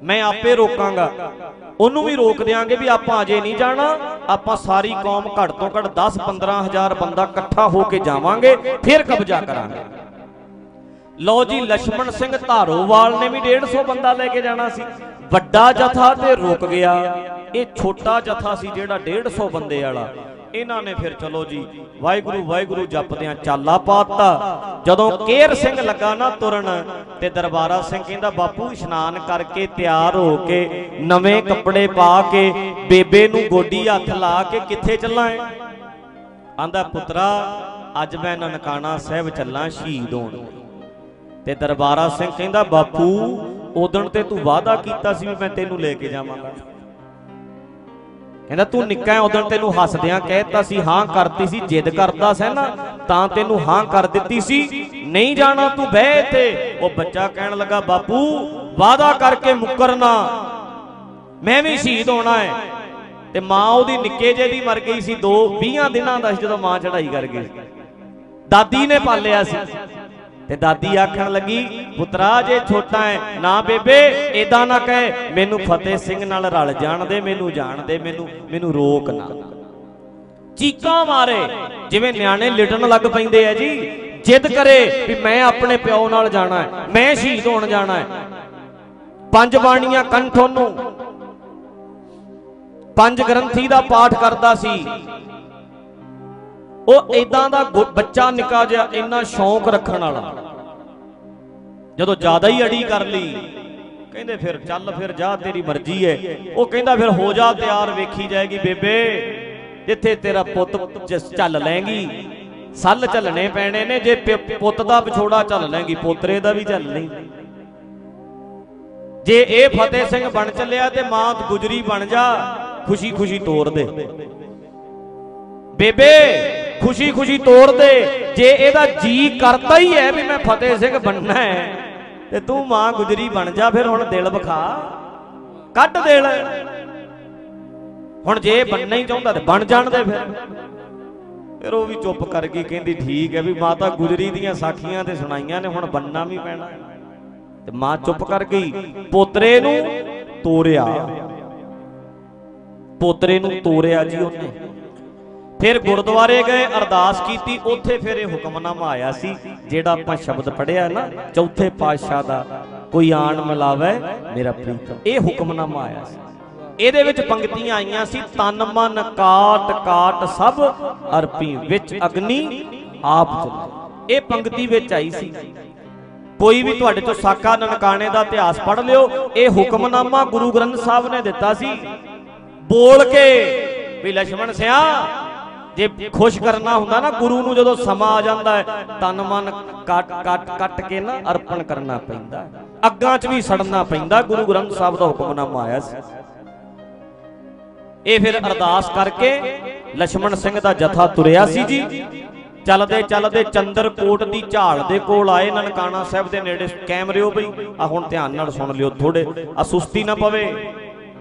ਮੈਂ ਆਪੇ ਰੋਕਾਂਗਾ। ਉਹਨੂੰ ਵੀ ਰੋਕ ਦੇਾਂਗੇ ਵੀ ਆਪਾਂ ਅਜੇ ਨਹੀਂ ਜਾਣਾ, ਆਪਾਂ ਸਾਰੀ ਕੌਮ ਘੱਟ ਤੋਂ ਘੱਟ 10 15000 ਬੰਦਾ ਇਕੱਠਾ ਹੋ ਕੇ ਜਾਵਾਂਗੇ, ਫਿਰ ਕਬਜ਼ਾ ਕਰਾਂਗੇ। ਲਓ ਜੀ ਲక్ష్మణ ਸਿੰਘ ਧਾਰੋਵਾਲ ਨੇ ਵੀ 150 ਬੰਦਾ ਲੈ ਕੇ ਜਾਣਾ ਸੀ। ਵੱਡਾ ਜਥਾ ਤੇ ਰੋਕ ਗਿਆ। ਇਹ ਛੋਟਾ ਜਥਾ ਸੀ ਜਿਹੜਾ 150 ਬੰਦੇ ਵਾਲਾ। ਇਹਨਾਂ ਨੇ ਫਿਰ ਚਲੋ ਜੀ, ਵਾਹਿਗੁਰੂ ਵਾਹਿਗੁਰੂ ਜਪਦਿਆਂ ਚਾਲਾ ਪਾਤਾ। ਜਦੋਂ ਕੇਰ ਸਿੰਘ ਲੱਗਾ ਨਾ ਤੁਰਨ ਤੇ ਦਰਬਾਰਾ ਸਿੰਘ ਕਹਿੰਦਾ, ਬਾਪੂ, ਇਸ਼ਨਾਨ ਕਰਕੇ ਤਿਆਰ ਹੋ ਕੇ ਨਵੇਂ ਕੱਪੜੇ ਪਾ ਕੇ ਬੇਬੇ ਨੂੰ ਗੋਡੀ ਹੱਥ ਲਾ ਕੇ ਕਿੱਥੇ ਚੱਲਾਂ ਏ? ਆਂਦਾ, ਪੁੱਤਰਾ, ਅੱਜ ਮੈਂ ਨਨਕਾਣਾ ਸਾਹਿਬ ਚੱਲਾਂ ਸ਼ਹੀਦ ਹੋਣ। ਤੇ ਦਰਬਾਰਾ ਸਿੰਘ ਕਹਿੰਦਾ, ਬਾਪੂ ਉਦਣ ਤੇ ਤੂੰ ਵਾਅਦਾ ਕੀਤਾ ਸੀ ਵੀ ਮੈਂ ਤੈਨੂੰ ਲੈ ਕੇ ਜਾਵਾਂਗਾ। ਕਹਿੰਦਾ, ਤੂੰ ਨਿੱਕਾ ਹੈ ਉਦਣ ਤੈਨੂੰ ਹੱਸਦਿਆਂ ਕਹਿਤਾ ਸੀ, ਹਾਂ ਕਰਤੀ ਸੀ, ਜਿੱਦ ਕਰਦਾ ਸੈਂ ਨਾ, ਤਾਂ ਤੈਨੂੰ ਹਾਂ ਕਰ ਦਿੱਤੀ ਸੀ। ਨਹੀਂ ਜਾਣਾ, ਤੂੰ ਬਹਿ ਇੱਥੇ। ਉਹ ਬੱਚਾ ਕਹਿਣ ਲੱਗਾ, ਬਾਪੂ, ਵਾਅਦਾ ਕਰਕੇ ਮੁੱਕਰਨਾ। ਮੈਂ ਵੀ ਸ਼ਹੀਦ ਹੋਣਾ ਹੈ। ਤੇ ਮਾਂ ਉਹਦੀ ਨਿੱਕੇ ਜੇ ਦੀ ਮਰ ਗਈ ਸੀ, ਦੋ 20 ਦਿਨਾਂ ਦਾ ਸੀ ਜਦੋਂ ਮਾਂ ਚੜਾਈ ਕਰ ਗਈ ਦਾਦੀ ਨੇ ਪਾਲਿਆ ਸੀ। ਤੇ ਦਾਦੀ ਆਖਣ ਲੱਗੀ, ਪੁੱਤਰਾ, ਜੇ ਛੋਟਾ ਹੈ, ਨਾ ਬੇਬੇ, ਏਦਾਂ ਨਾ ਕਹੇ, ਮੈਨੂੰ ਫਤਿਹ ਸਿੰਘ ਨਾਲ ਰਲ ਜਾਣ ਦੇ, ਮੈਨੂੰ ਜਾਣ ਦੇ, ਮੈਨੂੰ ਮੈਨੂੰ ਰੋਕ ਨਾ ਚੀਕਾਂ ਮਾਰੇ, ਜਿਵੇਂ ਨਿਆਣੇ ਲਿਟਣ ਲੱਗ ਪੈਂਦੇ ਆ ਜੀ। ਜਿੱਦ ਕਰੇ ਵੀ ਮੈਂ ਆਪਣੇ ਪਿਓ ਨਾਲ ਜਾਣਾ ਹੈ, ਮੈਂ ਸ਼ਹੀਦ ਹੋਣ ਜਾਣਾ ਹੈ। ਪੰਜ ਬਾਣੀਆਂ ਕੰਠ ਉਹਨੂੰ। ਪੰਜ ਗ੍ਰੰਥੀ ਦਾ ਪਾਠ ਕਰਦਾ ਸੀ। ਉਹ ਇਦਾਂ ਦਾ ਗੁ- ਬੱਚਾ ਨਿਕਾ ਜਿਹਾ ਇੰਨਾ ਸ਼ੌਂਕ ਰੱਖਣ ਵਾਲਾ। ਜਦੋਂ ਜ਼ਿਆਦਾ ਹੀ ਅੜੀ ਕਰ ਲਈ, ਕਹਿੰਦੇ ਫਿਰ ਚੱਲ ਫਿਰ ਜਾ, ਤੇਰੀ ਮਰਜ਼ੀ ਹੈ ਉਹ ਕਹਿੰਦਾ ਫਿਰ ਹੋ ਜਾ, ਤਿਆਰ ਵੇਖੀ ਜਾਏਗੀ ਬੇਬੇ। ਜਿੱਥੇ ਤੇਰਾ ਪੁੱਤ ਜਿਸ ਚੱਲ ਲੈਂਗੀ, ਸੱਲ ਚੱਲਣੇ ਪੈਣੇ ਨੇ। ਜੇ ਪਿ- ਪੁੱਤ ਦਾ ਵਿਛੋੜਾ ਚੱਲ ਲੈਂਗੀ, ਪੋਤਰੇ ਦਾ ਵੀ ਚੱਲ ਲਈ। ਜੇ ਇਹ ਫਤਿਹ ਸਿੰਘ ਬਣ ਚੱਲਿਆ ਤੇ ਮਾਂ ਗੁਜਰੀ ਬਣ ਜਾ ਖੁਸ਼ੀ ਖੁਸ਼ੀ ਤੋਰ ਦੇ। ਬੇਬੇ ਖੁਸ਼ੀ ਖੁਸ਼ੀ ਤੋਰ ਦੇ। ਜੇ ਇਹਦਾ ਜੀ ਕਰਦਾ ਹੀ ਹੈ ਵੀ ਮੈਂ ਫਤਿਹ ਸਿੰਘ ਬਣਨਾ ਹੈ ਤੇ ਤੂੰ ਮਾਂ ਗੁਜਰੀ ਬਣ ਜਾ, ਫਿਰ ਹੁਣ ਦਿਲ ਵਿਖਾ। ਕੱਢ ਦਿਲ। ਹੁਣ ਜੇ ਬਣਨਾ ਹੀ ਚਾਹੁੰਦਾ ਤੇ ਬਣ ਜਾਣ ਦੇ ਫਿਰ। ਫਿਰ ਉਹ ਵੀ ਚੁੱਪ ਕਰ ਗਈ, ਕਹਿੰਦੀ ਠੀਕ ਹੈ ਵੀ ਮਾਤਾ ਗੁਜਰੀ ਦੀਆਂ ਸਾਖੀਆਂ ਤੇ ਸੁਣਾਈਆਂ ਨੇ, ਹੁਣ ਬੰਨਣਾ ਵੀ ਪੈਣਾ। ਤੇ ਮਾਂ ਚੁੱਪ ਕਰ ਗਈ, ਪੋਤਰੇ ਨੂੰ ਤੋਰਿਆ। ਪੋਤਰੇ ਨੂੰ ਤੋਰਿਆ ਜੀ ਉਹਨੇ। ਫਿਰ ਗੁਰਦੁਆਰੇ ਗਏ, ਅਰਦਾਸ ਕੀਤੀ, ਉੱਥੇ ਫਿਰ ਇਹ ਹੁਕਮਨਾਮਾ ਆਇਆ ਸੀ, ਜਿਹੜਾ ਆਪਾਂ ਸ਼ਬਦ ਪੜਿਆ ਨਾ, ਚੌਥੇ ਪਾਤਸ਼ਾਹ ਦਾ, ਕੋਈ ਆਣ ਮਿਲਾਵੇ ਮੇਰਾ ਪ੍ਰੀਤਮ। ਇਹ ਹੁਕਮਨਾਮਾ ਆਇਆ ਸੀ। ਇਹਦੇ ਵਿੱਚ ਪੰਕਤੀਆਂ ਆਈਆਂ ਸੀ, ਤਨ ਮਨ ਕਾਟ ਕਾਟ ਸਭ ਅਰਪੀ, ਵਿੱਚ ਅਗਨੀ ਆਪ ਚਲੇ ਇਹ ਪੰਕਤੀ ਵਿੱਚ ਆਈ ਸੀ। ਕੋਈ ਵੀ ਤੁਹਾਡੇ ਤੋਂ ਸਾਕਾ ਨਨਕਾਣੇ ਦਾ ਇਤਿਹਾਸ ਪੜ੍ਹ ਲਿਓ, ਇਹ ਹੁਕਮਨਾਮਾ ਗੁਰੂ ਗ੍ਰੰਥ ਸਾਹਿਬ ਨੇ ਦਿੱਤਾ ਸੀ। ਬੋਲ ਕੇ, ਵੀ ਲక్ష్మణ ਸਿਆ ਜੇ ਖੁਸ਼ ਕਰਨਾ ਹੁੰਦਾ ਨਾ, ਗੁਰੂ ਨੂੰ ਜਦੋਂ ਸਮਾਂ ਆ ਜਾਂਦਾ ਹੈ, ਤਨ ਮਨ ਕੱਟ ਕੱਟ ਕੱਟ ਕੇ ਨਾ ਅਰਪਣ ਕਰਨਾ ਪੈਂਦਾ ਅੱਗਾਂ 'ਚ ਵੀ ਸੜਨਾ ਪੈਂਦਾ, ਗੁਰੂ ਗ੍ਰੰਥ ਸਾਹਿਬ ਦਾ ਹੁਕਮਨਾਮਾ ਆਇਆ ਸੀ। ਇਹ ਫਿਰ ਅਰਦਾਸ ਕਰਕੇ ਲక్ష్మణ ਸਿੰਘ ਦਾ ਜਥਾ ਤੁਰਿਆ ਸੀ ਜੀ। ਚੱਲਦੇ ਚੱਲਦੇ ਚੰਦਰਕੋਟ ਦੀ ਝਾੜ ਦੇ ਕੋਲ ਆਏ, ਨਨਕਾਣਾ ਸਾਹਿਬ ਦੇ ਨੇੜੇ ਕੈਮ ਰਿਓ ਬਈ। ਆ ਹੁਣ ਧਿਆਨ ਨਾਲ ਸੁਣ ਲਿਓ ਥੋੜੇ ਆ ਸੁਸਤੀ ਨਾ ਪਵੇ।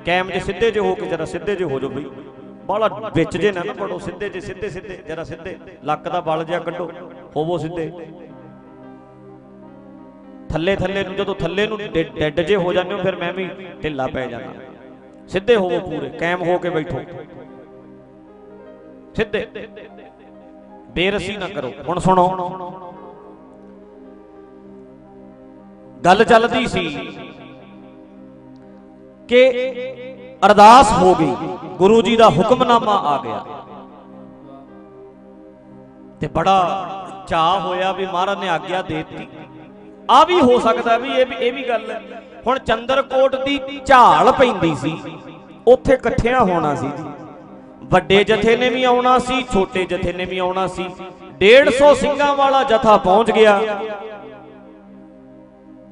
ਕੈਮ ਦੇ ਸਿੱਧੇ ਜੇ ਹੋ ਕੇ ਜਰਾ ਸਿੱਧੇ ਜੇ ਹੋ ਜਾਓ ਬਈ। ਬਾਲਾ ਵਿੱਚ ਜੇ ਨਾ ਨਾ ਪੜੋ, ਸਿੱਧੇ ਜੇ, ਸਿੱਧੇ ਸਿੱਧੇ, ਜਰਾ ਸਿੱਧੇ, ਲੱਕ ਦਾ ਬਲ ਜਿਹਾ ਕੱਢੋ, ਹੋਵੋ ਸਿੱਧੇ। ਥੱਲੇ ਥੱਲੇ ਨੂੰ, ਜਦੋਂ ਥੱਲੇ ਨੂੰ ਡੈਡ ਜੇ ਹੋ ਜਾਂਦੇ ਹੋ, ਫਿਰ ਮੈਂ ਵੀ ਢਿੱਲਾ ਪੈ ਜਾਂਦਾ। ਸਿੱਧੇ ਹੋਵੋ ਪੂਰੇ, ਕਾਇਮ ਹੋ ਕੇ ਬੈਠੋ। ਸਿੱਧੇ। ਬੇਰਸੀ ਨਾ ਕਰੋ। ਹੁਣ ਸੁਣੋ। ਗੱਲ ਚੱਲਦੀ ਸੀ ਕਿ ਅਰਦਾਸ ਹੋ ਗਈ, ਗੁਰੂ ਜੀ ਦਾ ਹੁਕਮਨਾਮਾ ਆ ਗਿਆ। ਤੇ ਬੜਾ ਚਾਹ ਹੋਇਆ ਵੀ ਮਹਾਰਾਜ ਨੇ ਆਗਿਆ ਦੇ ਆ ਵੀ ਹੋ ਸਕਦਾ ਵੀ ਇਹ ਵੀ ਇਹ ਵੀ ਗੱਲ ਹੈ। ਹੁਣ ਚੰਦਰਕੋਟ ਦੀ ਝਾਲ ਪੈਂਦੀ ਸੀ, ਉੱਥੇ ਇਕੱਠਿਆਂ ਹੋਣਾ ਸੀ। ਵੱਡੇ ਜਥੇ ਨੇ ਵੀ ਆਉਣਾ ਸੀ, ਛੋਟੇ ਜਥੇ ਨੇ ਵੀ ਆਉਣਾ ਸੀ। 150 ਸਿੰਘਾਂ ਵਾਲਾ ਜਥਾ ਪਹੁੰਚ ਗਿਆ।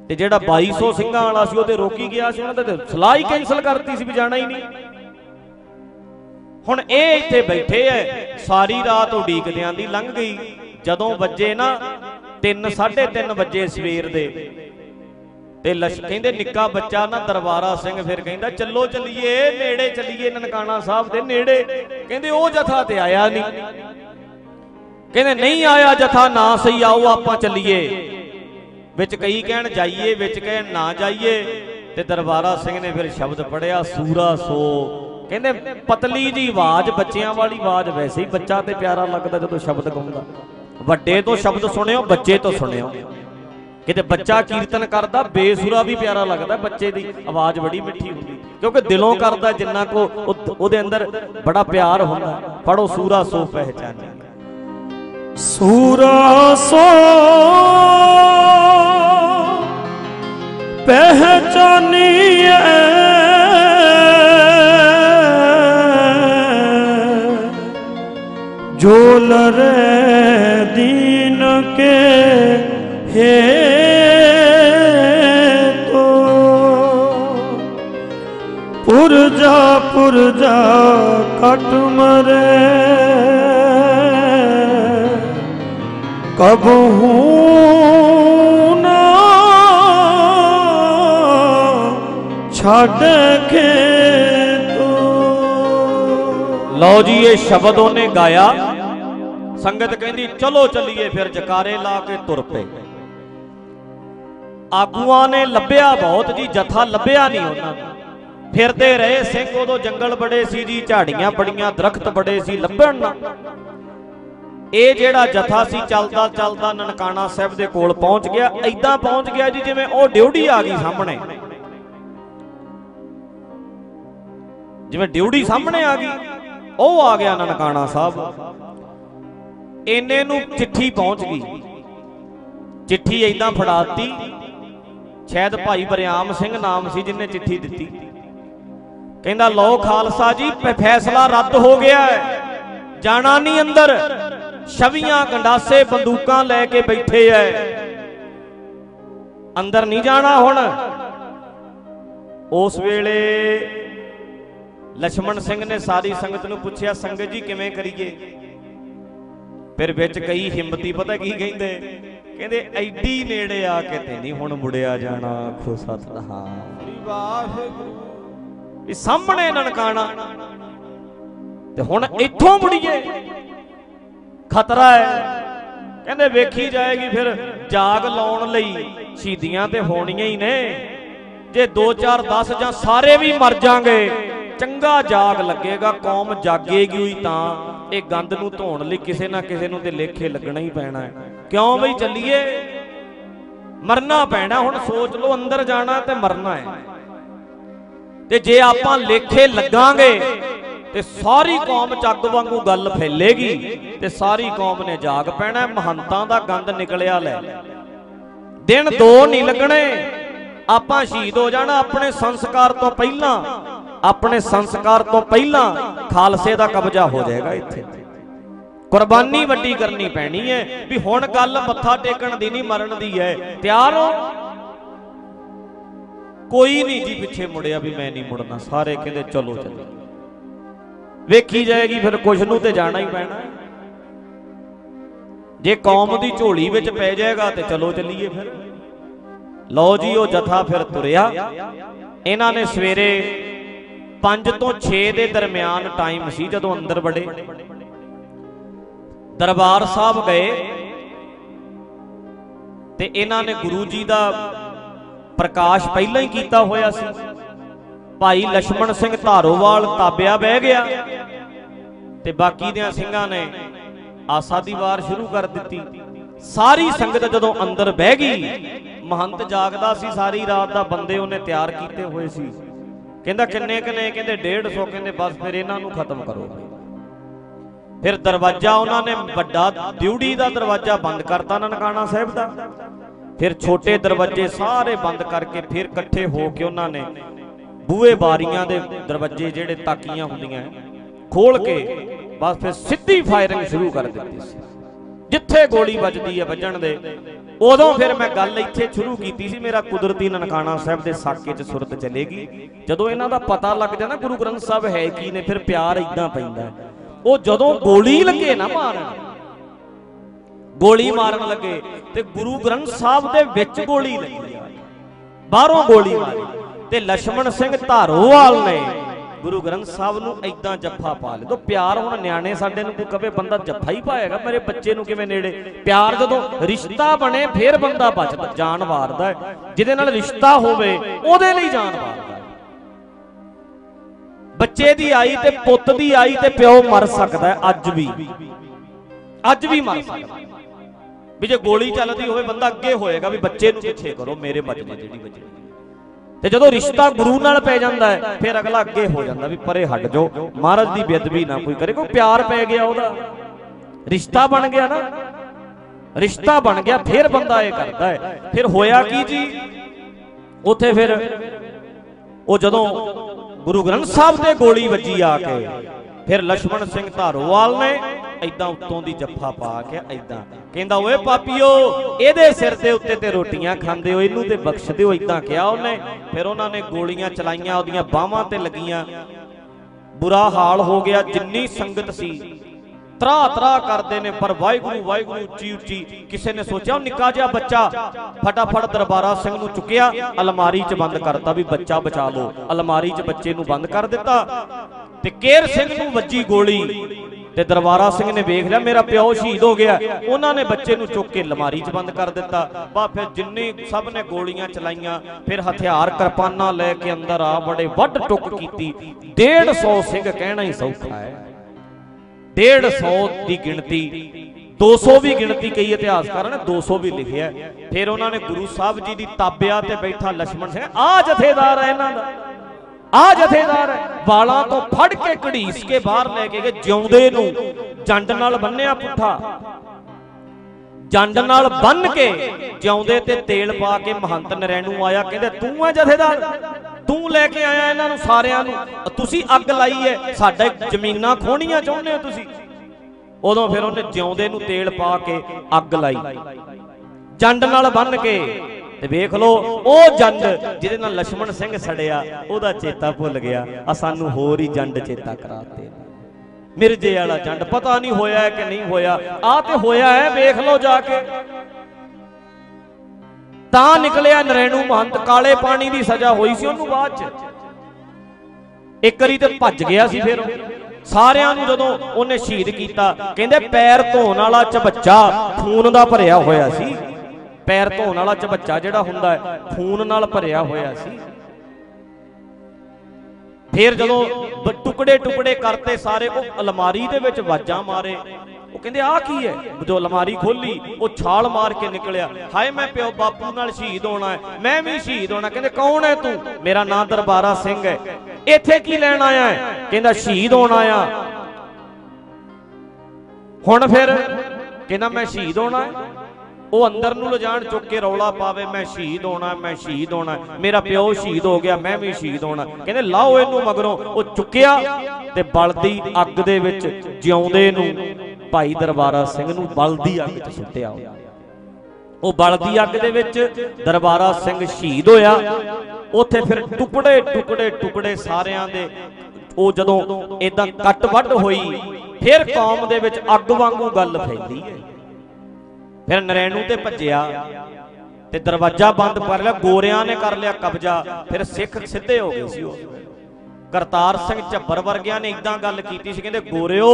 ਤੇ ਜਿਹੜਾ 2200 ਸਿੰਘਾਂ ਵਾਲਾ ਸੀ ਉਹ ਤੇ ਰੋਕੀ ਗਿਆ ਸੀ, ਉਹਨਾਂ ਤੇ ਸਲਾਹ ਹੀ ਕੈਨਸਲ ਕਰਤੀ ਸੀ ਵੀ ਜਾਣਾ ਹੀ ਨਹੀਂ। ਹੁਣ ਇਹ ਇੱਥੇ ਬੈਠੇ ਐ, ਸਾਰੀ ਰਾਤ ਉਡੀਕਦਿਆਂ ਦੀ ਲੰਘ ਗਈ। ਜਦੋਂ ਵੱਜੇ ਨਾ 3 3:30 ਵਜੇ ਸਵੇਰ ਦੇ। ਤੇ ਲਸ਼, ਕਹਿੰਦੇ ਨਿੱਕਾ ਬੱਚਾ ਨਾ ਦਰਬਾਰਾ ਸਿੰਘ ਫਿਰ ਕਹਿੰਦਾ, ਚੱਲੋ ਚੱਲੀਏ, ਨੇੜੇ ਚੱਲੀਏ ਨਨਕਾਣਾ ਸਾਹਿਬ ਦੇ ਨੇੜੇ। ਕਹਿੰਦੇ, ਉਹ ਜਥਾ ਤੇ ਆਇਆ ਨਹੀਂ। ਕਹਿੰਦੇ, ਨਹੀਂ ਆਇਆ ਜਥਾ, ਨਾ ਸਹੀ ਆਓ, ਆਪਾਂ ਚੱਲੀਏ। ਵਿੱਚ ਕਈ ਕਹਿਣ ਜਾਈਏ, ਵਿੱਚ ਕਹਿਣ ਨਾ ਜਾਈਏ, ਤੇ ਦਰਬਾਰਾ ਸਿੰਘ ਨੇ ਫਿਰ ਸ਼ਬਦ ਪੜਿਆ ਸੂਰਾ ਸੋ। ਕਹਿੰਦੇ ਪਤਲੀ ਜੀ ਆਵਾਜ਼, ਬੱਚਿਆਂ ਵਾਲੀ ਆਵਾਜ਼, ਵੈਸੇ ਹੀ ਬੱਚਾ ਤੇ ਪਿਆਰਾ ਲੱਗਦਾ ਜਦੋਂ ਸ਼ਬਦ ਗਾਉਂਦਾ। ਵੱਡੇ ਤੋਂ ਸ਼ਬਦ ਸੁਣਿਓ, ਬੱਚੇ ਤੋਂ ਸੁਣਿਓ। ਕਿਤੇ ਬੱਚਾ ਕੀਰਤਨ ਕਰਦਾ, ਬੇਸੁਰਾ ਵੀ ਪਿਆਰਾ ਲੱਗਦਾ, ਬੱਚੇ ਦੀ ਆਵਾਜ਼ ਬੜੀ ਮਿੱਠੀ ਹੁੰਦੀ। ਕਿਉਂਕਿ ਦਿਲੋਂ ਕਰਦਾ ਜਿੰਨਾ ਕੋ, ਉਹ- ਉਹਦੇ ਅੰਦਰ ਬੜਾ ਪਿਆਰ ਹੁੰਦਾ। ਪੜੋ ਸੂਰਾ ਸੋ ਪਹਿਚਾਨੀ। ਸੂਰਾ ਸੋ ਪਹਿਚਾਨੀਏ ਜੋ ਲਰੇ ਦੀਨ ਕੇ ਹੈ ਤੋ ਪੁਰਜਾ ਪੁਰਜਾ ਕਟ ਮਰੇ। ਕਬਹੂ ਨਾ ਛੱਡ ਕੇ ਤੂੰ। ਲਓ ਜੀ, ਇਹ ਸ਼ਬਦ ਉਹਨੇ ਗਾਇਆ। ਸੰਗਤ ਕਹਿੰਦੀ, ਚਲੋ ਚੱਲੀਏ ਫਿਰ ਜਕਾਰੇ ਲਾ ਕੇ ਤੁਰ ਪਏ। ਆਗੂਆਂ ਨੇ ਲੱਭਿਆ ਬਹੁਤ ਜੀ, ਜਥਾ ਲੱਭਿਆ ਨਹੀਂ ਉਹਨਾਂ ਨੂੰ। ਫਿਰਦੇ ਰਹੇ, ਸਿੰਘ ਉਦੋਂ ਜੰਗਲ ਬੜੇ ਸੀ ਜੀ, ਝਾੜੀਆਂ ਬੜੀਆਂ, ਦਰਖਤ ਬੜੇ ਸੀ, ਲੱਭਣ ਨਾ। ਇਹ ਜਿਹੜਾ ਜਥਾ ਸੀ, ਚੱਲਦਾ ਚੱਲਦਾ ਨਨਕਾਣਾ ਸਾਹਿਬ ਦੇ ਕੋਲ ਪਹੁੰਚ ਗਿਆ। ਐਦਾਂ ਪਹੁੰਚ ਗਿਆ ਜੀ ਜਿਵੇਂ ਉਹ ਡਿਊਟੀ ਆ ਗਈ ਸਾਹਮਣੇ। ਜਿਵੇਂ ਡਿਊਟੀ ਸਾਹਮਣੇ ਆ ਗਈ, ਉਹ ਆ ਗਿਆ ਨਨਕਾਣਾ ਸਾਹਿਬ। ਇੰਨੇ ਨੂੰ ਚਿੱਠੀ ਪਹੁੰਚ ਗਈ। ਚਿੱਠੀ ਐਦਾਂ ਫੜਾਤੀ। ਸ਼ਾਇਦ ਭਾਈ ਬਰਿਆਮ ਸਿੰਘ ਨਾਮ ਸੀ ਜਿਨੇ ਚਿੱਠੀ ਦਿੱਤੀ। ਕਹਿੰਦਾ, ਲਓ ਖਾਲਸਾ ਜੀ, ਫੈਸਲਾ ਰੱਦ ਹੋ ਗਿਆ ਹੈ। ਜਾਣਾ ਨਹੀਂ ਅੰਦਰ। ਛਵੀਆਂ ਗੰਡਾਸੇ ਬੰਦੂਕਾਂ ਲੈ ਕੇ ਬੈਠੇ ਐ। ਅੰਦਰ ਨਹੀਂ ਜਾਣਾ ਹੁਣ। ਉਸ ਵੇਲੇ ਲక్ష్మణ ਸਿੰਘ ਨੇ ਸਾਰੀ ਸੰਗਤ ਨੂੰ ਪੁੱਛਿਆ ਸੰਗਤ ਜੀ ਕਿਵੇਂ ਕਰੀਏ? ਫਿਰ ਵਿੱਚ ਕਈ ਹਿੰਮਤੀ ਪਤਾ ਕੀ ਕਹਿੰਦੇ? ਕਹਿੰਦੇ ਐਡੀ ਨੇੜੇ ਆ ਕੇ ਤੇ ਨਹੀਂ ਹੁਣ ਮੁੜਿਆ ਜਾਣਾ ਆਖੋ ਸਤਨਾਮ। ਸ੍ਰੀ ਵਾਹਿਗੁਰੂ। ਇਹ ਸਾਹਮਣੇ ਨਨਕਾਣਾ। ਤੇ ਹੁਣ ਇੱਥੋਂ ਮੁੜੀਏ। ਖਤਰਾ ਹੈ। ਕਹਿੰਦੇ ਵੇਖੀ ਜਾਏਗੀ ਫਿਰ ਜਾਗ ਲਾਉਣ ਲਈ ਸ਼ਹੀਦੀਆਂ ਤੇ ਹੋਣੀਆਂ ਹੀ ਨੇ। ਜੇ 2 4 10 ਜਾਂ ਸਾਰੇ ਵੀ ਮਰ ਜਾਾਂਗੇ ਚੰਗਾ ਜਾਗ ਲੱਗੇਗਾ, ਕੌਮ ਜਾਗੇਗੀ ਹੋਈ ਤਾਂ ਇਹ ਗੰਦ ਨੂੰ ਧੋਣ ਲਈ ਕਿਸੇ ਨਾ ਕਿਸੇ ਨੂੰ ਤੇ ਲੇਖੇ ਲੱਗਣਾ ਹੀ ਪੈਣਾ ਹੈ। ਕਿਉਂ ਬਈ ਚੱਲੀਏ? ਮਰਨਾ ਪੈਣਾ, ਹੁਣ ਸੋਚ ਲਓ ਅੰਦਰ ਜਾਣਾ ਤੇ ਮਰਨਾ ਹੈ। ਤੇ ਜੇ ਆਪਾਂ ਲੇਖੇ ਲੱਗਾਂਗੇ ਤੇ ਸਾਰੀ ਕੌਮ ਚੱਗ ਵਾਂਗੂ ਗੱਲ ਫੈਲੇਗੀ ਤੇ ਸਾਰੀ ਕੌਮ ਨੇ ਜਾਗ ਪੈਣਾ, ਮਹੰਤਾਂ ਦਾ ਗੰਦ ਨਿਕਲਿਆ ਲੈ। ਦਿਨ ਦੋ ਨਹੀਂ ਲੱਗਣੇ, ਆਪਾਂ ਸ਼ਹੀਦ ਹੋ ਜਾਣਾ ਆਪਣੇ ਸੰਸਕਾਰ ਤੋਂ ਪਹਿਲਾਂ, ਆਪਣੇ ਸੰਸਕਾਰ ਤੋਂ ਪਹਿਲਾਂ ਖਾਲਸੇ ਦਾ ਕਬਜ਼ਾ ਹੋ ਜਾਏਗਾ ਇੱਥੇ। ਕੁਰਬਾਨੀ ਵੱਡੀ ਕਰਨੀ ਪੈਣੀ ਹੈ ਵੀ ਹੁਣ ਗੱਲ ਮੱਥਾ ਟੇਕਣ ਦੀ ਨਹੀਂ ਮਰਨ ਦੀ ਹੈ, ਤਿਆਰ ਹੋ? ਕੋਈ ਨਹੀਂ ਜੀ ਪਿੱਛੇ ਮੁੜਿਆ ਵੀ ਮੈਂ ਨਹੀਂ ਮੁੜਨਾ, ਸਾਰੇ ਕਹਿੰਦੇ ਚਲੋ ਚੱਲੋ ਵੇਖੀ ਜਾਏਗੀ ਫਿਰ ਕੁਛ ਨੂੰ ਤੇ ਜਾਣਾ ਹੀ ਪੈਣਾ। ਜੇ ਕੌਮ ਦੀ ਝੋਲੀ ਵਿੱਚ ਪੈ ਜਾਏਗਾ ਤੇ ਚਲੋ ਚੱਲੀਏ ਫਿਰ। ਲਓ ਜੀ ਉਹ ਜਥਾ ਫਿਰ ਤੁਰਿਆ। ਇਹਨਾਂ ਨੇ ਸਵੇਰੇ 5 ਤੋਂ 6 ਦੇ ਦਰਮਿਆਨ ਟਾਈਮ ਸੀ ਜਦੋਂ ਅੰਦਰ ਵੜੇ। ਦਰਬਾਰ ਸਾਹਿਬ ਗਏ ਤੇ ਇਹਨਾਂ ਨੇ ਗੁਰੂ ਜੀ ਦਾ ਪ੍ਰਕਾਸ਼ ਪਹਿਲਾਂ ਹੀ ਕੀਤਾ ਹੋਇਆ ਸੀ। ਭਾਈ ਲక్ష్మణ ਸਿੰਘ ਧਾਰੋਵਾਲ ਤਾਬਿਆ ਬਹਿ ਗਿਆ ਤੇ ਬਾਕੀ ਦੇ ਸਿੰਘਾਂ ਨੇ ਆਸਾ ਦੀ ਵਾਰ ਸ਼ੁਰੂ ਕਰ ਦਿੱਤੀ। ਸਾਰੀ ਸੰਗਤ ਜਦੋਂ ਅੰਦਰ ਬਹਿ ਗਈ, ਮਹੰਤ ਜਾਗਦਾ ਸੀ, ਸਾਰੀ ਰਾਤ ਦਾ ਬੰਦੇ ਉਹਨੇ ਤਿਆਰ ਕੀਤੇ ਹੋਏ ਸੀ। ਕਹਿੰਦਾ, ਕਿੰਨੇ ਕਿੰਨੇ ਕਹਿੰਦੇ 150 ਕਹਿੰਦੇ, ਬਸ ਫਿਰ ਇਹਨਾਂ ਨੂੰ ਖਤਮ ਕਰੋ। ਫਿਰ ਦਰਵਾਜ਼ਾ ਉਹਨਾਂ ਨੇ ਵੱਡਾ ਡਿਊਟੀ ਦਾ ਦਰਵਾਜ਼ਾ ਬੰਦ ਕਰਤਾ, ਨਨਕਾਣਾ ਸਾਹਿਬ ਦਾ। ਫਿਰ ਛੋਟੇ ਦਰਵਾਜ਼ੇ ਸਾਰੇ ਬੰਦ ਕਰਕੇ ਫਿਰ ਇਕੱਠੇ ਹੋ ਕੇ ਉਹਨਾਂ ਨੇ ਬੂਹੇ ਬਾਰੀਆਂ ਦੇ ਦਰਵਾਜ਼ੇ ਜਿਹੜੇ ਤਾਕੀਆਂ ਹੁੰਦੀਆਂ ਖੋਲ ਕੇ ਬਸ ਫਿਰ ਸਿੱਧੀ ਫਾਇਰਿੰਗ ਸ਼ੁਰੂ ਕਰ ਦਿੱਤੀ ਸੀ। ਜਿੱਥੇ ਗੋਲੀ ਵੱਜਦੀ ਹੈ ਵੱਜਣ ਦੇ, ਉਦੋਂ ਫਿਰ ਮੈਂ ਗੱਲ ਇੱਥੇ ਸ਼ੁਰੂ ਕੀਤੀ ਸੀ, ਮੇਰਾ ਕੁਦਰਤੀ ਨਨਕਾਣਾ ਸਾਹਿਬ ਦੇ ਸਾਕੇ 'ਚ ਸੁਰਤ ਚਲੇਗੀ। ਜਦੋਂ ਇਹਨਾਂ ਦਾ ਪਤਾ ਲੱਗ ਜਾਣਾ ਗੁਰੂ ਗ੍ਰੰਥ ਸਾਹਿਬ ਹੈ ਕੀ ਨੇ, ਫਿਰ ਪਿਆਰ ਇਦਾਂ ਪੈਂਦਾ ਉਹ ਜਦੋਂ ਗੋਲੀ ਲੱਗੇ ਨਾ ਮਾਰਨ, ਗੋਲੀ ਮਾਰਨ ਲੱਗੇ ਤੇ ਗੁਰੂ ਗ੍ਰੰਥ ਸਾਹਿਬ ਦੇ ਵਿੱਚ ਗੋਲੀ ਲੱਗੀ। ਬਾਹਰੋਂ ਗੋਲੀ ਮਾਰੀ। ਤੇ ਲక్ష్మణ ਸਿੰਘ ਧਾਰੋਵਾਲ ਨੇ। ਗੁਰੂ ਗ੍ਰੰਥ ਸਾਹਿਬ ਨੂੰ ਐਦਾਂ ਜੱਫਾ ਪਾ ਲਿਆ। ਤੋ ਪਿਆਰ ਹੁਣ ਨਿਆਣੇ ਸਾਡੇ ਨੂੰ ਕੋਈ ਕਵੇ ਬੰਦਾ ਜੱਫਾ ਹੀ ਪਾਏਗਾ। ਮੇਰੇ ਬੱਚੇ ਨੂੰ ਕਿਵੇਂ ਨੇੜੇ? ਪਿਆਰ ਜਦੋਂ ਰਿਸ਼ਤਾ ਬਣੇ ਫੇਰ ਬੰਦਾ ਬਚਦਾ ਜਾਨ ਵਾਰਦਾ ਜਿਹਦੇ ਨਾਲ ਰਿਸ਼ਤਾ ਹੋਵੇ ਉਹਦੇ ਲਈ ਜਾਨ ਵਾਰਦਾ ਬੱਚੇ ਦੀ ਆਈ ਤੇ ਪੁੱਤ ਦੀ ਆਈ ਤੇ ਪਿਓ ਮਰ ਸਕਦਾ ਅੱਜ ਵੀ। ਅੱਜ ਵੀ ਮਰ ਸਕਦਾ ਵੀ ਜੇ ਗੋਲੀ ਚੱਲਦੀ ਹੋਵੇ ਬੰਦਾ ਅੱਗੇ ਹੋਏਗਾ ਵੀ ਬੱਚੇ ਨੂੰ ਪਿੱਛੇ ਕਰੋ ਮੇਰੇ ਬਚਨੇ ਜਿਹੜੀ ਬਚਣੀ ਤੇ ਜਦੋਂ ਰਿਸ਼ਤਾ ਗੁਰੂ ਨਾਲ ਪੈ ਜਾਂਦਾ ਹੈ, ਫਿਰ ਅਗਲਾ ਅੱਗੇ ਹੋ ਜਾਂਦਾ ਵੀ ਪਰੇ ਹਟ ਜਾਓ, ਮਹਾਰਾਜ ਦੀ ਬੇਅਦਬੀ ਨਾ ਕੋਈ ਕਰੇ ਕੋਈ ਪਿਆਰ ਪੈ ਗਿਆ ਉਹਦਾ। ਰਿਸ਼ਤਾ ਬਣ ਗਿਆ ਨਾ। ਰਿਸ਼ਤਾ ਬਣ ਗਿਆ, ਫਿਰ ਬੰਦਾ ਇਹ ਕਰਦਾ ਹੈ। ਫਿਰ ਹੋਇਆ ਕੀ ਜੀ? ਉੱਥੇ ਫਿਰ ਉਹ ਜਦੋਂ ਗੁਰੂ ਗ੍ਰੰਥ ਸਾਹਿਬ ਤੇ ਗੋਲੀ ਵੱਜੀ ਆ ਕੇ, ਫਿਰ ਲక్ష్మణ ਸਿੰਘ ਧਾਰੋਵਾਲ ਨੇ ਐਦਾਂ ਉੱਤੋਂ ਦੀ ਜੱਫਾ ਪਾ ਕੇ ਐਦਾਂ ਕਹਿੰਦਾ, ਓਏ ਪਾਪੀਓ, ਇਹਦੇ ਸਿਰ ਦੇ ਉੱਤੇ ਤੇ ਰੋਟੀਆਂ ਖਾਂਦੇ ਹੋ, ਇਹਨੂੰ ਤੇ ਬਖਸ਼ ਦਿਓ ਐਦਾਂ ਕਿਹਾ ਉਹਨੇ। ਫਿਰ ਉਹਨਾਂ ਨੇ ਗੋਲੀਆਂ ਚਲਾਈਆਂ, ਉਹਦੀਆਂ ਬਾਹਾਂ ਤੇ ਲੱਗੀਆਂ। ਬੁਰਾ ਹਾਲ ਹੋ ਗਿਆ, ਜਿੰਨੀ ਸੰਗਤ ਸੀ। ਤਰਾ ਤਰਾ ਕਰਦੇ ਨੇ, ਪਰ ਵਾਹਿਗੁਰੂ ਵਾਹਿਗੁਰੂ ਉੱਚੀ ਉੱਚੀ ਕਿਸੇ ਨੇ ਸੋਚਿਆ, ਉਹ ਨਿੱਕਾ ਜਿਹਾ ਬੱਚਾ ਫਟਾਫਟ ਦਰਬਾਰਾ ਸਿੰਘ ਨੂੰ ਚੁੱਕਿਆ, ਅਲਮਾਰੀ 'ਚ ਬੰਦ ਕਰਤਾ ਵੀ ਬੱਚਾ ਬਚਾ ਲਓ। ਅਲਮਾਰੀ 'ਚ ਬੱਚੇ ਨੂੰ ਬੰਦ ਕਰ ਦਿੱਤਾ ਤੇ ਕੇਰ ਸਿੰਘ ਨੂੰ ਵੱਜੀ ਗੋਲੀ। ਤੇ ਦਰਬਾਰਾ ਸਿੰਘ ਨੇ ਵੇਖ ਲਿਆ, ਮੇਰਾ ਪਿਓ ਸ਼ਹੀਦ ਹੋ ਗਿਆ। ਉਹਨਾਂ ਨੇ ਬੱਚੇ ਨੂੰ ਚੁੱਕ ਕੇ ਲਮਾਰੀ 'ਚ ਬੰਦ ਕਰ ਦਿੱਤਾ। ਬਾ ਫਿਰ ਜਿੰਨੇ ਸਭ ਨੇ ਗੋਲੀਆਂ ਚਲਾਈਆਂ, ਫਿਰ ਹਥਿਆਰ ਕਿਰਪਾਨਾਂ ਲੈ ਕੇ ਅੰਦਰ ਆ ਬੜੇ ਵੱਡ ਟੁੱਕ ਕੀਤੀ। 150 ਸਿੰਘ ਕਹਿਣਾ ਹੀ ਸੌਖਾ ਹੈ। 150 ਦੀ ਗਿਣਤੀ 200 ਵੀ ਗਿਣਤੀ ਕਈ ਇਤਿਹਾਸਕਾਰਾਂ ਨੇ 200 ਵੀ ਲਿਖਿਆ ਫਿਰ ਉਹਨਾਂ ਨੇ ਗੁਰੂ ਸਾਹਿਬ ਜੀ ਦੀ ਤਾਬਿਆ ਤੇ ਬੈਠਾ ਲక్ష్మణ ਸਿੰਘ, ਆ ਜਥੇਦਾਰ ਹੈ ਇਹਨਾਂ ਦਾ। ਆ ਜਥੇਦਾਰ ਵਾਲਾਂ ਤੋਂ ਫੜ ਕੇ ਘੜੀਸ ਕੇ ਬਾਹਰ ਲੈ ਕੇ ਗਏ, ਜਿਉਂਦੇ ਨੂੰ ਜੰਡ ਨਾਲ ਬੰਨਿਆ ਪੁੱਠਾ। ਜੰਡ ਨਾਲ ਬੰਨ ਕੇ ਜਿਉਂਦੇ ਤੇ ਤੇਲ ਪਾ ਕੇ ਮਹੰਤ ਨਰੈਣੂ ਆਇਆ, ਕਹਿੰਦੇ, ਤੂੰ ਆ ਜਥੇਦਾਰ, ਤੂੰ ਲੈ ਕੇ ਆਇਆ ਇਹਨਾਂ ਨੂੰ ਸਾਰਿਆਂ ਨੂੰ। ਤੁਸੀਂ ਅੱਗ ਲਾਈ ਹੈ ਸਾਡੇ ਜ਼ਮੀਨਾਂ ਖੋਣੀਆਂ ਚਾਹੁੰਦੇ ਹੋ ਤੁਸੀਂ। ਉਦੋਂ ਫਿਰ ਉਹਨੇ ਜਿਉਂਦੇ ਨੂੰ ਤੇਲ ਪਾ ਕੇ ਅੱਗ ਲਾਈ। ਜੰਡ ਨਾਲ ਬੰਨ ਕੇ ਤੇ ਵੇਖ ਲਓ, ਉਹ ਜੰਡ ਜਿਹਦੇ ਨਾਲ ਲక్ష్మణ ਸਿੰਘ ਸੜਿਆ, ਉਹਦਾ ਚੇਤਾ ਭੁੱਲ ਗਿਆ। ਆ ਸਾਨੂੰ ਹੋਰ ਹੀ ਜੰਡ ਚੇਤਾ ਕਰਾਤੇ ਮਿਰਜੇ ਵਾਲਾ ਜੰਡ, ਪਤਾ ਨਹੀਂ ਹੋਇਆ ਕਿ ਨਹੀਂ ਹੋਇਆ। ਆ ਤੇ ਹੋਇਆ ਹੈ, ਵੇਖ ਲਓ ਜਾ ਕੇ। ਤਾਂ ਨਿਕਲਿਆ ਨਰੇਣੂ ਮਹੰਤ, ਕਾਲੇ ਪਾਣੀ ਦੀ ਸਜ਼ਾ ਹੋਈ ਸੀ ਉਹਨੂੰ ਬਾਅਦ ਚ। ਇੱਕ ਵਾਰੀ ਤੇ ਭੱਜ ਗਿਆ ਸੀ ਫਿਰ। ਸਾਰਿਆਂ ਨੂੰ ਜਦੋਂ ਉਹਨੇ ਸ਼ਹੀਦ ਕੀਤਾ, ਕਹਿੰਦੇ ਪੈਰ ਧੋਣ ਵਾਲਾ ਚਬੱਚਾ ਖੂਨ ਦਾ ਭਰਿਆ ਹੋਇਆ ਸੀ। ਪੈਰ ਧੋਣ ਵਾਲਾ ਚਬੱਚਾ ਜਿਹੜਾ ਹੁੰਦਾ ਹੈ, ਖੂਨ ਨਾਲ ਭਰਿਆ ਹੋਇਆ ਸੀ। ਫਿਰ ਜਦੋਂ ਟੁਕੜੇ ਟੁਕੜੇ ਕਰਤੇ ਸਾਰੇ, ਉਹ ਅਲਮਾਰੀ ਦੇ ਵਿੱਚ ਵਾਜਾਂ ਮਾਰੇ। ਉਹ ਕਹਿੰਦੇ, ਆਹ ਕੀ ਹੈ? ਜਦੋਂ ਅਲਮਾਰੀ ਖੋਲੀ, ਉਹ ਛਾਲ ਮਾਰ ਕੇ ਨਿਕਲਿਆ। ਹਾਏ, ਮੈਂ ਪਿਓ ਬਾਪੂ ਨਾਲ ਸ਼ਹੀਦ ਹੋਣਾ ਹੈ, ਮੈਂ ਵੀ ਸ਼ਹੀਦ ਹੋਣਾ ਕਹਿੰਦੇ, ਕੌਣ ਹੈ ਤੂੰ? ਮੇਰਾ ਨਾਂ ਦਰਬਾਰਾ ਸਿੰਘ ਹੈ। ਇੱਥੇ ਕੀ ਲੈਣ ਆਇਆ ਹੈ? ਕਹਿੰਦਾ, ਸ਼ਹੀਦ ਹੋਣ ਆਇਆ। ਹੁਣ ਫਿਰ ਕਹਿੰਦਾ, ਮੈਂ ਸ਼ਹੀਦ ਹੋਣਾ ਹੈ। ਉਹ ਅੰਦਰ ਨੂੰ ਲਿਜਾਣ ਚੁੱਕ ਕੇ ਰੌਲਾ ਪਾਵੇ, ਮੈਂ ਸ਼ਹੀਦ ਹੋਣਾ, ਮੈਂ ਸ਼ਹੀਦ ਹੋਣਾ, ਮੇਰਾ ਪਿਓ ਸ਼ਹੀਦ ਹੋ ਗਿਆ, ਮੈਂ ਵੀ ਸ਼ਹੀਦ ਹੋਣਾ। ਕਹਿੰਦੇ, ਲਾਓ ਇਹਨੂੰ ਮਗਰੋਂ। ਉਹ ਚੁੱਕਿਆ ਤੇ ਬਲਦੀ ਅੱਗ ਦੇ ਵਿੱਚ ਜਿਉਂਦੇ ਨੂੰ ਭਾਈ ਦਰਬਾਰਾ ਸਿੰਘ ਨੂੰ ਬਲਦੀ ਅੱਗ 'ਚ ਸੁੱਟਿਆ ਉਹ। ਬਲਦੀ ਅੱਗ ਦੇ ਵਿੱਚ ਦਰਬਾਰਾ ਸਿੰਘ ਸ਼ਹੀਦ ਹੋਇਆ। ਉੱਥੇ ਫਿਰ ਟੁਕੜੇ ਟੁਕੜੇ ਟੁਕੜੇ ਸਾਰਿਆਂ ਦੇ ਉਹ ਜਦੋਂ ਇਦਾਂ ਕੱਟ ਵੱਢ ਹੋਈ, ਫਿਰ ਕੌਮ ਦੇ ਵਿੱਚ ਅੱਗ ਵਾਂਗੂ ਗੱਲ ਫੈਲੀ। ਹੈ ਫਿਰ ਨਰੈਣੂ ਤੇ ਭੱਜਿਆ ਤੇ ਦਰਵਾਜ਼ਾ ਬੰਦ ਕਰ ਲਿਆ, ਗੋਰਿਆਂ ਨੇ ਕਰ ਲਿਆ ਕਬਜ਼ਾ, ਫਿਰ ਸਿੱਖ ਸਿੱਧੇ ਹੋ ਗਏ ਸੀ ਉਹ। ਕਰਤਾਰ ਸਿੰਘ ਝੱਬਰ ਵਰਗਿਆਂ ਨੇ ਇਦਾਂ ਗੱਲ ਕੀਤੀ ਸੀ, ਕਹਿੰਦੇ ਗੋਰਿਓ,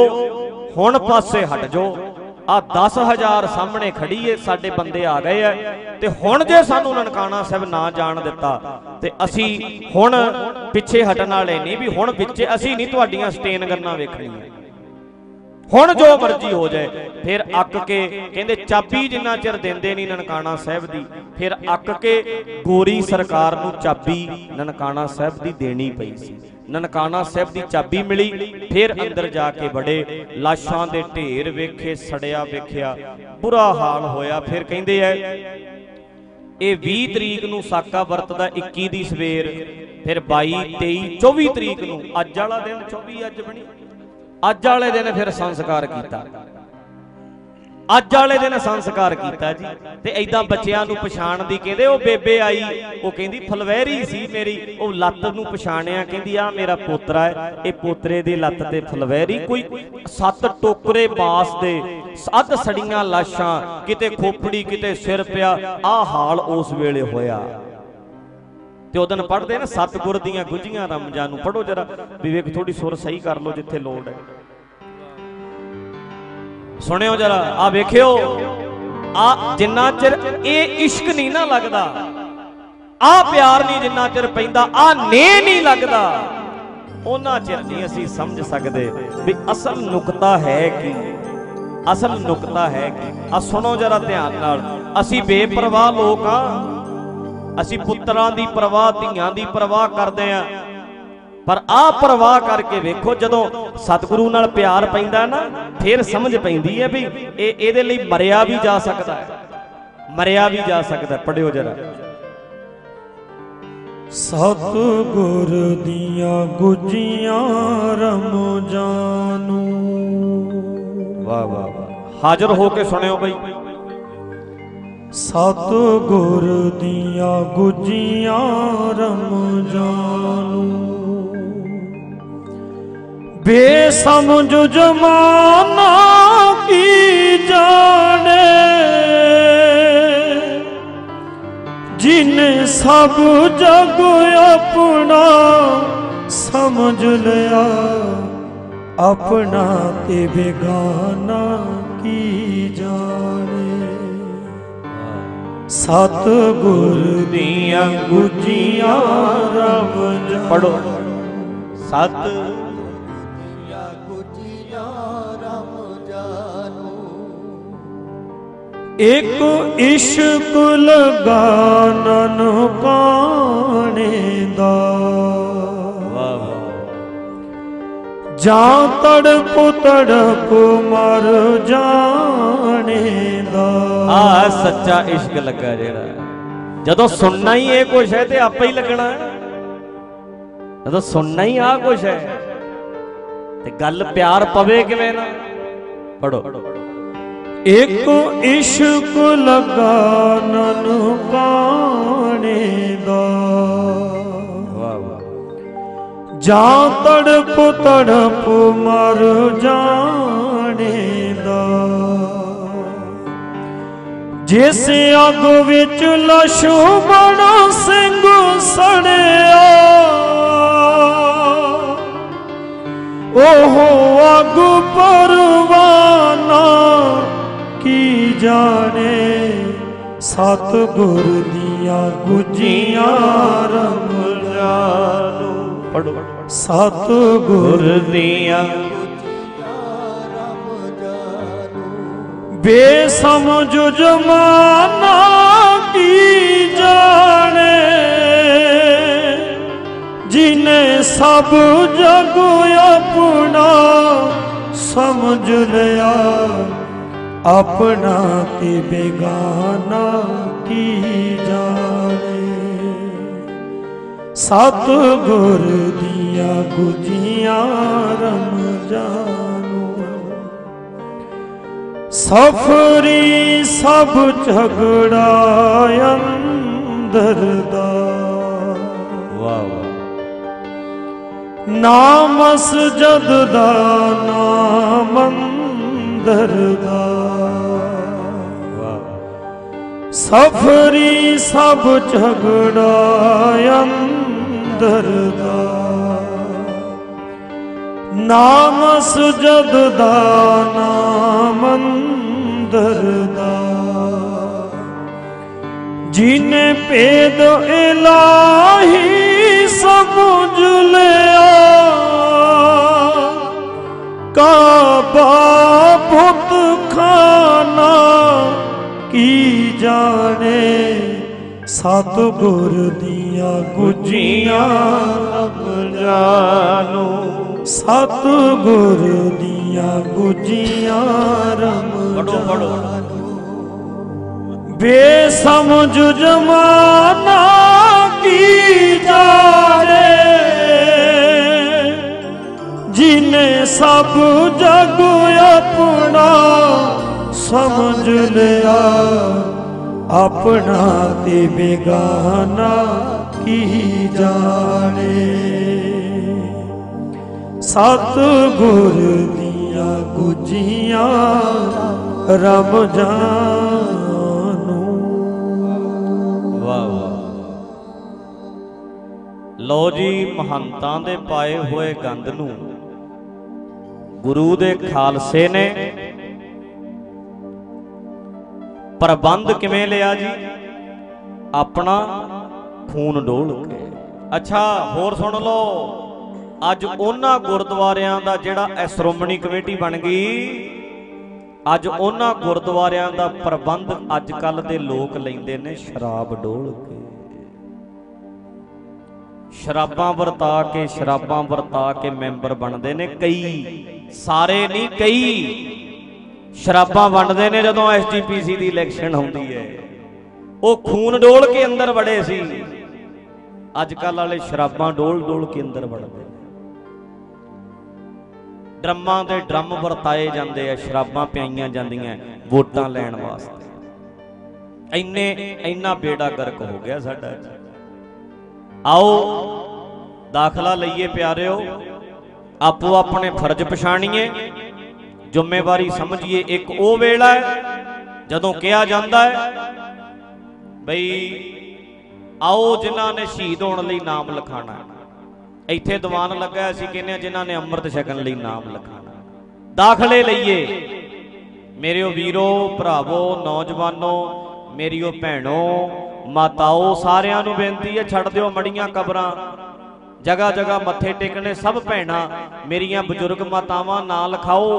ਹੁਣ ਪਾਸੇ ਹਟ ਜਾਓ ਆ 10000 ਸਾਹਮਣੇ ਖੜੀ ਏ, ਸਾਡੇ ਬੰਦੇ ਆ ਗਏ ਐ ਤੇ ਹੁਣ ਜੇ ਸਾਨੂੰ ਨਨਕਾਣਾ ਸਾਹਿਬ ਨਾ ਜਾਣ ਦਿੱਤਾ, ਤੇ ਅਸੀਂ ਹੁਣ ਪਿੱਛੇ ਹਟਣ ਵਾਲੇ ਨਹੀਂ, ਵੀ ਹੁਣ ਵਿੱਚੇ ਅਸੀਂ ਨਹੀਂ ਤੁਹਾਡੀਆਂ ਸਟੇਨ ਗੰਨਾਂ ਵੇਖਣੀਆਂ। ਹੁਣ ਜੋ ਮਰਜ਼ੀ ਹੋ ਜਾਏ, ਫਿਰ ਅੱਕ ਕੇ ਕਹਿੰਦੇ ਚਾਬੀ ਜਿੰਨਾ ਚਿਰ ਦਿੰਦੇ ਨਹੀਂ ਨਨਕਾਣਾ ਸਾਹਿਬ ਦੀ, ਫਿਰ ਅੱਕ ਕੇ ਗੋਰੀ ਸਰਕਾਰ ਨੂੰ ਚਾਬੀ ਨਨਕਾਣਾ ਸਾਹਿਬ ਦੀ ਦੇਣੀ ਪਈ ਸੀ। ਨਨਕਾਣਾ ਸਾਹਿਬ ਦੀ ਚਾਬੀ ਮਿਲੀ, ਫਿਰ ਅੰਦਰ ਜਾ ਕੇ ਬੜੇ ਲਾਸ਼ਾਂ ਦੇ ਢੇਰ ਵੇਖੇ, ਸੜਿਆ ਵੇਖਿਆ, ਬੁਰਾ ਹਾਲ ਹੋਇਆ, ਫਿਰ ਕਹਿੰਦੇ ਐ, ਇਹ 20 ਤਰੀਕ ਨੂੰ ਸਾਕਾ ਵਰਤਦਾ 21 ਦੀ ਸਵੇਰ, ਫਿਰ 22 23 24 ਤਰੀਕ ਨੂੰ, ਅੱਜ ਵਾਲਾ ਦਿਨ 24 ਅੱਜ ਬਣੀ। ਅੱਜ ਵਾਲੇ ਦਿਨ ਫਿਰ ਸੰਸਕਾਰ ਕੀਤਾ। ਅੱਜ ਵਾਲੇ ਦਿਨ ਸੰਸਕਾਰ ਕੀਤਾ ਜੀ। ਤੇ ਐਦਾਂ ਬੱਚਿਆਂ ਨੂੰ ਪਛਾਣਦੀ ਕਹਿੰਦੇ, ਉਹ ਬੇਬੇ ਆਈ, ਉਹ ਕਹਿੰਦੀ, ਫਲਵੈਰੀ ਸੀ ਮੇਰੀ, ਉਹ ਲੱਤ ਨੂੰ ਪਛਾਣਿਆ, ਕਹਿੰਦੀ ਆ ਮੇਰਾ ਪੋਤਰਾ ਹੈ, ਇਹ ਪੋਤਰੇ ਦੀ ਲੱਤ ਤੇ ਫਲਵੈਰੀ, ਕੋਈ ਸੱਤ ਟੋਕਰੇ ਬਾਸ ਦੇ ਅੱਧ ਸੜੀਆਂ ਲਾਸ਼ਾਂ, ਕਿਤੇ ਖੋਪੜੀ, ਕਿਤੇ ਸਿਰ ਪਿਆ ਆ ਹਾਲ ਉਸ ਵੇਲੇ ਹੋਇਆ। ਤੇ ਉਹਦਨ ਪੜਦੇ ਨਾ, ਸਤਿਗੁਰ ਦੀਆਂ ਗੁੱਝੀਆਂ ਰਮਜਾਂ ਨੂੰ ਪੜੋ ਜਰਾ ਵਿਵੇਕ ਥੋੜੀ ਸੁਰ ਸਹੀ ਕਰ ਲਓ ਜਿੱਥੇ ਲੋੜ ਹੈ। ਸੁਣਿਓ ਜਰਾ, ਆ ਵੇਖਿਓ, ਆ ਜਿੰਨਾ ਚਿਰ ਇਹ ਇਸ਼ਕ ਨਹੀਂ ਨਾ ਲੱਗਦਾ, ਆ ਪਿਆਰ ਨਹੀਂ ਜਿੰਨਾ ਚਿਰ ਪੈਂਦਾ, ਆ ਨੇ ਨਹੀਂ ਲੱਗਦਾ, ਉਹਨਾਂ ਚਿਰ ਨਹੀਂ ਅਸੀਂ ਸਮਝ ਸਕਦੇ ਵੀ ਅਸਲ ਨੁਕਤਾ ਹੈ ਕੀ, ਅਸਲ ਨੁਕਤਾ ਹੈ ਕੀ। ਆ ਸੁਣੋ ਜਰਾ ਧਿਆਨ ਨਾਲ, ਅਸੀਂ ਬੇਪਰਵਾਹ ਲੋਕ ਆ ਅਸੀਂ ਪੁੱਤਰਾਂ ਦੀ ਪਰਵਾਹ ਧੀਆਂ ਦੀ ਪਰਵਾਹ ਕਰਦੇ ਆ ਪਰ ਆਹ ਪਰਵਾਹ ਕਰਕੇ ਵੇਖੋ ਜਦੋਂ ਸਤਿਗੁਰੂ ਨਾਲ ਪਿਆਰ ਪੈਂਦਾ ਨਾ ਫਿਰ ਸਮਝ ਪੈਂਦੀ ਹੈ ਵੀ ਇਹ ਇਹਦੇ ਲਈ ਮਰਿਆ ਵੀ ਜਾ ਸਕਦਾ ਹੈ। ਮਰਿਆ ਵੀ ਜਾ ਸਕਦਾ। ਪੜਿਓ ਜਰਾ। ਸਤਿਗੁਰ ਦੀਆਂ ਗੁਜੀਆਂ ਰਮ ਜਾਨੂ ਵਾਹ ਵਾਹ ਵਾਹ। ਹਾਜ਼ਰ ਹੋ ਕੇ ਸੁਣਿਓ ਬਈ। ਸਤਿਗੁਰ ਦੀਆਂ ਗੁਜੀਆਂ ਰਮ ਜਾਨੂ ਬੇਸਮਝ ਜਮਾਨਾ ਕੀ ਜਾਣੇ? ਜਿਨੇ ਸਭ ਜਗ ਆਪਣਾ ਸਮਝ ਲਿਆ, ਆਪਣਾ ਤੇ ਬੇਗਾਨਾ ਕੀ ਜਾਣੇ? ਸਤ ਗੁਰ ਦੀਆਂ ਗੁਜੀਆਂ ਰਬ ਪੜੋ ਸਤ ਗੁਜੀਆਂ ਰਬ ਜਾਨੂ। ਇੱਕ ਇਸ਼ਕ ਲਗਾਨਨ ਕਾਣੇ ਦਾ। ਵਾਹ ਵਾਹ ਜਾਂ ਤੜਪ ਤੜਪ ਮਰ ਜਾਣੇ ਆ ਸੱਚਾ ਇਸ਼ਕ ਲੱਗਾ ਜਿਹੜਾ। ਜਦੋਂ ਸੁਣਨਾ ਹੀ ਇਹ ਕੁਛ ਹੈ ਤੇ ਆਪੇ ਹੀ ਲੱਗਣਾ ਹੈ। ਜਦੋਂ ਸੁਣਨਾ ਹੀ ਆ ਕੁਛ ਹੈ ਤੇ ਗੱਲ ਪਿਆਰ ਪਵੇ ਕਿਵੇਂ ਨਾ। ਪੜੋ ਇੱਕ ਇਸ਼ਕ ਲਗਾਨਨ ਕਾਣੇ ਦਾ। ਵਾਹ ਵਾਹ। ਜਾਂ ਤੜਪ ਤੜਪ ਮਰ ਜਾਣੇ ਜਿਸ ਅੱਗ ਵਿੱਚ ਲਛਮਣ ਸਿੰਘ ਸੜਿਆ। ਉਹ ਅੱਗ ਪਰਵਾਨਾ ਕੀ ਜਾਣੇ? ਸਤ ਗੁਰ ਦੀਆਂ ਗੁਜੀਆਂ ਰਮ ਜਾਨੂ ਪੜੋ ਸਤਿਗੁਰ ਗੁਰ ਦੀਆਂ ਬੇਸਮਝ ਜਮਾਨਾ ਕੀ ਜਾਣੇ? ਜਿਨੇ ਸਭ ਜਗ ਆਪਣਾ ਸਮਝ ਲਿਆ, ਆਪਣਾ ਤੇ ਬੇਗਾਨਾ ਕੀ ਜਾਣੇ? ਸਤਿਗੁਰ ਦੀਆਂ ਗੁਜੀਆਂ ਰਮ ਜਾਨੂ ਸਫਰੀ ਸਭ ਝਗੜਾ ਅੰਦਰ ਦਾ। ਵਾਹ ਨਾਮ ਸਜਦ ਦਾ ਨਾਮ ਅੰਦਰ ਦਾ। ਵਾਹ। ਸਫਰੀ ਸਭ ਝਗੜਾ ਅੰਦਰ ਦਾ। ਨਾਮ ਸੁਜਦ ਦਾ, ਨਾਮ ਅੰਦਰ ਦਾ। ਜਿਨੇ ਭੇਦ ਇਲਾਹੀ ਸਮਝ ਲਿਆ, ਕਾਬਾ ਬੁੱਤ ਖਾਨਾ ਕੀ ਜਾਣੇ? ਸਤਿਗੁਰ ਦੀਆਂ ਗੁਜੀਆਂ ਜਾਣੋ। ਜਾਨੂ ਸਤਿਗੁਰ ਦੀਆਂ ਗੁਜੀਆਂ ਰਮ ਪੜੋ ਪੜੋ ਬੇਸਮਝ ਜਮਾਨਾ ਕੀ ਜਾਣੇ? ਜਿਨੇ ਸਭ ਜਗ ਆਪਣਾ ਸਮਝ ਲਿਆ ਆਪਣਾ ਤੇ ਬੇਗਾਨਾ ਕੀ ਜਾਣੇ? ਸਤਿਗੁਰ ਦੀਆਂ ਗੁਜੀਆਂ ਰਬ ਜਾਨੂ। ਵਾਹ ਵਾਹ। ਲਓ ਜੀ, ਮਹੰਤਾਂ ਦੇ ਪਾਏ ਹੋਏ ਗੰਦ ਨੂੰ ਗੁਰੂ ਦੇ ਖਾਲਸੇ ਨੇ ਪ੍ਰਬੰਧ ਕਿਵੇਂ ਲਿਆ ਜੀ? ਆਪਣਾ ਖੂਨ ਡੋਲ ਕੇ। ਅੱਛਾ, ਹੋਰ ਸੁਣ ਲਓ। ਅੱਜ ਉਹਨਾਂ ਗੁਰਦੁਆਰਿਆਂ ਦਾ ਜਿਹੜਾ ਇਹ ਸ਼੍ਰੋਮਣੀ ਕਮੇਟੀ ਬਣ ਗਈ, ਅੱਜ ਉਹਨਾਂ ਗੁਰਦੁਆਰਿਆਂ ਦਾ ਪ੍ਰਬੰਧ ਅੱਜ ਕੱਲ ਦੇ ਲੋਕ ਲੈਂਦੇ ਨੇ ਸ਼ਰਾਬ ਡੋਲ ਕੇ। ਸ਼ਰਾਬਾਂ ਵਰਤਾ ਕੇ, ਸ਼ਰਾਬਾਂ ਵਰਤਾ ਕੇ ਮੈਂਬਰ ਬਣਦੇ ਨੇ ਕਈ, ਸਾਰੇ ਨਹੀਂ, ਕਈ ਸ਼ਰਾਬਾਂ ਵੰਡਦੇ ਨੇ ਜਦੋਂ ਐਸਜੀਪੀਸੀ ਦੀ ਇਲੈਕਸ਼ਨ ਹੁੰਦੀ ਹੈ। ਉਹ ਖੂਨ ਡੋਲ ਕੇ ਅੰਦਰ ਵੜੇ ਸੀ। ਅੱਜ ਕੱਲ ਵਾਲੇ ਸ਼ਰਾਬਾਂ ਡੋਲ ਡੋਲ ਕੇ ਅੰਦਰ ਵੜਦੇ ਨੇ। ਡਰਮਾਂ ਦੇ ਡਰਮ ਵਰਤਾਏ ਜਾਂਦੇ ਆ, ਸ਼ਰਾਬਾਂ ਪਿਆਈਆਂ ਜਾਂਦੀਆਂ, ਵੋਟਾਂ ਲੈਣ ਵਾਸਤੇ। ਇੰਨੇ, ਇੰਨਾ ਬੇੜਾ ਗਰਕ ਹੋ ਗਿਆ ਸਾਡਾ। ਆਓ, ਦਾਖਲਾ ਲਈਏ ਪਿਆਰਿਓ, ਆਪੋ ਆਪਣੇ ਫਰਜ਼ ਪਛਾਣੀਏ। ਜ਼ਿੰਮੇਵਾਰੀ ਸਮਝੀਏ, ਇੱਕ ਉਹ ਵੇਲਾ ਹੈ, ਜਦੋਂ ਕਿਹਾ ਜਾਂਦਾ ਹੈ, ਬਈ ਆਓ ਜਿਨ੍ਹਾਂ ਨੇ ਸ਼ਹੀਦ ਹੋਣ ਲਈ ਨਾਮ ਲਿਖਾਣਾ ਹੈ। ਇੱਥੇ ਦੀਵਾਨ ਲੱਗਾ ਅਸੀਂ ਕਹਿੰਦੇ ਆ ਜਿਨ੍ਹਾਂ ਨੇ ਅੰਮ੍ਰਿਤ ਛਕਣ ਲਈ ਨਾਮ ਲਿਖਾਣਾ ਦਾਖਲੇ ਲਈਏ। ਮੇਰੇ ਉਹ ਵੀਰੋ, ਭਰਾਵੋ, ਨੌਜਵਾਨੋ, ਮੇਰੀ ਉਹ ਭੈਣੋ, ਮਾਤਾਓ, ਸਾਰਿਆਂ ਨੂੰ ਬੇਨਤੀ ਹੈ, ਛੱਡ ਦਿਓ ਮੜੀਆਂ ਕਬਰਾਂ। ਜਗਾ ਜਗਾ ਮੱਥੇ ਟੇਕਣੇ ਸਭ ਭੈਣਾਂ, ਮੇਰੀਆਂ ਬਜ਼ੁਰਗ ਮਾਤਾਵਾਂ, ਨਾਂ ਲਿਖਾਓ।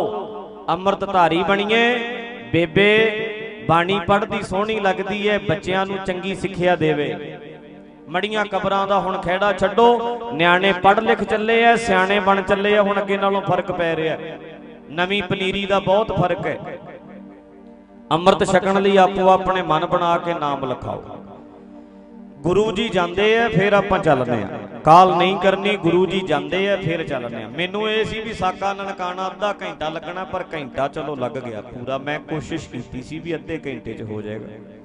ਅੰਮ੍ਰਿਤਧਾਰੀ ਬਣੀਏ। ਬੇਬੇ, ਬਾਣੀ ਪੜ੍ਹਦੀ ਸੋਹਣੀ ਲੱਗਦੀ ਹੈ ਬੱਚਿਆਂ ਨੂੰ ਚੰਗੀ ਸਿੱਖਿਆ ਦੇਵੇ। ਮੜੀਆਂ ਕਬਰਾਂ ਦਾ ਹੁਣ ਖਹਿੜਾ ਛੱਡੋ। ਨਿਆਣੇ ਪੜ੍ਹ ਲਿਖ ਚੱਲੇ ਐ, ਸਿਆਣੇ ਬਣ ਚੱਲੇ ਐ, ਹੁਣ ਅੱਗੇ ਨਾਲੋਂ ਫ਼ਰਕ ਪੈ ਰਿਹਾ। ਨਵੀਂ ਪਨੀਰੀ ਦਾ ਬਹੁਤ ਫ਼ਰਕ ਹੈ ਅੰਮ੍ਰਿਤ ਛਕਣ ਲਈ ਆਪੋ ਆਪਣੇ ਮਨ ਬਣਾ ਕੇ ਨਾਮ ਲਿਖਾਓ। ਗੁਰੂ ਜੀ ਜਾਂਦੇ ਆ ਫਿਰ ਆਪਾਂ ਚੱਲਦੇ ਆ। ਕਾਲ ਨਹੀਂ ਕਰਨੀ, ਗੁਰੂ ਜੀ ਜਾਂਦੇ ਆ ਫਿਰ ਚੱਲਦੇ ਆ। ਮੈਨੂੰ ਇਹ ਸੀ ਵੀ ਸਾਕਾ ਨਨਕਾਣਾ ਅੱਧਾ ਘੰਟਾ ਲੱਗਣਾ, ਪਰ ਘੰਟਾ ਚਲੋ ਲੱਗ ਗਿਆ ਪੂਰਾ। ਮੈਂ ਕੋਸ਼ਿਸ਼ ਕੀਤੀ ਸੀ ਵੀ ਅੱਧੇ ਘੰਟੇ 'ਚ ਹੋ ਜਾਏਗਾ।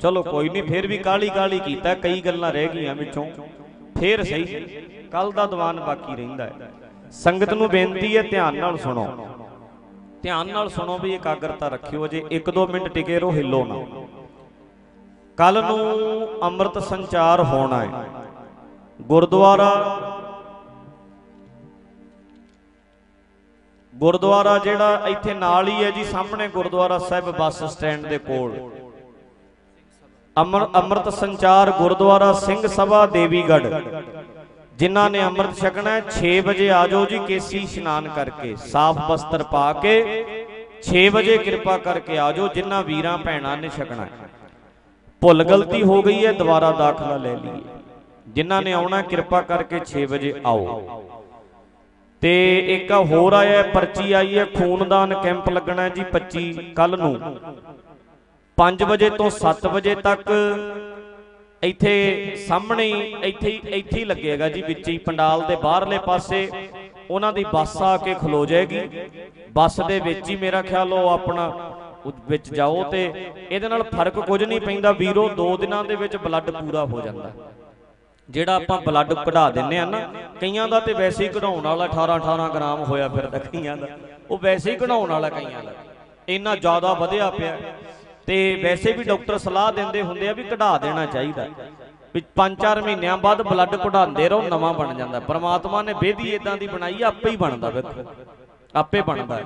ਚਲੋ ਕੋਈ ਨਹੀਂ ਫਿਰ ਵੀ ਕਾਲੀ ਕਾਲੀ ਕੀਤਾ ਕਈ ਗੱਲਾਂ ਰਹਿ ਗਈਆਂ ਵਿੱਚੋਂ। ਫਿਰ ਸਹੀ। ਕੱਲ ਦਾ ਦੀਵਾਨ ਬਾਕੀ ਰਹਿੰਦਾ ਹੈ। ਸੰਗਤ ਨੂੰ ਬੇਨਤੀ ਹੈ ਧਿਆਨ ਨਾਲ ਸੁਣੋ। ਧਿਆਨ ਨਾਲ ਸੁਣੋ ਵੀ ਇਕਾਗਰਤਾ ਰੱਖਿਓ ਜੇ 1-2 ਮਿੰਟ ਟਿਕੇ ਰਹੋ ਹਿੱਲੋ ਨਾ। ਕੱਲ ਨੂੰ ਅੰਮ੍ਰਿਤ ਸੰਚਾਰ ਹੋਣਾ ਹੈ। ਗੁਰਦੁਆਰਾ ਗੁਰਦੁਆਰਾ ਜਿਹੜਾ ਇੱਥੇ ਨਾਲ ਹੀ ਹੈ ਜੀ ਸਾਹਮਣੇ ਗੁਰਦੁਆਰਾ ਸਾਹਿਬ ਬੱਸ ਸਟੈਂਡ ਦੇ ਕੋਲ। ਅਮਰ ਅੰਮ੍ਰਿਤ ਸੰਚਾਰ ਗੁਰਦੁਆਰਾ ਸਿੰਘ ਸਭਾ ਦੇਵੀਗੜ ਜਿਨ੍ਹਾਂ ਨੇ ਅੰਮ੍ਰਿਤ ਛਕਣਾ ਹੈ 6 ਵਜੇ ਆ ਜਾਓ ਜੀ ਕੇਸੀ ਇਸ਼ਨਾਨ ਕਰਕੇ, ਸਾਫ਼ ਬਸਤਰ ਪਾ ਕੇ 6 ਵਜੇ ਕਿਰਪਾ ਕਰਕੇ ਆ ਜਾਓ, ਜਿਨ੍ਹਾਂ ਵੀਰਾਂ ਭੈਣਾਂ ਨੇ ਛਕਣਾ ਹੈ। ਭੁੱਲ ਗਲਤੀ ਹੋ ਗਈ ਹੈ, ਦੁਬਾਰਾ ਦਾਖਲਾ ਲੈ ਲਈਏ। ਜਿਨ੍ਹਾਂ ਨੇ ਆਉਣਾ, ਕਿਰਪਾ ਕਰਕੇ 6 ਵਜੇ ਆਓ। ਤੇ ਇੱਕ ਹੋਰ ਆਇਆ ਪਰਚੀ ਆਈ ਹੈ, ਖੂਨਦਾਨ ਕੈਂਪ ਲੱਗਣਾ ਜੀ 25 ਕੱਲ ਨੂੰ। 5 ਵਜੇ ਤੋਂ 7 ਵਜੇ ਤੱਕ ਇੱਥੇ ਸਾਹਮਣੇ ਇੱਥੇ ਹੀ ਇੱਥੇ ਹੀ ਲੱਗੇਗਾ ਜੀ ਵਿੱਚ ਹੀ ਪੰਡਾਲ ਦੇ ਬਾਹਰਲੇ ਪਾਸੇ। ਉਹਨਾਂ ਦੀ ਬੱਸ ਆ ਕੇ ਖਲੋ ਜਾਏਗੀ। ਬੱਸ ਦੇ ਵਿੱਚ ਹੀ ਮੇਰਾ ਖਿਆਲ ਉਹ ਆਪਣਾ ਵਿੱਚ ਜਾਓ ਤੇ ਇਹਦੇ ਨਾਲ ਫ਼ਰਕ ਕੁਝ ਨਹੀਂ ਪੈਂਦਾ ਵੀਰੋ 2 ਦਿਨਾਂ ਦੇ ਵਿੱਚ ਬਲੱਡ ਪੂਰਾ ਹੋ ਜਾਂਦਾ। ਜਿਹੜਾ ਆਪਾਂ ਬਲੱਡ ਕਢਾ ਦਿੰਨੇ ਆ ਨਾ ਕਈਆਂ ਦਾ ਤੇ ਵੈਸੇ ਹੀ ਕਢਾਉਣ ਵਾਲਾ 18 18 ਗ੍ਰਾਮ ਹੋਇਆ ਫਿਰਦਾ ਕਈਆਂ ਦਾ। ਉਹ ਵੈਸੇ ਹੀ ਕਢਾਉਣ ਵਾਲਾ ਕਈਆਂ ਦਾ। ਇੰਨਾ ਜ਼ਿਆਦਾ ਵਧਿਆ ਪਿਆ ਤੇ ਵੈਸੇ ਵੀ ਡਾਕਟਰ ਸਲਾਹ ਦਿੰਦੇ ਹੁੰਦੇ ਆ ਵੀ ਕਢਾ ਦੇਣਾ ਚਾਹੀਦਾ। ਵੀ 5-4 ਮਹੀਨਿਆਂ ਬਾਅਦ ਬਲੱਡ ਕਢਾਉਂਦੇ ਰਹੋ, ਨਵਾਂ ਬਣ ਜਾਂਦਾ। ਪਰਮਾਤਮਾ ਨੇ ਬੇਦੀ ਇਦਾਂ ਦੀ ਬਣਾਈ, ਆਪੇ ਹੀ ਬਣਦਾ ਵੇਖੋ। ਆਪੇ ਬਣਦਾ।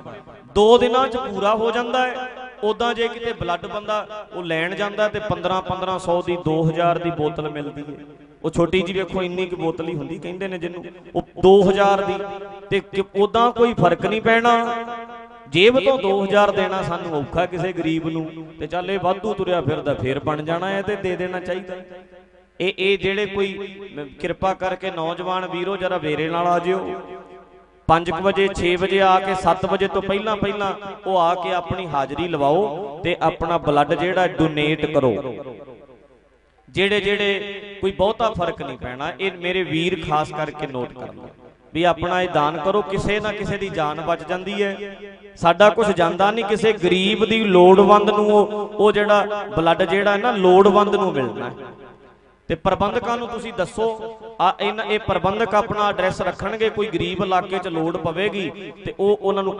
ਦੋ ਦਿਨਾਂ ਚ ਪੂਰਾ ਹੋ ਜਾਂਦਾ ਹੈ। ਉਦਾਂ ਜੇ ਕਿਤੇ ਬਲੱਡ ਬੰਦਾ ਉਹ ਲੈਣ ਜਾਂਦਾ ਤੇ 15 1500 ਦੀ 2000 ਦੀ ਬੋਤਲ ਮਿਲਦੀ ਹੈ। ਉਹ ਛੋਟੀ ਜੀ ਵੇਖੋ, ਇੰਨੀ ਕੁ ਬੋਤਲ ਹੀ ਹੁੰਦੀ, ਕਹਿੰਦੇ ਨੇ ਜਿਹਨੂੰ। ਉਹ 2000 ਦੀ ਤੇ ਉਦਾਂ ਕੋਈ ਫ਼ਰਕ ਨਹੀਂ ਪੈਣਾ। ਜੇਬ ਤੋਂ 2000 ਦੇਣਾ ਸਾਨੂੰ ਔਖਾ ਕਿਸੇ ਗਰੀਬ ਨੂੰ, ਤੇ ਚੱਲ ਇਹ ਵਾਧੂ ਤੁਰਿਆ ਫਿਰਦਾ, ਫੇਰ ਬਣ ਜਾਣਾ ਹੈ ਤੇ ਦੇ ਦੇਣਾ ਚਾਹੀਦਾ। ਇਹ ਇਹ ਜਿਹੜੇ ਕੋਈ ਕਿਰਪਾ ਕਰਕੇ ਨੌਜਵਾਨ ਵੀਰੋ, ਜਰਾ ਵੇਰੇ ਨਾਲ ਆ ਜਿਓ। 5 ਵਜੇ 6 ਵਜੇ ਆ ਕੇ 7 ਵਜੇ ਤੋਂ ਪਹਿਲਾਂ ਪਹਿਲਾਂ ਉਹ ਆ ਕੇ ਆਪਣੀ ਹਾਜ਼ਰੀ ਲਵਾਓ ਤੇ ਆਪਣਾ ਬਲੱਡ ਜਿਹੜਾ ਡੋਨੇਟ ਕਰੋ। ਜਿਹੜੇ ਜਿਹੜੇ ਕੋਈ ਬਹੁਤਾ ਫ਼ਰਕ ਨਹੀਂ ਪੈਣਾ, ਇਹ ਮੇਰੇ ਵੀਰ ਖਾਸ ਕਰਕੇ ਨੋਟ ਕਰ ਲਓ। ਵੀ ਆਪਣਾ ਇਹ ਦਾਨ ਕਰੋ, ਕਿਸੇ ਨਾ ਕਿਸੇ ਦੀ ਜਾਨ ਬਚ ਜਾਂਦੀ ਹੈ। ਸਾਡਾ ਕੁਝ ਜਾਂਦਾ ਨਹੀਂ, ਕਿਸੇ ਗਰੀਬ ਦੀ ਲੋੜਵੰਦ ਨੂੰ ਉਹ ਉਹ ਜਿਹੜਾ ਬਲੱਡ ਜਿਹੜਾ ਨਾ, ਲੋੜਵੰਦ ਨੂੰ ਮਿਲਣਾ ਹੈ। ਤੇ ਪ੍ਰਬੰਧਕਾਂ ਨੂੰ ਤੁਸੀਂ ਦੱਸੋ, ਆ ਇਹਨਾਂ ਇਹ ਪ੍ਰਬੰਧਕ ਆਪਣਾ ਐਡਰੈਸ ਰੱਖਣਗੇ, ਕੋਈ ਗਰੀਬ ਇਲਾਕੇ 'ਚ ਲੋੜ ਪਵੇਗੀ ਤੇ ਉਹ ਉਹਨਾਂ ਨੂੰ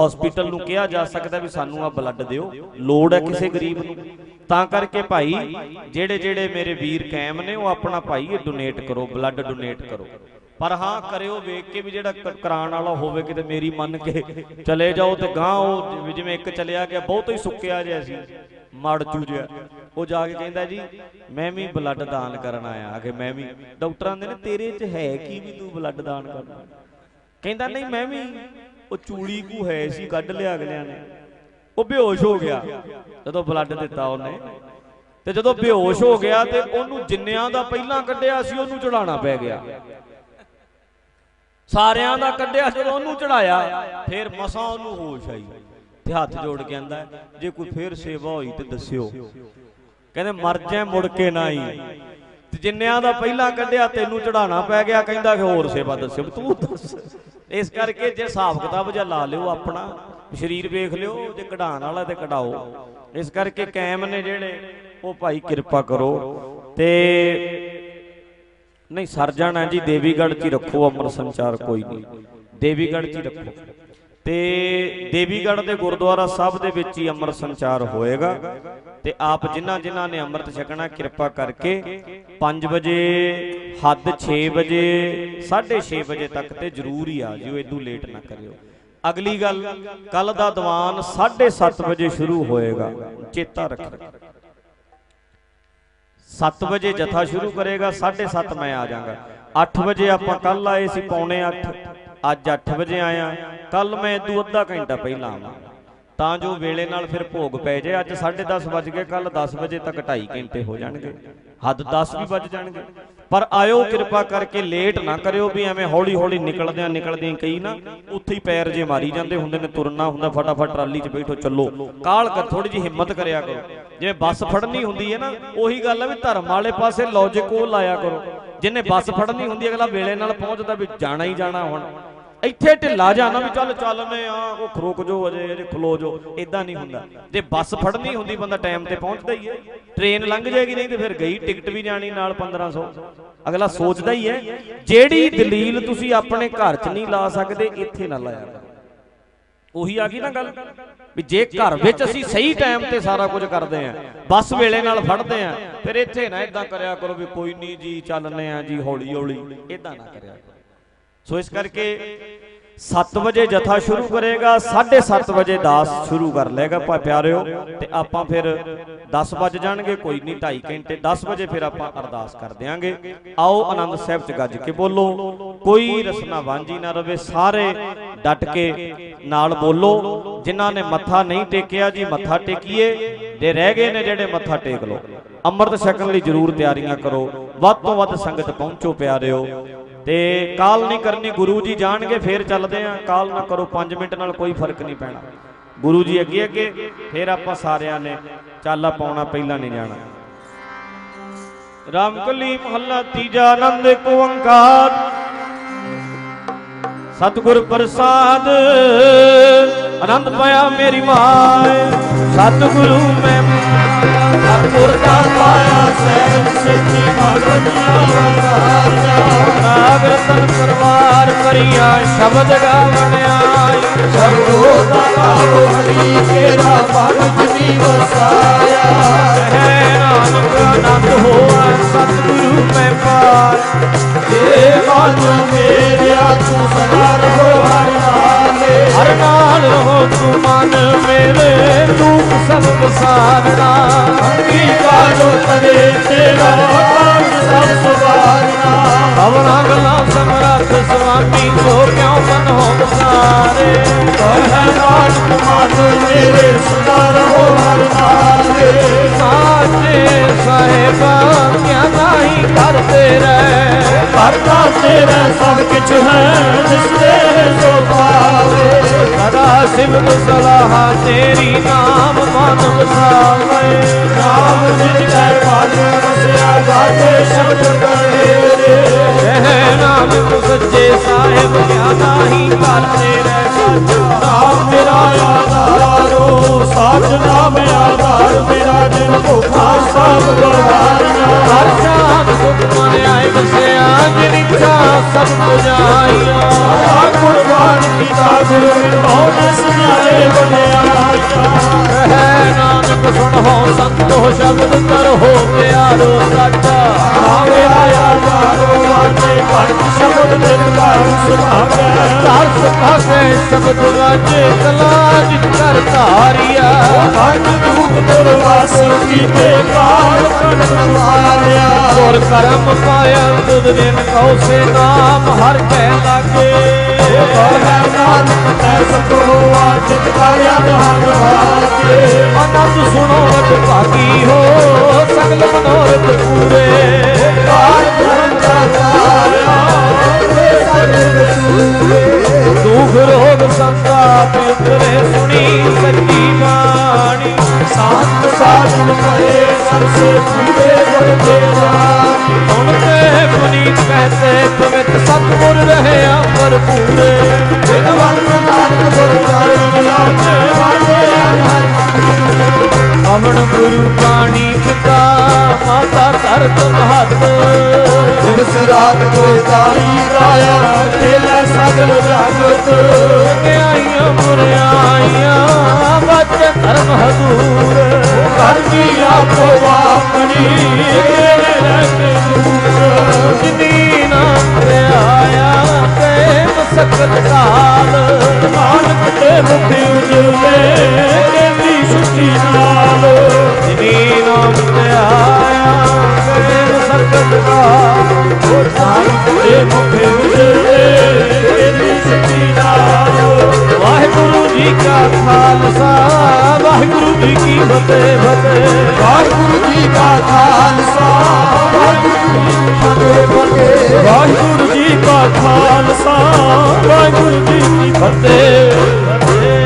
ਹਸਪੀਟਲ ਨੂੰ ਕਿਹਾ ਜਾ ਸਕਦਾ ਵੀ ਸਾਨੂੰ ਆ ਬਲੱਡ ਦਿਓ, ਲੋੜ ਹੈ ਕਿਸੇ ਗਰੀਬ ਨੂੰ। ਤਾਂ ਕਰਕੇ ਭਾਈ, ਜਿਹੜੇ ਜਿਹੜੇ ਮੇਰੇ ਵੀਰ ਕਾਇਮ ਨੇ, ਉਹ ਆਪਣਾ ਭਾਈ ਇਹ ਡੋਨੇਟ ਕਰੋ ਬਲੱਡ ਡੋਨੇਟ ਕਰੋ। ਪਰ ਹਾਂ, ਕਰਿਓ ਵੇਖ ਕੇ ਵੀ ਜਿਹੜਾ ਕ- ਕਰਾਉਣ ਵਾਲਾ ਹੋਵੇ ਕਿਤੇ ਮੇਰੀ ਮੰਨ ਕੇ ਚਲੇ ਜਾਓ ਤੇ ਗਾਂ ਉਹ ਜਿਵੇਂ ਇੱਕ ਚਲਿਆ ਗਿਆ, ਬਹੁਤ ਹੀ ਸੁੱਕਿਆ ਜਿਹਾ ਸੀ, ਮੜ ਚੂਜਿਆ ਉਹ ਜਾ ਕੇ ਕਹਿੰਦਾ ਜੀ, ਮੈਂ ਵੀ ਬਲੱਡ ਦਾਨ ਕਰਨ ਆਇਆ ਕਿ, ਮੈਂ ਵੀ। ਡਾਕਟਰਾਂ ਨੇ, ਤੇਰੇ 'ਚ ਹੈ ਕੀ ਵੀ ਤੂੰ ਬਲੱਡ ਦਾਨ ਕਰਨਾ? ਕਹਿੰਦਾ ਨਹੀਂ, ਮੈਂ ਵੀ, ਉਹ ਚੂੜੀ ਕੂ ਹੈ ਸੀ, ਕੱਢ ਲਿਆ ਅਗਲਿਆਂ ਨੇ। ਉਹ ਬੇਹੋਸ਼ ਹੋ ਗਿਆ। ਜਦੋਂ ਬਲੱਡ ਦਿੱਤਾ ਉਹਨੇ, ਤੇ ਜਦੋਂ ਬੇਹੋਸ਼ ਹੋ ਗਿਆ ਤੇ ਉਹਨੂੰ ਜਿੰਨਿਆਂ ਦਾ ਪਹਿਲਾਂ ਕੱਢਿਆ ਸੀ, ਉਹਨੂੰ ਚੜਾਉਣਾ ਪੈ ਗਿਆ। ਸਾਰਿਆਂ ਦਾ ਕੱਢਿਆ, ਜਦੋਂ ਉਹਨੂੰ ਚੜਾਇਆ, ਫਿਰ ਮਸਾਂ ਉਹਨੂੰ ਹੋਸ਼ ਆਈ। ਤੇ ਹੱਥ ਜੋੜ ਕੇ ਕਹਿੰਦਾ ਜੇ ਕੋਈ ਫੇਰ ਸੇਵਾ ਹੋਈ ਤੇ ਦੱਸਿਓ। ਕਹਿੰਦੇ, ਮਰ ਜਾ ਮੁੜ ਕੇ ਨਾ ਆਈ। ਤੇ ਜਿੰਨਿਆਂ ਦਾ ਪਹਿਲਾਂ ਕੱਢਿਆ, ਤੈਨੂੰ ਚੜਾਉਣਾ ਪੈ ਗਿਆ, ਕਹਿੰਦਾ ਕਿ ਹੋਰ ਸੇਵਾ ਦੱਸਿਓ। ਤੂੰ ਦੱਸ। ਇਸ ਕਰਕੇ ਜੇ ਹਿਸਾਬ ਕਿਤਾਬ ਜਿਹਾ ਲਾ ਲਿਓ ਆਪਣਾ, ਸਰੀਰ ਵੇਖ ਲਿਓ, ਜੇ ਕਢਾਉਣ ਵਾਲਾ ਤੇ ਕਢਾਓ। ਇਸ ਕਰਕੇ ਕਾਇਮ ਨੇ ਜਿਹੜੇ, ਉਹ ਭਾਈ ਕਿਰਪਾ ਕਰੋ। ਤੇ ਨਹੀਂ ਸਰ ਜਾਣਾ ਜੀ, ਦੇਵੀਗੜ੍ਹ 'ਚ ਹੀ ਰੱਖੋ ਅਮਰ ਸੰਚਾਰ ਕੋਈ ਨਹੀਂ। ਦੇਵੀਗੜ੍ਹ 'ਚ ਹੀ ਰੱਖੋ। ਤੇ ਦੇਵੀਗੜ੍ਹ ਦੇ ਗੁਰਦੁਆਰਾ ਸਾਹਿਬ ਦੇ ਵਿੱਚ ਹੀ ਅੰਮ੍ਰਿਤ ਸੰਚਾਰ ਹੋਏਗਾ। ਤੇ ਆਪ ਜਿਨ੍ਹਾਂ ਜਿਨ੍ਹਾਂ ਨੇ ਅੰਮ੍ਰਿਤ ਛਕਣਾ, ਕਿਰਪਾ ਕਰਕੇ 5 ਵਜੇ, ਹੱਦ 6 ਵਜੇ 6:30 ਵਜੇ ਤੱਕ ਤੇ ਜ਼ਰੂਰ ਹੀ ਆ ਜਿਓ ਇਦੋਂ ਲੇਟ ਨਾ ਕਰਿਓ। ਅਗਲੀ ਗੱਲ ਕੱਲ ਦਾ ਦੀਵਾਨ 7:30 ਵਜੇ ਸ਼ੁਰੂ ਹੋਏਗਾ। ਚੇਤਾ ਰੱਖਣਾ 7 ਵਜੇ ਜਥਾ ਸ਼ੁਰੂ ਕਰੇਗਾ 7:30 ਮੈਂ ਆ ਜਾਵਾਂਗਾ। 8 ਵਜੇ ਆਪਾਂ ਕੱਲ ਆਏ ਸੀ ਪੌਣੇ 8 ਅੱਜ 8 ਵਜੇ ਆਇਆ ਕੱਲ ਮੈਂ ਇਦੋਂ ਅੱਧਾ ਘੰਟਾ ਪਹਿਲਾਂ ਆਵਾਂ। ਤਾਂ ਜੋ ਵੇਲੇ ਨਾਲ ਫਿਰ ਭੋਗ ਪੈ ਜਾਏ। ਅੱਜ 10:30 ਵਜ ਗਏ ਕੱਲ 10 ਵਜੇ ਤੱਕ 2.5 ਘੰਟੇ ਹੋ ਜਾਣਗੇ। ਹੱਦ 10 ਵੀ ਵੱਜ ਜਾਣਗੇ। ਪਰ ਆਇਓ ਕਿਰਪਾ ਕਰਕੇ ਲੇਟ ਨਾ ਕਰਿਓ ਵੀ ਐਵੇਂ ਹੌਲੀ ਹੌਲੀ ਨਿਕਲਦਿਆਂ ਨਿਕਲਦਿਆਂ ਕਈ ਨਾ ਉੱਥੇ ਹੀ ਪੈਰ ਜੇ ਮਾਰੀ ਜਾਂਦੇ ਹੁੰਦੇ ਨੇ, ਤੁਰਨਾ ਹੁੰਦਾ, ਫਟਾਫਟ ਟਰਾਲੀ 'ਚ ਬੈਠੋ, ਚੱਲੋ। ਕਾਲ ਕਰ ਥੋੜੀ ਜਿਹੀ ਹਿੰਮਤ ਕਰਿਆ ਕਰੋ। ਜਿਵੇਂ ਬੱਸ ਫੜਨੀ ਹੁੰਦੀ ਹੈ ਨਾ, ਉਹੀ ਗੱਲ ਹੈ ਵੀ ਧਰਮ ਵਾਲੇ ਪਾਸੇ ਲੌਜੀਕ ਉਹ ਲਾਇਆ ਕਰੋ। ਜਿਹਨੇ ਬੱਸ ਫੜਨੀ ਹੁੰਦੀ, ਅਗਲਾ ਵੇਲੇ ਨਾਲ ਪਹੁੰਚਦਾ ਵੀ ਜਾਣਾ ਹੀ ਜਾਣਾ ਹੁਣ। ਇੱਥੇ ਢਿੱਲਾ ਜਾਣਾ ਵੀ ਚੱਲ ਚੱਲਨੇ ਆ ਉਹ ਖਰੋਕ ਜੋ ਅਜੇ ਅਜੇ ਖਲੋ ਜੋ ਇਦਾਂ ਨਹੀਂ ਹੁੰਦਾ। ਜੇ ਬੱਸ ਫੜਨੀ ਹੁੰਦੀ, ਬੰਦਾ ਟਾਈਮ ਤੇ ਪਹੁੰਚਦਾ ਹੀ ਹੈ। ਟ੍ਰੇਨ ਲੰਘ ਜਾਏਗੀ ਨਹੀਂ ਤੇ ਫਿਰ ਗਈ ਟਿਕਟ ਵੀ ਜਾਣੀ ਨਾਲ 1500 ਅਗਲਾ ਸੋਚਦਾ ਹੀ ਹੈ, ਜਿਹੜੀ ਦਲੀਲ ਤੁਸੀਂ ਆਪਣੇ ਘਰ 'ਚ ਨਹੀਂ ਲਾ ਸਕਦੇ, ਇੱਥੇ ਨਾ ਲਾਇਆ ਕਰੋ। ਉਹੀ ਆ ਗਈ ਨਾ ਗੱਲ, ਵੀ ਜੇ ਘਰ ਵਿੱਚ ਅਸੀਂ ਸਹੀ ਟਾਈਮ ਤੇ ਸਾਰਾ ਕੁਝ ਕਰਦੇ ਆਂ ਬੱਸ ਵੇਲੇ ਨਾਲ ਫੜਦੇ ਆਂ ਫਿਰ ਇੱਥੇ ਨਾ ਇਦਾਂ ਕਰਿਆ ਕਰੋ ਵੀ ਕੋਈ ਨਹੀਂ ਜੀ ਚੱਲਨੇ ਆ ਜੀ ਹੌਲੀ ਹੌਲੀ ਇਦਾਂ ਨਾ ਕਰਿਆ ਕਰੋ। ਸੋ ਇਸ ਕਰਕੇ 7 ਵਜੇ ਜਥਾ ਸ਼ੁਰੂ ਕਰੇਗਾ 7:30 ਵਜੇ ਦਾਸ ਸ਼ੁਰੂ ਕਰ ਲੇਗਾ ਭਾ ਪਿਆਰਿਓ, ਤੇ ਆਪਾਂ ਫਿਰ 10 ਵਜ ਜਾਣਗੇ, ਕੋਈ ਨਹੀਂ 2.5 ਘੰਟੇ 10 ਵਜੇ ਫਿਰ ਆਪਾਂ ਅਰਦਾਸ ਕਰ ਦਿਆਂਗੇ। ਆਓ, ਆਨੰਦ ਸਾਹਿਬ ਚ ਗੱਜ ਕੇ ਬੋਲੋ, ਕੋਈ ਰਸਨਾ ਵਾਂਝੀ ਨਾ ਰਵੇ, ਸਾਰੇ ਡਟ ਕੇ ਨਾਲ ਬੋਲੋ, ਜਿਨ੍ਹਾਂ ਨੇ ਮੱਥਾ ਨਹੀਂ ਟੇਕਿਆ ਜੀ, ਮੱਥਾ ਟੇਕੀਏ ਤੇ ਰਹਿ ਗਏ ਨੇ ਜਿਹੜੇ, ਮੱਥਾ ਟੇਕ ਲੋ ਅੰਮ੍ਰਿਤ ਛਕਣ ਲਈ ਜਰੂਰ ਤਿਆਰੀਆਂ ਕਰੋ, ਵੱਧ ਤੋਂ ਵੱਧ ਸੰਗਤ ਪਹੁੰਚੋ, ਪਿਆਰਿਓ। ਤੇ ਕਾਲ ਨਹੀਂ ਕਰਨੀ, ਗੁਰੂ ਜੀ ਜਾਣਗੇ, ਫੇਰ ਚੱਲਦੇ ਆਂ। ਕਾਲ ਨਾ ਕਰੋ 5 ਮਿੰਟ ਨਾਲ ਕੋਈ ਫ਼ਰਕ ਨਹੀਂ ਪੈਣਾ। ਗੁਰੂ ਜੀ ਅੱਗੇ ਅੱਗੇ, ਫੇਰ ਆਪਾਂ ਸਾਰਿਆਂ ਨੇ ਚਾਲਾ ਪਾਉਣਾ, ਪਹਿਲਾਂ ਨਹੀਂ ਜਾਣਾ। ਰਾਮਕਲੀ ਮਹੱਲਾ ਤੀਜਾ ਆਨੰਦ, ਇੱਕ ਸਤਿਗੁਰ ਪ੍ਰਸਾਦ, ਆਨੰਦ ਪਾਇਆ ਮੇਰੀ ਮਾਏ ਸਤਿਗੁਰੂ ਮੈਂ ਸਤਿਗੁਰ ਦਾ ਪਾਇਆ ਸਹਿਬ ਸਿੱਧੀ ਭਗਤ ਨਾਗ ਰਤਨ ਪਰਵਾਰ ਕਰੀਆ ਸ਼ਬਦ ਗਾਵਣ ਆਈ ਸਤਿਗੁਰ ਦਾ ਪਾਵੋ ਹਰੀ ਕੇਰਾ ਵਸਾਇਆ ਹੈ ਨਾਨਕ ਆਨੰਦ ਹੋਆ ਸਤਿਗੁਰੂ ਮੈਂ ਪਾਰ ਏ ਮਨ ਮੇਰਿਆ ਤੂੰ ਸਦਾ ਰਹੋ ਹਰ ਨਾਲੇ ਹਰ ਨਾਲ ਰਹੋ ਤੂੰ ਮਨ ਮੇਰੇ ਦੁੱਖ ਸਭ ਵਸਾਰਨਾ ਕੀ ਕਾਜੋ ਤਦੇ ਤੇਰਾ ਕਾਜ ਸਭ ਸੁਭਾਰਨਾ ਭਵਨਾ ਗਲਾ ਸਮਰੱਥ ਸੁਆਮੀ ਸੋ ਕਿਉ ਮਨ ਹੋ ਵਸਾਰੇ ਕਹਿ ਨਾਨਕ ਮਨ ਮੇਰੇ ਸਦਾ ਰਹੋ ਹਰ ਨਾਲੇ। ਸਾਚੇ ਸਾਹਿਬਾ ਕਿਆ ਕਰਦੇ ਰਹਿ। ਕਰਤਾ ਤੇਰਾ ਸਭ ਕਿਛ ਹੈ ਜਿਸ ਤੇ ਸੋ ਪਾਵੇ। ਸਦਾ ਸਿਮਰ ਸਲਾਹ ਤੇਰੀ ਨਾਮ ਮਨ ਵਸਾਵੇ ਨਾਮ ਜਿਨ ਕੈ ਮਨ ਵਸਿਆ ਗਾਤੇ ਸ਼ਬਦ ਕਰੇ ਰਹਿ ਨਾਨਕ ਸੱਚੇ ਸਾਹਿਬ ਕਿਆ ਨਹੀਂ ਕਰਦੇ ਰਹਿ। ਸਾਚਾ ਨਾਮ ਮੇਰਾ ਆਧਾਰੋ ਸਾਚ ਨਾਮ ਆਧਾਰ ਮੇਰਾ ਜਿਨ ਭੁਖਾ ਸਭ ਗਵਾਰਨਾ ਹਰ ਸ਼ਾਨ ਸੁਖ ਮਨ ਆਏ ਵਸਿਆ ਜਿਨ ਇੱਛਾ ਸਭ ਪੁਜਾਈਆ ਆਖੁਰ ਬਾਣ ਕੀਤਾ ਗੁਰੂ ਨਸ ਨਾਲੇ ਬਣਿਆ ਰਹਿ ਨਾਨਕ ਸੁਣੋ ਸੰਤੋ ਸ਼ਬਦ ਕਰੋ ਪਿਆਰੋ ਸਾਚਾ। ਆਵੇ ਆਇਆ ਆਧਾਰੋ ਵਾਤੇ ਭਗਤ ਸ਼ਬਦ ਜਿਨ ਘਰ ਸੁਭਾਵੇ ਧਰ ਸੁਭਾਗੇ ਸ਼ਬਦ ਰਾਜੇ ਕਲਾਜ ਕਰ ਧਾਰਿਆ। ਭਗਤ ਦੂਤ ਦੁਰਵਾਸ ਕੀਤੇ ਕਾਲ ਕਣ ਮਾਰਿਆ ਗੁਰ ਕਰਮ ਪਾਇਆ ਤੁਧ ਦਿਨ ਕਉ ਨਾਮ, ਹਰ ਕੈ ਲਾਗੇ। ਹੈ ਨਾਨਕ ਤੈ ਸਤੋ ਆਜਿਤ ਕਰਿਆ ਧਨ ਵਾਕੇ ਆਨੰਦ ਸੁਣੋ ਰਤ ਭਾਗੀ ਹੋ, ਸਗਲ ਮਨੋਰਥ ਪੂਰੇ। ਕਾਲ ਧਰਮ ਦਾ ਤਾਰਿਆ ਦੁਖ ਰੋਗ ਸੰਤਾਪ ਉਤਰੇ ਸੁਣੀ ਸੱਚੀ ਬਾਣੀ। ਸਾਤ ਸਾਜਨ ਪਏ ਸਰਸੇ ਪੂਰੇ ਗੁਰ ਦੇ ਹੁਣ ਤੇ ਪੁਨੀਤ ਕਹਤੇ, ਪਵਿੱਤ ਸਤਿਗੁਰ ਰਹਿਆ ਭਰਪੂਰੇ। ਜਿਨ ਵੰਦ ਨਾਨਕ ਗੁਰ ਚਰਨ ਲਾਗੇ ਵਾਜੇ ਅਮਨ ਗੁਰੂ ਬਾਣੀ ਪਿਤਾ ਮਾਤਾ ਧਰਤ ਮਹਤ ਦਿਵਸ ਰਾਤ ਕੋਈ ਤਾਰੀ ਰਾਇਆ ਖੇਲੇ ਸਗਲ ਜਗਤ। ਆਈਆਂ ਮੁਰਿਆਈਆਂ ਬਚ ਧਰਮ ਹਜ਼ੂਰ। ਕਰਦੀ ਆਪੋ ਆਪਣੀ। ਤੇਰੇ ਰਹਿ ਦੂਰ। ਜਿਨੀ ਨਾਮ ਤੇ ਆਇਆ ਤੇ ਮਸਕਤ ਕਾਲ ਨਾਨਕ ਤੇ ਮੁਖੀ ਉਜਲੇ ਕਹਿੰਦੀ ਸੁਖੀ ਨਾਲ। ਜਿਨੀ ਨਾਮ ਤੇ ਆਇਆ ਮਸਕਤ ਕਾਲ ਨਾਨਕ ਤੇ ਮੁਖੀ ਉਜਲੇ ਕਹਿੰਦੀ ਸੁਖੀ ਨਾਲ ਵਾਹਿਗੁਰੂ ਜੀ ਕਾ ਖਾਲਸਾ ਵਾਹਿਗੁਰੂ ਜੀ ਕੀ ਫਤਿਹ ਫਤਿਹ। ਵਾਹਿਗੁਰੂ ਜੀ ਕਾ ਖਾਲਸਾ ਵਾਹਿਗੁਰੂ ਜੀ ਕੀ ਫਤਿਹ ਵਾਹਿਗੁਰੂ ਜੀ ਕਾ ਖਾਲਸਾ ਵਾਹਿਗੁਰੂ ਜੀ ਕੀ ਫਤਿਹ।